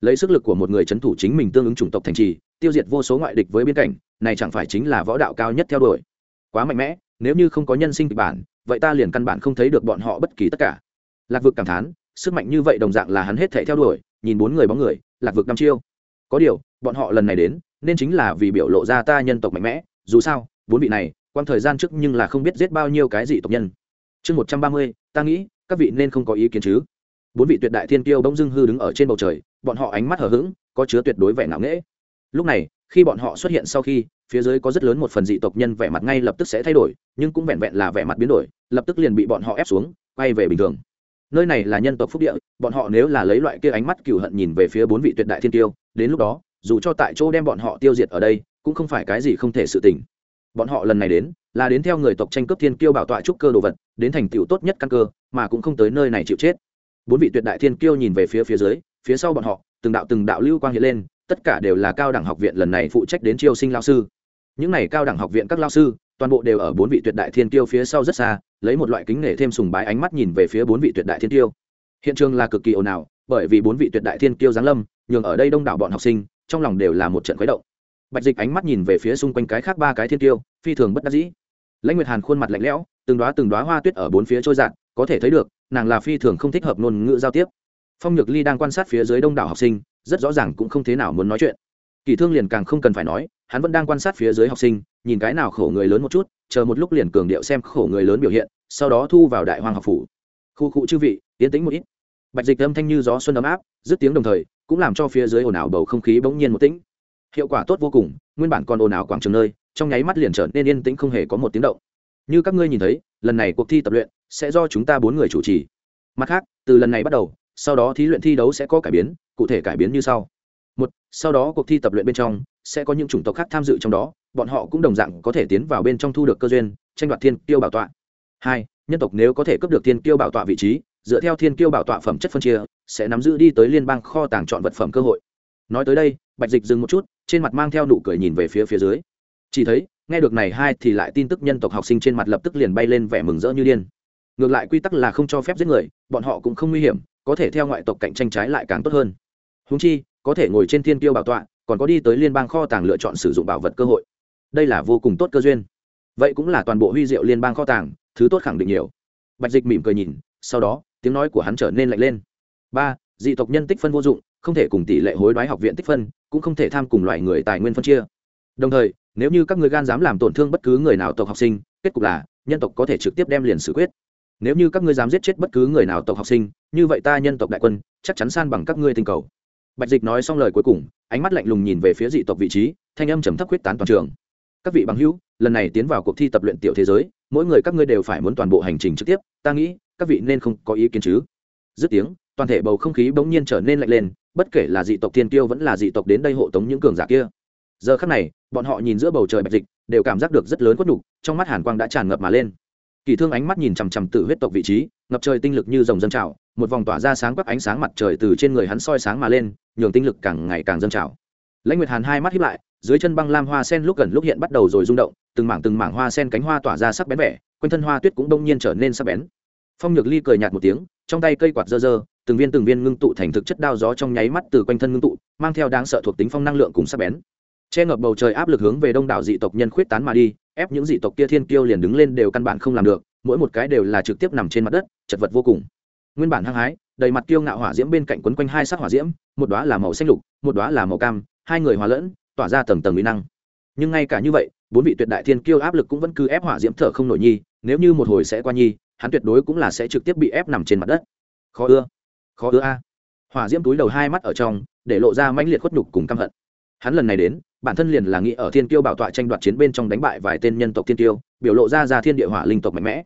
Lấy sức lực của một người c h ấ n thủ chính mình tương ứng chủng tộc thành trì, tiêu diệt vô số ngoại địch với biên cảnh, này chẳng phải chính là võ đạo cao nhất theo đuổi. Quá mạnh mẽ, nếu như không có nhân sinh kịch bản, vậy ta liền căn bản không thấy được bọn họ bất kỳ tất cả. Lạc vực cảm thán, sức mạnh như vậy đồng dạng là hắn hết thể theo đuổi, nhìn bốn người bóng người, lạc vực năm chiêu. Có điều, bọn họ lần này đến, nên chính là vì biểu lộ ra ta nhân tộc mạnh mẽ, dù sao, bốn vị này quang thời gian trước nhưng là không biết giết bao nhiêu cái gì tộc nhân chương một trăm ba mươi, ta nghĩ, các vị nên không có ý kiến chứ. Bốn vị tuyệt đại thiên tiêu bỗng dưng hư đứng ở trên bầu trời, bọn họ ánh mắt hờ hững, có chứa tuyệt đối vẻ ngạo nghễ. Lúc này, khi bọn họ xuất hiện sau khi, phía dưới có rất lớn một phần dị tộc nhân vẻ mặt ngay lập tức sẽ thay đổi, nhưng cũng vẹn vẹn là vẻ mặt biến đổi, lập tức liền bị bọn họ ép xuống, quay về bình thường. Nơi này là nhân tộc phúc địa, bọn họ nếu là lấy loại kia ánh mắt cừu hận nhìn về phía bốn vị tuyệt đại thiên tiêu đến lúc đó, dù cho tại chỗ đem bọn họ tiêu diệt ở đây, cũng không phải cái gì không thể sự tình. Bọn họ lần này đến là đến theo người tộc tranh cướp thiên kiêu bảo tọa trúc cơ đồ vật, đến thành tựu tốt nhất căn cơ, mà cũng không tới nơi này chịu chết. Bốn vị tuyệt đại thiên kiêu nhìn về phía phía dưới, phía sau bọn họ, từng đạo từng đạo lưu quang hiện lên, tất cả đều là cao đẳng học viện lần này phụ trách đến chiêu sinh lao sư. Những này cao đẳng học viện các lao sư, toàn bộ đều ở bốn vị tuyệt đại thiên kiêu phía sau rất xa, lấy một loại kính nể thêm sùng bái ánh mắt nhìn về phía bốn vị tuyệt đại thiên kiêu. Hiện trường là cực kỳ ồn ào, bởi vì bốn vị tuyệt đại thiên kiêu giáng lâm, nhường ở đây đông đảo bọn học sinh, trong lòng đều là một trận khuấy động. Bạch dịch ánh mắt nhìn về phía xung quanh cái khác ba cái thiên kiêu, phi thường bất đắc dĩ lãnh nguyệt hàn khuôn mặt lạnh lẽo, từng đoá từng đoá hoa tuyết ở bốn phía trôi dạt, có thể thấy được, nàng là phi thường không thích hợp ngôn ngữ giao tiếp. Phong nhược ly đang quan sát phía dưới đông đảo học sinh, rất rõ ràng cũng không thế nào muốn nói chuyện. Kỳ thương liền càng không cần phải nói, hắn vẫn đang quan sát phía dưới học sinh, nhìn cái nào khổ người lớn một chút, chờ một lúc liền cường điệu xem khổ người lớn biểu hiện, sau đó thu vào đại hoàng học phủ. Khu cụ chư vị, yên tĩnh một ít. Bạch dịch âm thanh như gió xuân ấm áp, dứt tiếng đồng thời, cũng làm cho phía dưới ồn ào bầu không khí bỗng nhiên một tĩnh. Hiệu quả tốt vô cùng, nguyên bản còn ồn ào quảng trường nơi trong nháy mắt liền trở nên yên tĩnh không hề có một tiếng động. Như các ngươi nhìn thấy, lần này cuộc thi tập luyện sẽ do chúng ta bốn người chủ trì. Mặt khác, từ lần này bắt đầu, sau đó thí luyện thi đấu sẽ có cải biến, cụ thể cải biến như sau. Một, sau đó cuộc thi tập luyện bên trong sẽ có những chủng tộc khác tham dự trong đó, bọn họ cũng đồng dạng có thể tiến vào bên trong thu được cơ duyên, tranh đoạt thiên tiêu bảo tọa. Hai, nhân tộc nếu có thể cấp được thiên tiêu bảo tọa vị trí, dựa theo thiên tiêu bảo tọa phẩm chất phân chia, sẽ nắm giữ đi tới liên bang kho tàng chọn vật phẩm cơ hội. Nói tới đây, bạch dịch dừng một chút, trên mặt mang theo nụ cười nhìn về phía phía dưới chỉ thấy, nghe được này hai thì lại tin tức nhân tộc học sinh trên mặt lập tức liền bay lên vẻ mừng rỡ như điên. Ngược lại quy tắc là không cho phép giết người, bọn họ cũng không nguy hiểm, có thể theo ngoại tộc cạnh tranh trái lại càng tốt hơn. Húng chi, có thể ngồi trên thiên tiêu bảo tọa, còn có đi tới liên bang kho tàng lựa chọn sử dụng bảo vật cơ hội. Đây là vô cùng tốt cơ duyên. Vậy cũng là toàn bộ huy diệu liên bang kho tàng, thứ tốt khẳng định nhiều. Bạch dịch mỉm cười nhìn, sau đó, tiếng nói của hắn trở nên lạnh lên. Ba, dị tộc nhân tích phân vô dụng, không thể cùng tỷ lệ hối đoái học viện tích phân, cũng không thể tham cùng loại người tài nguyên phân chia. Đồng thời nếu như các người gan dám làm tổn thương bất cứ người nào tộc học sinh, kết cục là, nhân tộc có thể trực tiếp đem liền xử quyết. Nếu như các ngươi dám giết chết bất cứ người nào tộc học sinh, như vậy ta nhân tộc đại quân, chắc chắn san bằng các ngươi tinh cầu. Bạch dịch nói xong lời cuối cùng, ánh mắt lạnh lùng nhìn về phía dị tộc vị trí, thanh âm trầm thấp quyết tán toàn trường. Các vị bằng hữu, lần này tiến vào cuộc thi tập luyện tiểu thế giới, mỗi người các ngươi đều phải muốn toàn bộ hành trình trực tiếp, ta nghĩ, các vị nên không có ý kiến chứ. Dứt tiếng, toàn thể bầu không khí bỗng nhiên trở nên lạnh lên, bất kể là dị tộc thiên tiêu vẫn là dị tộc đến đây hộ tống những cường giả kia giờ khắc này, bọn họ nhìn giữa bầu trời bạch dịch, đều cảm giác được rất lớn quất đục trong mắt hàn quang đã tràn ngập mà lên. Kỳ thương ánh mắt nhìn chằm chằm tự huyết tộc vị trí, ngập trời tinh lực như dòng dâng trào, một vòng tỏa ra sáng quắc ánh sáng mặt trời từ trên người hắn soi sáng mà lên, nhường tinh lực càng ngày càng dâng trào. Lãnh nguyệt hàn hai mắt hiếp lại, dưới chân băng lam hoa sen lúc gần lúc hiện bắt đầu rồi rung động, từng mảng từng mảng hoa sen cánh hoa tỏa ra sắc bén vẻ, quanh thân hoa tuyết cũng đông nhiên trở nên sắc bén. Phong nhược ly cười nhạt một tiếng, trong tay cây quạt dơ dơ, từng viên từng viên ngưng tụ thành thực chất đao gió trong nháy mắt từ quanh thân ngưng tụ, mang theo đáng sợ thuộc tính phong năng lượng cùng sắc bén che ngập bầu trời áp lực hướng về đông đảo dị tộc nhân khuyết tán mà đi, ép những dị tộc kia thiên kiêu liền đứng lên đều căn bản không làm được, mỗi một cái đều là trực tiếp nằm trên mặt đất, chật vật vô cùng. Nguyên bản hăng hái, đầy mặt kiêu ngạo hỏa diễm bên cạnh quấn quanh hai sắc hỏa diễm, một đóa là màu xanh lục, một đóa là màu cam, hai người hòa lẫn, tỏa ra tầng tầng mỹ năng. Nhưng ngay cả như vậy, bốn vị tuyệt đại thiên kiêu áp lực cũng vẫn cứ ép hỏa diễm thở không nổi nhi, nếu như một hồi sẽ qua nhi, hắn tuyệt đối cũng là sẽ trực tiếp bị ép nằm trên mặt đất. Khó ưa khó ưa a. Hỏa diễm túi đầu hai mắt ở trong, để lộ ra mãnh liệt khuất nhục cùng căm hận. Hắn lần này đến bản thân liền là nghĩ ở thiên tiêu bảo tọa tranh đoạt chiến bên trong đánh bại vài tên nhân tộc thiên tiêu biểu lộ ra ra thiên địa hỏa linh tộc mạnh mẽ.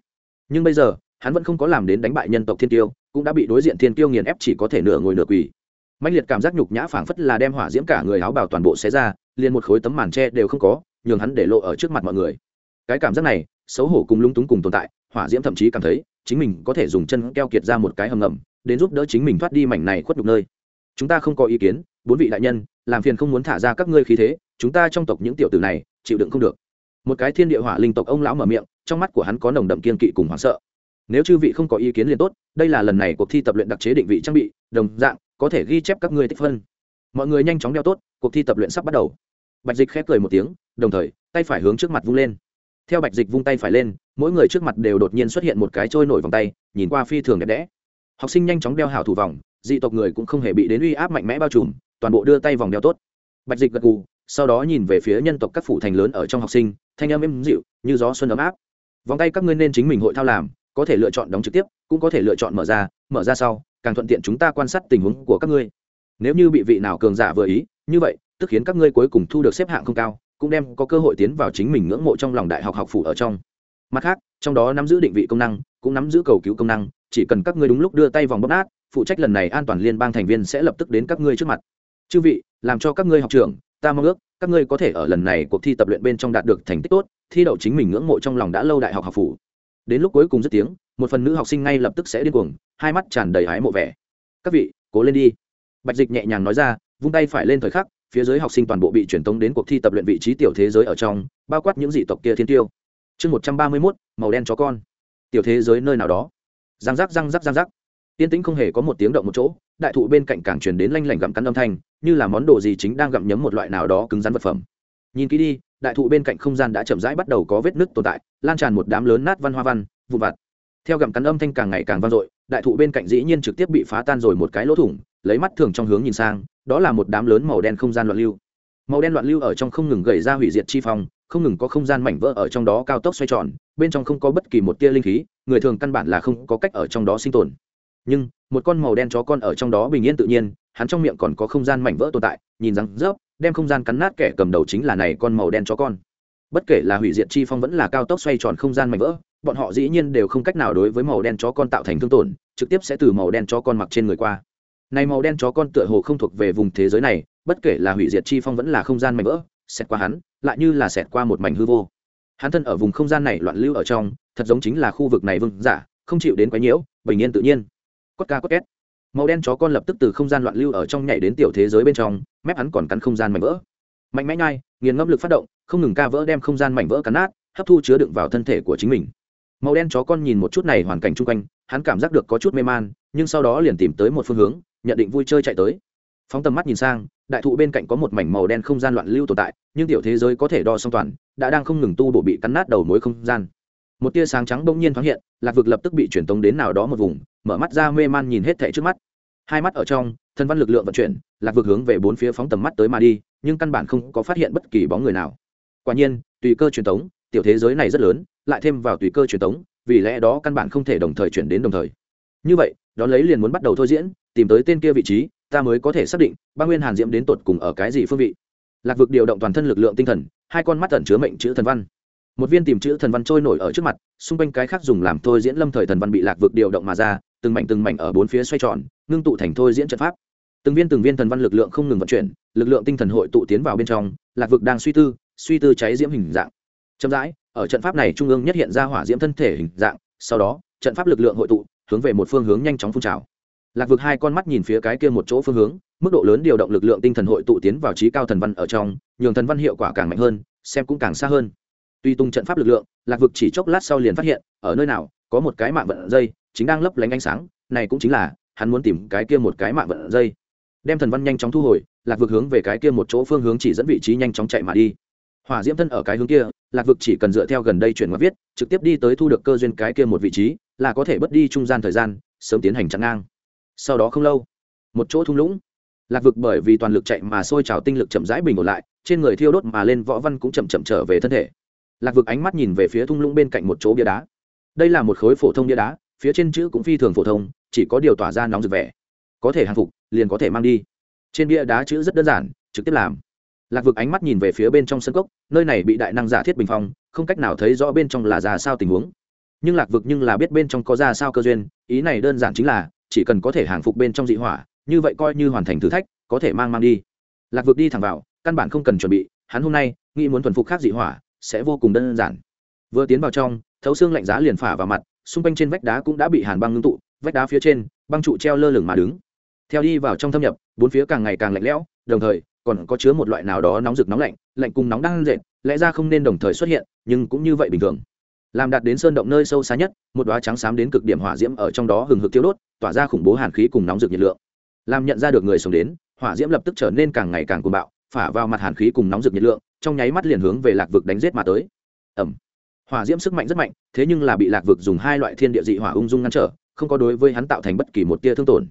Nhưng bây giờ, hắn vẫn không có làm đến đánh bại nhân tộc thiên tiêu cũng đã bị đối diện thiên tiêu nghiền ép chỉ có thể nửa ngồi nửa quỳ. Mạnh liệt cảm giác nhục nhã phảng phất là đem hỏa diễm cả người áo bào toàn bộ xé ra, liền một khối tấm màn tre đều không có, nhường hắn để lộ ở trước mặt mọi người. Cái cảm giác này, xấu hổ cùng lung túng cùng tồn tại, hỏa diễm thậm chí cảm thấy, chính mình có thể dùng chân keo kiệt ra một cái hầm ngầm, đến giúp đỡ chính mình thoát đi mảnh này khuất nhục nơi. Chúng ta không có ý kiến, bốn vị đại nhân, làm phiền không muốn thả ra các ngươi khí thế chúng ta trong tộc những tiểu tử này chịu đựng không được. Một cái thiên địa hỏa linh tộc ông lão mở miệng, trong mắt của hắn có nồng đậm kiên kỵ cùng hoảng sợ. Nếu chư vị không có ý kiến liền tốt, đây là lần này cuộc thi tập luyện đặc chế định vị trang bị, đồng dạng, có thể ghi chép các ngươi tích phân. Mọi người nhanh chóng đeo tốt, cuộc thi tập luyện sắp bắt đầu. Bạch dịch khép cười một tiếng, đồng thời, tay phải hướng trước mặt vung lên. Theo bạch dịch vung tay phải lên, mỗi người trước mặt đều đột nhiên xuất hiện một cái trôi nổi vòng tay, nhìn qua phi thường đẹp đẽ. Học sinh nhanh chóng đeo hảo thủ vòng, dị tộc người cũng không hề bị đến uy áp mạnh mẽ bao trùm, toàn bộ đưa tay vòng đeo tốt. Bạch dịch gật gù sau đó nhìn về phía nhân tộc các phủ thành lớn ở trong học sinh, thanh âm êm dịu, như gió xuân ấm áp. Vòng tay các ngươi nên chính mình hội thao làm, có thể lựa chọn đóng trực tiếp, cũng có thể lựa chọn mở ra mở ra sau, càng thuận tiện chúng ta quan sát tình huống của các ngươi. Nếu như bị vị nào cường giả vừa ý, như vậy, tức khiến các ngươi cuối cùng thu được xếp hạng không cao, cũng đem có cơ hội tiến vào chính mình ngưỡng mộ trong lòng đại học học phủ ở trong. Mặt khác, trong đó nắm giữ định vị công năng, cũng nắm giữ cầu cứu công năng, chỉ cần các ngươi đúng lúc đưa tay vòng bóp nát, phụ trách lần này an toàn liên bang thành viên sẽ lập tức đến các ngươi trước mặt. Chư vị, làm cho các ngươi học trưởng ta mong ước, các ngươi có thể ở lần này cuộc thi tập luyện bên trong đạt được thành tích tốt, thi đậu chính mình ngưỡng mộ trong lòng đã lâu đại học học phủ. Đến lúc cuối cùng dứt tiếng, một phần nữ học sinh ngay lập tức sẽ điên cuồng, hai mắt tràn đầy hái mộ vẻ. Các vị, cố lên đi. Bạch dịch nhẹ nhàng nói ra, vung tay phải lên thời khắc, phía dưới học sinh toàn bộ bị truyền tống đến cuộc thi tập luyện vị trí tiểu thế giới ở trong, bao quát những dị tộc kia thiên tiêu. Chương một trăm ba mươi mốt, màu đen chó con. Tiểu thế giới nơi nào đó. Răng rắc răng rắc răng rắc tiên tĩnh không hề có một tiếng động một chỗ, đại thụ bên cạnh càng truyền đến lanh lảnh gặm cắn âm thanh, như là món đồ gì chính đang gặm nhấm một loại nào đó cứng rắn vật phẩm. Nhìn kỹ đi, đại thụ bên cạnh không gian đã chậm rãi bắt đầu có vết nứt tồn tại, lan tràn một đám lớn nát văn hoa văn vụ vặt. Theo gặm cắn âm thanh càng ngày càng vang dội, đại thụ bên cạnh dĩ nhiên trực tiếp bị phá tan rồi một cái lỗ thủng, lấy mắt thường trong hướng nhìn sang, đó là một đám lớn màu đen không gian loạn lưu. Màu đen loạn lưu ở trong không ngừng gầy ra hủy diệt chi phong, không ngừng có không gian mảnh vỡ ở trong đó cao tốc xoay tròn, bên trong không có bất kỳ một tia linh khí, người thường căn bản là không có cách ở trong đó sinh tồn nhưng một con màu đen chó con ở trong đó bình yên tự nhiên, hắn trong miệng còn có không gian mảnh vỡ tồn tại, nhìn rằng rớp đem không gian cắn nát kẻ cầm đầu chính là này con màu đen chó con. Bất kể là hủy diệt chi phong vẫn là cao tốc xoay tròn không gian mảnh vỡ, bọn họ dĩ nhiên đều không cách nào đối với màu đen chó con tạo thành thương tổn, trực tiếp sẽ từ màu đen chó con mặc trên người qua. Này màu đen chó con tựa hồ không thuộc về vùng thế giới này, bất kể là hủy diệt chi phong vẫn là không gian mảnh vỡ, xẹt qua hắn, lại như là xẹt qua một mảnh hư vô. Hắn thân ở vùng không gian này loạn lưu ở trong, thật giống chính là khu vực này vương giả, không chịu đến quái nhiễu, bình yên tự nhiên cốt ca cốt két. Màu đen chó con lập tức từ không gian loạn lưu ở trong nhảy đến tiểu thế giới bên trong, mép hắn còn cắn không gian mảnh vỡ. Mạnh mẽ nhai, nghiền ngâm lực phát động, không ngừng ca vỡ đem không gian mảnh vỡ cắn nát, hấp thu chứa đựng vào thân thể của chính mình. Màu đen chó con nhìn một chút này hoàn cảnh chung quanh, hắn cảm giác được có chút mê man, nhưng sau đó liền tìm tới một phương hướng, nhận định vui chơi chạy tới. Phóng tầm mắt nhìn sang, đại thụ bên cạnh có một mảnh màu đen không gian loạn lưu tồn tại, nhưng tiểu thế giới có thể đo song toàn, đã đang không ngừng tu bổ bị cắn nát đầu mối không gian. Một tia sáng trắng bỗng nhiên thoáng hiện, lạc vực lập tức bị truyền tống đến nào đó một vùng mở mắt ra mê man nhìn hết thảy trước mắt. Hai mắt ở trong thân văn lực lượng vận chuyển, lạc vực hướng về bốn phía phóng tầm mắt tới mà đi, nhưng căn bản không có phát hiện bất kỳ bóng người nào. Quả nhiên, tùy cơ truyền tống, tiểu thế giới này rất lớn, lại thêm vào tùy cơ truyền tống, vì lẽ đó căn bản không thể đồng thời chuyển đến đồng thời. Như vậy, đón lấy liền muốn bắt đầu thôi diễn, tìm tới tên kia vị trí, ta mới có thể xác định ba nguyên hàn diễm đến tột cùng ở cái gì phương vị. Lạc vực điều động toàn thân lực lượng tinh thần, hai con mắt tẩn chứa mệnh chữ thần văn. Một viên tìm chữ thần văn trôi nổi ở trước mặt, xung quanh cái khác dùng làm thôi diễn lâm thời thần văn bị lạc vực điều động mà ra từng mảnh từng mảnh ở bốn phía xoay tròn, ngưng tụ thành thôi diễn trận pháp. Từng viên từng viên thần văn lực lượng không ngừng vận chuyển, lực lượng tinh thần hội tụ tiến vào bên trong, lạc vực đang suy tư suy tư cháy diễm hình dạng. Chậm rãi, ở trận pháp này trung ương nhất hiện ra hỏa diễm thân thể hình dạng, sau đó, trận pháp lực lượng hội tụ, hướng về một phương hướng nhanh chóng phun trào. Lạc vực hai con mắt nhìn phía cái kia một chỗ phương hướng, mức độ lớn điều động lực lượng tinh thần hội tụ tiến vào trí cao thần văn ở trong, nhường thần văn hiệu quả càng mạnh hơn, xem cũng càng xa hơn. Tuy tung trận pháp lực lượng, lạc vực chỉ chốc lát sau liền phát hiện, ở nơi nào, có một cái mạng vận dây chính đang lấp lánh ánh sáng, này cũng chính là, hắn muốn tìm cái kia một cái mạng vận dây. Đem thần văn nhanh chóng thu hồi, lạc vực hướng về cái kia một chỗ phương hướng chỉ dẫn vị trí nhanh chóng chạy mà đi. Hỏa diễm thân ở cái hướng kia, lạc vực chỉ cần dựa theo gần đây chuyển ngoặt viết, trực tiếp đi tới thu được cơ duyên cái kia một vị trí, là có thể bất đi trung gian thời gian, sớm tiến hành chặn ngang. Sau đó không lâu, một chỗ thung lũng. Lạc vực bởi vì toàn lực chạy mà sôi trào tinh lực chậm rãi bình ổn lại, trên người thiêu đốt mà lên võ văn cũng chậm chậm trở về thân thể. Lạc vực ánh mắt nhìn về phía thung lũng bên cạnh một chỗ bia đá. Đây là một khối phổ thông bia đá phía trên chữ cũng phi thường phổ thông, chỉ có điều tỏa ra nóng rực vẻ. Có thể hàng phục, liền có thể mang đi. Trên bia đá chữ rất đơn giản, trực tiếp làm. Lạc vực ánh mắt nhìn về phía bên trong sân cốc, nơi này bị đại năng giả thiết bình phong, không cách nào thấy rõ bên trong là ra sao tình huống. Nhưng lạc vực nhưng là biết bên trong có ra sao cơ duyên, ý này đơn giản chính là, chỉ cần có thể hàng phục bên trong dị hỏa, như vậy coi như hoàn thành thử thách, có thể mang mang đi. Lạc vực đi thẳng vào, căn bản không cần chuẩn bị, hắn hôm nay, nghĩ muốn thuần phục khác dị hỏa, sẽ vô cùng đơn giản. Vừa tiến vào trong, thấu xương lạnh giá liền phả vào mặt xung quanh trên vách đá cũng đã bị hàn băng ngưng tụ, vách đá phía trên, băng trụ treo lơ lửng mà đứng. Theo đi vào trong thâm nhập, bốn phía càng ngày càng lạnh lẽo, đồng thời, còn có chứa một loại nào đó nóng rực nóng lạnh lạnh cùng nóng đang rệt, lẽ ra không nên đồng thời xuất hiện, nhưng cũng như vậy bình thường. Làm đạt đến sơn động nơi sâu xa nhất, một đoá trắng xám đến cực điểm hỏa diễm ở trong đó hừng hực tiêu đốt, tỏa ra khủng bố hàn khí cùng nóng rực nhiệt lượng. Làm nhận ra được người sống đến, hỏa diễm lập tức trở nên càng ngày càng cuồng bạo, phả vào mặt hàn khí cùng nóng rực nhiệt lượng, trong nháy mắt liền hướng về lạc vực đánh giết mà tới. Ẩm hỏa diễm sức mạnh rất mạnh thế nhưng là bị lạc vực dùng hai loại thiên địa dị hỏa ung dung ngăn trở, không có đối với hắn tạo thành bất kỳ một tia thương tổn.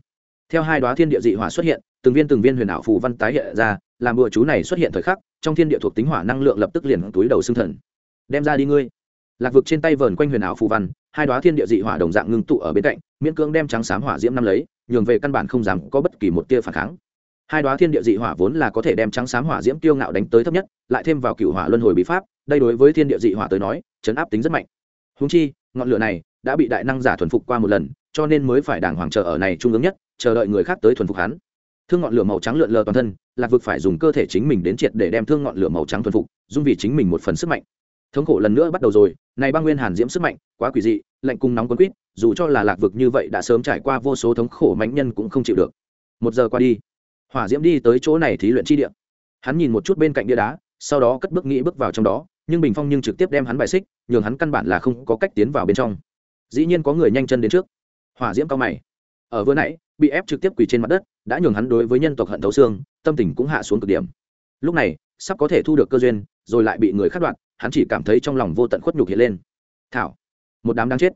Theo hai đoá thiên địa dị hỏa xuất hiện, từng viên từng viên huyền ảo phù văn tái hiện ra, làm bùa chú này xuất hiện thời khắc, trong thiên địa thuộc tính hỏa năng lượng lập tức liền túi đầu xương thần. Đem ra đi ngươi. Lạc vực trên tay vờn quanh huyền ảo phù văn, hai đoá thiên địa dị hỏa đồng dạng ngưng tụ ở bên cạnh, miễn cưỡng đem trắng xám hỏa diễm năm lấy, nhường về căn bản không dám có bất kỳ một tia phản kháng. Hai đoá thiên địa dị hỏa vốn là có thể đem trắng xám hỏa diễm tiêu ngạo đánh tới thấp nhất, lại thêm vào cựu hỏa luân hồi bí pháp, đây đối với thiên địa dị hỏa tới nói, chấn áp tính rất mạnh húng chi, ngọn lửa này đã bị đại năng giả thuần phục qua một lần, cho nên mới phải đàng hoàng chờ ở này trung ương nhất, chờ đợi người khác tới thuần phục hắn. Thương ngọn lửa màu trắng lượn lờ toàn thân, lạc vực phải dùng cơ thể chính mình đến triệt để đem thương ngọn lửa màu trắng thuần phục, dung vì chính mình một phần sức mạnh. Thống khổ lần nữa bắt đầu rồi, này băng nguyên hàn diễm sức mạnh, quá quỷ dị, lạnh cung nóng quấn quýt dù cho là lạc vực như vậy đã sớm trải qua vô số thống khổ mãnh nhân cũng không chịu được. Một giờ qua đi, hỏa diễm đi tới chỗ này thí luyện chi địa. Hắn nhìn một chút bên cạnh bia đá sau đó cất bước nghĩ bước vào trong đó, nhưng bình phong nhưng trực tiếp đem hắn bài xích, nhường hắn căn bản là không có cách tiến vào bên trong. Dĩ nhiên có người nhanh chân đến trước. Hỏa diễm cao mày. Ở vừa nãy, bị ép trực tiếp quỳ trên mặt đất, đã nhường hắn đối với nhân tộc hận thấu xương, tâm tình cũng hạ xuống cực điểm. Lúc này, sắp có thể thu được cơ duyên, rồi lại bị người khắc đoạn hắn chỉ cảm thấy trong lòng vô tận khuất nhục hiện lên. Thảo, một đám đang chết.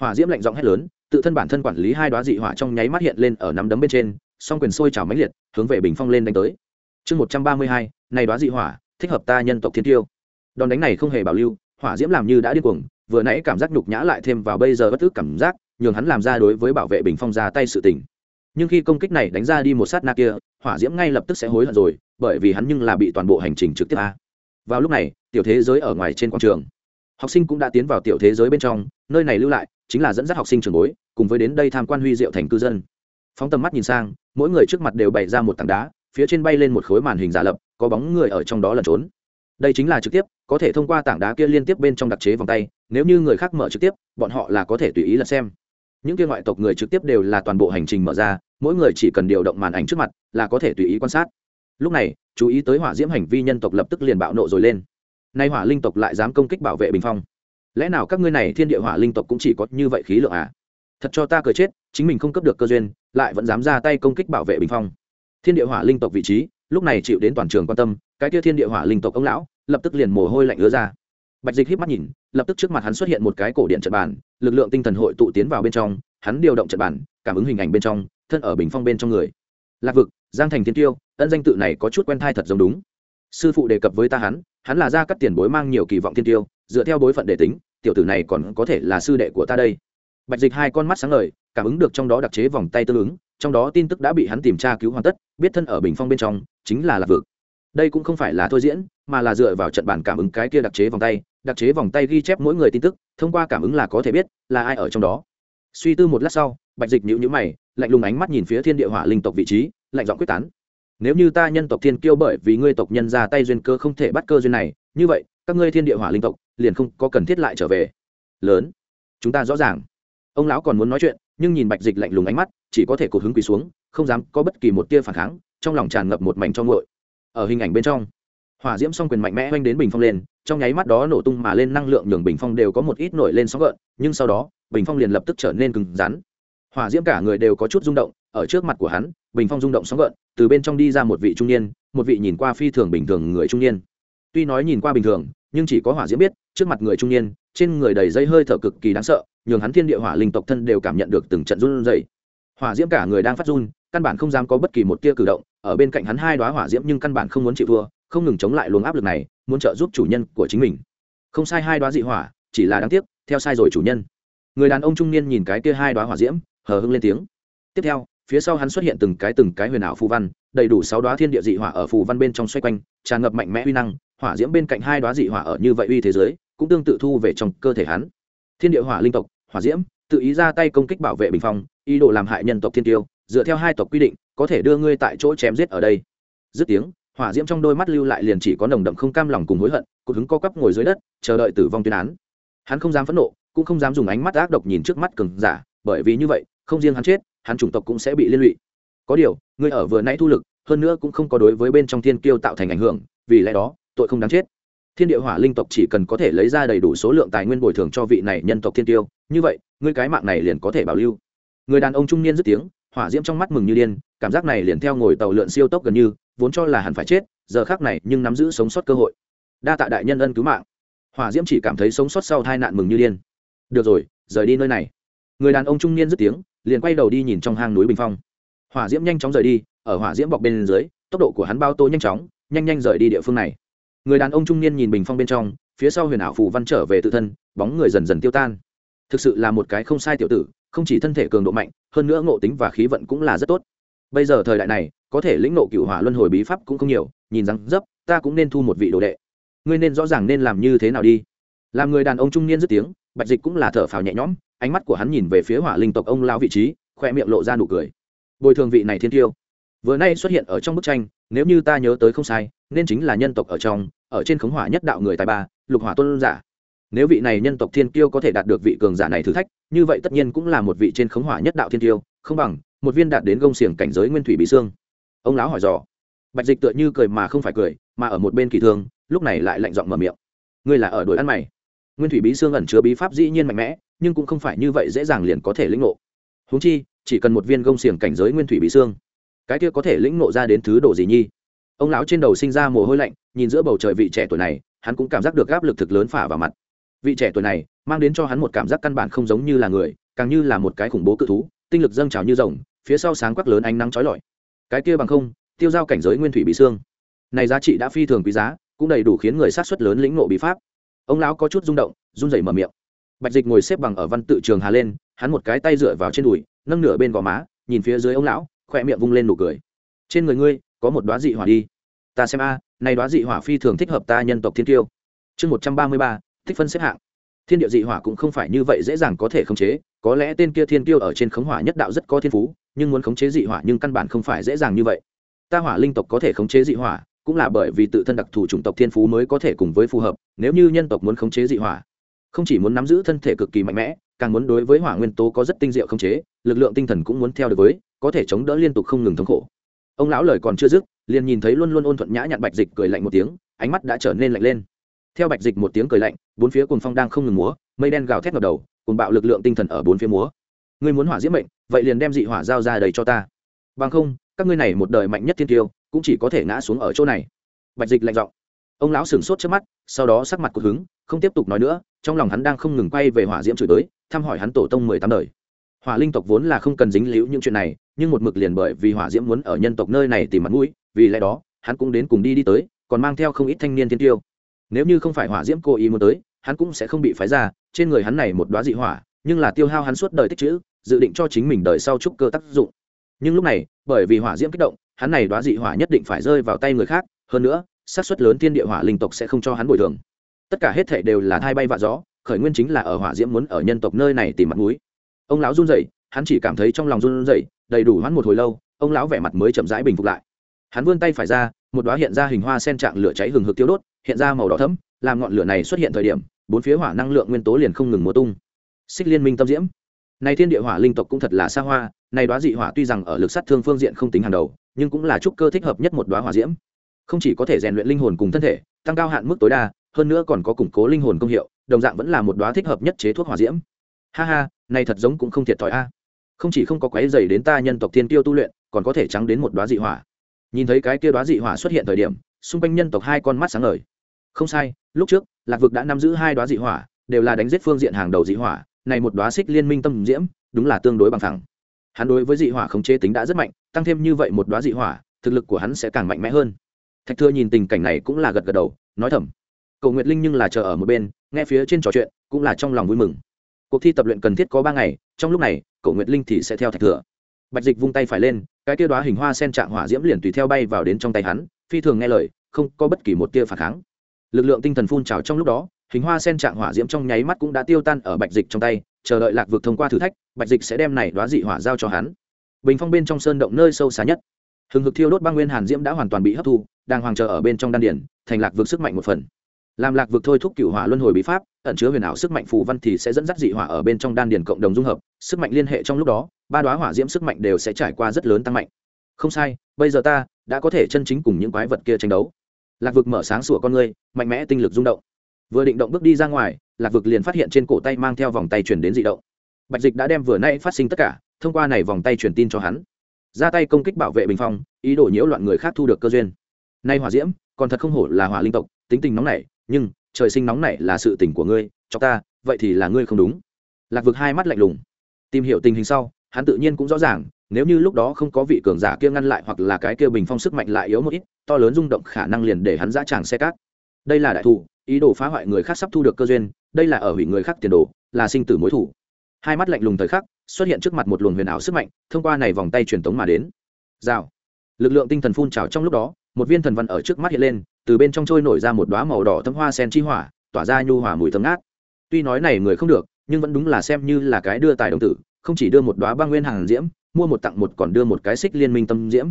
Hỏa diễm lạnh giọng hét lớn, tự thân bản thân quản lý hai đoá dị hỏa trong nháy mắt hiện lên ở nắm đấm bên trên, song quyền sôi trào mãnh liệt, hướng về bình phong lên đánh tới. Chương một trăm ba mươi hai, này đoá dị hỏa thích hợp ta nhân tộc thiên tiêu. Đòn đánh này không hề bảo lưu, hỏa diễm làm như đã điên cuồng, vừa nãy cảm giác nhục nhã lại thêm vào bây giờ bất tức cảm giác, nhường hắn làm ra đối với bảo vệ bình phong ra tay sự tình. Nhưng khi công kích này đánh ra đi một sát na kia, hỏa diễm ngay lập tức sẽ hối hận rồi, bởi vì hắn nhưng là bị toàn bộ hành trình trực tiếp a. Vào lúc này, tiểu thế giới ở ngoài trên quảng trường. Học sinh cũng đã tiến vào tiểu thế giới bên trong, nơi này lưu lại chính là dẫn dắt học sinh trường bối, cùng với đến đây tham quan huy diệu thành cư dân. Phóng tầm mắt nhìn sang, mỗi người trước mặt đều bày ra một tảng đá, phía trên bay lên một khối màn hình giả lập có bóng người ở trong đó lẩn trốn. Đây chính là trực tiếp, có thể thông qua tảng đá kia liên tiếp bên trong đặc chế vòng tay, nếu như người khác mở trực tiếp, bọn họ là có thể tùy ý lật xem. Những kia ngoại tộc người trực tiếp đều là toàn bộ hành trình mở ra, mỗi người chỉ cần điều động màn ảnh trước mặt là có thể tùy ý quan sát. Lúc này, chú ý tới hỏa diễm hành vi nhân tộc lập tức liền bạo nộ rồi lên. Nay hỏa linh tộc lại dám công kích bảo vệ bình phong. Lẽ nào các ngươi này thiên địa hỏa linh tộc cũng chỉ có như vậy khí lượng à? Thật cho ta cười chết, chính mình không cấp được cơ duyên, lại vẫn dám ra tay công kích bảo vệ bình phong. Thiên địa hỏa linh tộc vị trí lúc này chịu đến toàn trường quan tâm, cái kia thiên địa hỏa linh tộc ông lão, lập tức liền mồ hôi lạnh ứa ra. Bạch dịch híp mắt nhìn, lập tức trước mặt hắn xuất hiện một cái cổ điện trận bàn, lực lượng tinh thần hội tụ tiến vào bên trong, hắn điều động trận bàn, cảm ứng hình ảnh bên trong, thân ở bình phong bên trong người. Lạc vực, giang thành thiên tiêu, ân danh tự này có chút quen thai thật giống đúng. Sư phụ đề cập với ta hắn hắn là ra cát tiền bối mang nhiều kỳ vọng thiên tiêu, dựa theo bối phận đề tính, tiểu tử này còn có thể là sư đệ của ta đây. Bạch dịch hai con mắt sáng ngời, cảm ứng được trong đó đặc chế vòng tay tương ứng trong đó tin tức đã bị hắn tìm tra cứu hoàn tất, biết thân ở bình phong bên trong, chính là lạc vực. Đây cũng không phải là thôi diễn, mà là dựa vào trận bản cảm ứng cái kia đặc chế vòng tay. Đặc chế vòng tay ghi chép mỗi người tin tức, thông qua cảm ứng là có thể biết là ai ở trong đó. Suy tư một lát sau, bạch dịch nhữ nhữ mày, lạnh lùng ánh mắt nhìn phía thiên địa hỏa linh tộc vị trí, lạnh giọng quyết tán. Nếu như ta nhân tộc thiên kiêu bởi vì ngươi tộc nhân ra tay duyên cơ không thể bắt cơ duyên này, như vậy, các ngươi thiên địa hỏa linh tộc liền không có cần thiết lại trở về. Lớn, chúng ta rõ ràng. Ông lão còn muốn nói chuyện nhưng nhìn bạch dịch lạnh lùng ánh mắt, chỉ có thể cột hứng quỳ xuống, không dám có bất kỳ một tia phản kháng, trong lòng tràn ngập một mảnh cho ngội ở hình ảnh bên trong, hỏa diễm song quyền mạnh mẽ oanh đến bình phong lên, trong nháy mắt đó nổ tung mà lên năng lượng nhường bình phong đều có một ít nổi lên sóng gợn, nhưng sau đó, bình phong liền lập tức trở nên cứng rắn. Hỏa diễm cả người đều có chút rung động, ở trước mặt của hắn, bình phong rung động sóng gợn, từ bên trong đi ra một vị trung niên, một vị nhìn qua phi thường bình thường người trung niên. Tuy nói nhìn qua bình thường, nhưng chỉ có hỏa diễm biết trước mặt người trung niên, trên người đầy dây hơi thở cực kỳ đáng sợ, nhường hắn thiên địa hỏa linh tộc thân đều cảm nhận được từng trận run rẩy. Hỏa diễm cả người đang phát run, căn bản không dám có bất kỳ một tia cử động, ở bên cạnh hắn hai đoá hỏa diễm nhưng căn bản không muốn chịu thua, không ngừng chống lại luồng áp lực này, muốn trợ giúp chủ nhân của chính mình. Không sai hai đoá dị hỏa, chỉ là đáng tiếc, theo sai rồi chủ nhân. Người đàn ông trung niên nhìn cái kia hai đoá hỏa diễm, hờ hưng lên tiếng. Tiếp theo, phía sau hắn xuất hiện từng cái từng cái huyền ảo phù văn, đầy đủ sáu đoá thiên địa dị hỏa ở phù văn bên trong xoay quanh, tràn ngập mạnh mẽ uy năng, hỏa diễm bên cạnh hai đoá dị hỏa ở như vậy uy thế giới cũng tương tự thu về trong cơ thể hắn. Thiên địa hỏa linh tộc, hỏa diễm, tự ý ra tay công kích bảo vệ bình phong, ý đồ làm hại nhân tộc thiên tiêu, dựa theo hai tộc quy định, có thể đưa ngươi tại chỗ chém giết ở đây. Dứt tiếng, hỏa diễm trong đôi mắt lưu lại liền chỉ có nồng đậm không cam lòng cùng hối hận, cột hứng co quắp ngồi dưới đất, chờ đợi tử vong tuyên án. Hắn không dám phẫn nộ, cũng không dám dùng ánh mắt ác độc nhìn trước mắt cường giả, bởi vì như vậy, không riêng hắn chết, hắn chủng tộc cũng sẽ bị liên lụy. Có điều, ngươi ở vừa nãy thu lực, hơn nữa cũng không có đối với bên trong thiên kiêu tạo thành ảnh hưởng, vì lẽ đó, tội không đáng chết thiên địa hỏa linh tộc chỉ cần có thể lấy ra đầy đủ số lượng tài nguyên bồi thường cho vị này nhân tộc thiên tiêu, như vậy, ngươi cái mạng này liền có thể bảo lưu. Người đàn ông trung niên dứt tiếng, hỏa diễm trong mắt mừng như điên, cảm giác này liền theo ngồi tàu lượn siêu tốc gần như, vốn cho là hẳn phải chết, giờ khác này nhưng nắm giữ sống sót cơ hội. Đa tạ đại nhân ân cứu mạng. Hỏa diễm chỉ cảm thấy sống sót sau tai nạn mừng như điên. Được rồi, rời đi nơi này. Người đàn ông trung niên dứt tiếng, liền quay đầu đi nhìn trong hang núi bình phong. Hỏa diễm nhanh chóng rời đi, ở hỏa diễm bọc bên dưới, tốc độ của hắn bao tô nhanh chóng, nhanh nhanh rời đi địa phương này người đàn ông trung niên nhìn bình phong bên trong, phía sau huyền ảo phù văn trở về tự thân, bóng người dần dần tiêu tan. Thực sự là một cái không sai tiểu tử, không chỉ thân thể cường độ mạnh, hơn nữa ngộ tính và khí vận cũng là rất tốt. Bây giờ thời đại này, có thể lĩnh nộ cựu hỏa luân hồi bí pháp cũng không nhiều, nhìn rằng dấp, ta cũng nên thu một vị đồ đệ. Ngươi nên rõ ràng nên làm như thế nào đi. Làm người đàn ông trung niên dứt tiếng, bạch dịch cũng là thở phào nhẹ nhõm, ánh mắt của hắn nhìn về phía hỏa linh tộc ông lao vị trí khoe miệng lộ ra nụ cười. Bồi thường vị này thiên tiêu vừa nay xuất hiện ở trong bức tranh, nếu như ta nhớ tới không sai, nên chính là nhân tộc ở trong, ở trên khống hỏa nhất đạo người tài ba, lục hỏa tôn giả. Nếu vị này nhân tộc thiên kiêu có thể đạt được vị cường giả này thử thách, như vậy tất nhiên cũng là một vị trên khống hỏa nhất đạo thiên kiêu, không bằng, một viên đạt đến gông xiềng cảnh giới nguyên thủy bí xương. Ông lão hỏi dò. Bạch dịch tựa như cười mà không phải cười, mà ở một bên kỳ thương, lúc này lại lạnh giọng mở miệng. Ngươi là ở đội ăn mày. Nguyên thủy bí xương ẩn chứa bí pháp dĩ nhiên mạnh mẽ, nhưng cũng không phải như vậy dễ dàng liền có thể lĩnh ngộ. Húng chi, chỉ cần một viên gông xiềng cảnh giới nguyên thủy bí xương cái kia có thể lĩnh nộ ra đến thứ đồ gì nhi? Ông lão trên đầu sinh ra mồ hôi lạnh, nhìn giữa bầu trời vị trẻ tuổi này, hắn cũng cảm giác được áp lực thực lớn phả vào mặt. Vị trẻ tuổi này, mang đến cho hắn một cảm giác căn bản không giống như là người, càng như là một cái khủng bố cự thú, tinh lực dâng trào như rồng, phía sau sáng quắc lớn ánh nắng trói lọi. Cái kia bằng không, tiêu giao cảnh giới nguyên thủy bị xương. Này giá trị đã phi thường quý giá, cũng đầy đủ khiến người sát xuất lớn lĩnh ngộ bí pháp. Ông lão có chút rung động, run rẩy mở miệng. Bạch dịch ngồi xếp bằng ở văn tự trường hà lên, hắn một cái tay dựa vào trên đùi, nâng nửa bên gò má, nhìn phía dưới ông lão khoe miệng vung lên nụ cười. Trên người ngươi, có một đoá dị hỏa đi. Ta xem a, này đoá dị hỏa phi thường thích hợp ta nhân tộc thiên tiêu chương một trăm ba mươi ba, thích phân xếp hạng. Thiên địa dị hỏa cũng không phải như vậy dễ dàng có thể khống chế, có lẽ tên kia thiên tiêu ở trên khống hỏa nhất đạo rất có thiên phú, nhưng muốn khống chế dị hỏa nhưng căn bản không phải dễ dàng như vậy. Ta hỏa linh tộc có thể khống chế dị hỏa, cũng là bởi vì tự thân đặc thù chủng tộc thiên phú mới có thể cùng với phù hợp, nếu như nhân tộc muốn khống chế dị hỏa, không chỉ muốn nắm giữ thân thể cực kỳ mạnh mẽ càng muốn đối với hỏa nguyên tố có rất tinh diệu khống chế, lực lượng tinh thần cũng muốn theo được với, có thể chống đỡ liên tục không ngừng thống khổ. Ông lão lời còn chưa dứt, liền nhìn thấy luôn luôn ôn thuận nhã nhặn bạch dịch cười lạnh một tiếng, ánh mắt đã trở nên lạnh lên. Theo bạch dịch một tiếng cười lạnh, bốn phía cùng phong đang không ngừng múa, mây đen gào thét ngập đầu cùng bạo lực lượng tinh thần ở bốn phía múa. Ngươi muốn hỏa diễm mệnh, vậy liền đem dị hỏa giao ra đầy cho ta. Bằng không, các ngươi này một đời mạnh nhất thiên tiêu, cũng chỉ có thể ngã xuống ở chỗ này. Bạch dịch lạnh giọng. Ông lão sửng sốt trước mắt, sau đó sắc mặt cột hứng không tiếp tục nói nữa trong lòng hắn đang không ngừng quay về hỏa diễm chửi tới, thăm hỏi hắn tổ tông mười tám đời. Hỏa linh tộc vốn là không cần dính líu những chuyện này, nhưng một mực liền bởi vì hỏa diễm muốn ở nhân tộc nơi này tìm mặt mũi, vì lẽ đó, hắn cũng đến cùng đi đi tới, còn mang theo không ít thanh niên thiên tiêu. Nếu như không phải hỏa diễm cố ý muốn tới, hắn cũng sẽ không bị phái ra, trên người hắn này một đoá dị hỏa, nhưng là tiêu hao hắn suốt đời tích chữ, dự định cho chính mình đời sau trúc cơ tác dụng. Nhưng lúc này, bởi vì hỏa diễm kích động, hắn này đoá dị hỏa nhất định phải rơi vào tay người khác, hơn nữa, xác suất lớn thiên địa hỏa linh tộc sẽ không cho hắn bồi thường tất cả hết thảy đều là thay bay vạ gió, khởi nguyên chính là ở hỏa diễm muốn ở nhân tộc nơi này tìm mặt mũi. Ông lão run rẩy, hắn chỉ cảm thấy trong lòng run rẩy, đầy đủ hoãn một hồi lâu, ông lão vẻ mặt mới chậm rãi bình phục lại. Hắn vươn tay phải ra, một đóa hiện ra hình hoa sen trạng lửa cháy hừng hực tiêu đốt, hiện ra màu đỏ thẫm, làm ngọn lửa này xuất hiện thời điểm, bốn phía hỏa năng lượng nguyên tố liền không ngừng múa tung. Xích liên minh tâm diễm. Này thiên địa hỏa linh tộc cũng thật là xa hoa, này đóa dị hỏa tuy rằng ở lực sát thương phương diện không tính hàng đầu, nhưng cũng là trúc cơ thích hợp nhất một đóa hỏa diễm. Không chỉ có thể rèn luyện linh hồn cùng thân thể, tăng cao hạn mức tối đa hơn nữa còn có củng cố linh hồn công hiệu, đồng dạng vẫn là một đóa thích hợp nhất chế thuốc hỏa diễm. Ha ha, này thật giống cũng không thiệt thòi a. Không chỉ không có quái dày đến ta nhân tộc thiên tiêu tu luyện, còn có thể trắng đến một đóa dị hỏa. Nhìn thấy cái kia đóa dị hỏa xuất hiện thời điểm, xung quanh nhân tộc hai con mắt sáng ngời. Không sai, lúc trước, lạc vực đã nắm giữ hai đoá dị hỏa, đều là đánh giết phương diện hàng đầu dị hỏa, này một đoá xích liên minh tâm diễm, đúng là tương đối bằng thẳng hắn đối với dị hỏa khống chế tính đã rất mạnh, tăng thêm như vậy một đoá dị hỏa, thực lực của hắn sẽ càng mạnh mẽ hơn. Thạch thưa nhìn tình cảnh này cũng là gật gật đầu, nói thầm cầu nguyệt linh nhưng là chờ ở một bên, nghe phía trên trò chuyện, cũng là trong lòng vui mừng. Cuộc thi tập luyện cần thiết có ba ngày, trong lúc này, cầu nguyệt linh thì sẽ theo thạch thừa bạch dịch vung tay phải lên, cái tia đoá hình hoa sen trạng hỏa diễm liền tùy theo bay vào đến trong tay hắn, phi thường nghe lời, không có bất kỳ một tia phản kháng. Lực lượng tinh thần phun trào trong lúc đó, hình hoa sen trạng hỏa diễm trong nháy mắt cũng đã tiêu tan ở bạch dịch trong tay, chờ đợi lạc vực thông qua thử thách, bạch dịch sẽ đem này đoá dị hỏa giao cho hắn. Bình phong bên trong sơn động nơi sâu xa nhất, hừng hực thiêu đốt băng nguyên hàn diễm đã hoàn toàn bị hấp thu đang hoàng chờ ở bên trong đan điển thành lạc vực sức mạnh một phần làm lạc vực thôi thúc cựu hỏa luân hồi bí pháp, ẩn chứa huyền ảo sức mạnh phù văn thì sẽ dẫn dắt dị hỏa ở bên trong đan điền cộng đồng dung hợp, sức mạnh liên hệ trong lúc đó, ba đoá hỏa diễm sức mạnh đều sẽ trải qua rất lớn tăng mạnh. Không sai, bây giờ ta đã có thể chân chính cùng những quái vật kia tranh đấu. Lạc vực mở sáng sủa con người mạnh mẽ tinh lực rung động. Vừa định động bước đi ra ngoài, lạc vực liền phát hiện trên cổ tay mang theo vòng tay chuyển đến dị động. Bạch dịch đã đem vừa nay phát sinh tất cả, thông qua này vòng tay truyền tin cho hắn. Ra tay công kích bảo vệ bình phong, ý đồ nhiễu loạn người khác thu được cơ duyên. Nay hỏa diễm, còn thật không hổ là hỏa linh tộc, tính tình nóng nảy nhưng trời sinh nóng nảy là sự tình của ngươi, cho ta, vậy thì là ngươi không đúng. Lạc vực hai mắt lạnh lùng. Tìm hiểu tình hình sau, hắn tự nhiên cũng rõ ràng, nếu như lúc đó không có vị cường giả kia ngăn lại hoặc là cái kia bình phong sức mạnh lại yếu một ít, to lớn rung động khả năng liền để hắn dã tràng xe cát. Đây là đại thù ý đồ phá hoại người khác sắp thu được cơ duyên, đây là ở hủy người khác tiền đồ, là sinh tử mối thủ. Hai mắt lạnh lùng thời khắc, xuất hiện trước mặt một luồng huyền ảo sức mạnh, thông qua này vòng tay truyền tống mà đến. Rào. Lực lượng tinh thần phun trào trong lúc đó, một viên thần văn ở trước mắt hiện lên từ bên trong trôi nổi ra một đoá màu đỏ thấm hoa sen chi hỏa, tỏa ra nhu hỏa mùi thấm ngát. Tuy nói này người không được, nhưng vẫn đúng là xem như là cái đưa tài đồng tử, không chỉ đưa một đoá băng nguyên hàng diễm, mua một tặng một còn đưa một cái xích liên minh tâm diễm.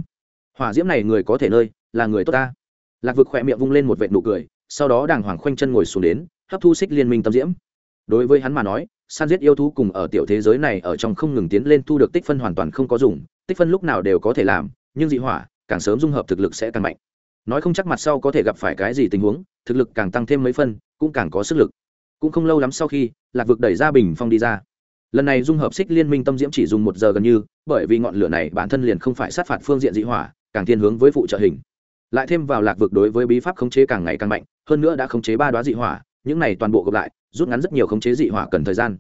Hỏa diễm này người có thể nơi, là người tốt ta. Lạc vực khỏe miệng vung lên một vệt nụ cười, sau đó đàng hoàng khoanh chân ngồi xuống đến, hấp thu xích liên minh tâm diễm. Đối với hắn mà nói san giết yêu thú cùng ở tiểu thế giới này ở trong không ngừng tiến lên thu được tích phân hoàn toàn không có dùng, tích phân lúc nào đều có thể làm, nhưng dị hỏa càng sớm dung hợp thực lực sẽ càng mạnh nói không chắc mặt sau có thể gặp phải cái gì tình huống, thực lực càng tăng thêm mấy phân, cũng càng có sức lực. Cũng không lâu lắm sau khi, lạc vực đẩy ra bình phong đi ra. Lần này dung hợp xích liên minh tâm diễm chỉ dùng một giờ gần như, bởi vì ngọn lửa này bản thân liền không phải sát phạt phương diện dị hỏa, càng thiên hướng với phụ trợ hình. Lại thêm vào lạc vực đối với bí pháp khống chế càng ngày càng mạnh, hơn nữa đã khống chế ba đoá dị hỏa, những này toàn bộ gộp lại, rút ngắn rất nhiều khống chế dị hỏa cần thời gian.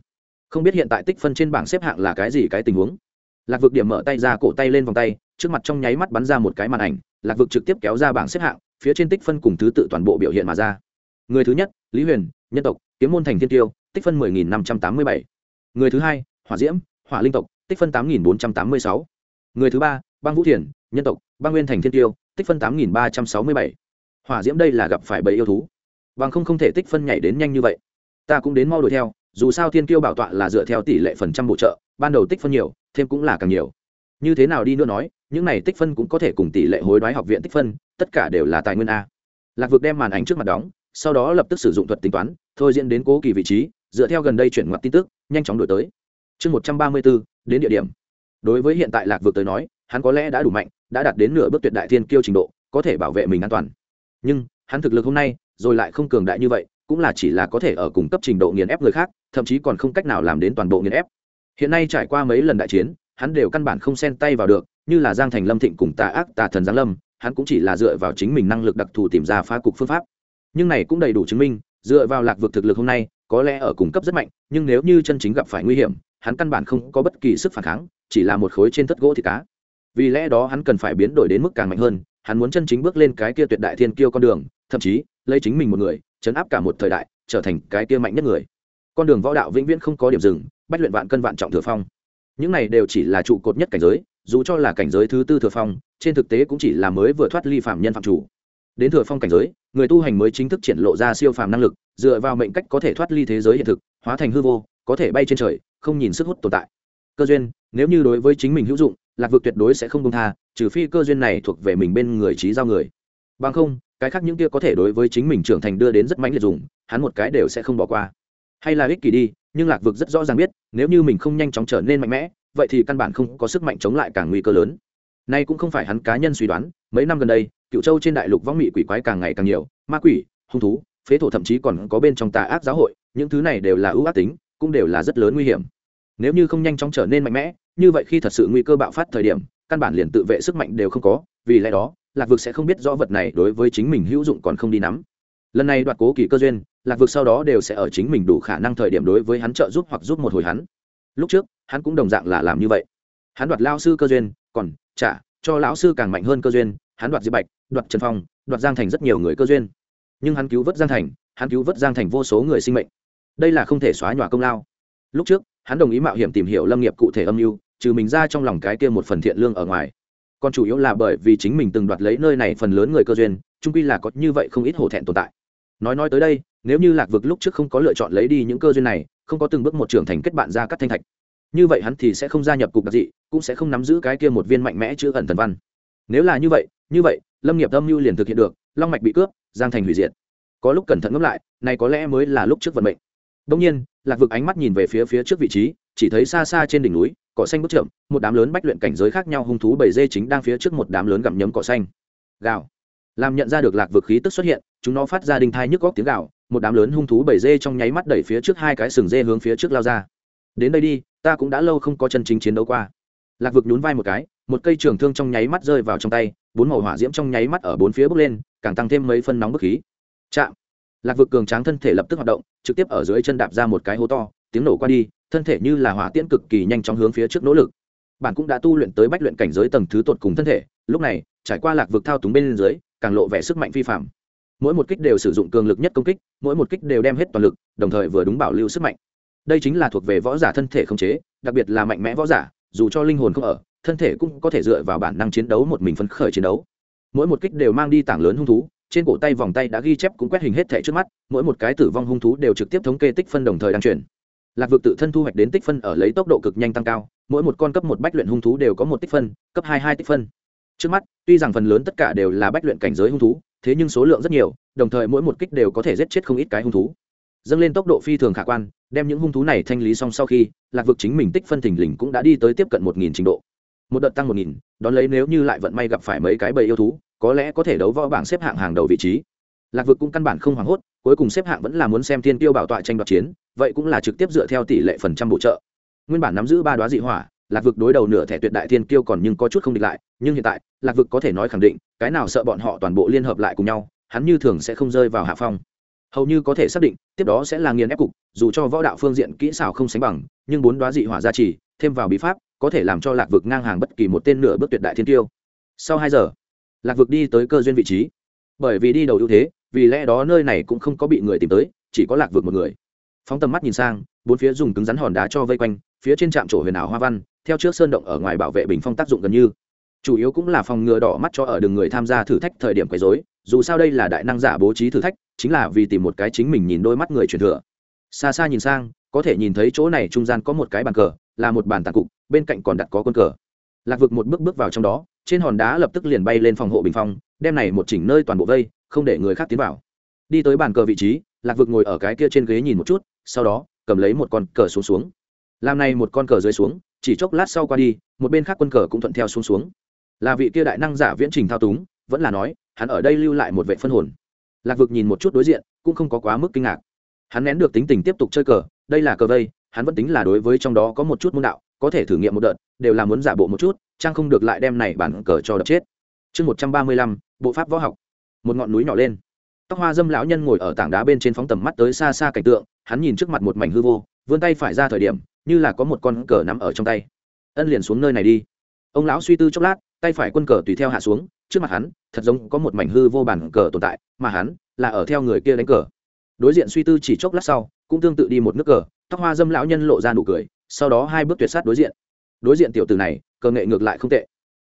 Không biết hiện tại tích phân trên bảng xếp hạng là cái gì cái tình huống. Lạc vực điểm mở tay ra, cổ tay lên vòng tay, trước mặt trong nháy mắt bắn ra một cái màn ảnh lạc vực trực tiếp kéo ra bảng xếp hạng, phía trên tích phân cùng thứ tự toàn bộ biểu hiện mà ra. Người thứ nhất, lý huyền, nhân tộc, kiếm môn thành thiên tiêu, tích phân mười nghìn năm trăm tám mươi bảy. Người thứ hai, hỏa diễm, hỏa linh tộc, tích phân tám nghìn bốn trăm tám mươi sáu. Người thứ ba, băng vũ thiền, nhân tộc, băng nguyên thành thiên tiêu, tích phân tám nghìn ba trăm sáu mươi bảy. Hỏa diễm đây là gặp phải bầy yêu thú. Bằng không không thể tích phân nhảy đến nhanh như vậy. Ta cũng đến mau đuổi theo, dù sao thiên Tiêu bảo tọa là dựa theo tỷ lệ phần trăm bổ trợ, ban đầu tích phân nhiều, thêm cũng là càng nhiều như thế nào đi nữa nói, những này tích phân cũng có thể cùng tỷ lệ hối đoái học viện tích phân, tất cả đều là tài nguyên a. Lạc vực đem màn ảnh trước mặt đóng, sau đó lập tức sử dụng thuật tính toán, thôi diễn đến cố kỳ vị trí, dựa theo gần đây chuyển ngoặt tin tức, nhanh chóng đổi tới. Chương một trăm ba mươi bốn đến địa điểm. Đối với hiện tại lạc vực tới nói, hắn có lẽ đã đủ mạnh, đã đạt đến nửa bước tuyệt đại thiên kiêu trình độ, có thể bảo vệ mình an toàn. Nhưng, hắn thực lực hôm nay, rồi lại không cường đại như vậy, cũng là chỉ là có thể ở cùng cấp trình độ nghiền ép người khác, thậm chí còn không cách nào làm đến toàn bộ nghiền ép. Hiện nay trải qua mấy lần đại chiến hắn đều căn bản không xen tay vào được, như là giang thành lâm thịnh cùng tà ác tà thần giáng lâm, hắn cũng chỉ là dựa vào chính mình năng lực đặc thù tìm ra phá cục phương pháp. Nhưng này cũng đầy đủ chứng minh, dựa vào lạc vực thực lực hôm nay, có lẽ ở cùng cấp rất mạnh, nhưng nếu như chân chính gặp phải nguy hiểm, hắn căn bản không có bất kỳ sức phản kháng, chỉ là một khối trên thất gỗ thì cá. Vì lẽ đó hắn cần phải biến đổi đến mức càng mạnh hơn, hắn muốn chân chính bước lên cái kia tuyệt đại thiên kiêu con đường, thậm chí, lấy chính mình một người, chấn áp cả một thời đại, trở thành cái kia mạnh nhất người. Con đường võ đạo vĩnh viễn không có điểm dừng, bách luyện vạn cân vạn trọng thừa phong những này đều chỉ là trụ cột nhất cảnh giới, dù cho là cảnh giới thứ tư thừa phong, trên thực tế cũng chỉ là mới vừa thoát ly phạm nhân phạm chủ. Đến thừa phong cảnh giới, người tu hành mới chính thức triển lộ ra siêu phàm năng lực, dựa vào mệnh cách có thể thoát ly thế giới hiện thực, hóa thành hư vô, có thể bay trên trời, không nhìn sức hút tồn tại. Cơ duyên, nếu như đối với chính mình hữu dụng, lạc vực tuyệt đối sẽ không công tha, trừ phi cơ duyên này thuộc về mình bên người trí giao người. Bằng không, cái khác những kia có thể đối với chính mình trưởng thành đưa đến rất mãnh liệt dùng, hắn một cái đều sẽ không bỏ qua. Hay là ích kỷ đi nhưng lạc vực rất rõ ràng biết, nếu như mình không nhanh chóng trở nên mạnh mẽ, vậy thì căn bản không có sức mạnh chống lại càng nguy cơ lớn. Nay cũng không phải hắn cá nhân suy đoán, mấy năm gần đây, cựu châu trên đại lục vong mị quỷ quái càng ngày càng nhiều, ma quỷ, hung thú, phế thổ thậm chí còn có bên trong tà ác giáo hội, những thứ này đều là ưu ác tính, cũng đều là rất lớn nguy hiểm. Nếu như không nhanh chóng trở nên mạnh mẽ, như vậy khi thật sự nguy cơ bạo phát thời điểm, căn bản liền tự vệ sức mạnh đều không có, vì lẽ đó, lạc vực sẽ không biết rõ vật này đối với chính mình hữu dụng còn không đi nắm. Lần này đoạt cố kỳ cơ duyên lạc vực sau đó đều sẽ ở chính mình đủ khả năng thời điểm đối với hắn trợ giúp hoặc giúp một hồi hắn. Lúc trước, hắn cũng đồng dạng là làm như vậy. Hắn đoạt lao sư cơ duyên, còn trả cho lão sư càng mạnh hơn cơ duyên, hắn đoạt diệp bạch, đoạt trần phong, đoạt giang thành rất nhiều người cơ duyên. Nhưng hắn cứu vớt giang thành, hắn cứu vớt giang thành vô số người sinh mệnh. Đây là không thể xóa nhòa công lao. Lúc trước, hắn đồng ý mạo hiểm tìm hiểu lâm nghiệp cụ thể âm mưu, trừ mình ra trong lòng cái kia một phần thiện lương ở ngoài. Còn chủ yếu là bởi vì chính mình từng đoạt lấy nơi này phần lớn người cơ duyên trung quy là có như vậy không ít hổ thẹn tồn tại. Nói nói tới đây nếu như lạc vực lúc trước không có lựa chọn lấy đi những cơ duyên này, không có từng bước một trưởng thành kết bạn ra các thanh thạch, như vậy hắn thì sẽ không gia nhập cục đặc dị, cũng sẽ không nắm giữ cái kia một viên mạnh mẽ chữ ẩn thần văn. Nếu là như vậy như vậy, lâm nghiệp âm mưu liền thực hiện được, long mạch bị cướp, giang thành hủy diệt. Có lúc cẩn thận ngẫm lại, này có lẽ mới là lúc trước vận mệnh. Đông nhiên, lạc vực ánh mắt nhìn về phía phía trước vị trí, chỉ thấy xa xa trên đỉnh núi, cỏ xanh bước chậm, một đám lớn bách luyện cảnh giới khác nhau hung thú bầy dê chính đang phía trước một đám lớn gặm nhấm cỏ xanh. Gào. Làm nhận ra được lạc vực khí tức xuất hiện, chúng nó phát ra đinh thai nhức góc tiếng gào một đám lớn hung thú bầy dê trong nháy mắt đẩy phía trước hai cái sừng dê hướng phía trước lao ra. Đến đây đi, ta cũng đã lâu không có chân chính chiến đấu qua. Lạc vực nhún vai một cái, một cây trường thương trong nháy mắt rơi vào trong tay, bốn màu hỏa diễm trong nháy mắt ở bốn phía bốc lên, càng tăng thêm mấy phân nóng bức khí. Chạm! Lạc vực cường tráng thân thể lập tức hoạt động, trực tiếp ở dưới chân đạp ra một cái hố to, tiếng nổ qua đi, thân thể như là hỏa tiễn cực kỳ nhanh chóng hướng phía trước nỗ lực. Bản cũng đã tu luyện tới bách luyện cảnh giới tầng thứ tột cùng thân thể, lúc này, trải qua lạc vực thao túng bên dưới, càng lộ vẻ sức mạnh phi phạm mỗi một kích đều sử dụng cường lực nhất công kích, mỗi một kích đều đem hết toàn lực, đồng thời vừa đúng bảo lưu sức mạnh. Đây chính là thuộc về võ giả thân thể không chế, đặc biệt là mạnh mẽ võ giả, dù cho linh hồn không ở, thân thể cũng có thể dựa vào bản năng chiến đấu một mình phấn khởi chiến đấu. Mỗi một kích đều mang đi tảng lớn hung thú, trên cổ tay vòng tay đã ghi chép cũng quét hình hết thẻ trước mắt, mỗi một cái tử vong hung thú đều trực tiếp thống kê tích phân đồng thời đang chuyển. Lạc vực tự thân thu hoạch đến tích phân ở lấy tốc độ cực nhanh tăng cao, mỗi một con cấp một bách luyện hung thú đều có một tích phân, cấp hai hai tích phân. Trước mắt, tuy rằng phần lớn tất cả đều là bách luyện cảnh giới hung thú thế nhưng số lượng rất nhiều, đồng thời mỗi một kích đều có thể giết chết không ít cái hung thú. Dâng lên tốc độ phi thường khả quan, đem những hung thú này thanh lý xong sau khi, lạc vực chính mình tích phân thình lình cũng đã đi tới tiếp cận một nghìn trình độ. Một đợt tăng một nghìn, đón lấy nếu như lại vận may gặp phải mấy cái bầy yêu thú, có lẽ có thể đấu võ bảng xếp hạng hàng đầu vị trí. Lạc vực cũng căn bản không hoảng hốt, cuối cùng xếp hạng vẫn là muốn xem thiên tiêu bảo tọa tranh đoạt chiến, vậy cũng là trực tiếp dựa theo tỷ lệ phần trăm bổ trợ. Nguyên bản nắm giữ ba đoá dị hỏa lạc vực đối đầu nửa thẻ tuyệt đại thiên kiêu còn nhưng có chút không địch lại, nhưng hiện tại, lạc vực có thể nói khẳng định, cái nào sợ bọn họ toàn bộ liên hợp lại cùng nhau, hắn như thường sẽ không rơi vào hạ phong. Hầu như có thể xác định, tiếp đó sẽ là nghiền ép cục, dù cho võ đạo phương diện kỹ xảo không sánh bằng, nhưng bốn đoá dị hỏa gia trì, thêm vào bí pháp, có thể làm cho lạc vực ngang hàng bất kỳ một tên nửa bước tuyệt đại thiên tiêu sau hai giờ, lạc vực đi tới cơ duyên vị trí. Bởi vì đi đầu ưu thế, vì lẽ đó nơi này cũng không có bị người tìm tới, chỉ có lạc vực một người. Phóng tầm mắt nhìn sang, bốn phía dùng cứng rắn hòn đá cho vây quanh phía trên trạm trổ huyền ảo hoa văn, theo trước sơn động ở ngoài bảo vệ bình phong tác dụng gần như. Chủ yếu cũng là phòng ngừa đỏ mắt cho ở đường người tham gia thử thách thời điểm quấy rối, dù sao đây là đại năng giả bố trí thử thách, chính là vì tìm một cái chính mình nhìn đôi mắt người truyền thừa. Xa xa nhìn sang, có thể nhìn thấy chỗ này trung gian có một cái bàn cờ, là một bàn tàn cục, bên cạnh còn đặt có quân cờ. Lạc vực một bước bước vào trong đó, trên hòn đá lập tức liền bay lên phòng hộ bình phong, đem này một chỉnh nơi toàn bộ vây, không để người khác tiến vào. Đi tới bàn cờ vị trí, lạc vực ngồi ở cái kia trên ghế nhìn một chút, sau đó, cầm lấy một con cờ xuống xuống làm này một con cờ rơi xuống, chỉ chốc lát sau qua đi, một bên khác quân cờ cũng thuận theo xuống xuống. Là vị kia đại năng giả viễn trình thao túng, vẫn là nói, hắn ở đây lưu lại một vệ phân hồn. Lạc vực nhìn một chút đối diện, cũng không có quá mức kinh ngạc. Hắn nén được tính tình tiếp tục chơi cờ, đây là cờ vây, hắn vẫn tính là đối với trong đó có một chút môn đạo, có thể thử nghiệm một đợt, đều là muốn giả bộ một chút trang không được lại đem này bản cờ cho đập chết. Chương một trăm ba mươi lăm, bộ pháp võ học. Một ngọn núi nhỏ lên. Tóc hoa dâm lão nhân ngồi ở tảng đá bên trên phóng tầm mắt tới xa xa cảnh tượng, hắn nhìn trước mặt một mảnh hư vô, vươn tay phải ra thời điểm như là có một con cờ nắm ở trong tay. Ân liền xuống nơi này đi. Ông lão suy tư chốc lát, tay phải quân cờ tùy theo hạ xuống, trước mặt hắn, thật giống có một mảnh hư vô bản cờ tồn tại, mà hắn là ở theo người kia đánh cờ. Đối diện suy tư chỉ chốc lát sau, cũng tương tự đi một nước cờ, tóc hoa dâm lão nhân lộ ra nụ cười, sau đó hai bước tuyệt sát đối diện. Đối diện tiểu tử này, cờ nghệ ngược lại không tệ.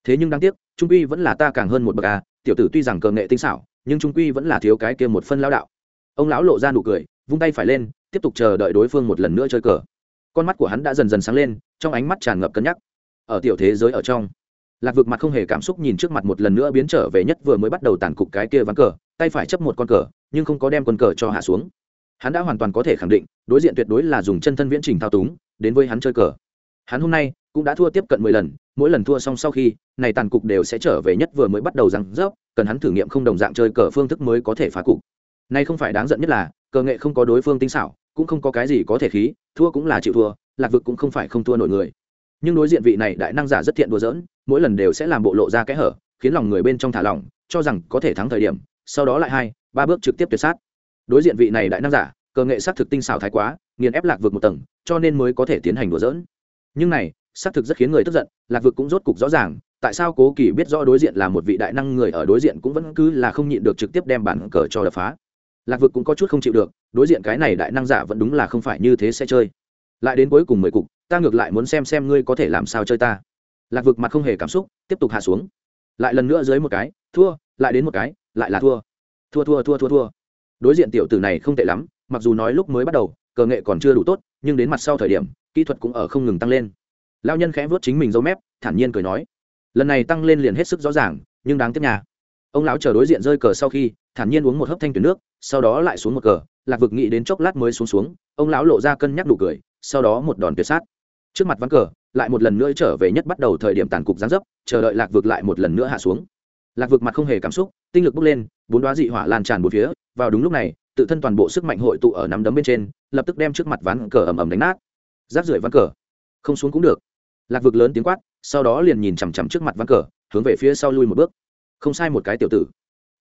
Thế nhưng đáng tiếc, trung quy vẫn là ta càng hơn một bậc a, tiểu tử tuy rằng cờ nghệ tinh xảo, nhưng trung quy vẫn là thiếu cái kia một phân lao đạo. Ông lão lộ ra nụ cười, vung tay phải lên, tiếp tục chờ đợi đối phương một lần nữa chơi cờ con mắt của hắn đã dần dần sáng lên, trong ánh mắt tràn ngập cân nhắc. Ở tiểu thế giới ở trong, lạc vực mặt không hề cảm xúc nhìn trước mặt một lần nữa biến trở về nhất vừa mới bắt đầu tàn cục cái kia ván cờ, tay phải chấp một con cờ, nhưng không có đem quân cờ cho hạ xuống. Hắn đã hoàn toàn có thể khẳng định, đối diện tuyệt đối là dùng chân thân viễn trình thao túng, đến với hắn chơi cờ. Hắn hôm nay cũng đã thua tiếp cận mười lần, mỗi lần thua xong sau khi, này tàn cục đều sẽ trở về nhất vừa mới bắt đầu rằng rớp, cần hắn thử nghiệm không đồng dạng chơi cờ phương thức mới có thể phá cục. Nay không phải đáng giận nhất là, cờ nghệ không có đối phương tinh xảo, cũng không có cái gì có thể khí thua cũng là chịu thua, lạc vực cũng không phải không thua nổi người. Nhưng đối diện vị này đại năng giả rất thiện đùa giỡn, mỗi lần đều sẽ làm bộ lộ ra kẽ hở, khiến lòng người bên trong thả lỏng, cho rằng có thể thắng thời điểm, sau đó lại hai, ba bước trực tiếp tuyệt sát. Đối diện vị này đại năng giả cờ nghệ xác thực tinh xảo thái quá, nghiền ép lạc vực một tầng, cho nên mới có thể tiến hành đùa giỡn. Nhưng này xác thực rất khiến người tức giận, lạc vực cũng rốt cục rõ ràng, tại sao cố kỳ biết rõ đối diện là một vị đại năng người ở đối diện cũng vẫn cứ là không nhịn được trực tiếp đem bản cờ cho đập phá lạc vực cũng có chút không chịu được, đối diện cái này đại năng giả vẫn đúng là không phải như thế sẽ chơi. Lại đến cuối cùng mười cục, ta ngược lại muốn xem xem ngươi có thể làm sao chơi ta. Lạc vực mặt không hề cảm xúc, tiếp tục hạ xuống. Lại lần nữa dưới một cái, thua, lại đến một cái, lại là thua. Thua thua thua thua thua. Đối diện tiểu tử này không tệ lắm, mặc dù nói lúc mới bắt đầu, cờ nghệ còn chưa đủ tốt, nhưng đến mặt sau thời điểm, kỹ thuật cũng ở không ngừng tăng lên. Lao nhân khẽ vớt chính mình dâu mép, thản nhiên cười nói. Lần này tăng lên liền hết sức rõ ràng, nhưng đáng tiếc nhà ông lão chờ đối diện rơi cờ sau khi thản nhiên uống một hớp thanh tuyển nước, sau đó lại xuống một cờ, lạc vực nghĩ đến chốc lát mới xuống xuống, ông lão lộ ra cân nhắc đủ cười, sau đó một đòn tuyệt sát. Trước mặt ván cờ, lại một lần nữa trở về nhất bắt đầu thời điểm tàn cục gián dấp, chờ đợi lạc vực lại một lần nữa hạ xuống. Lạc vực mặt không hề cảm xúc, tinh lực bốc lên, bốn đoá dị hỏa lan tràn bốn phía, vào đúng lúc này, tự thân toàn bộ sức mạnh hội tụ ở nắm đấm bên trên, lập tức đem trước mặt ván cờ ầm ầm đánh nát. Giáp rưỡi ván cờ. Không xuống cũng được. Lạc vực lớn tiếng quát, sau đó liền nhìn chằm chằm trước mặt ván cờ, hướng về phía sau lui một bước. Không sai một cái tiểu tử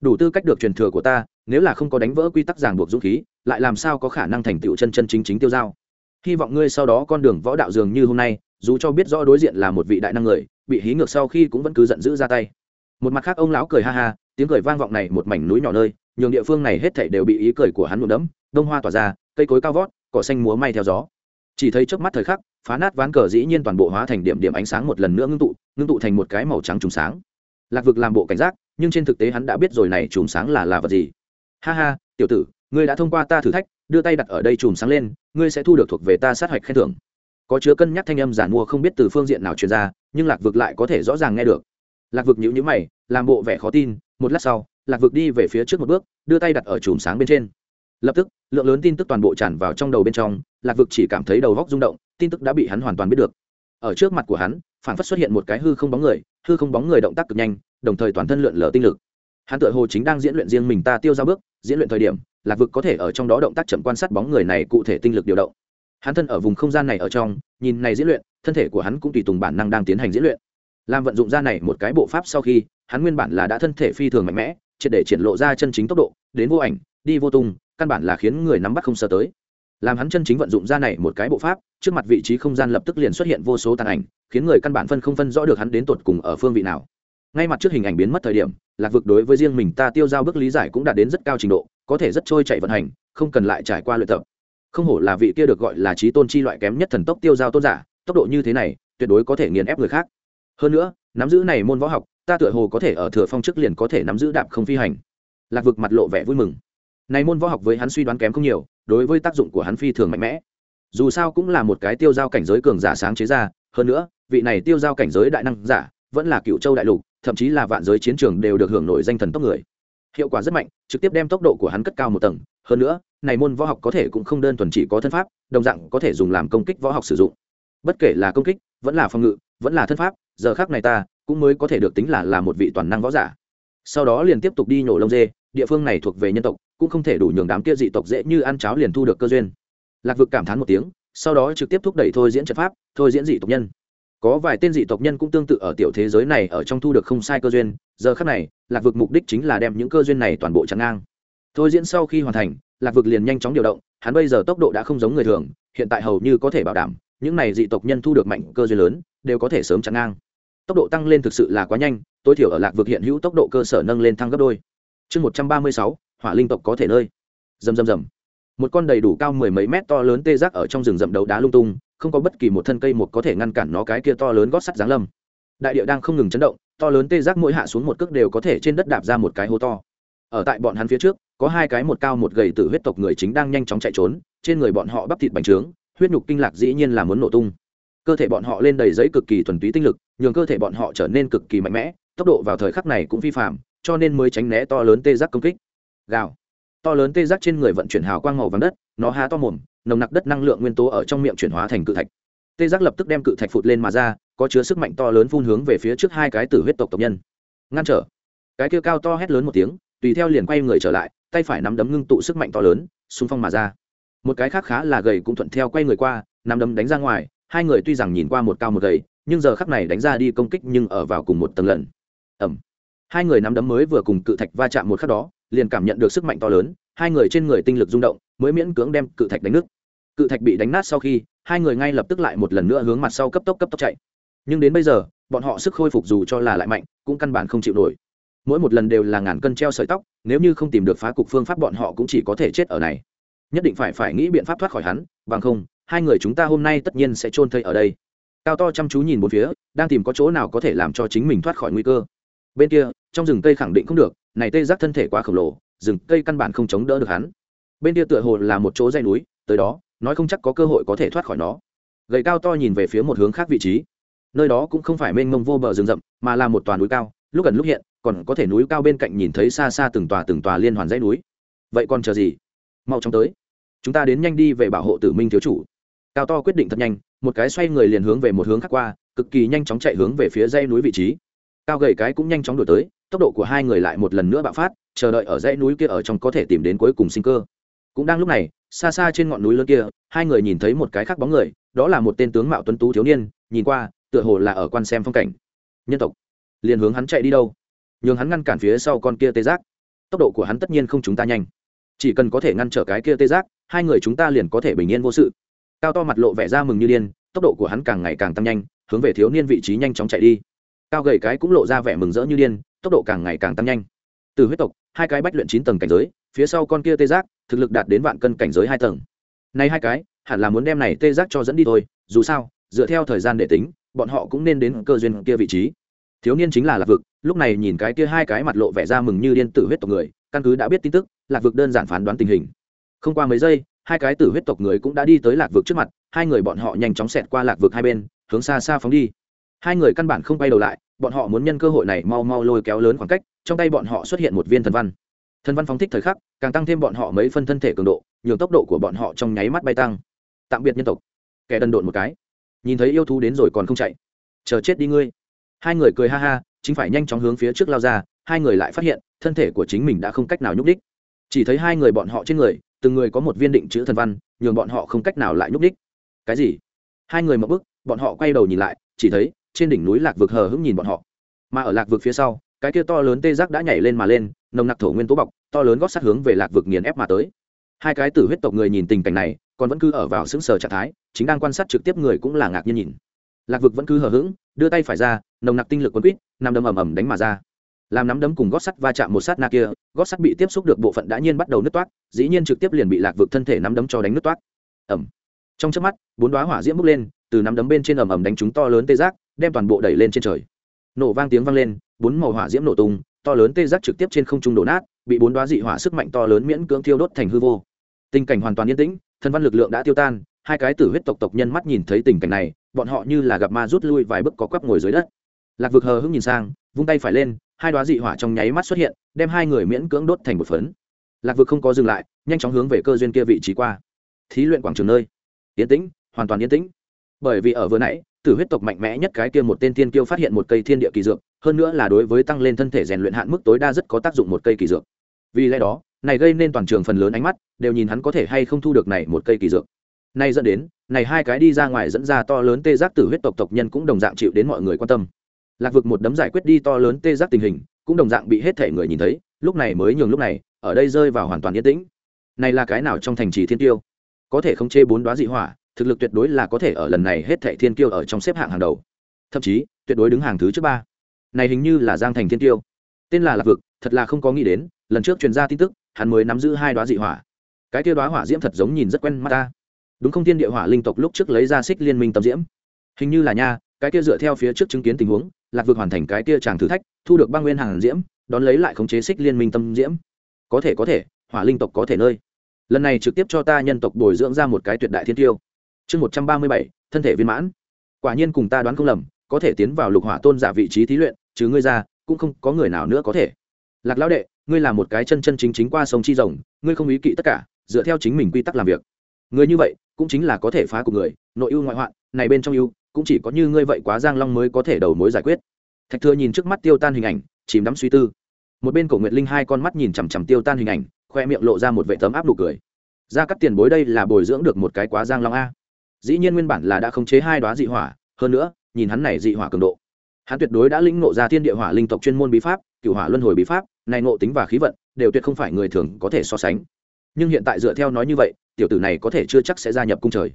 đủ tư cách được truyền thừa của ta, nếu là không có đánh vỡ quy tắc ràng buộc dũng khí, lại làm sao có khả năng thành tựu chân chân chính chính tiêu giao? Hy vọng ngươi sau đó con đường võ đạo dường như hôm nay, dù cho biết rõ đối diện là một vị đại năng người, bị hí ngược sau khi cũng vẫn cứ giận dữ ra tay. Một mặt khác ông lão cười ha ha, tiếng cười vang vọng này một mảnh núi nhỏ nơi, nhường địa phương này hết thảy đều bị ý cười của hắn nhuộm đẫm, đông hoa tỏa ra, cây cối cao vót, cỏ xanh múa may theo gió. Chỉ thấy trước mắt thời khắc, phá nát ván cờ dĩ nhiên toàn bộ hóa thành điểm điểm ánh sáng một lần nữa ngưng tụ ngưng tụ thành một cái màu trắng trùng sáng. Lạc vực làm bộ cảnh giác nhưng trên thực tế hắn đã biết rồi này chùm sáng là là vật gì. Ha ha, tiểu tử, ngươi đã thông qua ta thử thách, đưa tay đặt ở đây chùm sáng lên, ngươi sẽ thu được thuộc về ta sát hạch khen thưởng. Có chứa cân nhắc thanh âm giản mua không biết từ phương diện nào truyền ra, nhưng lạc vực lại có thể rõ ràng nghe được. Lạc vực nhữ nhữ mày, làm bộ vẻ khó tin, một lát sau, lạc vực đi về phía trước một bước, đưa tay đặt ở chùm sáng bên trên. Lập tức, lượng lớn tin tức toàn bộ tràn vào trong đầu bên trong, lạc vực chỉ cảm thấy đầu góc rung động, tin tức đã bị hắn hoàn toàn biết được. Ở trước mặt của hắn phản phất xuất hiện một cái hư không bóng người, hư không bóng người động tác cực nhanh, đồng thời toàn thân lượn lờ tinh lực. Hắn tự hồ chính đang diễn luyện riêng mình ta tiêu ra bước, diễn luyện thời điểm, lạc vực có thể ở trong đó động tác chậm quan sát bóng người này cụ thể tinh lực điều động. Hắn thân ở vùng không gian này ở trong, nhìn này diễn luyện, thân thể của hắn cũng tùy tùng bản năng đang tiến hành diễn luyện. Làm vận dụng ra này một cái bộ pháp sau khi, hắn nguyên bản là đã thân thể phi thường mạnh mẽ, triệt để triển lộ ra chân chính tốc độ, đến vô ảnh, đi vô tung, căn bản là khiến người nắm bắt không sơ tới làm hắn chân chính vận dụng ra này một cái bộ pháp, trước mặt vị trí không gian lập tức liền xuất hiện vô số tàn ảnh, khiến người căn bản phân không phân rõ được hắn đến tột cùng ở phương vị nào. Ngay mặt trước hình ảnh biến mất thời điểm, lạc vực đối với riêng mình ta tiêu giao bước lý giải cũng đạt đến rất cao trình độ, có thể rất trôi chạy vận hành, không cần lại trải qua luyện tập. Không hổ là vị kia được gọi là trí tôn chi loại kém nhất thần tốc tiêu giao tôn giả, tốc độ như thế này, tuyệt đối có thể nghiền ép người khác. Hơn nữa, nắm giữ này môn võ học, ta tựa hồ có thể ở thừa phong trước liền có thể nắm giữ đạp không phi hành. Lạc vực mặt lộ vẻ vui mừng. Này môn võ học với hắn suy đoán kém không nhiều đối với tác dụng của hắn phi thường mạnh mẽ. Dù sao cũng là một cái tiêu giao cảnh giới cường giả sáng chế ra, hơn nữa, vị này tiêu giao cảnh giới đại năng giả vẫn là cựu châu đại lục, thậm chí là vạn giới chiến trường đều được hưởng nổi danh thần tốc người. Hiệu quả rất mạnh, trực tiếp đem tốc độ của hắn cất cao một tầng, hơn nữa, này môn võ học có thể cũng không đơn thuần chỉ có thân pháp, đồng dạng có thể dùng làm công kích võ học sử dụng. Bất kể là công kích, vẫn là phòng ngự, vẫn là thân pháp, giờ khác này ta cũng mới có thể được tính là là một vị toàn năng võ giả. Sau đó liền tiếp tục đi nhổ lông dê địa phương này thuộc về nhân tộc, cũng không thể đủ nhường đám kia dị tộc dễ như ăn cháo liền thu được cơ duyên. Lạc vực cảm thán một tiếng, sau đó trực tiếp thúc đẩy thôi diễn trận pháp, thôi diễn dị tộc nhân. Có vài tên dị tộc nhân cũng tương tự ở tiểu thế giới này ở trong thu được không sai cơ duyên, giờ khác này, lạc vực mục đích chính là đem những cơ duyên này toàn bộ chặn ngang. Thôi diễn sau khi hoàn thành, lạc vực liền nhanh chóng điều động, hắn bây giờ tốc độ đã không giống người thường, hiện tại hầu như có thể bảo đảm, những này dị tộc nhân thu được mạnh cơ duyên lớn, đều có thể sớm chặn ngang. Tốc độ tăng lên thực sự là quá nhanh, tối thiểu ở lạc vực hiện hữu tốc độ cơ sở nâng lên thăng gấp đôi chương một trăm ba mươi sáu, hỏa linh tộc có thể nơi. Rầm rầm rầm. Một con đầy đủ cao mười mấy mét to lớn tê giác ở trong rừng rậm đấu đá lung tung, không có bất kỳ một thân cây một có thể ngăn cản nó cái kia to lớn gót sắt giáng lâm. Đại địa đang không ngừng chấn động, to lớn tê giác mỗi hạ xuống một cước đều có thể trên đất đạp ra một cái hố to. Ở tại bọn hắn phía trước, có hai cái một cao một gầy tử huyết tộc người chính đang nhanh chóng chạy trốn, trên người bọn họ bắp thịt bành trướng, huyết nhục kinh lạc dĩ nhiên là muốn nổ tung. Cơ thể bọn họ lên đầy giấy cực kỳ thuần túy tinh lực, nhường cơ thể bọn họ trở nên cực kỳ mạnh mẽ, tốc độ vào thời khắc này cũng vi phạm cho nên mới tránh né to lớn tê giác công kích. Gào. To lớn tê giác trên người vận chuyển hào quang màu vàng đất, nó há to mồm, nồng nặc đất năng lượng nguyên tố ở trong miệng chuyển hóa thành cự thạch. Tê giác lập tức đem cự thạch phụt lên mà ra, có chứa sức mạnh to lớn phun hướng về phía trước hai cái tử huyết tộc tộc nhân. Ngăn trở. Cái kia cao to hét lớn một tiếng, tùy theo liền quay người trở lại, tay phải nắm đấm ngưng tụ sức mạnh to lớn, xung phong mà ra. Một cái khác khá là gầy cũng thuận theo quay người qua, nắm đấm đánh ra ngoài, hai người tuy rằng nhìn qua một cao một gầy, nhưng giờ khắc này đánh ra đi công kích nhưng ở vào cùng một tầng lần ẩm hai người nắm đấm mới vừa cùng cự thạch va chạm một khắc đó, liền cảm nhận được sức mạnh to lớn, hai người trên người tinh lực rung động, mới miễn cưỡng đem cự thạch đánh nứt. Cự thạch bị đánh nát sau khi, hai người ngay lập tức lại một lần nữa hướng mặt sau cấp tốc cấp tốc chạy. Nhưng đến bây giờ, bọn họ sức khôi phục dù cho là lại mạnh, cũng căn bản không chịu nổi. Mỗi một lần đều là ngàn cân treo sợi tóc, nếu như không tìm được phá cục phương pháp bọn họ cũng chỉ có thể chết ở này. Nhất định phải phải nghĩ biện pháp thoát khỏi hắn, bằng không, hai người chúng ta hôm nay tất nhiên sẽ chôn thây ở đây. Cao to chăm chú nhìn một phía, đang tìm có chỗ nào có thể làm cho chính mình thoát khỏi nguy cơ bên kia, trong rừng cây khẳng định không được, này tê giác thân thể quá khổng lồ, rừng cây căn bản không chống đỡ được hắn. Bên kia tựa hồ là một chỗ dây núi, tới đó, nói không chắc có cơ hội có thể thoát khỏi nó. Gầy cao to nhìn về phía một hướng khác vị trí. Nơi đó cũng không phải mênh mông vô bờ rừng rậm, mà là một toàn núi cao, lúc gần lúc hiện, còn có thể núi cao bên cạnh nhìn thấy xa xa từng tòa từng tòa liên hoàn dãy núi. Vậy còn chờ gì? Mau chóng tới. Chúng ta đến nhanh đi về bảo hộ tử minh thiếu chủ. Cao to quyết định thật nhanh, một cái xoay người liền hướng về một hướng khác qua, cực kỳ nhanh chóng chạy hướng về phía dãy núi vị trí cao gầy cái cũng nhanh chóng đổi tới, tốc độ của hai người lại một lần nữa bạo phát, chờ đợi ở dãy núi kia ở trong có thể tìm đến cuối cùng sinh cơ. Cũng đang lúc này, xa xa trên ngọn núi lớn kia, hai người nhìn thấy một cái khác bóng người, đó là một tên tướng mạo tuấn tú thiếu niên, nhìn qua, tựa hồ là ở quan xem phong cảnh. Nhân tộc. Liền hướng hắn chạy đi đâu? Nhường hắn ngăn cản phía sau con kia tê giác. Tốc độ của hắn tất nhiên không chúng ta nhanh. Chỉ cần có thể ngăn trở cái kia tê giác, hai người chúng ta liền có thể bình yên vô sự. Cao to mặt lộ vẻ ra mừng như điên, tốc độ của hắn càng ngày càng tăng nhanh, hướng về thiếu niên vị trí nhanh chóng chạy đi cao gầy cái cũng lộ ra vẻ mừng rỡ như điên, tốc độ càng ngày càng tăng nhanh. Từ huyết tộc, hai cái bách luyện chín tầng cảnh giới, phía sau con kia tê giác, thực lực đạt đến vạn cân cảnh giới hai tầng. Nay hai cái, hẳn là muốn đem này tê giác cho dẫn đi thôi, dù sao, dựa theo thời gian để tính, bọn họ cũng nên đến cơ duyên kia vị trí. Thiếu niên chính là lạc vực, lúc này nhìn cái kia hai cái mặt lộ vẻ ra mừng như điên tử huyết tộc người, căn cứ đã biết tin tức, lạc vực đơn giản phán đoán tình hình. Không qua mấy giây, hai cái tử huyết tộc người cũng đã đi tới lạc vực trước mặt, hai người bọn họ nhanh chóng xẹt qua lạc vực hai bên, hướng xa xa phóng đi. Hai người căn bản không quay đầu lại bọn họ muốn nhân cơ hội này mau mau lôi kéo lớn khoảng cách, trong tay bọn họ xuất hiện một viên thần văn. Thần văn phóng thích thời khắc, càng tăng thêm bọn họ mấy phân thân thể cường độ, nhường tốc độ của bọn họ trong nháy mắt bay tăng. Tạm biệt nhân tộc. Kẻ đần độn một cái. Nhìn thấy yêu thú đến rồi còn không chạy. Chờ chết đi ngươi. Hai người cười ha ha, chính phải nhanh chóng hướng phía trước lao ra, hai người lại phát hiện, thân thể của chính mình đã không cách nào nhúc đích. Chỉ thấy hai người bọn họ trên người, từng người có một viên định chữ thần văn, nhường bọn họ không cách nào lại nhúc đích. Cái gì? Hai người một bức bọn họ quay đầu nhìn lại, chỉ thấy trên đỉnh núi lạc vực hờ hững nhìn bọn họ. Mà ở lạc vực phía sau, cái kia to lớn tê giác đã nhảy lên mà lên, nồng nặc thổ nguyên tố bọc, to lớn gót sát hướng về lạc vực nghiền ép mà tới. Hai cái tử huyết tộc người nhìn tình cảnh này, còn vẫn cứ ở vào xứng sở trạng thái, chính đang quan sát trực tiếp người cũng là ngạc nhiên nhìn. Lạc vực vẫn cứ hờ hững, đưa tay phải ra, nồng nặc tinh lực quấn quýt nằm đấm ầm ầm đánh mà ra. Làm nắm đấm cùng gót sắt va chạm một sát na kia, gót sắt bị tiếp xúc được bộ phận đã nhiên bắt đầu nứt toát dĩ nhiên trực tiếp liền bị lạc vực thân thể nắm đấm cho đánh nứt toát ẩm trong trước mắt, bốn đoá hỏa diễm bốc lên, từ nắm đấm bên trên ầm ầm đánh chúng to lớn tê giác đem toàn bộ đẩy lên trên trời. Nổ vang tiếng vang lên, bốn màu hỏa diễm nổ tung, to lớn tê giác trực tiếp trên không trung đổ nát, bị bốn đoá dị hỏa sức mạnh to lớn miễn cưỡng thiêu đốt thành hư vô. Tình cảnh hoàn toàn yên tĩnh, thân văn lực lượng đã tiêu tan, hai cái tử huyết tộc tộc nhân mắt nhìn thấy tình cảnh này, bọn họ như là gặp ma rút lui vài bước có quắp ngồi dưới đất. Lạc vực hờ hững nhìn sang, vung tay phải lên, hai đoá dị hỏa trong nháy mắt xuất hiện, đem hai người miễn cưỡng đốt thành một phấn. Lạc vực không có dừng lại, nhanh chóng hướng về cơ duyên kia vị trí qua. Thí luyện quảng trường nơi. Yên tĩnh, hoàn toàn yên tĩnh. Bởi vì ở vừa nãy tử huyết tộc mạnh mẽ nhất cái kia một tên thiên kiêu phát hiện một cây thiên địa kỳ dược, hơn nữa là đối với tăng lên thân thể rèn luyện hạn mức tối đa rất có tác dụng một cây kỳ dược. Vì lẽ đó, này gây nên toàn trường phần lớn ánh mắt, đều nhìn hắn có thể hay không thu được này một cây kỳ dược. Nay dẫn đến, này hai cái đi ra ngoài dẫn ra to lớn tê giác tử huyết tộc tộc nhân cũng đồng dạng chịu đến mọi người quan tâm. Lạc vực một đấm giải quyết đi to lớn tê giác tình hình, cũng đồng dạng bị hết thể người nhìn thấy, lúc này mới nhường lúc này, ở đây rơi vào hoàn toàn yên tĩnh. Này là cái nào trong thành trì thiên tiêu? Có thể không chê bốn đoá dị hỏa thực lực tuyệt đối là có thể ở lần này hết thệ thiên tiêu ở trong xếp hạng hàng đầu. Thậm chí, tuyệt đối đứng hàng thứ trước ba. Này hình như là giang thành thiên tiêu tên là lạc vực, thật là không có nghĩ đến, lần trước truyền ra tin tức, hắn mới nắm giữ hai đoá dị hỏa. Cái kia đoá hỏa diễm thật giống nhìn rất quen mắt ta. Đúng không thiên địa hỏa linh tộc lúc trước lấy ra xích liên minh tâm diễm? Hình như là nha, cái kia dựa theo phía trước chứng kiến tình huống, lạc vực hoàn thành cái kia chàng thử thách, thu được băng nguyên hàng diễm, đón lấy lại khống chế xích liên minh tâm diễm. Có thể có thể, hỏa linh tộc có thể nơi. Lần này trực tiếp cho ta nhân tộc bồi dưỡng ra một cái tuyệt đại thiên tiêu chương một trăm ba mươi bảy, thân thể viên mãn. Quả nhiên cùng ta đoán không lầm, có thể tiến vào lục hỏa tôn giả vị trí thí luyện chứ ngươi ra, cũng không có người nào nữa có thể. Lạc lão đệ, ngươi là một cái chân chân chính chính qua sông chi rồng, ngươi không ý kỵ tất cả, dựa theo chính mình quy tắc làm việc. Người như vậy, cũng chính là có thể phá của người, nội ưu ngoại hoạn, này bên trong ưu, cũng chỉ có như ngươi vậy quá giang long mới có thể đầu mối giải quyết. Thạch thừa nhìn trước mắt tiêu tan hình ảnh, chìm đắm suy tư. Một bên cổ nguyệt linh hai con mắt nhìn chằm chằm tiêu tan hình ảnh, khoe miệng lộ ra một vệ tấm áp nụ cười. Ra cắt tiền bối đây là bồi dưỡng được một cái quá giang long a dĩ nhiên nguyên bản là đã khống chế hai đoá dị hỏa, hơn nữa, nhìn hắn này dị hỏa cường độ. Hắn tuyệt đối đã lĩnh ngộ ra thiên địa hỏa linh tộc chuyên môn bí pháp, cựu hỏa luân hồi bí pháp, này ngộ tính và khí vận, đều tuyệt không phải người thường có thể so sánh. Nhưng hiện tại dựa theo nói như vậy, tiểu tử này có thể chưa chắc sẽ gia nhập cung trời.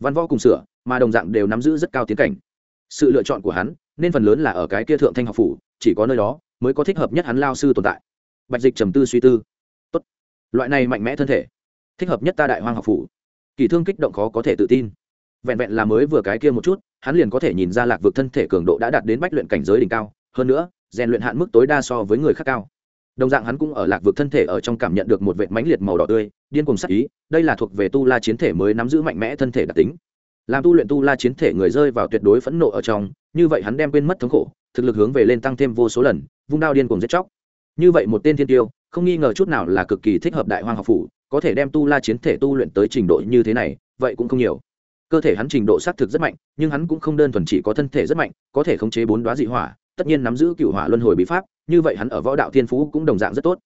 Văn võ cùng sửa, mà đồng dạng đều nắm giữ rất cao tiến cảnh. Sự lựa chọn của hắn, nên phần lớn là ở cái kia thượng thanh học phủ, chỉ có nơi đó mới có thích hợp nhất hắn lao sư tồn tại. Bạch dịch trầm tư suy tư. Tốt. Loại này mạnh mẽ thân thể, thích hợp nhất ta đại hoang học phủ. Kỳ thương kích động khó có thể tự tin vẹn vẹn là mới vừa cái kia một chút, hắn liền có thể nhìn ra lạc vực thân thể cường độ đã đạt đến bách luyện cảnh giới đỉnh cao, hơn nữa, rèn luyện hạn mức tối đa so với người khác cao. Đồng dạng hắn cũng ở lạc vực thân thể ở trong cảm nhận được một vệ mãnh liệt màu đỏ tươi, điên cùng sắc ý, đây là thuộc về tu la chiến thể mới nắm giữ mạnh mẽ thân thể đặc tính. Làm tu luyện tu la chiến thể người rơi vào tuyệt đối phẫn nộ ở trong, như vậy hắn đem quên mất thống khổ, thực lực hướng về lên tăng thêm vô số lần, vung đao điên cùng giết chóc. Như vậy một tên thiên tiêu, không nghi ngờ chút nào là cực kỳ thích hợp đại hoang học phủ, có thể đem tu la chiến thể tu luyện tới trình độ như thế này, vậy cũng không nhiều cơ thể hắn trình độ xác thực rất mạnh, nhưng hắn cũng không đơn thuần chỉ có thân thể rất mạnh, có thể khống chế bốn đoá dị hỏa, tất nhiên nắm giữ cựu hỏa luân hồi bí pháp, như vậy hắn ở võ đạo thiên phú cũng đồng dạng rất tốt.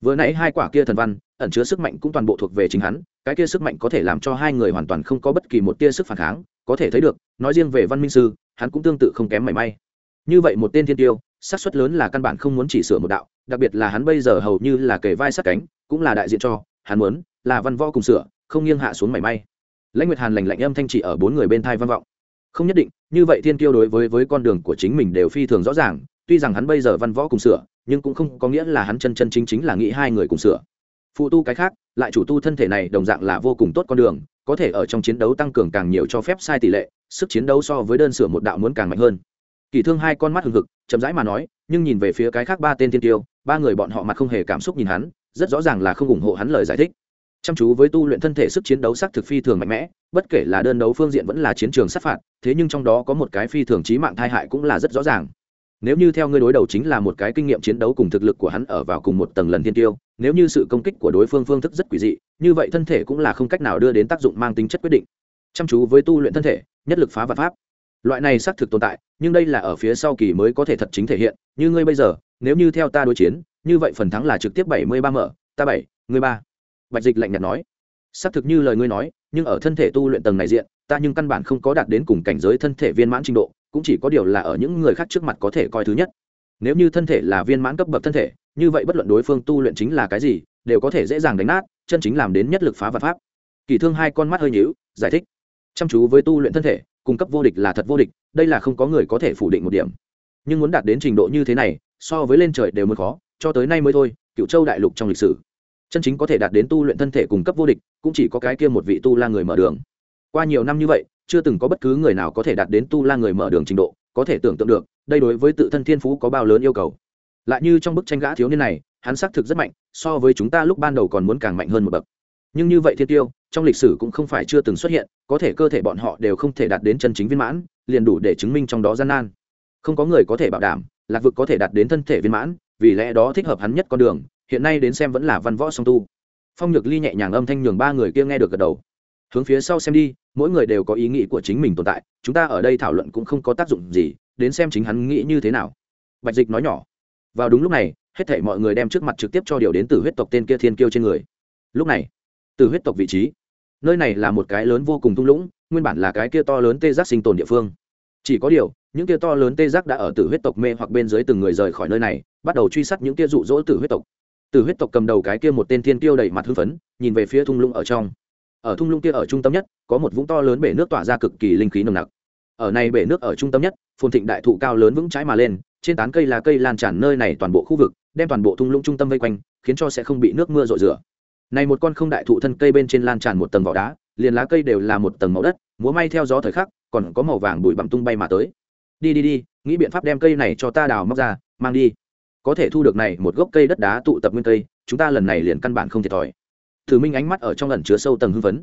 Vừa nãy hai quả kia thần văn, ẩn chứa sức mạnh cũng toàn bộ thuộc về chính hắn, cái kia sức mạnh có thể làm cho hai người hoàn toàn không có bất kỳ một tia sức phản kháng, có thể thấy được, nói riêng về văn minh sư, hắn cũng tương tự không kém mảy may. Như vậy một tên thiên tiêu, xác suất lớn là căn bản không muốn chỉ sửa một đạo, đặc biệt là hắn bây giờ hầu như là kề vai sát cánh, cũng là đại diện cho, hắn muốn là văn võ cùng sửa, không nghiêng hạ xuống mảy may lãnh nguyệt hàn lành lạnh âm thanh chỉ ở bốn người bên thai văn vọng. Không nhất định, như vậy thiên tiêu đối với với con đường của chính mình đều phi thường rõ ràng, tuy rằng hắn bây giờ văn võ cùng sửa, nhưng cũng không có nghĩa là hắn chân chân chính chính là nghĩ hai người cùng sửa. Phụ tu cái khác, lại chủ tu thân thể này đồng dạng là vô cùng tốt con đường, có thể ở trong chiến đấu tăng cường càng nhiều cho phép sai tỷ lệ, sức chiến đấu so với đơn sửa một đạo muốn càng mạnh hơn. Kỳ thương hai con mắt hừng hực, chậm rãi mà nói, nhưng nhìn về phía cái khác ba tên Thiên tiêu ba người bọn họ mặt không hề cảm xúc nhìn hắn, rất rõ ràng là không ủng hộ hắn lời giải thích chăm chú với tu luyện thân thể sức chiến đấu sắc thực phi thường mạnh mẽ, bất kể là đơn đấu phương diện vẫn là chiến trường sát phạt, thế nhưng trong đó có một cái phi thường trí mạng thai hại cũng là rất rõ ràng. Nếu như theo ngươi đối đầu chính là một cái kinh nghiệm chiến đấu cùng thực lực của hắn ở vào cùng một tầng lần thiên tiêu, nếu như sự công kích của đối phương phương thức rất quỷ dị, như vậy thân thể cũng là không cách nào đưa đến tác dụng mang tính chất quyết định. Chăm chú với tu luyện thân thể, nhất lực phá vật pháp. Loại này xác thực tồn tại, nhưng đây là ở phía sau kỳ mới có thể thật chính thể hiện, như ngươi bây giờ, nếu như theo ta đối chiến, như vậy phần thắng là trực tiếp bảy mươi ba mở, ta bảy, ngươi ba bạch dịch lạnh nhạt nói, xác thực như lời ngươi nói, nhưng ở thân thể tu luyện tầng này diện, ta nhưng căn bản không có đạt đến cùng cảnh giới thân thể viên mãn trình độ, cũng chỉ có điều là ở những người khác trước mặt có thể coi thứ nhất. Nếu như thân thể là viên mãn cấp bậc thân thể, như vậy bất luận đối phương tu luyện chính là cái gì, đều có thể dễ dàng đánh nát, chân chính làm đến nhất lực phá vật pháp. Kỳ thương hai con mắt hơi nhíu, giải thích, chăm chú với tu luyện thân thể, cung cấp vô địch là thật vô địch, đây là không có người có thể phủ định một điểm. Nhưng muốn đạt đến trình độ như thế này, so với lên trời đều mới khó, cho tới nay mới thôi cựu châu đại lục trong lịch sử chân chính có thể đạt đến tu luyện thân thể cung cấp vô địch, cũng chỉ có cái kia một vị tu la người mở đường. Qua nhiều năm như vậy, chưa từng có bất cứ người nào có thể đạt đến tu la người mở đường trình độ, có thể tưởng tượng được, đây đối với tự thân thiên phú có bao lớn yêu cầu. Lại như trong bức tranh gã thiếu niên này, hắn xác thực rất mạnh, so với chúng ta lúc ban đầu còn muốn càng mạnh hơn một bậc. Nhưng như vậy thiên tiêu, trong lịch sử cũng không phải chưa từng xuất hiện, có thể cơ thể bọn họ đều không thể đạt đến chân chính viên mãn, liền đủ để chứng minh trong đó gian nan. Không có người có thể bảo đảm, lạc vực có thể đạt đến thân thể viên mãn, vì lẽ đó thích hợp hắn nhất con đường hiện nay đến xem vẫn là văn võ song tu. Phong nhược ly nhẹ nhàng âm thanh nhường ba người kia nghe được gật đầu. Hướng phía sau xem đi, mỗi người đều có ý nghĩ của chính mình tồn tại, chúng ta ở đây thảo luận cũng không có tác dụng gì, đến xem chính hắn nghĩ như thế nào. Bạch dịch nói nhỏ. Vào đúng lúc này, hết thảy mọi người đem trước mặt trực tiếp cho điều đến từ huyết tộc tên kia thiên kiêu trên người. Lúc này từ huyết tộc vị trí. Nơi này là một cái lớn vô cùng thung lũng, nguyên bản là cái kia to lớn tê giác sinh tồn địa phương. Chỉ có điều, những kia to lớn tê giác đã ở từ huyết tộc mê hoặc bên dưới từng người rời khỏi nơi này, bắt đầu truy sát những kia rụ rỗ từ huyết tộc từ huyết tộc cầm đầu cái kia một tên thiên kiêu đầy mặt hưng phấn, nhìn về phía thung lũng ở trong. Ở thung lũng kia ở trung tâm nhất, có một vũng to lớn bể nước tỏa ra cực kỳ linh khí nồng nặc. Ở này bể nước ở trung tâm nhất, phồn thịnh đại thụ cao lớn vững trái mà lên, trên tán cây là cây lan tràn nơi này toàn bộ khu vực, đem toàn bộ thung lũng trung tâm vây quanh, khiến cho sẽ không bị nước mưa rội rửa. Này một con không đại thụ thân cây bên trên lan tràn một tầng vỏ đá, liền lá cây đều là một tầng màu đất, múa may theo gió thời khắc, còn có màu vàng bụi bặm tung bay mà tới. Đi đi đi, nghĩ biện pháp đem cây này cho ta đào móc ra, mang đi có thể thu được này một gốc cây đất đá tụ tập nguyên cây, chúng ta lần này liền căn bản không thiệt thòi. Thử minh ánh mắt ở trong lần chứa sâu tầng hưng phấn.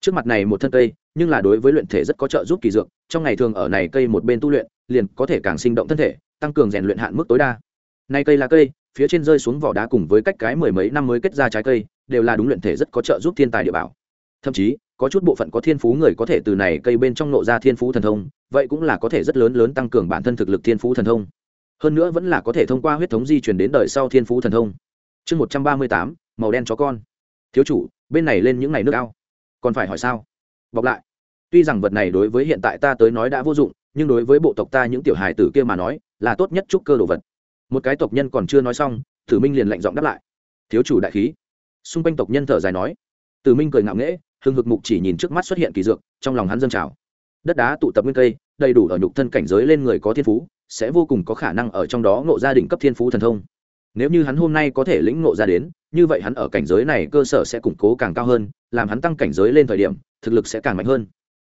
Trước mặt này một thân cây, nhưng là đối với luyện thể rất có trợ giúp kỳ dược, trong ngày thường ở này cây một bên tu luyện, liền có thể càng sinh động thân thể, tăng cường rèn luyện hạn mức tối đa. Nay cây là cây, phía trên rơi xuống vỏ đá cùng với cách cái mười mấy năm mới kết ra trái cây, đều là đúng luyện thể rất có trợ giúp thiên tài địa bảo. Thậm chí, có chút bộ phận có thiên phú người có thể từ này cây bên trong nộ ra thiên phú thần thông, vậy cũng là có thể rất lớn lớn tăng cường bản thân thực lực thiên phú thần thông hơn nữa vẫn là có thể thông qua huyết thống di chuyển đến đời sau thiên phú thần thông. Chương một trăm ba mươi tám, màu đen chó con. Thiếu chủ, bên này lên những ngày nước ao. Còn phải hỏi sao? Bọc lại. Tuy rằng vật này đối với hiện tại ta tới nói đã vô dụng, nhưng đối với bộ tộc ta những tiểu hài tử kia mà nói, là tốt nhất trúc cơ đồ vật. Một cái tộc nhân còn chưa nói xong, tử minh liền lạnh giọng đáp lại. Thiếu chủ đại khí. Xung quanh tộc nhân thở dài nói. Tử minh cười ngạo nghễ, hưng hực mục chỉ nhìn trước mắt xuất hiện kỳ dược, trong lòng hắn dâng trào. Đất đá tụ tập nguyên cây, đầy đủ ở nhục thân cảnh giới lên người có thiên phú sẽ vô cùng có khả năng ở trong đó ngộ gia đình cấp thiên phú thần thông. Nếu như hắn hôm nay có thể lĩnh ngộ ra đến, như vậy hắn ở cảnh giới này cơ sở sẽ củng cố càng cao hơn, làm hắn tăng cảnh giới lên thời điểm, thực lực sẽ càng mạnh hơn.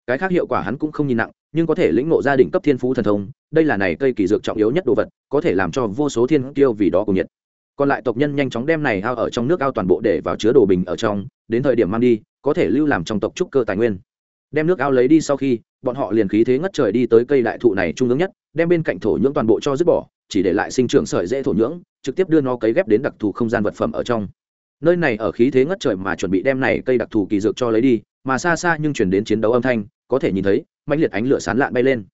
Cái khác hiệu quả hắn cũng không nhìn nặng, nhưng có thể lĩnh ngộ gia đình cấp thiên phú thần thông, đây là này cây kỳ dược trọng yếu nhất đồ vật, có thể làm cho vô số thiên tiêu vì đó cùng nhiệt. Còn lại tộc nhân nhanh chóng đem này ao ở trong nước ao toàn bộ để vào chứa đồ bình ở trong, đến thời điểm mang đi, có thể lưu làm trong tộc trúc cơ tài nguyên. Đem nước ao lấy đi sau khi, bọn họ liền khí thế ngất trời đi tới cây đại thụ này trung ương nhất đem bên cạnh thổ nhưỡng toàn bộ cho dứt bỏ, chỉ để lại sinh trưởng sợi dễ thổ nhưỡng, trực tiếp đưa nó cấy ghép đến đặc thù không gian vật phẩm ở trong. Nơi này ở khí thế ngất trời mà chuẩn bị đem này cây đặc thù kỳ dược cho lấy đi, mà xa xa nhưng chuyển đến chiến đấu âm thanh, có thể nhìn thấy, mãnh liệt ánh lửa sán lạn bay lên.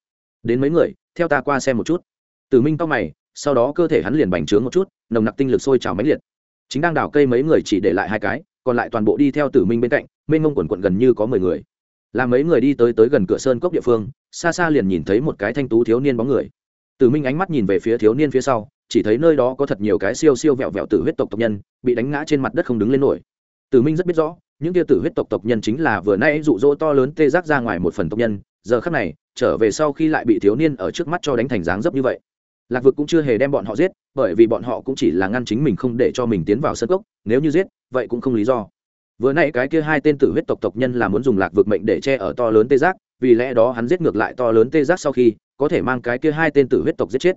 Đến mấy người, theo ta qua xem một chút. Tử minh tóc mày, sau đó cơ thể hắn liền bành trướng một chút, nồng nặc tinh lực sôi trào mãnh liệt. Chính đang đào cây mấy người chỉ để lại hai cái, còn lại toàn bộ đi theo tử minh bên cạnh, mênh mông quần quận gần như có mười người làm mấy người đi tới tới gần cửa sơn cốc địa phương, xa xa liền nhìn thấy một cái thanh tú thiếu niên bóng người. Tử minh ánh mắt nhìn về phía thiếu niên phía sau, chỉ thấy nơi đó có thật nhiều cái siêu siêu vẹo vẹo tử huyết tộc tộc nhân, bị đánh ngã trên mặt đất không đứng lên nổi. Tử minh rất biết rõ, những kia tử huyết tộc tộc nhân chính là vừa nay rụ rỗ to lớn tê giác ra ngoài một phần tộc nhân, giờ khắc này, trở về sau khi lại bị thiếu niên ở trước mắt cho đánh thành dáng dấp như vậy. Lạc vực cũng chưa hề đem bọn họ giết, bởi vì bọn họ cũng chỉ là ngăn chính mình không để cho mình tiến vào sân cốc, nếu như giết, vậy cũng không lý do vừa nãy cái kia hai tên tử huyết tộc tộc nhân là muốn dùng lạc vực mệnh để che ở to lớn tê giác, vì lẽ đó hắn giết ngược lại to lớn tê giác sau khi, có thể mang cái kia hai tên tử huyết tộc giết chết.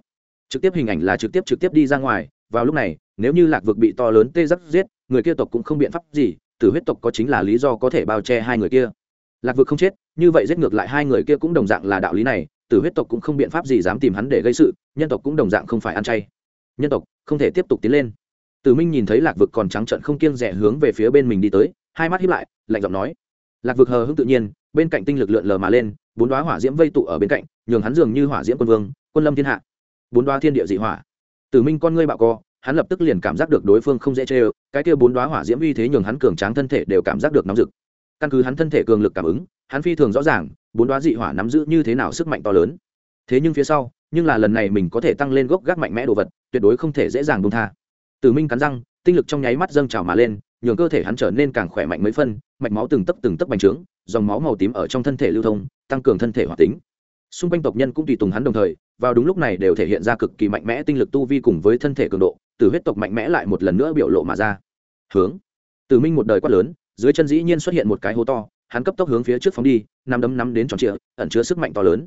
Trực tiếp hình ảnh là trực tiếp trực tiếp đi ra ngoài, vào lúc này, nếu như lạc vực bị to lớn tê giác giết, người kia tộc cũng không biện pháp gì, tử huyết tộc có chính là lý do có thể bao che hai người kia. Lạc vực không chết, như vậy giết ngược lại hai người kia cũng đồng dạng là đạo lý này, tử huyết tộc cũng không biện pháp gì dám tìm hắn để gây sự, nhân tộc cũng đồng dạng không phải ăn chay. Nhân tộc, không thể tiếp tục tiến lên tử minh nhìn thấy lạc vực còn trắng trận không kiêng rẻ hướng về phía bên mình đi tới, hai mắt hiếp lại, lạnh giọng nói. Lạc vực hờ hững tự nhiên, bên cạnh tinh lực lượn lờ mà lên, bốn đoá hỏa diễm vây tụ ở bên cạnh, nhường hắn dường như hỏa diễm quân vương, quân lâm thiên hạ. Bốn đoá thiên địa dị hỏa. Tử minh con ngươi bạo co, hắn lập tức liền cảm giác được đối phương không dễ chê ơ cái kia bốn đoá hỏa diễm uy thế nhường hắn cường tráng thân thể đều cảm giác được nóng rực. Căn cứ hắn thân thể cường lực cảm ứng, hắn phi thường rõ ràng, bốn đoá dị hỏa nắm giữ như thế nào sức mạnh to lớn. Thế nhưng phía sau, nhưng là lần này mình có thể tăng lên gốc gác mạnh mẽ đồ vật, tuyệt đối không thể dễ dàng bông tha tử minh cắn răng, tinh lực trong nháy mắt dâng trào mà lên, nhường cơ thể hắn trở nên càng khỏe mạnh mấy phân, mạch máu từng tấc từng tấc bành trướng, dòng máu màu tím ở trong thân thể lưu thông, tăng cường thân thể hoạt tính. Xung quanh tộc nhân cũng tùy tùng hắn đồng thời, vào đúng lúc này đều thể hiện ra cực kỳ mạnh mẽ tinh lực tu vi cùng với thân thể cường độ, từ huyết tộc mạnh mẽ lại một lần nữa biểu lộ mà ra. Hướng. Tử minh một đời quát lớn, dưới chân dĩ nhiên xuất hiện một cái hố to, hắn cấp tốc hướng phía trước phóng đi, năm đấm nắm đến tròn trịa, ẩn chứa sức mạnh to lớn.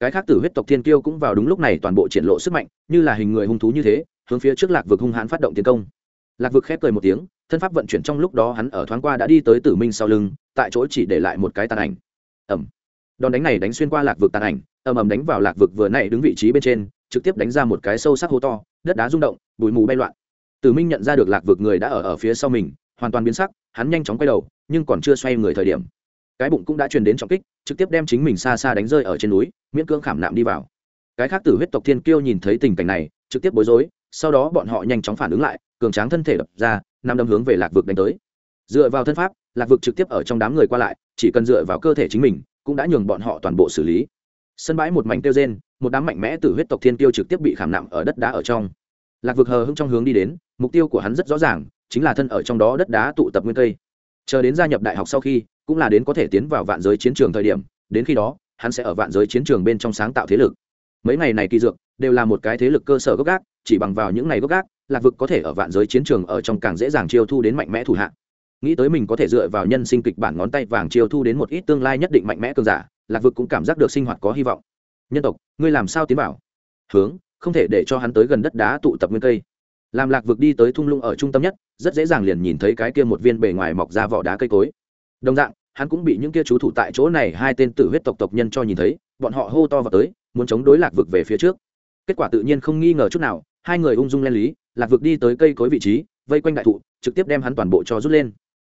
Cái khác tử huyết tộc thiên kiêu cũng vào đúng lúc này toàn bộ triển lộ sức mạnh, như là hình người hung thú như thế hướng phía trước lạc vực hung hãn phát động tiến công. Lạc vực khép cười một tiếng, thân pháp vận chuyển trong lúc đó hắn ở thoáng qua đã đi tới tử minh sau lưng, tại chỗ chỉ để lại một cái tàn ảnh. Ẩm đòn đánh này đánh xuyên qua lạc vực tàn ảnh, ầm ầm đánh vào lạc vực vừa nãy đứng vị trí bên trên, trực tiếp đánh ra một cái sâu sắc hố to, đất đá rung động, bụi mù bay loạn. Tử minh nhận ra được lạc vực người đã ở ở phía sau mình, hoàn toàn biến sắc, hắn nhanh chóng quay đầu, nhưng còn chưa xoay người thời điểm. Cái bụng cũng đã truyền đến trọng kích, trực tiếp đem chính mình xa xa đánh rơi ở trên núi, miễn cưỡng khảm nạm đi vào. Cái khác tử huyết tộc thiên kiêu nhìn thấy tình cảnh này, trực tiếp bối rối sau đó bọn họ nhanh chóng phản ứng lại, cường tráng thân thể đập ra năm đâm hướng về lạc vực đánh tới. Dựa vào thân pháp, lạc vực trực tiếp ở trong đám người qua lại, chỉ cần dựa vào cơ thể chính mình, cũng đã nhường bọn họ toàn bộ xử lý. Sân bãi một mảnh tiêu rên, một đám mạnh mẽ từ huyết tộc thiên tiêu trực tiếp bị khảm nạm ở đất đá ở trong. Lạc vực hờ hững trong hướng đi đến, mục tiêu của hắn rất rõ ràng, chính là thân ở trong đó đất đá tụ tập nguyên cây. Chờ đến gia nhập đại học sau khi, cũng là đến có thể tiến vào vạn giới chiến trường thời điểm, đến khi đó, hắn sẽ ở vạn giới chiến trường bên trong sáng tạo thế lực. Mấy ngày này kỳ dược, đều là một cái thế lực cơ sở gốc gác chỉ bằng vào những này gốc gác, lạc vực có thể ở vạn giới chiến trường ở trong càng dễ dàng chiêu thu đến mạnh mẽ thủ hạ. Nghĩ tới mình có thể dựa vào nhân sinh kịch bản ngón tay vàng chiêu thu đến một ít tương lai nhất định mạnh mẽ cường giả, lạc vực cũng cảm giác được sinh hoạt có hy vọng. Nhân tộc, ngươi làm sao tiến bảo? Hướng, không thể để cho hắn tới gần đất đá tụ tập nguyên cây. Làm lạc vực đi tới thung lũng ở trung tâm nhất, rất dễ dàng liền nhìn thấy cái kia một viên bề ngoài mọc ra vỏ đá cây cối. Đồng dạng, hắn cũng bị những kia chú thủ tại chỗ này hai tên tử huyết tộc tộc nhân cho nhìn thấy, bọn họ hô to vào tới, muốn chống đối lạc vực về phía trước. Kết quả tự nhiên không nghi ngờ chút nào hai người ung dung len lý, lạc vực đi tới cây cối vị trí, vây quanh đại thụ, trực tiếp đem hắn toàn bộ cho rút lên.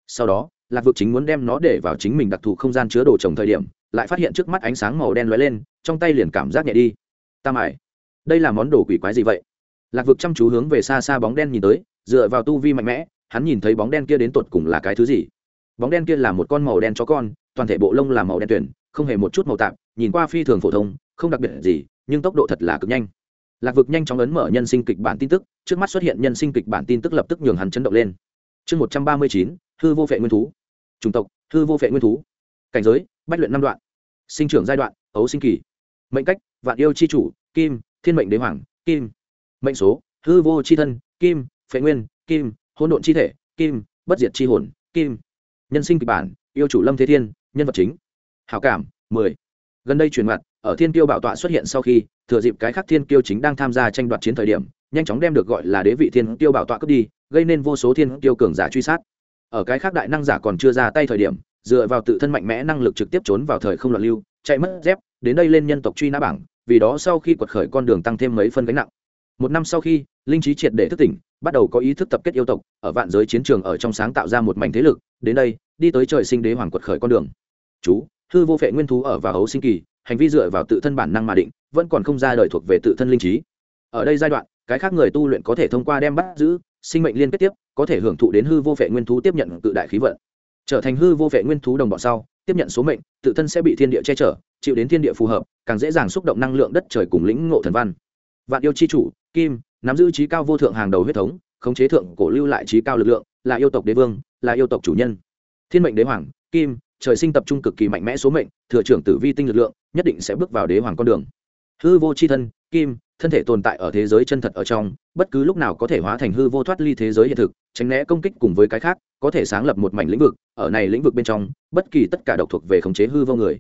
Sau đó, lạc vực chính muốn đem nó để vào chính mình đặc thù không gian chứa đồ trồng thời điểm, lại phát hiện trước mắt ánh sáng màu đen lóe lên, trong tay liền cảm giác nhẹ đi. Tam ải đây là món đồ quỷ quái gì vậy? Lạc vực chăm chú hướng về xa xa bóng đen nhìn tới, dựa vào tu vi mạnh mẽ, hắn nhìn thấy bóng đen kia đến tột cùng là cái thứ gì? Bóng đen kia là một con màu đen chó con, toàn thể bộ lông là màu đen tuyển không hề một chút màu tạp, nhìn qua phi thường phổ thông, không đặc biệt gì, nhưng tốc độ thật là cực nhanh lạc vực nhanh chóng ấn mở nhân sinh kịch bản tin tức, trước mắt xuất hiện nhân sinh kịch bản tin tức lập tức nhường hắn chấn động lên. Chương một trăm ba mươi chín, hư vô phệ nguyên thú. Chủng tộc, hư vô phệ nguyên thú. Cảnh giới, bách luyện năm đoạn. Sinh trưởng giai đoạn, ấu sinh kỳ. Mệnh cách, vạn yêu c h i chủ, kim, thiên mệnh đế hoàng, kim. Mệnh số, hư vô c h i thân, kim, phệ nguyên, kim, hỗn độn chi thể, kim, bất diệt chi hồn, kim. Nhân sinh kịch bản, yêu chủ lâm thế thiên, nhân vật chính. Hảo cảm, mười gần đây truyền mặt, ở thiên kiêu bảo tọa xuất hiện sau khi, thừa dịp cái khác thiên kiêu chính đang tham gia tranh đoạt chiến thời điểm, nhanh chóng đem được gọi là đế vị thiên kiêu bảo tọa cướp đi, gây nên vô số thiên kiêu cường giả truy sát. Ở cái khác đại năng giả còn chưa ra tay thời điểm, dựa vào tự thân mạnh mẽ năng lực trực tiếp trốn vào thời không loạn lưu, chạy mất dép, đến đây lên nhân tộc truy nã bảng, vì đó sau khi quật khởi con đường tăng thêm mấy phân gánh nặng. Một năm sau khi, linh trí triệt để thức tỉnh, bắt đầu có ý thức tập kết yêu tộc, ở vạn giới chiến trường ở trong sáng tạo ra một mảnh thế lực, đến đây, đi tới trời sinh đế hoàng quật khởi con đường. Chú hư vô phệ nguyên thú ở và hấu sinh kỳ, hành vi dựa vào tự thân bản năng mà định, vẫn còn không ra đời thuộc về tự thân linh trí. Ở đây giai đoạn, cái khác người tu luyện có thể thông qua đem bắt giữ, sinh mệnh liên kết tiếp, có thể hưởng thụ đến hư vô phệ nguyên thú tiếp nhận tự đại khí vận. Trở thành hư vô phệ nguyên thú đồng bọn sau, tiếp nhận số mệnh, tự thân sẽ bị thiên địa che chở, chịu đến thiên địa phù hợp, càng dễ dàng xúc động năng lượng đất trời cùng lĩnh ngộ thần văn. Vạn yêu chi chủ, kim, nắm giữ trí cao vô thượng hàng đầu huyết thống, khống chế thượng cổ lưu lại trí cao lực lượng, là yêu tộc đế vương, là yêu tộc chủ nhân. Thiên mệnh đế hoàng, kim trời sinh tập trung cực kỳ mạnh mẽ số mệnh, thừa trưởng tử vi tinh lực lượng, nhất định sẽ bước vào đế hoàng con đường. Hư vô c h i thân, kim, thân thể tồn tại ở thế giới chân thật ở trong, bất cứ lúc nào có thể hóa thành hư vô thoát ly thế giới hiện thực, tránh né công kích cùng với cái khác, có thể sáng lập một mảnh lĩnh vực, ở này lĩnh vực bên trong, bất kỳ tất cả độc thuộc về khống chế hư vô người.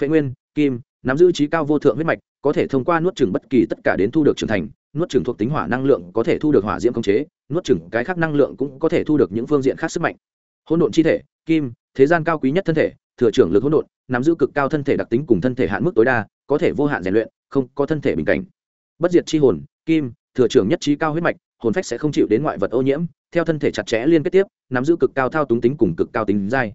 Phệ nguyên, kim, nắm giữ trí cao vô thượng huyết mạch, có thể thông qua nuốt chừng bất kỳ tất cả đến thu được trưởng thành, nuốt chừng thuộc tính hỏa năng lượng có thể thu được hỏa diễm khống chế, nuốt chừng cái khác năng lượng cũng có thể thu được những phương diện khác sức mạnh. Hỗn độn chi thể, kim thế gian cao quý nhất thân thể, thừa trưởng lực hỗn độn, nắm giữ cực cao thân thể đặc tính cùng thân thể hạn mức tối đa, có thể vô hạn rèn luyện, không có thân thể bình cảnh. Bất diệt chi hồn, kim, thừa trưởng nhất trí cao huyết mạch, hồn phách sẽ không chịu đến ngoại vật ô nhiễm, theo thân thể chặt chẽ liên kết tiếp, nắm giữ cực cao thao túng tính cùng cực cao tính dai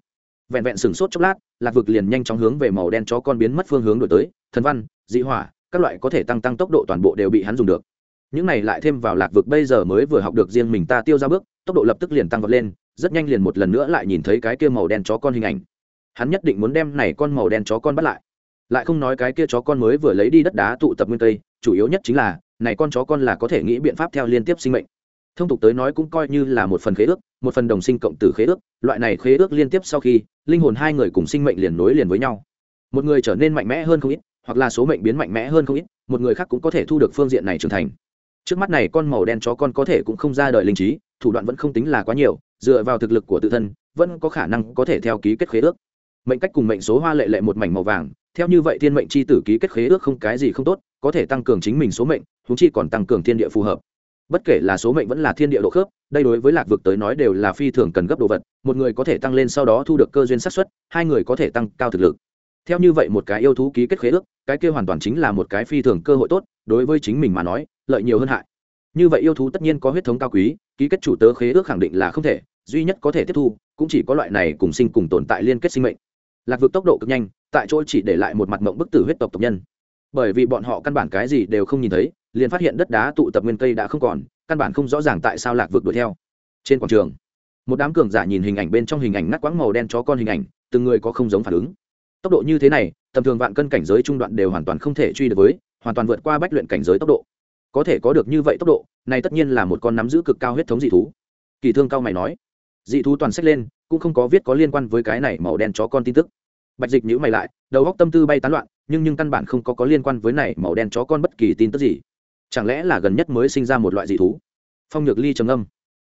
vẹn vẹn sửng sốt chốc lát, lạc vực liền nhanh chóng hướng về màu đen chó con biến mất phương hướng đổi tới, thần văn, dị hỏa, các loại có thể tăng tăng tốc độ toàn bộ đều bị hắn dùng được. Những này lại thêm vào lạc vực bây giờ mới vừa học được riêng mình ta tiêu ra bước, tốc độ lập tức liền tăng vọt lên rất nhanh liền một lần nữa lại nhìn thấy cái kia màu đen chó con hình ảnh. Hắn nhất định muốn đem này con màu đen chó con bắt lại. Lại không nói cái kia chó con mới vừa lấy đi đất đá tụ tập nguyên tây, chủ yếu nhất chính là, này con chó con là có thể nghĩ biện pháp theo liên tiếp sinh mệnh. Thông tục tới nói cũng coi như là một phần khế ước, một phần đồng sinh cộng tử khế ước, loại này khế ước liên tiếp sau khi, linh hồn hai người cùng sinh mệnh liền nối liền với nhau. Một người trở nên mạnh mẽ hơn không ít, hoặc là số mệnh biến mạnh mẽ hơn không ít, một người khác cũng có thể thu được phương diện này trưởng thành. Trước mắt này con màu đen chó con có thể cũng không ra đời linh trí thủ đoạn vẫn không tính là quá nhiều, dựa vào thực lực của tự thân, vẫn có khả năng có thể theo ký kết khế ước. Mệnh cách cùng mệnh số hoa lệ lệ một mảnh màu vàng, theo như vậy thiên mệnh c h i tử ký kết khế ước không cái gì không tốt, có thể tăng cường chính mình số mệnh thú chi còn tăng cường thiên địa phù hợp. Bất kể là số mệnh vẫn là thiên địa độ khớp, đây đối với lạc vực tới nói đều là phi thường cần gấp đồ vật, một người có thể tăng lên sau đó thu được cơ duyên sát suất, hai người có thể tăng cao thực lực. Theo như vậy một cái yêu thú ký kết khế ước, cái kia hoàn toàn chính là một cái phi thường cơ hội tốt, đối với chính mình mà nói, lợi nhiều hơn hại. Như vậy yêu thú tất nhiên có huyết thống cao quý ký kết chủ tớ khế ước khẳng định là không thể, duy nhất có thể tiếp thu cũng chỉ có loại này cùng sinh cùng tồn tại liên kết sinh mệnh. Lạc vực tốc độ cực nhanh, tại chỗ chỉ để lại một mặt mộng bức tử huyết tộc tộc nhân. Bởi vì bọn họ căn bản cái gì đều không nhìn thấy, liền phát hiện đất đá tụ tập nguyên cây đã không còn, căn bản không rõ ràng tại sao lạc vực đuổi theo. Trên quảng trường, một đám cường giả nhìn hình ảnh bên trong hình ảnh ngắt quãng màu đen chó con hình ảnh, từng người có không giống phản ứng. Tốc độ như thế này, tầm thường vạn cân cảnh giới trung đoạn đều hoàn toàn không thể truy được với, hoàn toàn vượt qua bách luyện cảnh giới tốc độ có thể có được như vậy tốc độ, này tất nhiên là một con nắm giữ cực cao huyết thống dị thú. Kỳ thương cao mày nói. Dị thú toàn sách lên, cũng không có viết có liên quan với cái này màu đen chó con tin tức. Bạch dịch nhữ mày lại, đầu góc tâm tư bay tán loạn, nhưng nhưng căn bản không có có liên quan với này màu đen chó con bất kỳ tin tức gì. Chẳng lẽ là gần nhất mới sinh ra một loại dị thú? Phong nhược ly trầm âm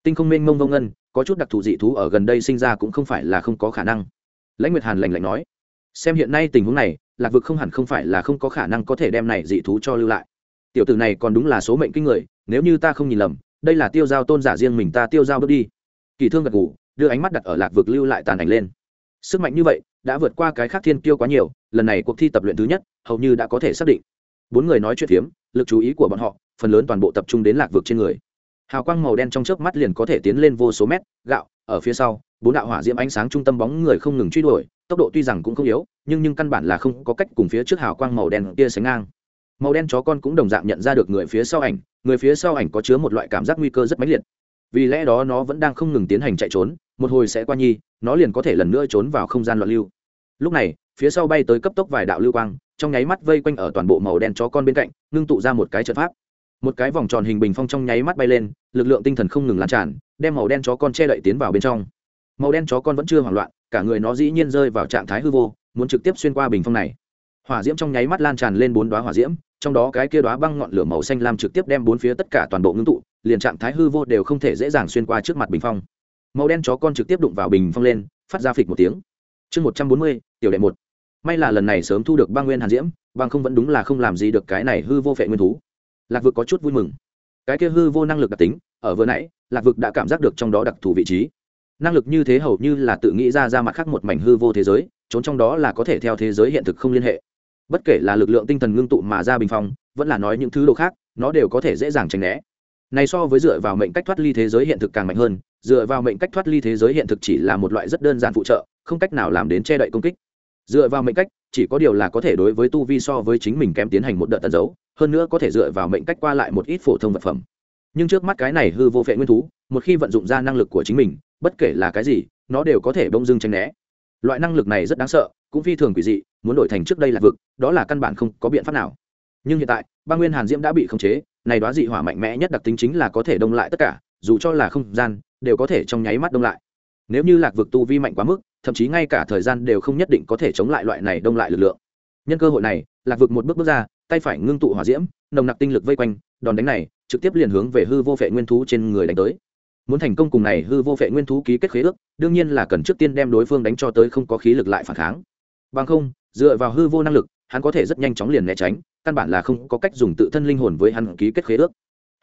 tinh không mênh mông vông ngân, có chút đặc thù dị thú ở gần đây sinh ra cũng không phải là không có khả năng. Lãnh nguyệt hàn lạnh lạnh nói. Xem hiện nay tình huống này, lạc vực không hẳn không phải là không có khả năng có thể đem này dị thú cho lưu lại tiểu tử này còn đúng là số mệnh kinh người, nếu như ta không nhìn lầm, đây là tiêu giao tôn giả riêng mình ta tiêu giao bước đi. Kỳ thương gật ngủ đưa ánh mắt đặt ở lạc vực lưu lại tàn ảnh lên. Sức mạnh như vậy, đã vượt qua cái khác thiên tiêu quá nhiều, lần này cuộc thi tập luyện thứ nhất, hầu như đã có thể xác định. Bốn người nói chuyện phiếm, lực chú ý của bọn họ, phần lớn toàn bộ tập trung đến lạc vực trên người. Hào quang màu đen trong chớp mắt liền có thể tiến lên vô số mét, gạo, ở phía sau, bốn đạo hỏa diễm ánh sáng trung tâm bóng người không ngừng truy đuổi, tốc độ tuy rằng cũng không yếu, nhưng nhưng căn bản là không có cách cùng phía trước hào quang màu đen kia sánh ngang màu đen chó con cũng đồng dạng nhận ra được người phía sau ảnh, người phía sau ảnh có chứa một loại cảm giác nguy cơ rất mãnh liệt. Vì lẽ đó nó vẫn đang không ngừng tiến hành chạy trốn, một hồi sẽ qua nhi, nó liền có thể lần nữa trốn vào không gian loạn lưu. Lúc này, phía sau bay tới cấp tốc vài đạo lưu quang, trong nháy mắt vây quanh ở toàn bộ màu đen chó con bên cạnh, ngưng tụ ra một cái trận pháp. Một cái vòng tròn hình bình phong trong nháy mắt bay lên, lực lượng tinh thần không ngừng lan tràn, đem màu đen chó con che đậy tiến vào bên trong. Màu đen chó con vẫn chưa hoảng loạn, cả người nó dĩ nhiên rơi vào trạng thái hư vô, muốn trực tiếp xuyên qua bình phong này. Hỏa diễm trong nháy mắt lan tràn lên bốn đoá hỏa diễm trong đó cái kia đóa băng ngọn lửa màu xanh lam trực tiếp đem bốn phía tất cả toàn bộ ngưng tụ, liền trạng thái hư vô đều không thể dễ dàng xuyên qua trước mặt bình phong. Màu đen chó con trực tiếp đụng vào bình phong lên, phát ra phịch một tiếng. Chương một trăm bốn mươi, tiểu đệ một. May là lần này sớm thu được băng nguyên hàn diễm băng không vẫn đúng là không làm gì được cái này hư vô phệ nguyên thú. Lạc vực có chút vui mừng. Cái kia hư vô năng lực đặc tính, ở vừa nãy, lạc vực đã cảm giác được trong đó đặc thù vị trí. Năng lực như thế hầu như là tự nghĩ ra ra mặt khác một mảnh hư vô thế giới, trốn trong đó là có thể theo thế giới hiện thực không liên hệ bất kể là lực lượng tinh thần ngưng tụ mà ra bình phong, vẫn là nói những thứ đồ khác, nó đều có thể dễ dàng tránh né. Này so với dựa vào mệnh cách thoát ly thế giới hiện thực càng mạnh hơn, dựa vào mệnh cách thoát ly thế giới hiện thực chỉ là một loại rất đơn giản phụ trợ, không cách nào làm đến che đậy công kích. Dựa vào mệnh cách, chỉ có điều là có thể đối với tu vi so với chính mình kém tiến hành một đợt tận giấu hơn nữa có thể dựa vào mệnh cách qua lại một ít phổ thông vật phẩm. Nhưng trước mắt cái này hư vô vệ nguyên thú, một khi vận dụng ra năng lực của chính mình, bất kể là cái gì, nó đều có thể bông dưng tranh né. Loại năng lực này rất đáng sợ cũng phi thường quỷ dị, muốn đổi thành trước đây là vực, đó là căn bản không có biện pháp nào. Nhưng hiện tại, ba nguyên hàn diễm đã bị khống chế, này đoá dị hỏa mạnh mẽ nhất đặc tính chính là có thể đông lại tất cả, dù cho là không gian, đều có thể trong nháy mắt đông lại. Nếu như lạc vực tu vi mạnh quá mức, thậm chí ngay cả thời gian đều không nhất định có thể chống lại loại này đông lại lực lượng. Nhân cơ hội này, lạc vực một bước bước ra, tay phải ngưng tụ hỏa diễm, nồng nặc tinh lực vây quanh, đòn đánh này, trực tiếp liền hướng về hư vô phệ nguyên thú trên người đánh tới. Muốn thành công cùng này hư vô phệ nguyên thú ký kết khế ước, đương nhiên là cần trước tiên đem đối phương đánh cho tới không có khí lực lại phản kháng bằng không, dựa vào hư vô năng lực, hắn có thể rất nhanh chóng liền né tránh, căn bản là không có cách dùng tự thân linh hồn với hắn ký kết khế ước.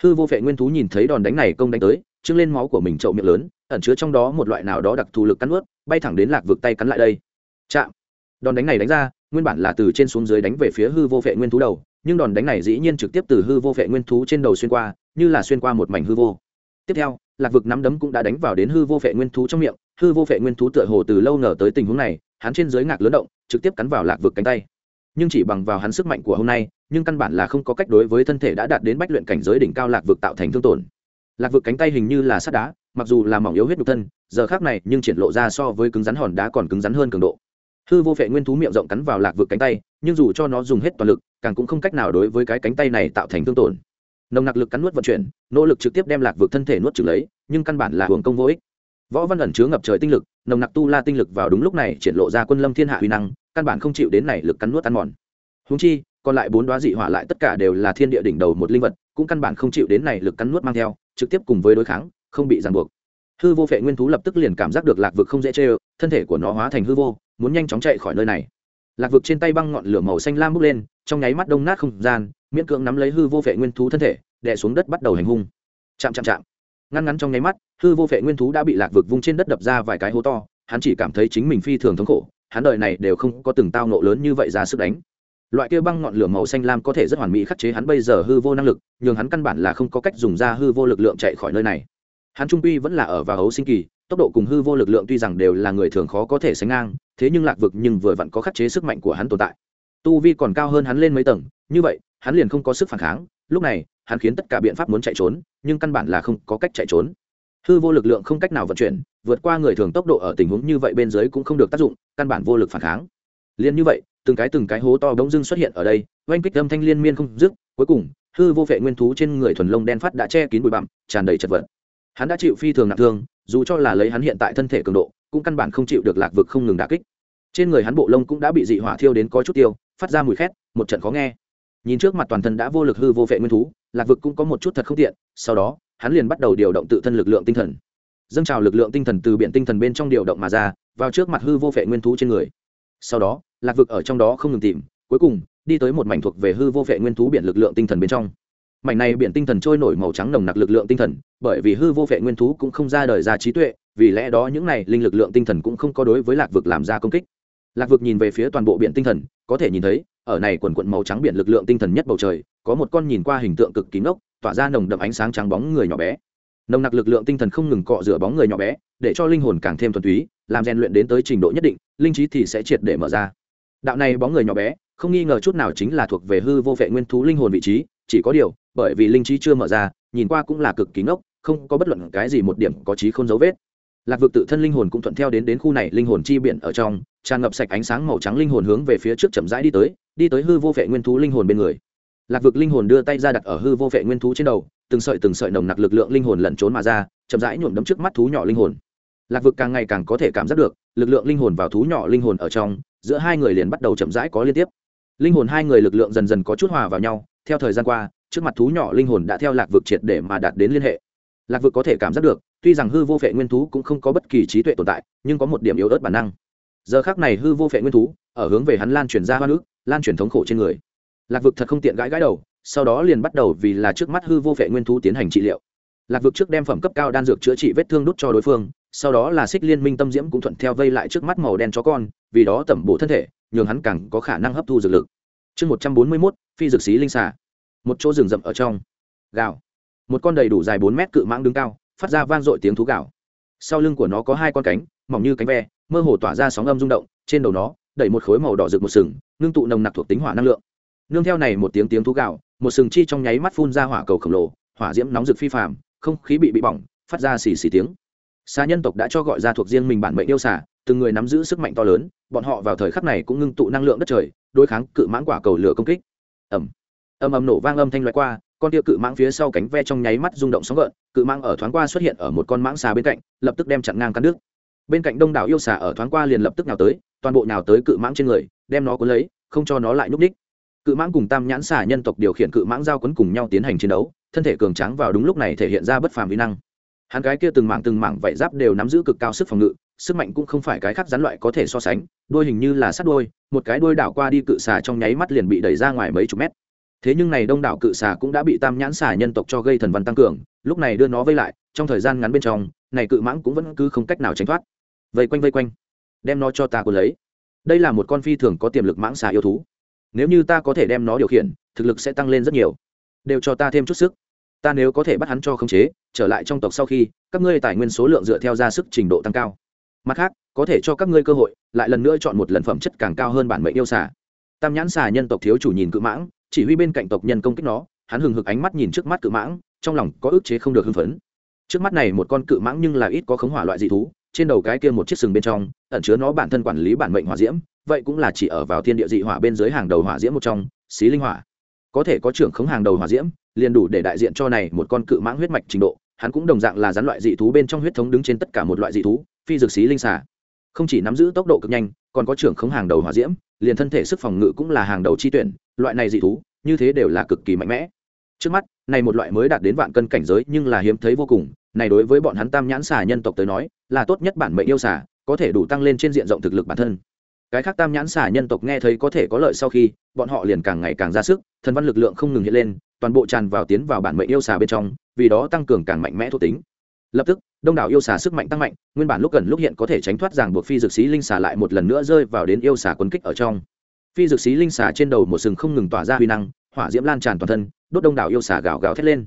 Hư vô phệ nguyên thú nhìn thấy đòn đánh này công đánh tới trưng lên máu của mình trậu miệng lớn, ẩn chứa trong đó một loại nào đó đặc thù lực cắn ướt bay thẳng đến lạc vực tay cắn lại đây. Chạm. Đòn đánh này đánh ra, nguyên bản là từ trên xuống dưới đánh về phía hư vô phệ nguyên thú đầu, nhưng đòn đánh này dĩ nhiên trực tiếp từ hư vô phệ nguyên thú trên đầu xuyên qua, như là xuyên qua một mảnh hư vô. Tiếp theo, lạc vực nắm đấm cũng đã đánh vào đến hư vô phệ nguyên thú trong miệng, hư vô phệ nguyên thú tựa hồ từ lâu ngờ tới tình huống này, hắn trên dưới ngạc lớn động trực tiếp cắn vào lạc vực cánh tay. Nhưng chỉ bằng vào hắn sức mạnh của hôm nay, nhưng căn bản là không có cách đối với thân thể đã đạt đến bách luyện cảnh giới đỉnh cao lạc vực tạo thành thương tổn. Lạc vực cánh tay hình như là sắt đá, mặc dù là mỏng yếu huyết nhục thân, giờ khác này nhưng triển lộ ra so với cứng rắn hòn đá còn cứng rắn hơn cường độ. Hư vô phệ nguyên thú miệng rộng cắn vào lạc vực cánh tay, nhưng dù cho nó dùng hết toàn lực, càng cũng không cách nào đối với cái cánh tay này tạo thành thương tổn. Nồng nặc lực cắn nuốt vận chuyển, nỗ lực trực tiếp đem lạc vực thân thể nuốt trừng lấy, nhưng căn bản là hưởng công vô ích võ văn ẩn chứa ngập trời tinh lực, nồng nặc tu la tinh lực vào đúng lúc này triển lộ ra quân lâm thiên hạ uy năng, căn bản không chịu đến này lực cắn nuốt ăn mòn. Húng chi, còn lại bốn đoá dị hỏa lại tất cả đều là thiên địa đỉnh đầu một linh vật, cũng căn bản không chịu đến này lực cắn nuốt mang theo, trực tiếp cùng với đối kháng, không bị ràng buộc. Hư vô phệ nguyên thú lập tức liền cảm giác được lạc vực không dễ chê thân thể của nó hóa thành hư vô, muốn nhanh chóng chạy khỏi nơi này. Lạc vực trên tay băng ngọn lửa màu xanh lam bốc lên, trong nháy mắt đông nát không gian, miễn cưỡng nắm lấy hư vô phệ nguyên thú thân thể, đè xuống đất bắt đầu hành hung. Chạm chạm chạm ngăn ngắn trong nháy mắt, hư vô phệ nguyên thú đã bị lạc vực vung trên đất đập ra vài cái hố to, hắn chỉ cảm thấy chính mình phi thường thống khổ, hắn đời này đều không có từng tao nộ lớn như vậy ra sức đánh. Loại kia băng ngọn lửa màu xanh lam có thể rất hoàn mỹ khắc chế hắn bây giờ hư vô năng lực nhưng hắn căn bản là không có cách dùng ra hư vô lực lượng chạy khỏi nơi này. Hắn trung quy vẫn là ở vào hấu sinh kỳ, tốc độ cùng hư vô lực lượng tuy rằng đều là người thường khó có thể sánh ngang, thế nhưng lạc vực nhưng vừa vặn có khắc chế sức mạnh của hắn tồn tại. Tu vi còn cao hơn hắn lên mấy tầng, như vậy, hắn liền không có sức phản kháng, lúc này hắn khiến tất cả biện pháp muốn chạy trốn, nhưng căn bản là không có cách chạy trốn. Hư vô lực lượng không cách nào vận chuyển, vượt qua người thường tốc độ ở tình huống như vậy bên dưới cũng không được tác dụng, căn bản vô lực phản kháng. Liên như vậy, từng cái từng cái hố to bỗng dưng xuất hiện ở đây, oanh kích âm thanh liên miên không dứt, cuối cùng, hư vô vệ nguyên thú trên người thuần lông đen phát đã che kín bụi bặm, tràn đầy chật vật. Hắn đã chịu phi thường nặng thương, dù cho là lấy hắn hiện tại thân thể cường độ, cũng căn bản không chịu được lạc vực không ngừng đà kích. Trên người hắn bộ lông cũng đã bị dị hỏa thiêu đến có chút tiêu, phát ra mùi khét, một trận khó nghe. Nhìn trước mặt toàn thân đã vô lực hư vô vệ nguyên thú lạc vực cũng có một chút thật không tiện, sau đó, hắn liền bắt đầu điều động tự thân lực lượng tinh thần. Dâng trào lực lượng tinh thần từ biển tinh thần bên trong điều động mà ra, vào trước mặt hư vô vệ nguyên thú trên người. Sau đó, lạc vực ở trong đó không ngừng tìm, cuối cùng, đi tới một mảnh thuộc về hư vô vệ nguyên thú biển lực lượng tinh thần bên trong. Mảnh này biển tinh thần trôi nổi màu trắng nồng nặc lực lượng tinh thần, bởi vì hư vô vệ nguyên thú cũng không ra đời ra trí tuệ, vì lẽ đó những này linh lực lượng tinh thần cũng không có đối với lạc vực làm ra công kích. Lạc vực nhìn về phía toàn bộ biển tinh thần, có thể nhìn thấy, ở này quần quận màu trắng biển lực lượng tinh thần nhất bầu trời có một con nhìn qua hình tượng cực kỳ ngốc, tỏa ra nồng đậm ánh sáng trắng bóng người nhỏ bé. Nồng nặc lực lượng tinh thần không ngừng cọ rửa bóng người nhỏ bé, để cho linh hồn càng thêm thuần túy, làm rèn luyện đến tới trình độ nhất định, linh trí thì sẽ triệt để mở ra. Đạo này bóng người nhỏ bé, không nghi ngờ chút nào chính là thuộc về hư vô vệ nguyên thú linh hồn vị trí, chỉ có điều, bởi vì linh trí chưa mở ra, nhìn qua cũng là cực kỳ ngốc, không có bất luận cái gì một điểm có trí không dấu vết. Lạc vực tự thân linh hồn cũng thuận theo đến đến khu này linh hồn chi biển ở trong, tràn ngập sạch ánh sáng màu trắng linh hồn hướng về phía trước chậm rãi đi tới đi tới hư vô vệ nguyên thú linh hồn bên người lạc vực linh hồn đưa tay ra đặt ở hư vô vệ nguyên thú trên đầu, từng sợi từng sợi nồng nặc lực lượng linh hồn lẩn trốn mà ra, chậm rãi nhuộm đấm trước mắt thú nhỏ linh hồn. Lạc vực càng ngày càng có thể cảm giác được, lực lượng linh hồn vào thú nhỏ linh hồn ở trong, giữa hai người liền bắt đầu chậm rãi có liên tiếp. Linh hồn hai người lực lượng dần dần có chút hòa vào nhau, theo thời gian qua, trước mặt thú nhỏ linh hồn đã theo lạc vực triệt để mà đạt đến liên hệ. Lạc vực có thể cảm giác được, tuy rằng hư vô phệ nguyên thú cũng không có bất kỳ trí tuệ tồn tại, nhưng có một điểm yếu ớt bản năng. Giờ khác này hư vô phệ nguyên thú, ở hướng về hắn lan truyền ra hoa nước, lan truyền thống khổ trên người lạc vực thật không tiện gãi gãi đầu, sau đó liền bắt đầu vì là trước mắt hư vô vệ nguyên thú tiến hành trị liệu. Lạc vực trước đem phẩm cấp cao đan dược chữa trị vết thương đút cho đối phương, sau đó là xích liên minh tâm diễm cũng thuận theo vây lại trước mắt màu đen chó con, vì đó tẩm bổ thân thể, nhường hắn càng có khả năng hấp thu dược lực. Chương một trăm bốn mươi mốt, phi dược xí linh xà. Một chỗ rừng rậm ở trong. Gạo. Một con đầy đủ dài bốn mét cự mãng đứng cao, phát ra vang dội tiếng thú gạo. Sau lưng của nó có hai con cánh, mỏng như cánh ve, mơ hồ tỏa ra sóng âm rung động, trên đầu nó, đẩy một khối màu đỏ rực một sừng, ngưng tụ nồng nặc thuộc tính hỏa năng lượng nương theo này một tiếng tiếng thú gạo, một sừng chi trong nháy mắt phun ra hỏa cầu khổng lồ, hỏa diễm nóng rực phi phạm không khí bị bị bỏng, phát ra xì xì tiếng. Xa nhân tộc đã cho gọi ra thuộc riêng mình bản mệnh yêu xà, từng người nắm giữ sức mạnh to lớn, bọn họ vào thời khắc này cũng ngưng tụ năng lượng đất trời, đối kháng cự mãng quả cầu lửa công kích. Ẩm ầm ầm nổ vang âm thanh loại qua, con tia cự mãng phía sau cánh ve trong nháy mắt rung động sóng gợn, cự mãng ở thoáng qua xuất hiện ở một con mãng xà bên cạnh, lập tức đem chặn ngang cắn đứt. Bên cạnh đông đảo yêu xà ở thoáng qua liền lập tức nào tới, toàn bộ nào tới cự mãng trên người, đem nó cuốn lấy, không cho nó lại núp đích cự mãng cùng tam nhãn xà nhân tộc điều khiển cự mãng giao quấn cùng nhau tiến hành chiến đấu, thân thể cường tráng vào đúng lúc này thể hiện ra bất phàm vi năng. Hắn cái kia từng mảng từng mảng vảy giáp đều nắm giữ cực cao sức phòng ngự, sức mạnh cũng không phải cái khác rắn loại có thể so sánh, đôi hình như là sắt đôi, một cái đôi đảo qua đi cự xà trong nháy mắt liền bị đẩy ra ngoài mấy chục mét. Thế nhưng này đông đảo cự xà cũng đã bị tam nhãn xà nhân tộc cho gây thần văn tăng cường, lúc này đưa nó vây lại, trong thời gian ngắn bên trong, này cự mãng cũng vẫn cứ không cách nào tránh thoát. Vây quanh vây quanh. Đem nó cho ta cuốn lấy. Đây là một con phi thường có tiềm lực mãng xà yêu thú nếu như ta có thể đem nó điều khiển, thực lực sẽ tăng lên rất nhiều. Đều cho ta thêm chút sức. Ta nếu có thể bắt hắn cho khống chế, trở lại trong tộc sau khi, các ngươi tài nguyên số lượng dựa theo ra sức trình độ tăng cao. Mặt khác, có thể cho các ngươi cơ hội, lại lần nữa chọn một lần phẩm chất càng cao hơn bản mệnh yêu xà. Tam nhãn xà nhân tộc thiếu chủ nhìn cự mãng, chỉ huy bên cạnh tộc nhân công kích nó, hắn hừng hực ánh mắt nhìn trước mắt cự mãng, trong lòng có ức chế không được hưng phấn. Trước mắt này một con cự mãng nhưng là ít có khống hỏa loại dị thú, trên đầu cái kia một chiếc sừng bên trong, ẩn chứa nó bản thân quản lý bản mệnh hỏa diễm vậy cũng là chỉ ở vào thiên địa dị hỏa bên dưới hàng đầu hỏa diễm một trong, xí linh hỏa. Có thể có trưởng khống hàng đầu hỏa diễm, liền đủ để đại diện cho này một con cự mãng huyết mạch trình độ. Hắn cũng đồng dạng là rắn loại dị thú bên trong huyết thống đứng trên tất cả một loại dị thú, phi dược xí linh xà. Không chỉ nắm giữ tốc độ cực nhanh, còn có trưởng khống hàng đầu hỏa diễm, liền thân thể sức phòng ngự cũng là hàng đầu chi tuyển, loại này dị thú, như thế đều là cực kỳ mạnh mẽ. Trước mắt, này một loại mới đạt đến vạn cân cảnh giới nhưng là hiếm thấy vô cùng, này đối với bọn hắn tam nhãn xà nhân tộc tới nói, là tốt nhất bản mệnh yêu xà, có thể đủ tăng lên trên diện rộng thực lực bản thân cái khác tam nhãn xà nhân tộc nghe thấy có thể có lợi sau khi, bọn họ liền càng ngày càng ra sức, thần văn lực lượng không ngừng hiện lên, toàn bộ tràn vào tiến vào bản mệnh yêu xà bên trong, vì đó tăng cường càng mạnh mẽ thuộc tính. Lập tức, đông đảo yêu xà sức mạnh tăng mạnh, nguyên bản lúc gần lúc hiện có thể tránh thoát ràng buộc phi dược sĩ linh xà lại một lần nữa rơi vào đến yêu xà quân kích ở trong. Phi dược sĩ linh xà trên đầu một sừng không ngừng tỏa ra huy năng, hỏa diễm lan tràn toàn thân, đốt đông đảo yêu xà gào gào thét lên.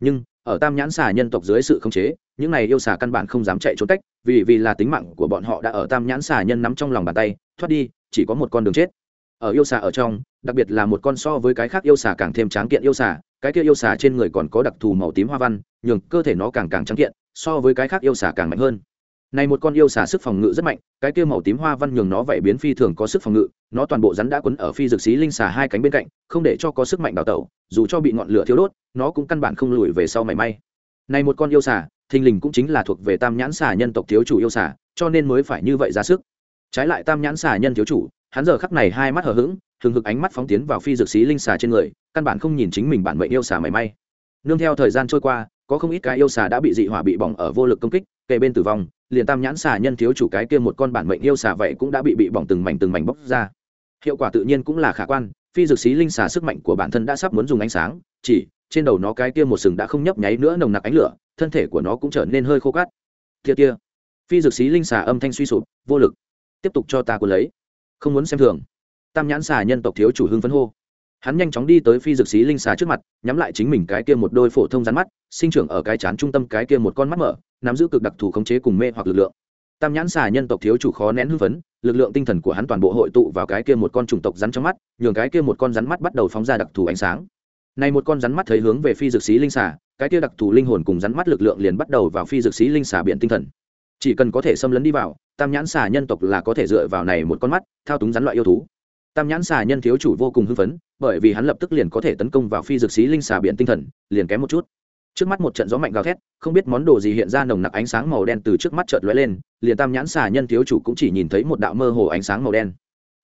Nhưng, ở tam nhãn xà nhân tộc dưới sự khống chế những này yêu xà căn bản không dám chạy trốn cách, vì vì là tính mạng của bọn họ đã ở tam nhãn xà nhân nắm trong lòng bàn tay, thoát đi, chỉ có một con đường chết. Ở yêu xà ở trong, đặc biệt là một con so với cái khác yêu xà càng thêm tráng kiện yêu xà, cái kia yêu xà trên người còn có đặc thù màu tím hoa văn, nhường cơ thể nó càng càng tráng kiện, so với cái khác yêu xà càng mạnh hơn. Này một con yêu xà sức phòng ngự rất mạnh, cái kia màu tím hoa văn nhường nó vậy biến phi thường có sức phòng ngự, nó toàn bộ rắn đã quấn ở phi dược xí linh xà hai cánh bên cạnh, không để cho có sức mạnh đào tẩu, dù cho bị ngọn lửa thiếu đốt, nó cũng căn bản không lùi về sau mảy may này một con yêu xà, thình lình cũng chính là thuộc về tam nhãn xà nhân tộc thiếu chủ yêu xà, cho nên mới phải như vậy ra sức. Trái lại tam nhãn xà nhân thiếu chủ, hắn giờ khắc này hai mắt hờ hững thường hực ánh mắt phóng tiến vào phi dược xí linh xà trên người, căn bản không nhìn chính mình bản mệnh yêu xà mảy may. Nương theo thời gian trôi qua, có không ít cái yêu xà đã bị dị hỏa bị bỏng ở vô lực công kích, kề bên tử vong, liền tam nhãn xà nhân thiếu chủ cái kia một con bản mệnh yêu xà vậy cũng đã bị bị bỏng từng mảnh từng mảnh bóc ra. Hiệu quả tự nhiên cũng là khả quan, phi dược xí linh xà sức mạnh của bản thân đã sắp muốn dùng ánh sáng, chỉ trên đầu nó cái kia một sừng đã không nhấp nháy nữa nồng nặc ánh lửa, thân thể của nó cũng trở nên hơi khô cát. Kia kia phi dược xí linh xà âm thanh suy sụp, vô lực. Tiếp tục cho ta cuốn lấy. Không muốn xem thường. Tam nhãn xà nhân tộc thiếu chủ hưng phấn hô. Hắn nhanh chóng đi tới phi dược xí linh xà trước mặt, nhắm lại chính mình cái kia một đôi phổ thông rắn mắt, sinh trưởng ở cái chán trung tâm cái kia một con mắt mở, nắm giữ cực đặc thù khống chế cùng mê hoặc lực lượng. Tam nhãn xà nhân tộc thiếu chủ khó nén hưng phấn, lực lượng tinh thần của hắn toàn bộ hội tụ vào cái kia một con chủng tộc rắn trong mắt, nhường cái kia một con rắn mắt bắt đầu phóng ra đặc thù ánh sáng này một con rắn mắt thấy hướng về phi dược sĩ linh xà, cái kia đặc thù linh hồn cùng rắn mắt lực lượng liền bắt đầu vào phi dược sĩ linh xà biển tinh thần. Chỉ cần có thể xâm lấn đi vào, tam nhãn xà nhân tộc là có thể dựa vào này một con mắt, thao túng rắn loại yêu thú. Tam nhãn xà nhân thiếu chủ vô cùng hưng phấn, bởi vì hắn lập tức liền có thể tấn công vào phi dược sĩ linh xà biển tinh thần, liền kém một chút. Trước mắt một trận gió mạnh gào thét, không biết món đồ gì hiện ra nồng nặc ánh sáng màu đen từ trước mắt chợt lóe lên, liền tam nhãn xà nhân thiếu chủ cũng chỉ nhìn thấy một đạo mơ hồ ánh sáng màu đen.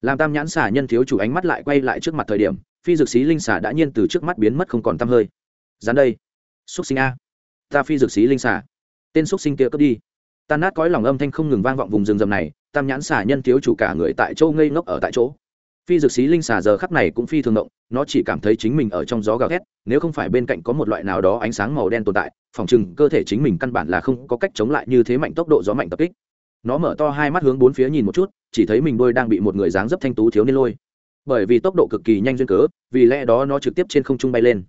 Làm tam nhãn xà nhân thiếu chủ ánh mắt lại quay lại trước mặt thời điểm phi dược sĩ linh xà đã nhiên từ trước mắt biến mất không còn tăm hơi. Dán đây. Xúc sinh a. Ta phi dược sĩ linh xà. Tên xúc sinh kia cướp đi. Tan nát cõi lòng âm thanh không ngừng vang vọng vùng rừng rầm này, tam nhãn xà nhân thiếu chủ cả người tại chỗ ngây ngốc ở tại chỗ. Phi dược sĩ linh xà giờ khắc này cũng phi thường động, nó chỉ cảm thấy chính mình ở trong gió gào thét, nếu không phải bên cạnh có một loại nào đó ánh sáng màu đen tồn tại, phòng chừng cơ thể chính mình căn bản là không có cách chống lại như thế mạnh tốc độ gió mạnh tập kích. Nó mở to hai mắt hướng bốn phía nhìn một chút, chỉ thấy mình đôi đang bị một người dáng dấp thanh tú thiếu niên lôi bởi vì tốc độ cực kỳ nhanh duyên cớ, vì lẽ đó nó trực tiếp trên không trung bay lên.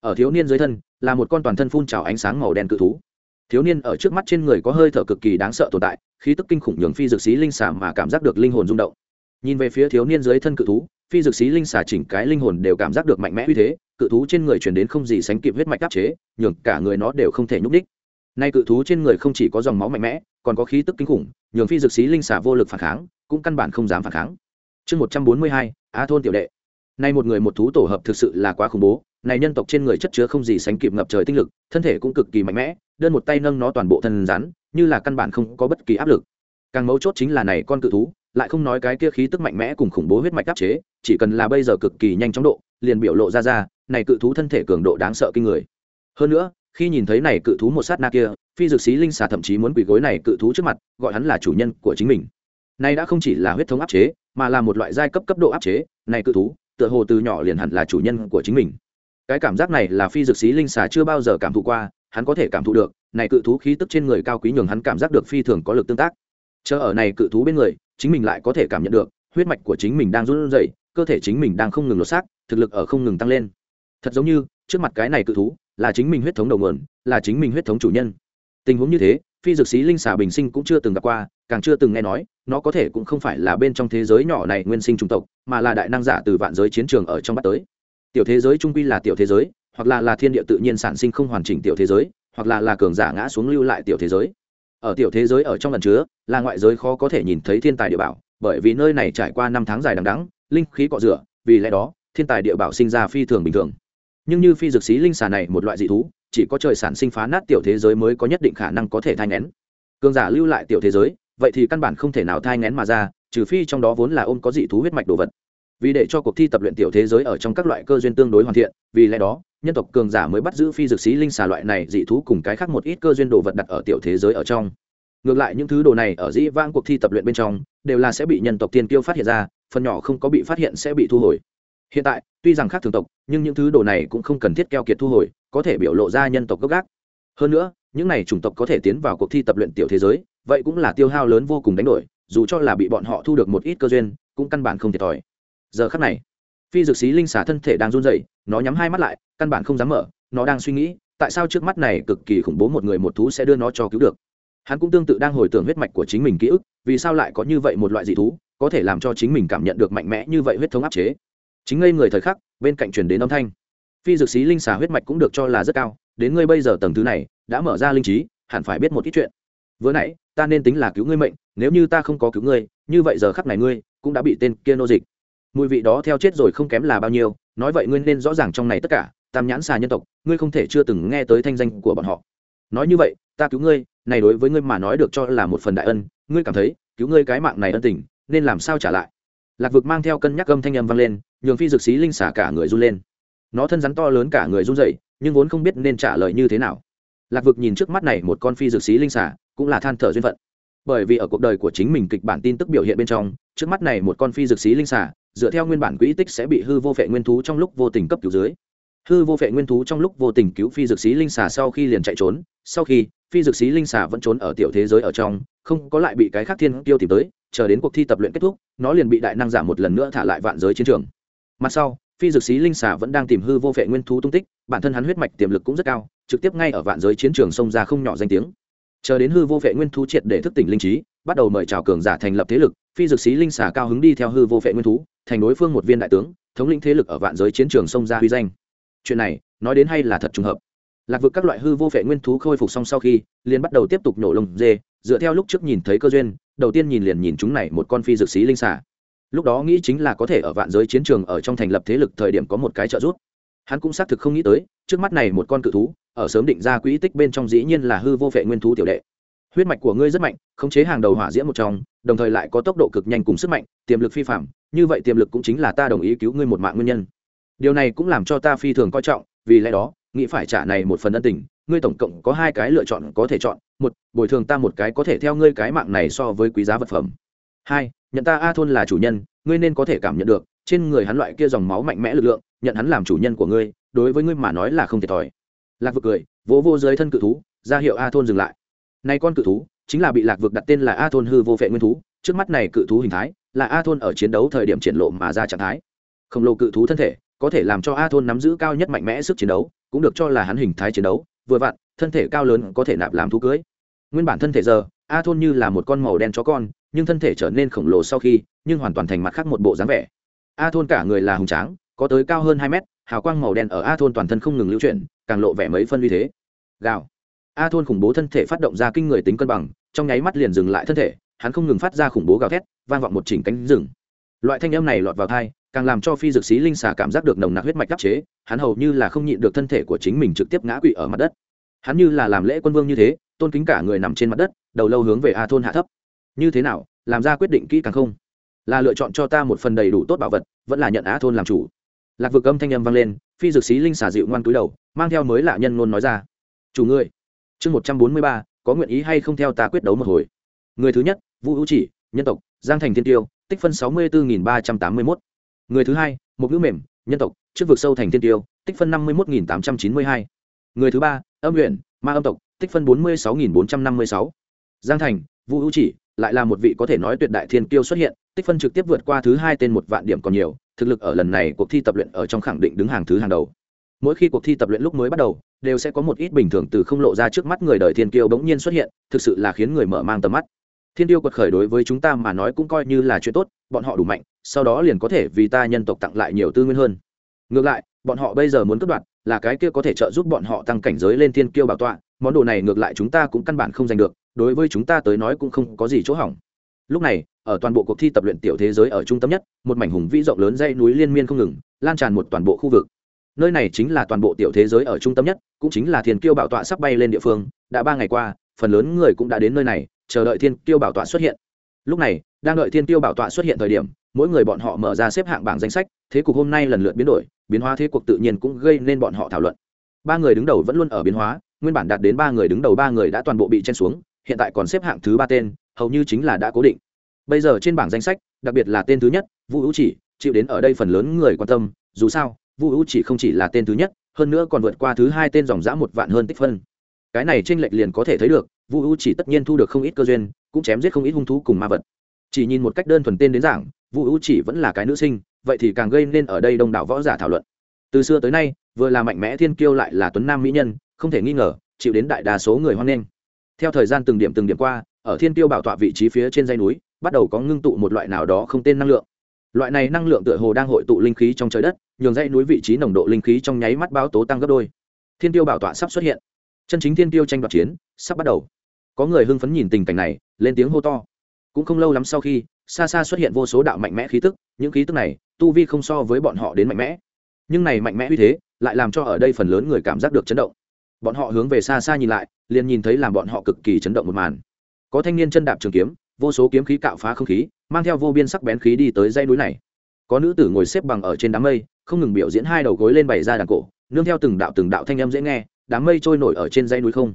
Ở thiếu niên dưới thân, là một con toàn thân phun trào ánh sáng màu đen cự thú. Thiếu niên ở trước mắt trên người có hơi thở cực kỳ đáng sợ tồn tại, khí tức kinh khủng nhường phi dược sĩ linh xà mà cảm giác được linh hồn rung động. Nhìn về phía thiếu niên dưới thân cự thú, phi dược sĩ linh xà chỉnh cái linh hồn đều cảm giác được mạnh mẽ uy thế, cự thú trên người chuyển đến không gì sánh kịp huyết mạch áp chế, nhường cả người nó đều không thể nhúc đích nay cự thú trên người không chỉ có dòng máu mạnh mẽ, còn có khí tức kinh khủng, nhường phi dược sĩ linh xà vô lực phản kháng, cũng căn bản không dám phản kháng. Chương một trăm bốn mươi hai á thôn tiểu đệ. Nay một người một thú tổ hợp thực sự là quá khủng bố, này nhân tộc trên người chất chứa không gì sánh kịp ngập trời tinh lực, thân thể cũng cực kỳ mạnh mẽ, đơn một tay nâng nó toàn bộ thân rắn, như là căn bản không có bất kỳ áp lực. Càng mấu chốt chính là này con cự thú, lại không nói cái kia khí tức mạnh mẽ cùng khủng bố huyết mạch áp chế, chỉ cần là bây giờ cực kỳ nhanh chóng độ, liền biểu lộ ra ra, này cự thú thân thể cường độ đáng sợ kinh người. Hơn nữa, khi nhìn thấy này cự thú một sát na kia, phi dược sĩ linh xà thậm chí muốn quỳ gối này cự thú trước mặt, gọi hắn là chủ nhân của chính mình. Này đã không chỉ là huyết thống áp chế mà là một loại giai cấp cấp độ áp chế, này cự thú, tựa hồ từ nhỏ liền hẳn là chủ nhân của chính mình. Cái cảm giác này là phi dược sĩ linh xà chưa bao giờ cảm thụ qua, hắn có thể cảm thụ được, này cự thú khí tức trên người cao quý nhường hắn cảm giác được phi thường có lực tương tác. Chờ ở này cự thú bên người, chính mình lại có thể cảm nhận được, huyết mạch của chính mình đang run rẩy, cơ thể chính mình đang không ngừng lột xác, thực lực ở không ngừng tăng lên. Thật giống như, trước mặt cái này cự thú, là chính mình huyết thống đầu nguồn, là chính mình huyết thống chủ nhân. Tình huống như thế, phi dược sĩ linh xà bình sinh cũng chưa từng gặp qua càng chưa từng nghe nói, nó có thể cũng không phải là bên trong thế giới nhỏ này nguyên sinh trung tộc, mà là đại năng giả từ vạn giới chiến trường ở trong bắt tới. Tiểu thế giới trung quy là tiểu thế giới, hoặc là là thiên địa tự nhiên sản sinh không hoàn chỉnh tiểu thế giới, hoặc là là cường giả ngã xuống lưu lại tiểu thế giới. Ở tiểu thế giới ở trong lần chứa, là ngoại giới khó có thể nhìn thấy thiên tài địa bảo, bởi vì nơi này trải qua năm tháng dài đằng đẵng, linh khí cọ rửa, vì lẽ đó, thiên tài địa bảo sinh ra phi thường bình thường. Nhưng như phi dược sĩ linh xà này một loại dị thú, chỉ có trời sản sinh phá nát tiểu thế giới mới có nhất định khả năng có thể thai ngén cường giả lưu lại tiểu thế giới vậy thì căn bản không thể nào thai ngén mà ra, trừ phi trong đó vốn là ôm có dị thú huyết mạch đồ vật. Vì để cho cuộc thi tập luyện tiểu thế giới ở trong các loại cơ duyên tương đối hoàn thiện, vì lẽ đó, nhân tộc cường giả mới bắt giữ phi dược sĩ linh xà loại này, dị thú cùng cái khác một ít cơ duyên đồ vật đặt ở tiểu thế giới ở trong. Ngược lại những thứ đồ này ở dĩ vãng cuộc thi tập luyện bên trong, đều là sẽ bị nhân tộc tiên kiêu phát hiện ra, phần nhỏ không có bị phát hiện sẽ bị thu hồi. Hiện tại, tuy rằng khác thường tộc, nhưng những thứ đồ này cũng không cần thiết keo kiệt thu hồi, có thể biểu lộ ra nhân tộc gốc gác. Hơn nữa những này chủng tộc có thể tiến vào cuộc thi tập luyện tiểu thế giới, vậy cũng là tiêu hao lớn vô cùng đánh đổi, dù cho là bị bọn họ thu được một ít cơ duyên, cũng căn bản không thiệt thòi. Giờ khắc này, phi dược sĩ linh xả thân thể đang run rẩy, nó nhắm hai mắt lại, căn bản không dám mở, nó đang suy nghĩ, tại sao trước mắt này cực kỳ khủng bố một người một thú sẽ đưa nó cho cứu được. Hắn cũng tương tự đang hồi tưởng huyết mạch của chính mình ký ức, vì sao lại có như vậy một loại dị thú, có thể làm cho chính mình cảm nhận được mạnh mẽ như vậy huyết thống áp chế. Chính ngây người thời khắc, bên cạnh truyền đến âm thanh. Phi dược sĩ linh xà huyết mạch cũng được cho là rất cao, đến ngươi bây giờ tầng thứ này đã mở ra linh trí, hẳn phải biết một ít chuyện. Vừa nãy, ta nên tính là cứu ngươi mệnh, nếu như ta không có cứu ngươi, như vậy giờ khắc này ngươi cũng đã bị tên kia nô dịch. Mùi vị đó theo chết rồi không kém là bao nhiêu, nói vậy ngươi nên rõ ràng trong này tất cả, tam nhãn xà nhân tộc, ngươi không thể chưa từng nghe tới thanh danh của bọn họ. Nói như vậy, ta cứu ngươi, này đối với ngươi mà nói được cho là một phần đại ân, ngươi cảm thấy, cứu ngươi cái mạng này ân tình, nên làm sao trả lại? Lạc vực mang theo cân nhắc âm thanh âm vang lên, nhường phi dược sĩ linh xả cả người run lên. Nó thân rắn to lớn cả người run dậy nhưng vốn không biết nên trả lời như thế nào lạc vực nhìn trước mắt này một con phi dược sĩ linh xả cũng là than thở duyên phận. Bởi vì ở cuộc đời của chính mình kịch bản tin tức biểu hiện bên trong, trước mắt này một con phi dược sĩ linh xả dựa theo nguyên bản quỹ tích sẽ bị hư vô vệ nguyên thú trong lúc vô tình cấp cứu dưới. Hư vô vệ nguyên thú trong lúc vô tình cứu phi dược sĩ linh xà sau khi liền chạy trốn, sau khi phi dược sĩ linh xà vẫn trốn ở tiểu thế giới ở trong, không có lại bị cái khác thiên tiêu tìm tới, chờ đến cuộc thi tập luyện kết thúc, nó liền bị đại năng giả một lần nữa thả lại vạn giới chiến trường. Mặt sau phi dược sĩ linh xà vẫn đang tìm hư vô vệ nguyên thú tung tích, bản thân hắn huyết mạch tiềm lực cũng rất cao, trực tiếp ngay ở vạn giới chiến trường sông ra không nhỏ danh tiếng. Chờ đến hư vô vệ nguyên thú triệt để thức tỉnh linh trí, bắt đầu mời chào cường giả thành lập thế lực, phi dược sĩ linh xà cao hứng đi theo hư vô vệ nguyên thú, thành đối phương một viên đại tướng, thống lĩnh thế lực ở vạn giới chiến trường sông ra huy danh. Chuyện này, nói đến hay là thật trùng hợp. Lạc vực các loại hư vô vệ nguyên thú khôi phục xong sau khi, liền bắt đầu tiếp tục nổ lông dê, dựa theo lúc trước nhìn thấy cơ duyên, đầu tiên nhìn liền nhìn chúng này một con phi dược sĩ linh xà lúc đó nghĩ chính là có thể ở vạn giới chiến trường ở trong thành lập thế lực thời điểm có một cái trợ giúp. Hắn cũng xác thực không nghĩ tới, trước mắt này một con cự thú, ở sớm định ra quỹ tích bên trong dĩ nhiên là hư vô vệ nguyên thú tiểu đệ. Huyết mạch của ngươi rất mạnh, khống chế hàng đầu hỏa diễm một trong, đồng thời lại có tốc độ cực nhanh cùng sức mạnh, tiềm lực phi phạm, như vậy tiềm lực cũng chính là ta đồng ý cứu ngươi một mạng nguyên nhân. Điều này cũng làm cho ta phi thường coi trọng, vì lẽ đó, nghĩ phải trả này một phần ân tình, ngươi tổng cộng có hai cái lựa chọn có thể chọn, một, bồi thường ta một cái có thể theo ngươi cái mạng này so với quý giá vật phẩm. Hai nhận ta a thôn là chủ nhân, ngươi nên có thể cảm nhận được, trên người hắn loại kia dòng máu mạnh mẽ lực lượng, nhận hắn làm chủ nhân của ngươi, đối với ngươi mà nói là không thiệt thòi. Lạc vực cười, vỗ vô dưới thân cự thú, ra hiệu a thôn dừng lại. Nay con cự thú, chính là bị lạc vực đặt tên là a thôn hư vô vệ nguyên thú, trước mắt này cự thú hình thái, là a thôn ở chiến đấu thời điểm triển lộ mà ra trạng thái. Khổng lồ cự thú thân thể, có thể làm cho a thôn nắm giữ cao nhất mạnh mẽ sức chiến đấu, cũng được cho là hắn hình thái chiến đấu, vừa vặn, thân thể cao lớn có thể nạp làm thú cưới. Nguyên bản thân thể giờ, a thôn như là một con màu đen chó con nhưng thân thể trở nên khổng lồ sau khi, nhưng hoàn toàn thành mặt khác một bộ dáng vẻ. A thôn cả người là hùng tráng, có tới cao hơn hai mét, hào quang màu đen ở a thôn toàn thân không ngừng lưu chuyển, càng lộ vẻ mấy phân uy thế. Gào. A thôn khủng bố thân thể phát động ra kinh người tính cân bằng, trong nháy mắt liền dừng lại thân thể, hắn không ngừng phát ra khủng bố gào thét, vang vọng một chỉnh cánh rừng. Loại thanh âm này lọt vào thai càng làm cho phi dược sĩ linh xà cảm giác được nồng nặc huyết mạch đắc chế, hắn hầu như là không nhịn được thân thể của chính mình trực tiếp ngã quỵ ở mặt đất. Hắn như là làm lễ quân vương như thế, tôn kính cả người nằm trên mặt đất, đầu lâu hướng về a thôn hạ thấp như thế nào, làm ra quyết định kỹ càng không? Là lựa chọn cho ta một phần đầy đủ tốt bảo vật, vẫn là nhận á thôn làm chủ. Lạc vực âm thanh âm vang lên, phi dược sĩ linh xả dịu ngoan túi đầu, mang theo mới lạ nhân ngôn nói ra. Chủ ngươi, chương một trăm bốn mươi ba, có nguyện ý hay không theo ta quyết đấu một hồi? Người thứ nhất, vũ hữu chỉ, nhân tộc, giang thành thiên tiêu, tích phân sáu mươi bốn ba trăm tám mươi một người thứ hai một ngữ mềm, nhân tộc, trước vực sâu thành thiên tiêu, tích phân năm mươi một tám trăm chín mươi hai. Người thứ ba, âm huyện ma âm tộc, tích phân bốn mươi sáu bốn trăm năm mươi sáu. Giang thành, vũ hữu chỉ lại là một vị có thể nói tuyệt đại thiên kiêu xuất hiện, tích phân trực tiếp vượt qua thứ hai tên một vạn điểm còn nhiều, thực lực ở lần này cuộc thi tập luyện ở trong khẳng định đứng hàng thứ hàng đầu. Mỗi khi cuộc thi tập luyện lúc mới bắt đầu, đều sẽ có một ít bình thường từ không lộ ra trước mắt người đời thiên kiêu bỗng nhiên xuất hiện, thực sự là khiến người mở mang tầm mắt. Thiên tiêu quật khởi đối với chúng ta mà nói cũng coi như là chuyện tốt, bọn họ đủ mạnh, sau đó liền có thể vì ta nhân tộc tặng lại nhiều tư nguyên hơn. Ngược lại, bọn họ bây giờ muốn cất đoạt, là cái kia có thể trợ giúp bọn họ tăng cảnh giới lên thiên kiêu bảo tọa, món đồ này ngược lại chúng ta cũng căn bản không giành được đối với chúng ta tới nói cũng không có gì chỗ hỏng. Lúc này, ở toàn bộ cuộc thi tập luyện tiểu thế giới ở trung tâm nhất, một mảnh hùng vĩ rộng lớn dây núi liên miên không ngừng, lan tràn một toàn bộ khu vực. Nơi này chính là toàn bộ tiểu thế giới ở trung tâm nhất, cũng chính là thiên kiêu bảo tọa sắp bay lên địa phương. Đã ba ngày qua, phần lớn người cũng đã đến nơi này, chờ đợi thiên kiêu bảo tọa xuất hiện. Lúc này, đang đợi thiên kiêu bảo tọa xuất hiện thời điểm, mỗi người bọn họ mở ra xếp hạng bảng danh sách, thế cục hôm nay lần lượt biến đổi, biến hóa thế cuộc tự nhiên cũng gây nên bọn họ thảo luận. Ba người đứng đầu vẫn luôn ở biến hóa, nguyên bản đạt đến ba người đứng đầu ba người đã toàn bộ bị chen xuống hiện tại còn xếp hạng thứ ba tên, hầu như chính là đã cố định. Bây giờ trên bảng danh sách, đặc biệt là tên thứ nhất vũ hữu chỉ, chịu đến ở đây phần lớn người quan tâm, dù sao vũ hữu chỉ không chỉ là tên thứ nhất, hơn nữa còn vượt qua thứ hai tên dòng giã một vạn hơn tích phân. Cái này t r ê n lệch liền có thể thấy được vũ hữu chỉ tất nhiên thu được không ít cơ duyên, cũng chém giết không ít hung thú cùng ma vật. Chỉ nhìn một cách đơn thuần tên đến giảng vũ hữu chỉ vẫn là cái nữ sinh, vậy thì càng gây nên ở đây đông đảo võ giả thảo luận. Từ xưa tới nay, vừa là mạnh mẽ thiên kiêu lại là tuấn nam mỹ nhân, không thể nghi ngờ, chịu đến đại đa số người hoan nghênh theo thời gian từng điểm từng điểm qua, ở thiên tiêu bảo tọa vị trí phía trên dây núi, bắt đầu có ngưng tụ một loại nào đó không tên năng lượng. Loại này năng lượng tựa hồ đang hội tụ linh khí trong trời đất, nhường dãy núi vị trí nồng độ linh khí trong nháy mắt báo tố tăng gấp đôi. Thiên tiêu bảo tọa sắp xuất hiện. Chân chính thiên tiêu tranh đoạt chiến sắp bắt đầu. Có người hưng phấn nhìn tình cảnh này, lên tiếng hô to. Cũng không lâu lắm sau khi, xa xa xuất hiện vô số đạo mạnh mẽ khí tức, những khí tức này, tu vi không so với bọn họ đến mạnh mẽ. Nhưng này mạnh mẽ uy thế, lại làm cho ở đây phần lớn người cảm giác được chấn động bọn họ hướng về xa xa nhìn lại, liền nhìn thấy làm bọn họ cực kỳ chấn động một màn. Có thanh niên chân đạp trường kiếm, vô số kiếm khí cạo phá không khí, mang theo vô biên sắc bén khí đi tới dãy núi này. Có nữ tử ngồi xếp bằng ở trên đám mây, không ngừng biểu diễn hai đầu gối lên bày ra đàn cổ, nương theo từng đạo từng đạo thanh âm dễ nghe, đám mây trôi nổi ở trên dãy núi không.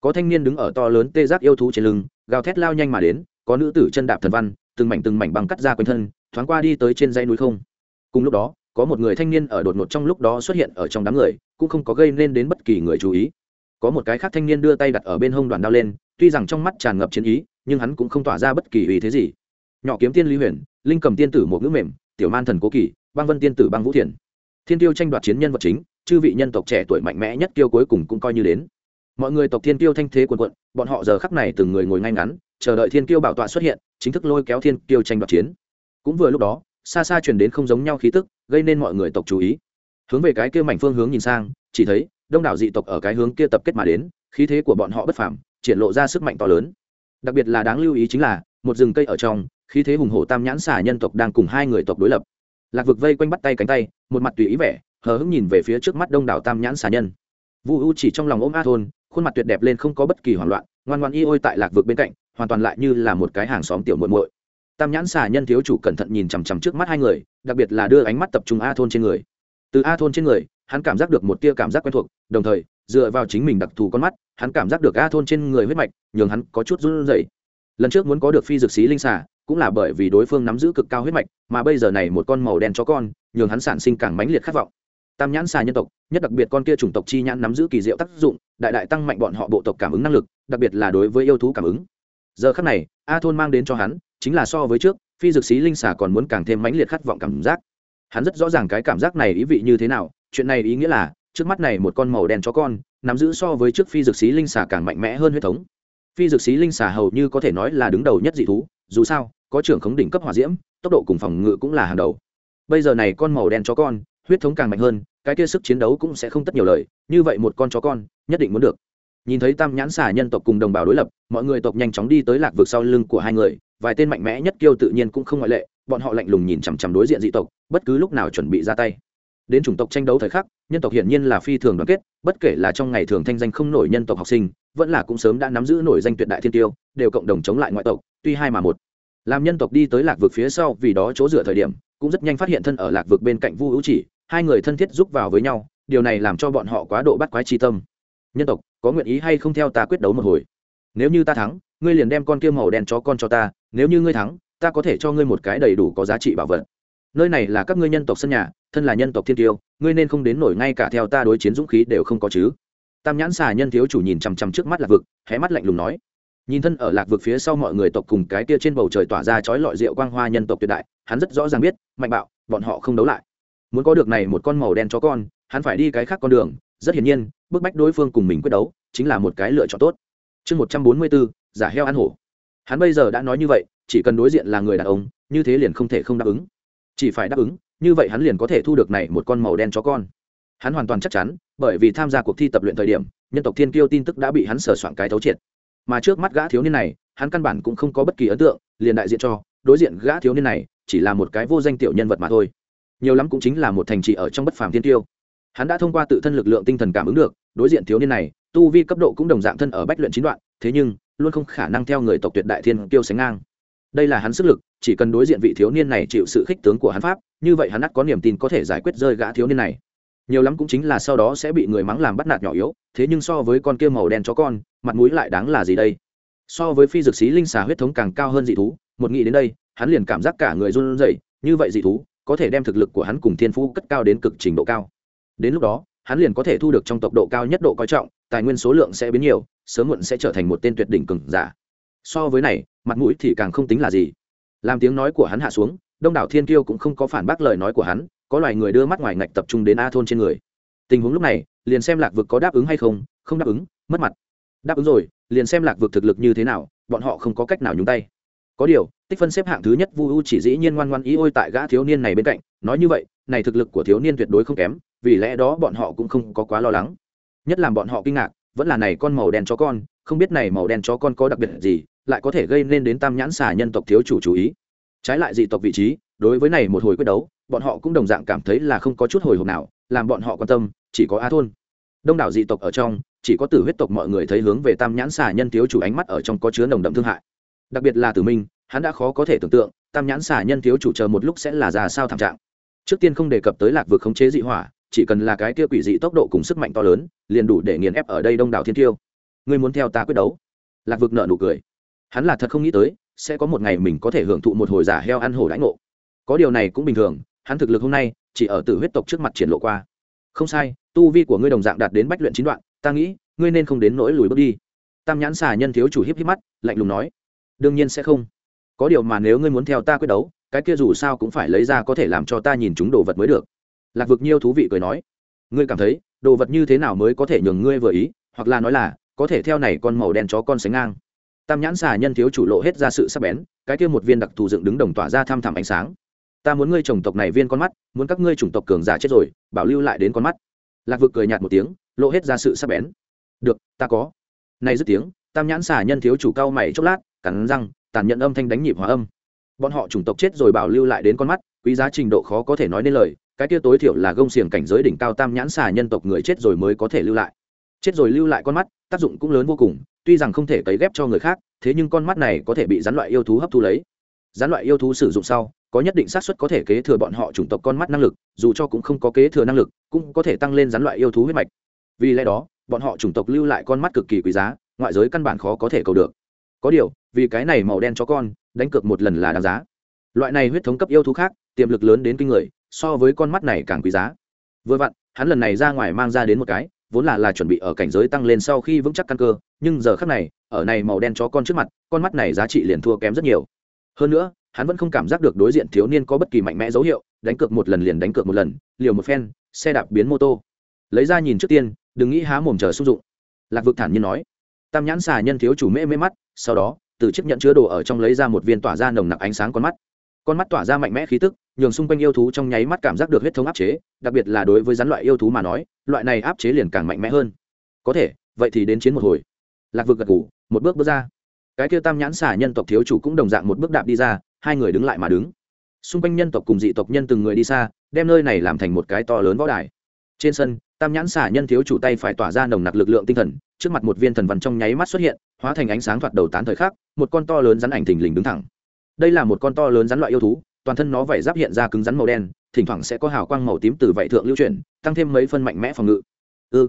Có thanh niên đứng ở to lớn tê giác yêu thú trên lưng, gào thét lao nhanh mà đến, có nữ tử chân đạp thần văn, từng mảnh từng mảnh băng cắt ra quanh thân, thoáng qua đi tới trên dãy núi không. Cùng lúc đó có một người thanh niên ở đột ngột trong lúc đó xuất hiện ở trong đám người, cũng không có gây nên đến bất kỳ người chú ý. Có một cái khác thanh niên đưa tay đặt ở bên hông đoàn đao lên, tuy rằng trong mắt tràn ngập chiến ý, nhưng hắn cũng không tỏa ra bất kỳ ý thế gì. Nhỏ kiếm tiên lý huyền, linh cầm tiên tử một ngữ mềm, tiểu man thần cố kỳ băng vân tiên tử băng vũ thiền. Thiên tiêu tranh đoạt chiến nhân vật chính, chư vị nhân tộc trẻ tuổi mạnh mẽ nhất tiêu cuối cùng cũng coi như đến. Mọi người tộc thiên tiêu thanh thế quần quận bọn họ giờ khắc này từng người ngồi ngay ngắn, chờ đợi thiên tiêu bảo tọa xuất hiện, chính thức lôi kéo thiên tiêu tranh đoạt chiến. Cũng vừa lúc đó xa xa truyền đến không giống nhau khí tức, gây nên mọi người tộc chú ý. Hướng về cái kia mảnh phương hướng nhìn sang, chỉ thấy đông đảo dị tộc ở cái hướng kia tập kết mà đến, khí thế của bọn họ bất phàm, triển lộ ra sức mạnh to lớn. Đặc biệt là đáng lưu ý chính là, một rừng cây ở trong, khí thế hùng hổ tam nhãn xà nhân tộc đang cùng hai người tộc đối lập. Lạc vực vây quanh bắt tay cánh tay, một mặt tùy ý vẻ, hờ hững nhìn về phía trước mắt đông đảo tam nhãn xà nhân. Vu u chỉ trong lòng ôm a thôn khuôn mặt tuyệt đẹp lên không có bất kỳ hoảng loạn, ngoan ngoan y ôi tại lạc vực bên cạnh, hoàn toàn lại như là một cái hàng xóm tiểu muội muội tam nhãn xà nhân thiếu chủ cẩn thận nhìn chằm chằm trước mắt hai người, đặc biệt là đưa ánh mắt tập trung a thôn trên người. Từ a thôn trên người, hắn cảm giác được một tia cảm giác quen thuộc, đồng thời, dựa vào chính mình đặc thù con mắt, hắn cảm giác được a thôn trên người huyết mạch, nhường hắn có chút run rẩy. Lần trước muốn có được phi dược sĩ linh xà, cũng là bởi vì đối phương nắm giữ cực cao huyết mạch, mà bây giờ này một con màu đen chó con, nhường hắn sản sinh càng mãnh liệt khát vọng. Tam nhãn xà nhân tộc, nhất đặc biệt con kia chủng tộc chi nhãn nắm giữ kỳ diệu tác dụng, đại đại tăng mạnh bọn họ bộ tộc cảm ứng năng lực, đặc biệt là đối với yêu thú cảm ứng. Giờ khắc này, a thôn mang đến cho hắn chính là so với trước, phi dược sĩ linh xà còn muốn càng thêm mãnh liệt khát vọng cảm giác. Hắn rất rõ ràng cái cảm giác này ý vị như thế nào, chuyện này ý nghĩa là, trước mắt này một con màu đen chó con, nắm giữ so với trước phi dược sĩ linh xà càng mạnh mẽ hơn huyết thống. Phi dược sĩ linh xà hầu như có thể nói là đứng đầu nhất dị thú, dù sao, có trưởng khống đỉnh cấp hỏa diễm, tốc độ cùng phòng ngự cũng là hàng đầu. Bây giờ này con màu đen chó con, huyết thống càng mạnh hơn, cái kia sức chiến đấu cũng sẽ không tất nhiều lời, như vậy một con chó con, nhất định muốn được. Nhìn thấy tam nhãn xà nhân tộc cùng đồng bào đối lập, mọi người tộc nhanh chóng đi tới lạc vực sau lưng của hai người vài tên mạnh mẽ nhất kiêu tự nhiên cũng không ngoại lệ, bọn họ lạnh lùng nhìn chằm chằm đối diện dị tộc, bất cứ lúc nào chuẩn bị ra tay. Đến chủng tộc tranh đấu thời khắc, nhân tộc hiển nhiên là phi thường đoàn kết, bất kể là trong ngày thường thanh danh không nổi nhân tộc học sinh, vẫn là cũng sớm đã nắm giữ nổi danh tuyệt đại thiên tiêu, đều cộng đồng chống lại ngoại tộc, tuy hai mà một. Làm nhân tộc đi tới lạc vực phía sau vì đó chỗ dựa thời điểm, cũng rất nhanh phát hiện thân ở lạc vực bên cạnh vu hữu chỉ, hai người thân thiết giúp vào với nhau, điều này làm cho bọn họ quá độ bắt quái chi tâm. Nhân tộc, có nguyện ý hay không theo ta quyết đấu một hồi? Nếu như ta thắng, ngươi liền đem con kia màu đen chó con cho ta, nếu như ngươi thắng, ta có thể cho ngươi một cái đầy đủ có giá trị bảo vật. Nơi này là các ngươi nhân tộc sân nhà, thân là nhân tộc thiên tiêu, ngươi nên không đến nổi ngay cả theo ta đối chiến dũng khí đều không có chứ. Tam nhãn xà nhân thiếu chủ nhìn chằm chằm trước mắt lạc vực, hé mắt lạnh lùng nói. Nhìn thân ở lạc vực phía sau mọi người tộc cùng cái kia trên bầu trời tỏa ra chói lọi rượu quang hoa nhân tộc tuyệt đại, hắn rất rõ ràng biết, mạnh bạo, bọn họ không đấu lại. Muốn có được này một con màu đen chó con, hắn phải đi cái khác con đường, rất hiển nhiên, bức bách đối phương cùng mình quyết đấu, chính là một cái lựa chọn tốt chương một trăm bốn mươi bốn giả heo ăn hổ. Hắn bây giờ đã nói như vậy, chỉ cần đối diện là người đàn ông, như thế liền không thể không đáp ứng. Chỉ phải đáp ứng, như vậy hắn liền có thể thu được này một con màu đen chó con. Hắn hoàn toàn chắc chắn, bởi vì tham gia cuộc thi tập luyện thời điểm, nhân tộc thiên kiêu tin tức đã bị hắn sửa soạn cái thấu triệt. Mà trước mắt gã thiếu niên này, hắn căn bản cũng không có bất kỳ ấn tượng, liền đại diện cho, đối diện gã thiếu niên này, chỉ là một cái vô danh tiểu nhân vật mà thôi. Nhiều lắm cũng chính là một thành trì ở trong bất phàm thiên tiêu hắn đã thông qua tự thân lực lượng tinh thần cảm ứng được, đối diện thiếu niên này tu vi cấp độ cũng đồng dạng thân ở bách luyện chín đoạn, thế nhưng, luôn không khả năng theo người tộc tuyệt đại thiên tiêu sánh ngang. Đây là hắn sức lực, chỉ cần đối diện vị thiếu niên này chịu sự khích tướng của hắn pháp, như vậy hắn ắt có niềm tin có thể giải quyết rơi gã thiếu niên này. Nhiều lắm cũng chính là sau đó sẽ bị người mắng làm bắt nạt nhỏ yếu, thế nhưng so với con kia màu đen chó con, mặt mũi lại đáng là gì đây? So với phi dược sĩ linh xà huyết thống càng cao hơn dị thú, một nghĩ đến đây, hắn liền cảm giác cả người run rẩy, như vậy dị thú, có thể đem thực lực của hắn cùng thiên phú cất cao đến cực trình độ cao. Đến lúc đó hắn liền có thể thu được trong tộc độ cao nhất độ coi trọng, tài nguyên số lượng sẽ biến nhiều, sớm muộn sẽ trở thành một tên tuyệt đỉnh cường giả. So với này, mặt mũi thì càng không tính là gì. Làm tiếng nói của hắn hạ xuống, đông đảo thiên kiêu cũng không có phản bác lời nói của hắn, có loài người đưa mắt ngoài ngạch tập trung đến a thôn trên người. Tình huống lúc này, liền xem lạc vực có đáp ứng hay không không đáp ứng, mất mặt. Đáp ứng rồi, liền xem lạc vực thực lực như thế nào, bọn họ không có cách nào nhúng tay. Có điều, tích phân xếp hạng thứ nhất vu u chỉ dĩ nhiên ngoan ngoan ý ôi tại gã thiếu niên này bên cạnh, nói như vậy, này thực lực của thiếu niên tuyệt đối không kém vì lẽ đó bọn họ cũng không có quá lo lắng. Nhất làm bọn họ kinh ngạc, vẫn là này con màu đen chó con, không biết này màu đen chó con có đặc biệt gì, lại có thể gây nên đến tam nhãn xà nhân tộc thiếu chủ chú ý. Trái lại dị tộc vị trí, đối với này một hồi quyết đấu, bọn họ cũng đồng dạng cảm thấy là không có chút hồi hộp nào, làm bọn họ quan tâm, chỉ có a thôn. Đông đảo dị tộc ở trong, chỉ có tử huyết tộc mọi người thấy hướng về tam nhãn xà nhân thiếu chủ ánh mắt ở trong có chứa nồng đậm thương hại. Đặc biệt là tử minh, hắn đã khó có thể tưởng tượng, tam nhãn xà nhân thiếu chủ chờ một lúc sẽ là ra sao thảm trạng. Trước tiên không đề cập tới lạc vực khống chế dị hỏa chỉ cần là cái kia quỷ dị tốc độ cùng sức mạnh to lớn, liền đủ để nghiền ép ở đây đông đảo thiên tiêu ngươi muốn theo ta quyết đấu? Lạc vực nợ nụ cười. Hắn là thật không nghĩ tới, sẽ có một ngày mình có thể hưởng thụ một hồi giả heo ăn hổ đãi ngộ. Có điều này cũng bình thường, hắn thực lực hôm nay, chỉ ở tử huyết tộc trước mặt triển lộ qua. Không sai, tu vi của ngươi đồng dạng đạt đến bách luyện chín đoạn, ta nghĩ, ngươi nên không đến nỗi lùi bước đi. Tam nhãn xà nhân thiếu chủ hiếp hiếp mắt, lạnh lùng nói. Đương nhiên sẽ không. Có điều mà nếu ngươi muốn theo ta quyết đấu, cái kia dù sao cũng phải lấy ra có thể làm cho ta nhìn chúng đồ vật mới được lạc vực nhiêu thú vị cười nói, ngươi cảm thấy, đồ vật như thế nào mới có thể nhường ngươi vừa ý? Hoặc là nói là, có thể theo này con màu đen chó con sánh ngang. Tam nhãn xà nhân thiếu chủ lộ hết ra sự sắc bén, cái kia một viên đặc thù dựng đứng đồng tỏa ra thăm thẳm ánh sáng. Ta muốn ngươi chủng tộc này viên con mắt, muốn các ngươi chủng tộc cường giả chết rồi, bảo lưu lại đến con mắt. Lạc vực cười nhạt một tiếng, lộ hết ra sự sắc bén. Được, ta có. Nay dứt tiếng, tam nhãn xà nhân thiếu chủ cao mày chốc lát, cắn răng, tàn nhận âm thanh đánh nhịp hòa âm. Bọn họ chủng tộc chết rồi bảo lưu lại đến con mắt, quý giá trình độ khó có thể nói nên lời cái kia tối thiểu là gông xiềng cảnh giới đỉnh cao tam nhãn xà nhân tộc người chết rồi mới có thể lưu lại. Chết rồi lưu lại con mắt, tác dụng cũng lớn vô cùng, tuy rằng không thể cấy ghép cho người khác, thế nhưng con mắt này có thể bị rắn loại yêu thú hấp thu lấy. Gián loại yêu thú sử dụng sau, có nhất định xác suất có thể kế thừa bọn họ chủng tộc con mắt năng lực, dù cho cũng không có kế thừa năng lực, cũng có thể tăng lên rắn loại yêu thú huyết mạch. Vì lẽ đó, bọn họ chủng tộc lưu lại con mắt cực kỳ quý giá, ngoại giới căn bản khó có thể cầu được. Có điều, vì cái này màu đen cho con, đánh cược một lần là đáng giá. Loại này huyết thống cấp yêu thú khác, tiềm lực lớn đến kinh người so với con mắt này càng quý giá. Vừa vặn, hắn lần này ra ngoài mang ra đến một cái, vốn là là chuẩn bị ở cảnh giới tăng lên sau khi vững chắc căn cơ, nhưng giờ khác này, ở này màu đen chó con trước mặt, con mắt này giá trị liền thua kém rất nhiều. Hơn nữa, hắn vẫn không cảm giác được đối diện thiếu niên có bất kỳ mạnh mẽ dấu hiệu, đánh cược một lần liền đánh cược một lần, liều một phen, xe đạp biến mô tô. Lấy ra nhìn trước tiên, đừng nghĩ há mồm chờ sung dụng. Lạc vực thản nhiên nói. Tam nhãn xà nhân thiếu chủ mễ mễ mắt, sau đó, từ chiếc nhận chứa đồ ở trong lấy ra một viên tỏa ra nồng nặc ánh sáng con mắt con mắt tỏa ra mạnh mẽ khí tức, nhường xung quanh yêu thú trong nháy mắt cảm giác được huyết thống áp chế, đặc biệt là đối với rắn loại yêu thú mà nói, loại này áp chế liền càng mạnh mẽ hơn. Có thể, vậy thì đến chiến một hồi. Lạc vực gật ngủ một bước bước ra. Cái kia tam nhãn xà nhân tộc thiếu chủ cũng đồng dạng một bước đạp đi ra, hai người đứng lại mà đứng. Xung quanh nhân tộc cùng dị tộc nhân từng người đi xa, đem nơi này làm thành một cái to lớn võ đài. Trên sân, tam nhãn xả nhân thiếu chủ tay phải tỏa ra nồng nặc lực lượng tinh thần, trước mặt một viên thần văn trong nháy mắt xuất hiện, hóa thành ánh sáng thoạt đầu tán thời khắc, một con to lớn rắn ảnh thình lình đứng thẳng đây là một con to lớn rắn loại yêu thú, toàn thân nó vảy giáp hiện ra cứng rắn màu đen, thỉnh thoảng sẽ có hào quang màu tím từ vảy thượng lưu chuyển, tăng thêm mấy phân mạnh mẽ phòng ngự. Ư ừ.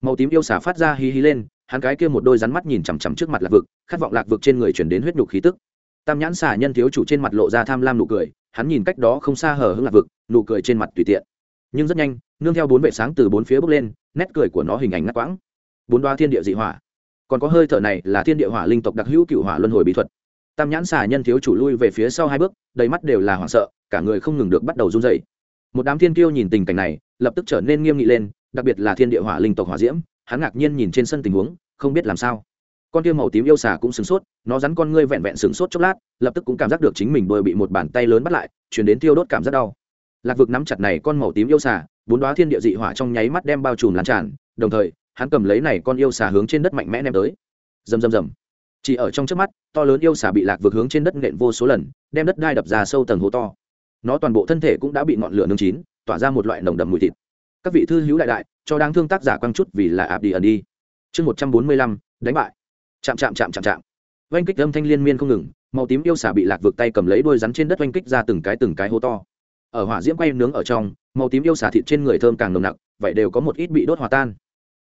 màu tím yêu xả phát ra hí hí lên, hắn cái kia một đôi rắn mắt nhìn chằm chằm trước mặt lạc vực, khát vọng lạc vực trên người chuyển đến huyết nhục khí tức. Tam nhãn xả nhân thiếu chủ trên mặt lộ ra tham lam nụ cười, hắn nhìn cách đó không xa hở hững lạc vực, nụ cười trên mặt tùy tiện. Nhưng rất nhanh, nương theo bốn vệ sáng từ bốn phía bước lên, nét cười của nó hình ảnh ngắt quãng. Bốn đoa thiên địa dị hỏa. Còn có hơi thở này là thiên địa hỏa linh tộc đặc hữu cựu hỏa luân hồi bí thuật tam nhãn xà nhân thiếu chủ lui về phía sau hai bước, đầy mắt đều là hoảng sợ, cả người không ngừng được bắt đầu run dày một đám thiên kiêu nhìn tình cảnh này, lập tức trở nên nghiêm nghị lên, đặc biệt là thiên địa hỏa linh tộc hỏa diễm, hắn ngạc nhiên nhìn trên sân tình huống, không biết làm sao. Con tiêu màu tím yêu xà cũng sửng sốt, nó rắn con ngươi vẹn vẹn sửng sốt chốc lát, lập tức cũng cảm giác được chính mình đôi bị một bàn tay lớn bắt lại, chuyển đến tiêu đốt cảm giác đau. Lạc vực nắm chặt này con màu tím yêu xà, bốn đoá thiên địa dị hỏa trong nháy mắt đem bao trùm lan tràn, đồng thời, hắn cầm lấy này con yêu xà hướng trên đất mạnh mẽ ném tới. Rầm rầm rầm chỉ ở trong trước mắt, to lớn yêu xà bị lạc vượt hướng trên đất nện vô số lần, đem đất đai đập ra sâu tầng hố to. Nó toàn bộ thân thể cũng đã bị ngọn lửa nương chín, tỏa ra một loại nồng đậm mùi thịt. Các vị thư hữu đại đại, cho đáng thương tác giả quăng chút vì là ạp đi ẩn đi. Chương một trăm bốn mươi lăm, đánh bại. Chạm chạm chạm chạm chạm. Oanh kích âm thanh liên miên không ngừng, màu tím yêu xà bị lạc vượt tay cầm lấy đôi rắn trên đất oanh kích ra từng cái từng cái hố to. Ở hỏa diễm quay nướng ở trong, màu tím yêu xà thịt trên người thơm càng nồng nặc vậy đều có một ít bị đốt hòa tan.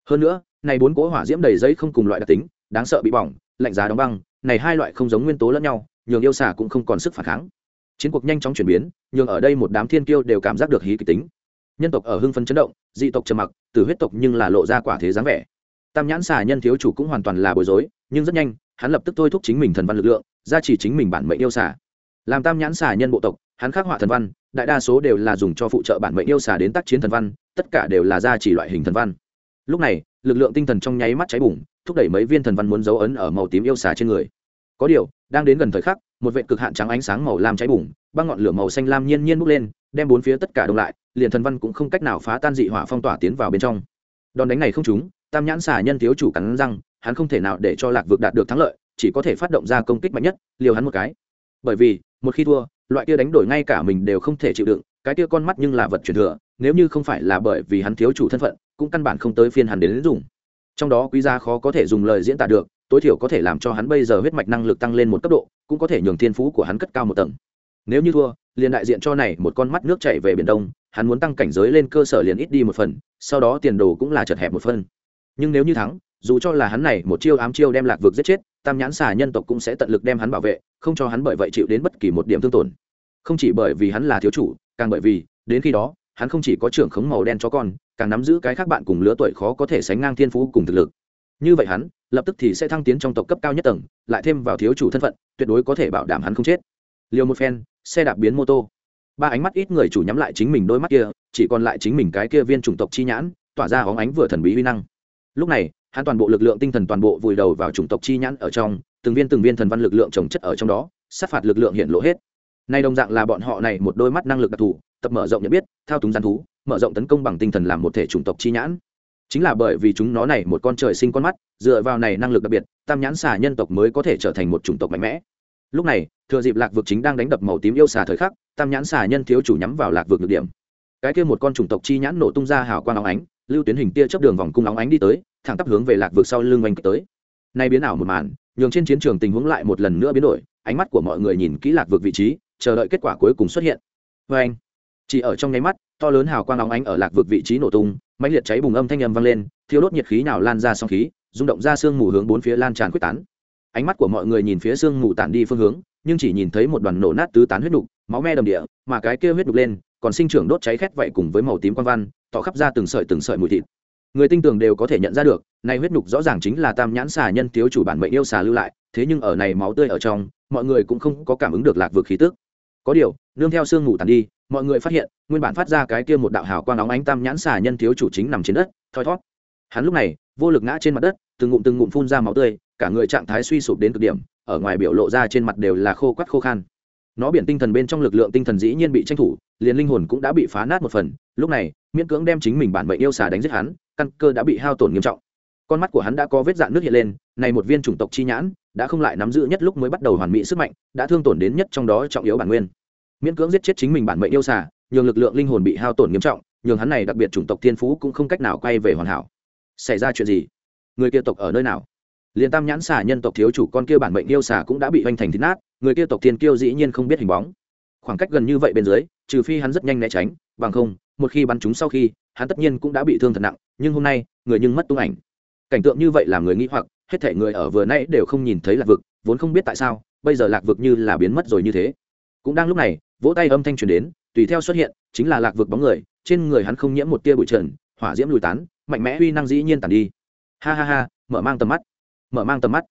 Hơn nữa, này bốn cỗ hỏa diễm đầy giấy không cùng loại đặc tính, đáng sợ bị bỏng lạnh giá đóng băng, này hai loại không giống nguyên tố lẫn nhau, nhường yêu xà cũng không còn sức phản kháng. Chiến cuộc nhanh chóng chuyển biến, nhường ở đây một đám thiên kiêu đều cảm giác được hí kịch tính. Nhân tộc ở hưng phấn chấn động, dị tộc trầm mặc, từ huyết tộc nhưng là lộ ra quả thế dáng vẻ. Tam nhãn xà nhân thiếu chủ cũng hoàn toàn là bối rối, nhưng rất nhanh, hắn lập tức thôi thúc chính mình thần văn lực lượng ra chỉ chính mình bản mệnh yêu xà. Làm tam nhãn xà nhân bộ tộc, hắn khắc họa thần văn, đại đa số đều là dùng cho phụ trợ bản mệnh yêu xà đến tác chiến thần văn, tất cả đều là ra chỉ loại hình thần văn. Lúc này, lực lượng tinh thần trong nháy mắt cháy bùng thúc đẩy mấy viên thần văn muốn dấu ấn ở màu tím yêu xà trên người. Có điều, đang đến gần thời khắc, một vệ cực hạn trắng ánh sáng màu lam cháy bùng, băng ngọn lửa màu xanh lam nhiên nhiên bốc lên, đem bốn phía tất cả đông lại, liền thần văn cũng không cách nào phá tan dị hỏa phong tỏa tiến vào bên trong. Đòn đánh này không trúng, tam nhãn xà nhân thiếu chủ cắn răng, hắn không thể nào để cho lạc vực đạt được thắng lợi, chỉ có thể phát động ra công kích mạnh nhất, liều hắn một cái. Bởi vì, một khi thua, loại kia đánh đổi ngay cả mình đều không thể chịu đựng, cái kia con mắt nhưng là vật truyền thừa, nếu như không phải là bởi vì hắn thiếu chủ thân phận, cũng căn bản không tới phiên hắn đến dùng trong đó quý gia khó có thể dùng lời diễn tả được, tối thiểu có thể làm cho hắn bây giờ huyết mạch năng lực tăng lên một cấp độ, cũng có thể nhường thiên phú của hắn cất cao một tầng. Nếu như thua, liền đại diện cho này một con mắt nước chảy về biển đông, hắn muốn tăng cảnh giới lên cơ sở liền ít đi một phần, sau đó tiền đồ cũng là chật hẹp một phần. Nhưng nếu như thắng, dù cho là hắn này một chiêu ám chiêu đem lạc vực giết chết, tam nhãn xà nhân tộc cũng sẽ tận lực đem hắn bảo vệ, không cho hắn bởi vậy chịu đến bất kỳ một điểm thương tổn. Không chỉ bởi vì hắn là thiếu chủ, càng bởi vì, đến khi đó, hắn không chỉ có trưởng khống màu đen cho con càng nắm giữ cái khác bạn cùng lứa tuổi khó có thể sánh ngang thiên phú cùng thực lực. Như vậy hắn, lập tức thì sẽ thăng tiến trong tộc cấp cao nhất tầng, lại thêm vào thiếu chủ thân phận, tuyệt đối có thể bảo đảm hắn không chết. Liều một phen, xe đạp biến mô tô. Ba ánh mắt ít người chủ nhắm lại chính mình đôi mắt kia, chỉ còn lại chính mình cái kia viên chủng tộc chi nhãn, tỏa ra hóng ánh vừa thần bí uy năng. Lúc này, hắn toàn bộ lực lượng tinh thần toàn bộ vùi đầu vào chủng tộc chi nhãn ở trong, từng viên từng viên thần văn lực lượng trồng chất ở trong đó, sát phạt lực lượng hiện lộ hết. Nay đồng dạng là bọn họ này một đôi mắt năng lực đặc thù, tập mở rộng nhận biết, thao túng gian thú mở rộng tấn công bằng tinh thần làm một thể chủng tộc chi nhãn. Chính là bởi vì chúng nó này một con trời sinh con mắt, dựa vào này năng lực đặc biệt, tam nhãn xà nhân tộc mới có thể trở thành một chủng tộc mạnh mẽ. Lúc này, thừa dịp lạc vực chính đang đánh đập màu tím yêu xà thời khắc, tam nhãn xà nhân thiếu chủ nhắm vào lạc vực được điểm. Cái kia một con chủng tộc chi nhãn nổ tung ra hào quang óng ánh, lưu tuyến hình tia chớp đường vòng cung óng ánh đi tới, thẳng tắp hướng về lạc vực sau lưng oanh tới. Nay biến ảo một màn, nhường trên chiến trường tình huống lại một lần nữa biến đổi, ánh mắt của mọi người nhìn kỹ lạc vực vị trí, chờ đợi kết quả cuối cùng xuất hiện. Vê anh chỉ ở trong nháy mắt to lớn hào quang óng ánh ở lạc vực vị trí nổ tung máy liệt cháy bùng âm thanh âm vang lên thiếu đốt nhiệt khí nào lan ra song khí, rung động ra sương mù hướng bốn phía lan tràn quyết tán. Ánh mắt của mọi người nhìn phía sương mù tản đi phương hướng, nhưng chỉ nhìn thấy một đoàn nổ nát tứ tán huyết đục máu me đầm địa, mà cái kia huyết đục lên, còn sinh trưởng đốt cháy khét vậy cùng với màu tím quan văn, tỏ khắp ra từng sợi từng sợi mùi thịt. Người tinh tường đều có thể nhận ra được, này huyết nhục rõ ràng chính là tam nhãn xà nhân thiếu chủ bản mệnh yêu xà lưu lại, thế nhưng ở này máu tươi ở trong, mọi người cũng không có cảm ứng được lạc vực khí tức. Có điều, nương theo sương mù tàn đi mọi người phát hiện, nguyên bản phát ra cái kia một đạo hào quang óng ánh tam nhãn xà nhân thiếu chủ chính nằm trên đất, thoi thót. Hắn lúc này, vô lực ngã trên mặt đất, từng ngụm từng ngụm phun ra máu tươi, cả người trạng thái suy sụp đến cực điểm, ở ngoài biểu lộ ra trên mặt đều là khô quắt khô khan. Nó biển tinh thần bên trong lực lượng tinh thần dĩ nhiên bị tranh thủ, liền linh hồn cũng đã bị phá nát một phần, lúc này, miễn cưỡng đem chính mình bản mệnh yêu xà đánh giết hắn, căn cơ đã bị hao tổn nghiêm trọng. Con mắt của hắn đã có vết dạn nước hiện lên, này một viên chủng tộc chi nhãn, đã không lại nắm giữ nhất lúc mới bắt đầu hoàn mỹ sức mạnh, đã thương tổn đến nhất trong đó trọng yếu bản nguyên miễn cưỡng giết chết chính mình bản mệnh yêu xà, nhường lực lượng linh hồn bị hao tổn nghiêm trọng, nhường hắn này đặc biệt chủng tộc thiên phú cũng không cách nào quay về hoàn hảo. Xảy ra chuyện gì? Người kia tộc ở nơi nào? Liền tam nhãn xà nhân tộc thiếu chủ con kia bản mệnh yêu xà cũng đã bị hoành thành thít nát, người kia tộc thiên kiêu dĩ nhiên không biết hình bóng. Khoảng cách gần như vậy bên dưới, trừ phi hắn rất nhanh né tránh, bằng không, một khi bắn chúng sau khi, hắn tất nhiên cũng đã bị thương thật nặng, nhưng hôm nay, người nhưng mất tung ảnh. Cảnh tượng như vậy làm người nghĩ hoặc, hết thể người ở vừa nãy đều không nhìn thấy lạc vực, vốn không biết tại sao, bây giờ lạc vực như là biến mất rồi như thế. Cũng đang lúc này vỗ tay âm thanh truyền đến, tùy theo xuất hiện, chính là lạc vực bóng người, trên người hắn không nhiễm một tia bụi trần, hỏa diễm lùi tán, mạnh mẽ uy năng dĩ nhiên tàn đi. Ha ha ha, mở mang tầm mắt, mở mang tầm mắt.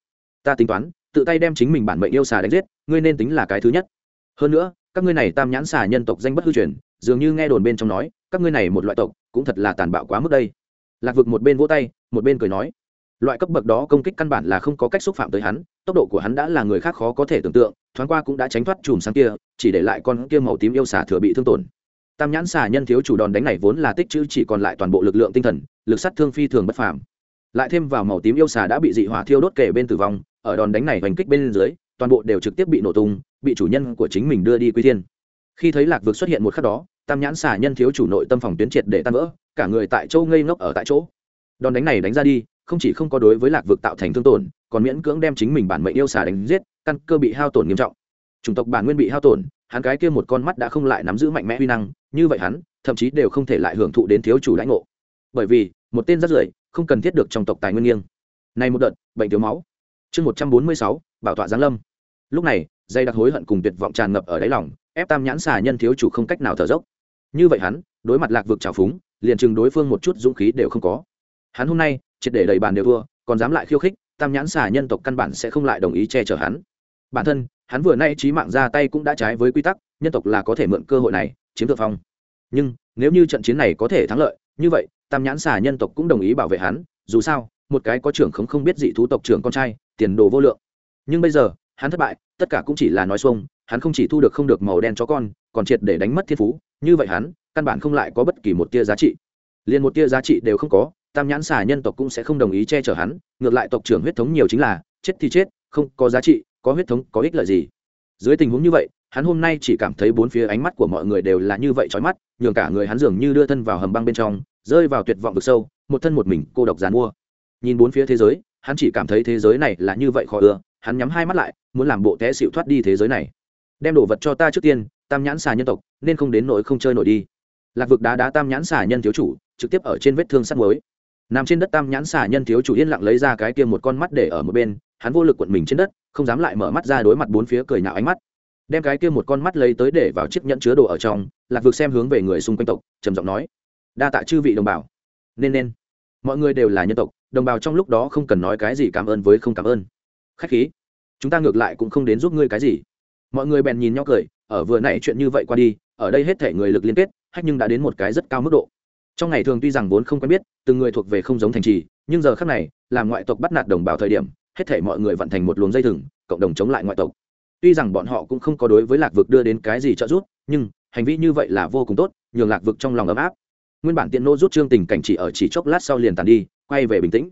Ta tính toán, tự tay đem chính mình bản mệnh yêu xà đánh giết, ngươi nên tính là cái thứ nhất. Hơn nữa, các ngươi này tam nhãn xà nhân tộc danh bất hư truyền, dường như nghe đồn bên trong nói, các ngươi này một loại tộc, cũng thật là tàn bạo quá mức đây. Lạc vực một bên vỗ tay, một bên cười nói loại cấp bậc đó công kích căn bản là không có cách xúc phạm tới hắn, tốc độ của hắn đã là người khác khó có thể tưởng tượng, thoáng qua cũng đã tránh thoát chùm sáng kia, chỉ để lại con kia màu tím yêu xà thừa bị thương tổn. Tam nhãn xà nhân thiếu chủ đòn đánh này vốn là tích chữ chỉ còn lại toàn bộ lực lượng tinh thần, lực sát thương phi thường bất phàm. Lại thêm vào màu tím yêu xà đã bị dị hỏa thiêu đốt kể bên tử vong, ở đòn đánh này hoành kích bên dưới, toàn bộ đều trực tiếp bị nổ tung, bị chủ nhân của chính mình đưa đi quy thiên. Khi thấy lạc vực xuất hiện một khắc đó, tam nhãn xà nhân thiếu chủ nội tâm phòng tuyến triệt để tan vỡ, cả người tại châu ngây ngốc ở tại chỗ đòn đánh này đánh ra đi, không chỉ không có đối với lạc vực tạo thành thương tổn, còn miễn cưỡng đem chính mình bản mệnh yêu xà đánh giết, căn cơ bị hao tổn nghiêm trọng. Chủng tộc bản nguyên bị hao tổn, hắn cái kia một con mắt đã không lại nắm giữ mạnh mẽ huy năng, như vậy hắn, thậm chí đều không thể lại hưởng thụ đến thiếu chủ lãnh ngộ. Bởi vì, một tên rất rưởi, không cần thiết được trong tộc tài nguyên nghiêng. Này một đợt, bệnh thiếu máu. Chương một trăm bốn mươi sáu, bảo tọa giáng lâm. Lúc này, dây đặc hối hận cùng tuyệt vọng tràn ngập ở đáy lòng, ép tam nhãn xà nhân thiếu chủ không cách nào thở dốc. Như vậy hắn, đối mặt lạc vực trào phúng, liền chừng đối phương một chút dũng khí đều không có hắn hôm nay, triệt để đầy bàn đều thua, còn dám lại khiêu khích, tam nhãn xà nhân tộc căn bản sẽ không lại đồng ý che chở hắn. Bản thân, hắn vừa nay trí mạng ra tay cũng đã trái với quy tắc, nhân tộc là có thể mượn cơ hội này, chiếm thượng phong. Nhưng, nếu như trận chiến này có thể thắng lợi, như vậy, tam nhãn xà nhân tộc cũng đồng ý bảo vệ hắn, dù sao, một cái có trưởng không không biết dị thú tộc trưởng con trai, tiền đồ vô lượng. Nhưng bây giờ, hắn thất bại, tất cả cũng chỉ là nói xuông, hắn không chỉ thu được không được màu đen cho con, còn triệt để đánh mất thiên phú, như vậy hắn, căn bản không lại có bất kỳ một tia giá trị. Liền một tia giá trị đều không có tam nhãn xà nhân tộc cũng sẽ không đồng ý che chở hắn, ngược lại tộc trưởng huyết thống nhiều chính là, chết thì chết, không có giá trị, có huyết thống, có ích lợi gì? Dưới tình huống như vậy, hắn hôm nay chỉ cảm thấy bốn phía ánh mắt của mọi người đều là như vậy trói mắt, nhường cả người hắn dường như đưa thân vào hầm băng bên trong, rơi vào tuyệt vọng vực sâu, một thân một mình cô độc dàn mua. Nhìn bốn phía thế giới, hắn chỉ cảm thấy thế giới này là như vậy khó ưa, hắn nhắm hai mắt lại, muốn làm bộ té xịu thoát đi thế giới này. Đem đồ vật cho ta trước tiên, tam nhãn xà nhân tộc, nên không đến nỗi không chơi nổi đi. Lạc vực đá đá tam nhãn xà nhân thiếu chủ, trực tiếp ở trên vết thương sắt mới nằm trên đất tam nhãn xà nhân thiếu chủ yên lặng lấy ra cái kia một con mắt để ở một bên, hắn vô lực quận mình trên đất, không dám lại mở mắt ra đối mặt bốn phía cười nhạo ánh mắt. Đem cái kia một con mắt lấy tới để vào chiếc nhẫn chứa đồ ở trong, lạc vực xem hướng về người xung quanh tộc, trầm giọng nói, đa tạ chư vị đồng bào. Nên nên. Mọi người đều là nhân tộc, đồng bào trong lúc đó không cần nói cái gì cảm ơn với không cảm ơn. Khách khí, chúng ta ngược lại cũng không đến giúp ngươi cái gì. Mọi người bèn nhìn nhau cười, ở vừa nãy chuyện như vậy qua đi, ở đây hết thể người lực liên kết, hách nhưng đã đến một cái rất cao mức độ trong ngày thường tuy rằng vốn không quen biết, từng người thuộc về không giống thành trì, nhưng giờ khác này, làm ngoại tộc bắt nạt đồng bào thời điểm, hết thể mọi người vận thành một luồng dây thừng, cộng đồng chống lại ngoại tộc. Tuy rằng bọn họ cũng không có đối với lạc vực đưa đến cái gì trợ giúp, nhưng hành vi như vậy là vô cùng tốt, nhường lạc vực trong lòng ấm áp. Nguyên bản tiện nô rút trương tình cảnh chỉ ở chỉ chốc lát sau liền tàn đi, quay về bình tĩnh.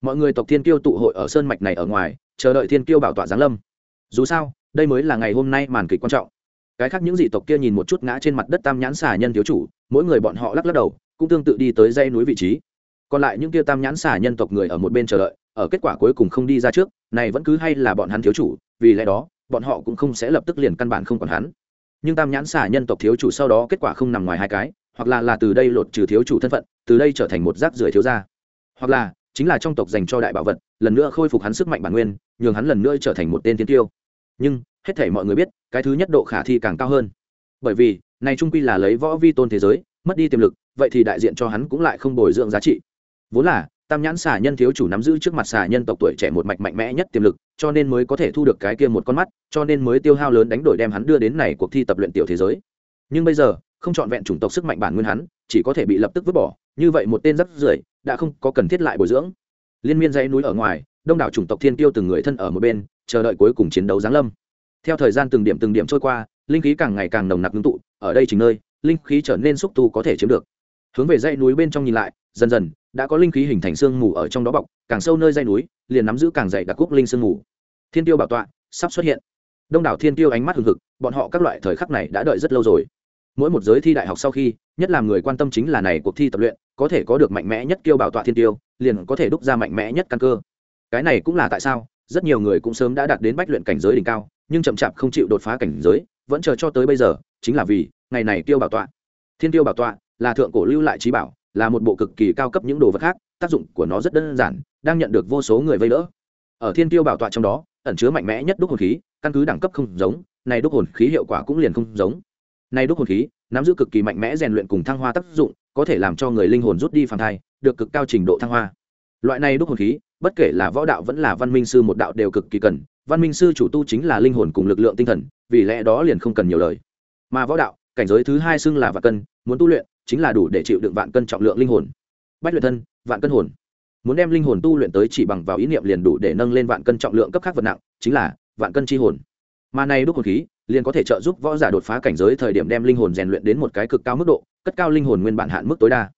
Mọi người tộc thiên kiêu tụ hội ở sơn mạch này ở ngoài, chờ đợi thiên kiêu bảo tọa giáng lâm. Dù sao, đây mới là ngày hôm nay màn kịch quan trọng. Cái khác những dị tộc kia nhìn một chút ngã trên mặt đất tam nhãn xà nhân thiếu chủ, mỗi người bọn họ lắc lắc đầu cũng tương tự đi tới dây núi vị trí. Còn lại những kia tam nhãn xà nhân tộc người ở một bên chờ đợi, ở kết quả cuối cùng không đi ra trước, này vẫn cứ hay là bọn hắn thiếu chủ, vì lẽ đó, bọn họ cũng không sẽ lập tức liền căn bản không còn hắn. Nhưng tam nhãn xà nhân tộc thiếu chủ sau đó kết quả không nằm ngoài hai cái, hoặc là là từ đây lột trừ thiếu chủ thân phận, từ đây trở thành một rác rưởi thiếu gia. Hoặc là, chính là trong tộc dành cho đại bảo vật, lần nữa khôi phục hắn sức mạnh bản nguyên, nhường hắn lần nữa trở thành một tên thiên tiêu. Nhưng, hết thể mọi người biết, cái thứ nhất độ khả thi càng cao hơn. Bởi vì, này trung quy là lấy võ vi tôn thế giới, mất đi tiềm lực vậy thì đại diện cho hắn cũng lại không bồi dưỡng giá trị. Vốn là, tam nhãn xà nhân thiếu chủ nắm giữ trước mặt xà nhân tộc tuổi trẻ một mạch mạnh mẽ nhất tiềm lực, cho nên mới có thể thu được cái kia một con mắt, cho nên mới tiêu hao lớn đánh đổi đem hắn đưa đến này cuộc thi tập luyện tiểu thế giới. Nhưng bây giờ, không chọn vẹn chủng tộc sức mạnh bản nguyên hắn, chỉ có thể bị lập tức vứt bỏ, như vậy một tên rất rưởi đã không có cần thiết lại bồi dưỡng. Liên miên dãy núi ở ngoài, đông đảo chủng tộc thiên tiêu từng người thân ở một bên, chờ đợi cuối cùng chiến đấu giáng lâm. Theo thời gian từng điểm từng điểm trôi qua, linh khí càng ngày càng nồng nặc ngưng tụ, ở đây chính nơi, linh khí trở nên xúc tu có thể chiếm được hướng về dãy núi bên trong nhìn lại, dần dần, đã có linh khí hình thành sương mù ở trong đó bọc, càng sâu nơi dãy núi, liền nắm giữ càng dày đặc cúc linh sương mù. Thiên tiêu bảo tọa sắp xuất hiện. Đông đảo thiên tiêu ánh mắt hừng hực, bọn họ các loại thời khắc này đã đợi rất lâu rồi. Mỗi một giới thi đại học sau khi, nhất làm người quan tâm chính là này cuộc thi tập luyện, có thể có được mạnh mẽ nhất kiêu bảo tọa thiên tiêu, liền có thể đúc ra mạnh mẽ nhất căn cơ. Cái này cũng là tại sao, rất nhiều người cũng sớm đã đạt đến bách luyện cảnh giới đỉnh cao, nhưng chậm chạp không chịu đột phá cảnh giới, vẫn chờ cho tới bây giờ, chính là vì, ngày này tiêu bảo tọa thiên tiêu bảo tọa là thượng cổ lưu lại trí bảo, là một bộ cực kỳ cao cấp những đồ vật khác, tác dụng của nó rất đơn giản, đang nhận được vô số người vây đỡ. Ở thiên tiêu bảo tọa trong đó, ẩn chứa mạnh mẽ nhất đúc hồn khí, căn cứ đẳng cấp không giống, này đúc hồn khí hiệu quả cũng liền không giống. Này đúc hồn khí, nắm giữ cực kỳ mạnh mẽ rèn luyện cùng thăng hoa tác dụng, có thể làm cho người linh hồn rút đi phản thai, được cực cao trình độ thăng hoa. Loại này đúc hồn khí, bất kể là võ đạo vẫn là văn minh sư một đạo đều cực kỳ cần, văn minh sư chủ tu chính là linh hồn cùng lực lượng tinh thần, vì lẽ đó liền không cần nhiều lời. Mà võ đạo cảnh giới thứ hai xưng là vạn cân, muốn tu luyện chính là đủ để chịu đựng vạn cân trọng lượng linh hồn. Bách luyện thân, vạn cân hồn. Muốn đem linh hồn tu luyện tới chỉ bằng vào ý niệm liền đủ để nâng lên vạn cân trọng lượng cấp khác vật nặng, chính là vạn cân chi hồn. Mà này đúc hồn khí, liền có thể trợ giúp võ giả đột phá cảnh giới thời điểm đem linh hồn rèn luyện đến một cái cực cao mức độ, cất cao linh hồn nguyên bản hạn mức tối đa.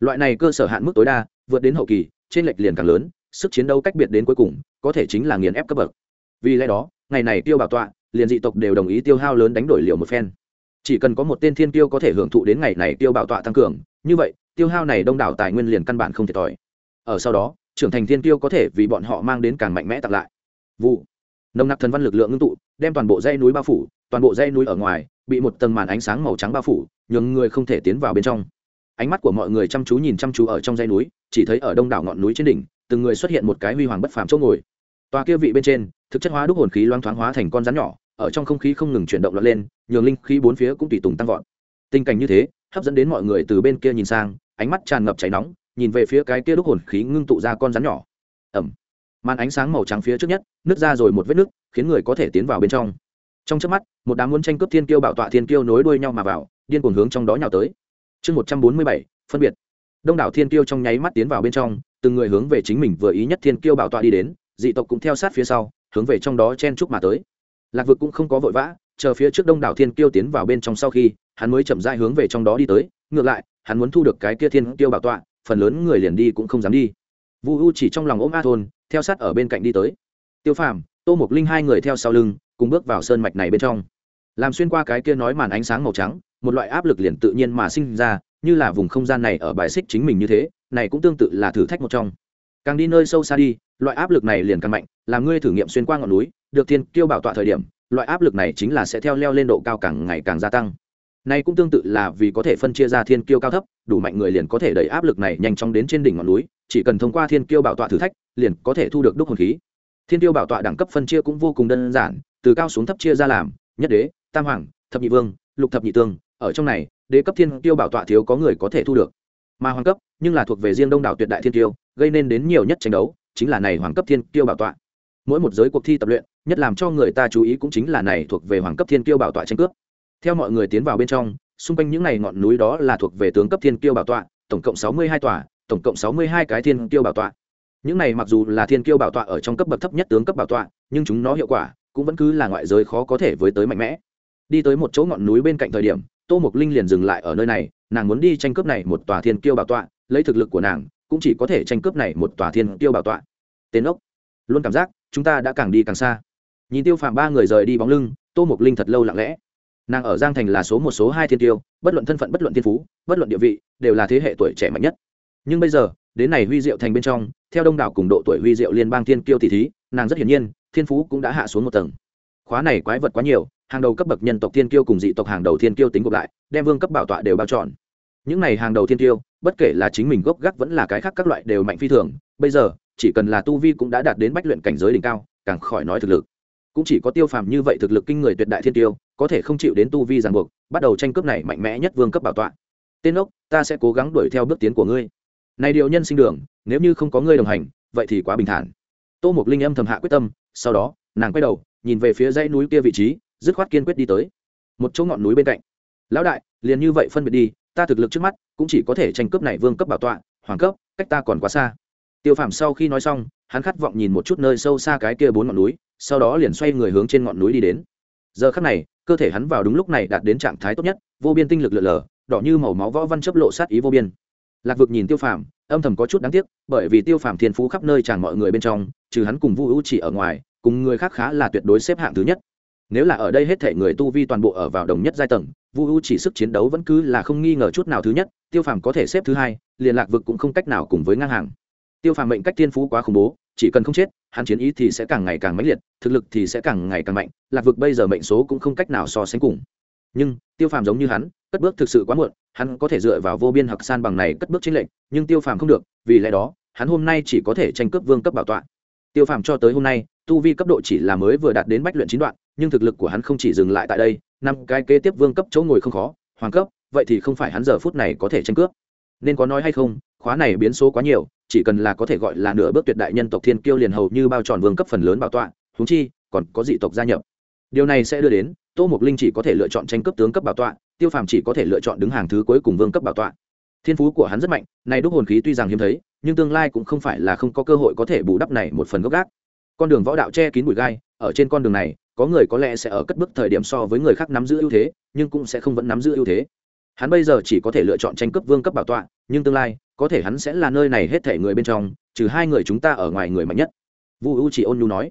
Loại này cơ sở hạn mức tối đa, vượt đến hậu kỳ, trên lệch liền càng lớn, sức chiến đấu cách biệt đến cuối cùng, có thể chính là nghiền ép cấp bậc. Vì lẽ đó, ngày này tiêu bảo tọa, liền dị tộc đều đồng ý tiêu hao lớn đánh đổi liệu một phen chỉ cần có một tên thiên tiêu có thể hưởng thụ đến ngày này tiêu bảo tọa tăng cường, như vậy, tiêu hao này đông đảo tài nguyên liền căn bản không thiệt thòi. Ở sau đó, trưởng thành thiên tiêu có thể vì bọn họ mang đến càng mạnh mẽ tặng lại. Vụ. Nồng nặc thần văn lực lượng ngưng tụ, đem toàn bộ dây núi bao phủ, toàn bộ dây núi ở ngoài, bị một tầng màn ánh sáng màu trắng bao phủ, nhường người không thể tiến vào bên trong. Ánh mắt của mọi người chăm chú nhìn chăm chú ở trong dây núi, chỉ thấy ở đông đảo ngọn núi trên đỉnh, từng người xuất hiện một cái huy hoàng bất phàm chỗ ngồi. Tòa kia vị bên trên, thực chất hóa đúc hồn khí loang thoáng hóa thành con rắn nhỏ ở trong không khí không ngừng chuyển động lọt lên, nhường linh khí bốn phía cũng tùy tùng tăng vọt. Tình cảnh như thế, hấp dẫn đến mọi người từ bên kia nhìn sang, ánh mắt tràn ngập cháy nóng, nhìn về phía cái kia đúc hồn khí ngưng tụ ra con rắn nhỏ. Ẩm. Màn ánh sáng màu trắng phía trước nhất, nứt ra rồi một vết nứt, khiến người có thể tiến vào bên trong. Trong trước mắt, một đám muốn tranh cướp thiên kiêu bảo tọa thiên kiêu nối đuôi nhau mà vào, điên cuồng hướng trong đó nhào tới. Chương một trăm bốn mươi bảy, phân biệt. Đông đảo thiên kiêu trong nháy mắt tiến vào bên trong, từng người hướng về chính mình vừa ý nhất thiên kiêu bảo tọa đi đến, dị tộc cũng theo sát phía sau, hướng về trong đó chen chúc mà tới lạc vực cũng không có vội vã, chờ phía trước đông đảo thiên kiêu tiến vào bên trong sau khi, hắn mới chậm dai hướng về trong đó đi tới. Ngược lại, hắn muốn thu được cái kia thiên kiêu bảo tọa, phần lớn người liền đi cũng không dám đi. Vu u chỉ trong lòng ôm a thôn, theo sát ở bên cạnh đi tới. Tiêu phàm, tô mục linh hai người theo sau lưng, cùng bước vào sơn mạch này bên trong. Làm xuyên qua cái kia nói màn ánh sáng màu trắng, một loại áp lực liền tự nhiên mà sinh ra, như là vùng không gian này ở bài xích chính mình như thế, này cũng tương tự là thử thách một trong. Càng đi nơi sâu xa đi, loại áp lực này liền càng mạnh, làm ngươi thử nghiệm xuyên qua ngọn núi được thiên kiêu bảo tọa thời điểm, loại áp lực này chính là sẽ theo leo lên độ cao càng ngày càng gia tăng. Này cũng tương tự là vì có thể phân chia ra thiên kiêu cao thấp, đủ mạnh người liền có thể đẩy áp lực này nhanh chóng đến trên đỉnh ngọn núi, chỉ cần thông qua thiên kiêu bảo tọa thử thách, liền có thể thu được đúc hồn khí. Thiên kiêu bảo tọa đẳng cấp phân chia cũng vô cùng đơn giản, từ cao xuống thấp chia ra làm, nhất đế, tam hoàng, thập nhị vương, lục thập nhị tương, ở trong này, đế cấp thiên kiêu bảo tọa thiếu có người có thể thu được. Mà hoàng cấp, nhưng là thuộc về riêng đông đảo tuyệt đại thiên kiêu, gây nên đến nhiều nhất tranh đấu, chính là này hoàng cấp thiên kiêu bảo tọa mỗi một giới cuộc thi tập luyện, nhất làm cho người ta chú ý cũng chính là này thuộc về hoàng cấp thiên kiêu bảo tọa tranh cướp. Theo mọi người tiến vào bên trong, xung quanh những này ngọn núi đó là thuộc về tướng cấp thiên kiêu bảo tọa, tổng cộng sáu mươi hai tòa, tổng cộng sáu mươi hai cái thiên kiêu bảo tọa. Những này mặc dù là thiên kiêu bảo tọa ở trong cấp bậc thấp nhất tướng cấp bảo tọa, nhưng chúng nó hiệu quả cũng vẫn cứ là ngoại giới khó có thể với tới mạnh mẽ. Đi tới một chỗ ngọn núi bên cạnh thời điểm, tô mục linh liền dừng lại ở nơi này, nàng muốn đi tranh cướp này một tòa thiên kiêu bảo tọa, lấy thực lực của nàng cũng chỉ có thể tranh cướp này một tòa thiên kiêu bảo tọa. Tên ốc. Luôn cảm giác chúng ta đã càng đi càng xa. Nhìn tiêu phạm ba người rời đi bóng lưng, tô mục linh thật lâu lặng lẽ. Nàng ở giang thành là số một, số hai thiên tiêu, bất luận thân phận, bất luận thiên phú, bất luận địa vị, đều là thế hệ tuổi trẻ mạnh nhất. Nhưng bây giờ, đến này huy diệu thành bên trong, theo đông đảo cùng độ tuổi huy diệu liên bang thiên kiêu tỷ thí, nàng rất hiển nhiên, thiên phú cũng đã hạ xuống một tầng. Khóa này quái vật quá nhiều, hàng đầu cấp bậc nhân tộc thiên kiêu cùng dị tộc hàng đầu thiên kiêu tính gộp lại, đem vương cấp bảo tọa đều bao trọn. Những này hàng đầu thiên kiêu, bất kể là chính mình gốc gác vẫn là cái khác các loại đều mạnh phi thường. Bây giờ chỉ cần là tu vi cũng đã đạt đến bách luyện cảnh giới đỉnh cao, càng khỏi nói thực lực. Cũng chỉ có tiêu phàm như vậy thực lực kinh người tuyệt đại thiên tiêu, có thể không chịu đến tu vi ràng buộc, bắt đầu tranh cướp này mạnh mẽ nhất vương cấp bảo tọa. Tên ốc, ta sẽ cố gắng đuổi theo bước tiến của ngươi. Này điều nhân sinh đường, nếu như không có ngươi đồng hành, vậy thì quá bình thản. Tô mục linh âm thầm hạ quyết tâm, sau đó, nàng quay đầu, nhìn về phía dãy núi kia vị trí, dứt khoát kiên quyết đi tới. Một chỗ ngọn núi bên cạnh. Lão đại, liền như vậy phân biệt đi, ta thực lực trước mắt, cũng chỉ có thể tranh cướp này vương cấp bảo tọa, hoàng cấp, cách ta còn quá xa tiêu phàm sau khi nói xong, hắn khát vọng nhìn một chút nơi sâu xa cái kia bốn ngọn núi, sau đó liền xoay người hướng trên ngọn núi đi đến. Giờ khắc này, cơ thể hắn vào đúng lúc này đạt đến trạng thái tốt nhất, vô biên tinh lực lượn lờ đỏ như màu máu võ văn chấp lộ sát ý vô biên. Lạc vực nhìn tiêu phàm, âm thầm có chút đáng tiếc, bởi vì tiêu phàm thiên phú khắp nơi tràn mọi người bên trong, trừ hắn cùng vu hữu chỉ ở ngoài, cùng người khác khá là tuyệt đối xếp hạng thứ nhất. Nếu là ở đây hết thể người tu vi toàn bộ ở vào đồng nhất giai tầng, vu hữu chỉ sức chiến đấu vẫn cứ là không nghi ngờ chút nào thứ nhất, tiêu phàm có thể xếp thứ hai, liền lạc vực cũng không cách nào cùng với ngang hàng tiêu phàm mệnh cách thiên phú quá khủng bố, chỉ cần không chết, hắn chiến ý thì sẽ càng ngày càng mãnh liệt, thực lực thì sẽ càng ngày càng mạnh, lạc vực bây giờ mệnh số cũng không cách nào so sánh cùng. Nhưng, tiêu phàm giống như hắn, cất bước thực sự quá muộn, hắn có thể dựa vào vô biên hặc san bằng này cất bước chính lệnh, nhưng tiêu phàm không được, vì lẽ đó, hắn hôm nay chỉ có thể tranh cướp vương cấp bảo tọa. Tiêu phàm cho tới hôm nay, tu vi cấp độ chỉ là mới vừa đạt đến bách luyện chín đoạn, nhưng thực lực của hắn không chỉ dừng lại tại đây, năm cái kế tiếp vương cấp chỗ ngồi không khó, hoàng cấp, vậy thì không phải hắn giờ phút này có thể tranh cướp. Nên có nói hay không, khóa này biến số quá nhiều chỉ cần là có thể gọi là nửa bước tuyệt đại nhân tộc thiên kiêu liền hầu như bao tròn vương cấp phần lớn bảo tọa húng chi, còn có dị tộc gia nhập. Điều này sẽ đưa đến, tô mục linh chỉ có thể lựa chọn tranh cấp tướng cấp bảo tọa, tiêu phàm chỉ có thể lựa chọn đứng hàng thứ cuối cùng vương cấp bảo tọa. Thiên phú của hắn rất mạnh, này đúc hồn khí tuy rằng hiếm thấy, nhưng tương lai cũng không phải là không có cơ hội có thể bù đắp này một phần gốc gác. Con đường võ đạo che kín bụi gai, ở trên con đường này, có người có lẽ sẽ ở cất bước thời điểm so với người khác nắm giữ ưu thế, nhưng cũng sẽ không vẫn nắm giữ ưu thế hắn bây giờ chỉ có thể lựa chọn tranh cướp vương cấp bảo tọa, nhưng tương lai, có thể hắn sẽ là nơi này hết thể người bên trong, trừ hai người chúng ta ở ngoài người mạnh nhất. Vu u chỉ ôn nhu nói.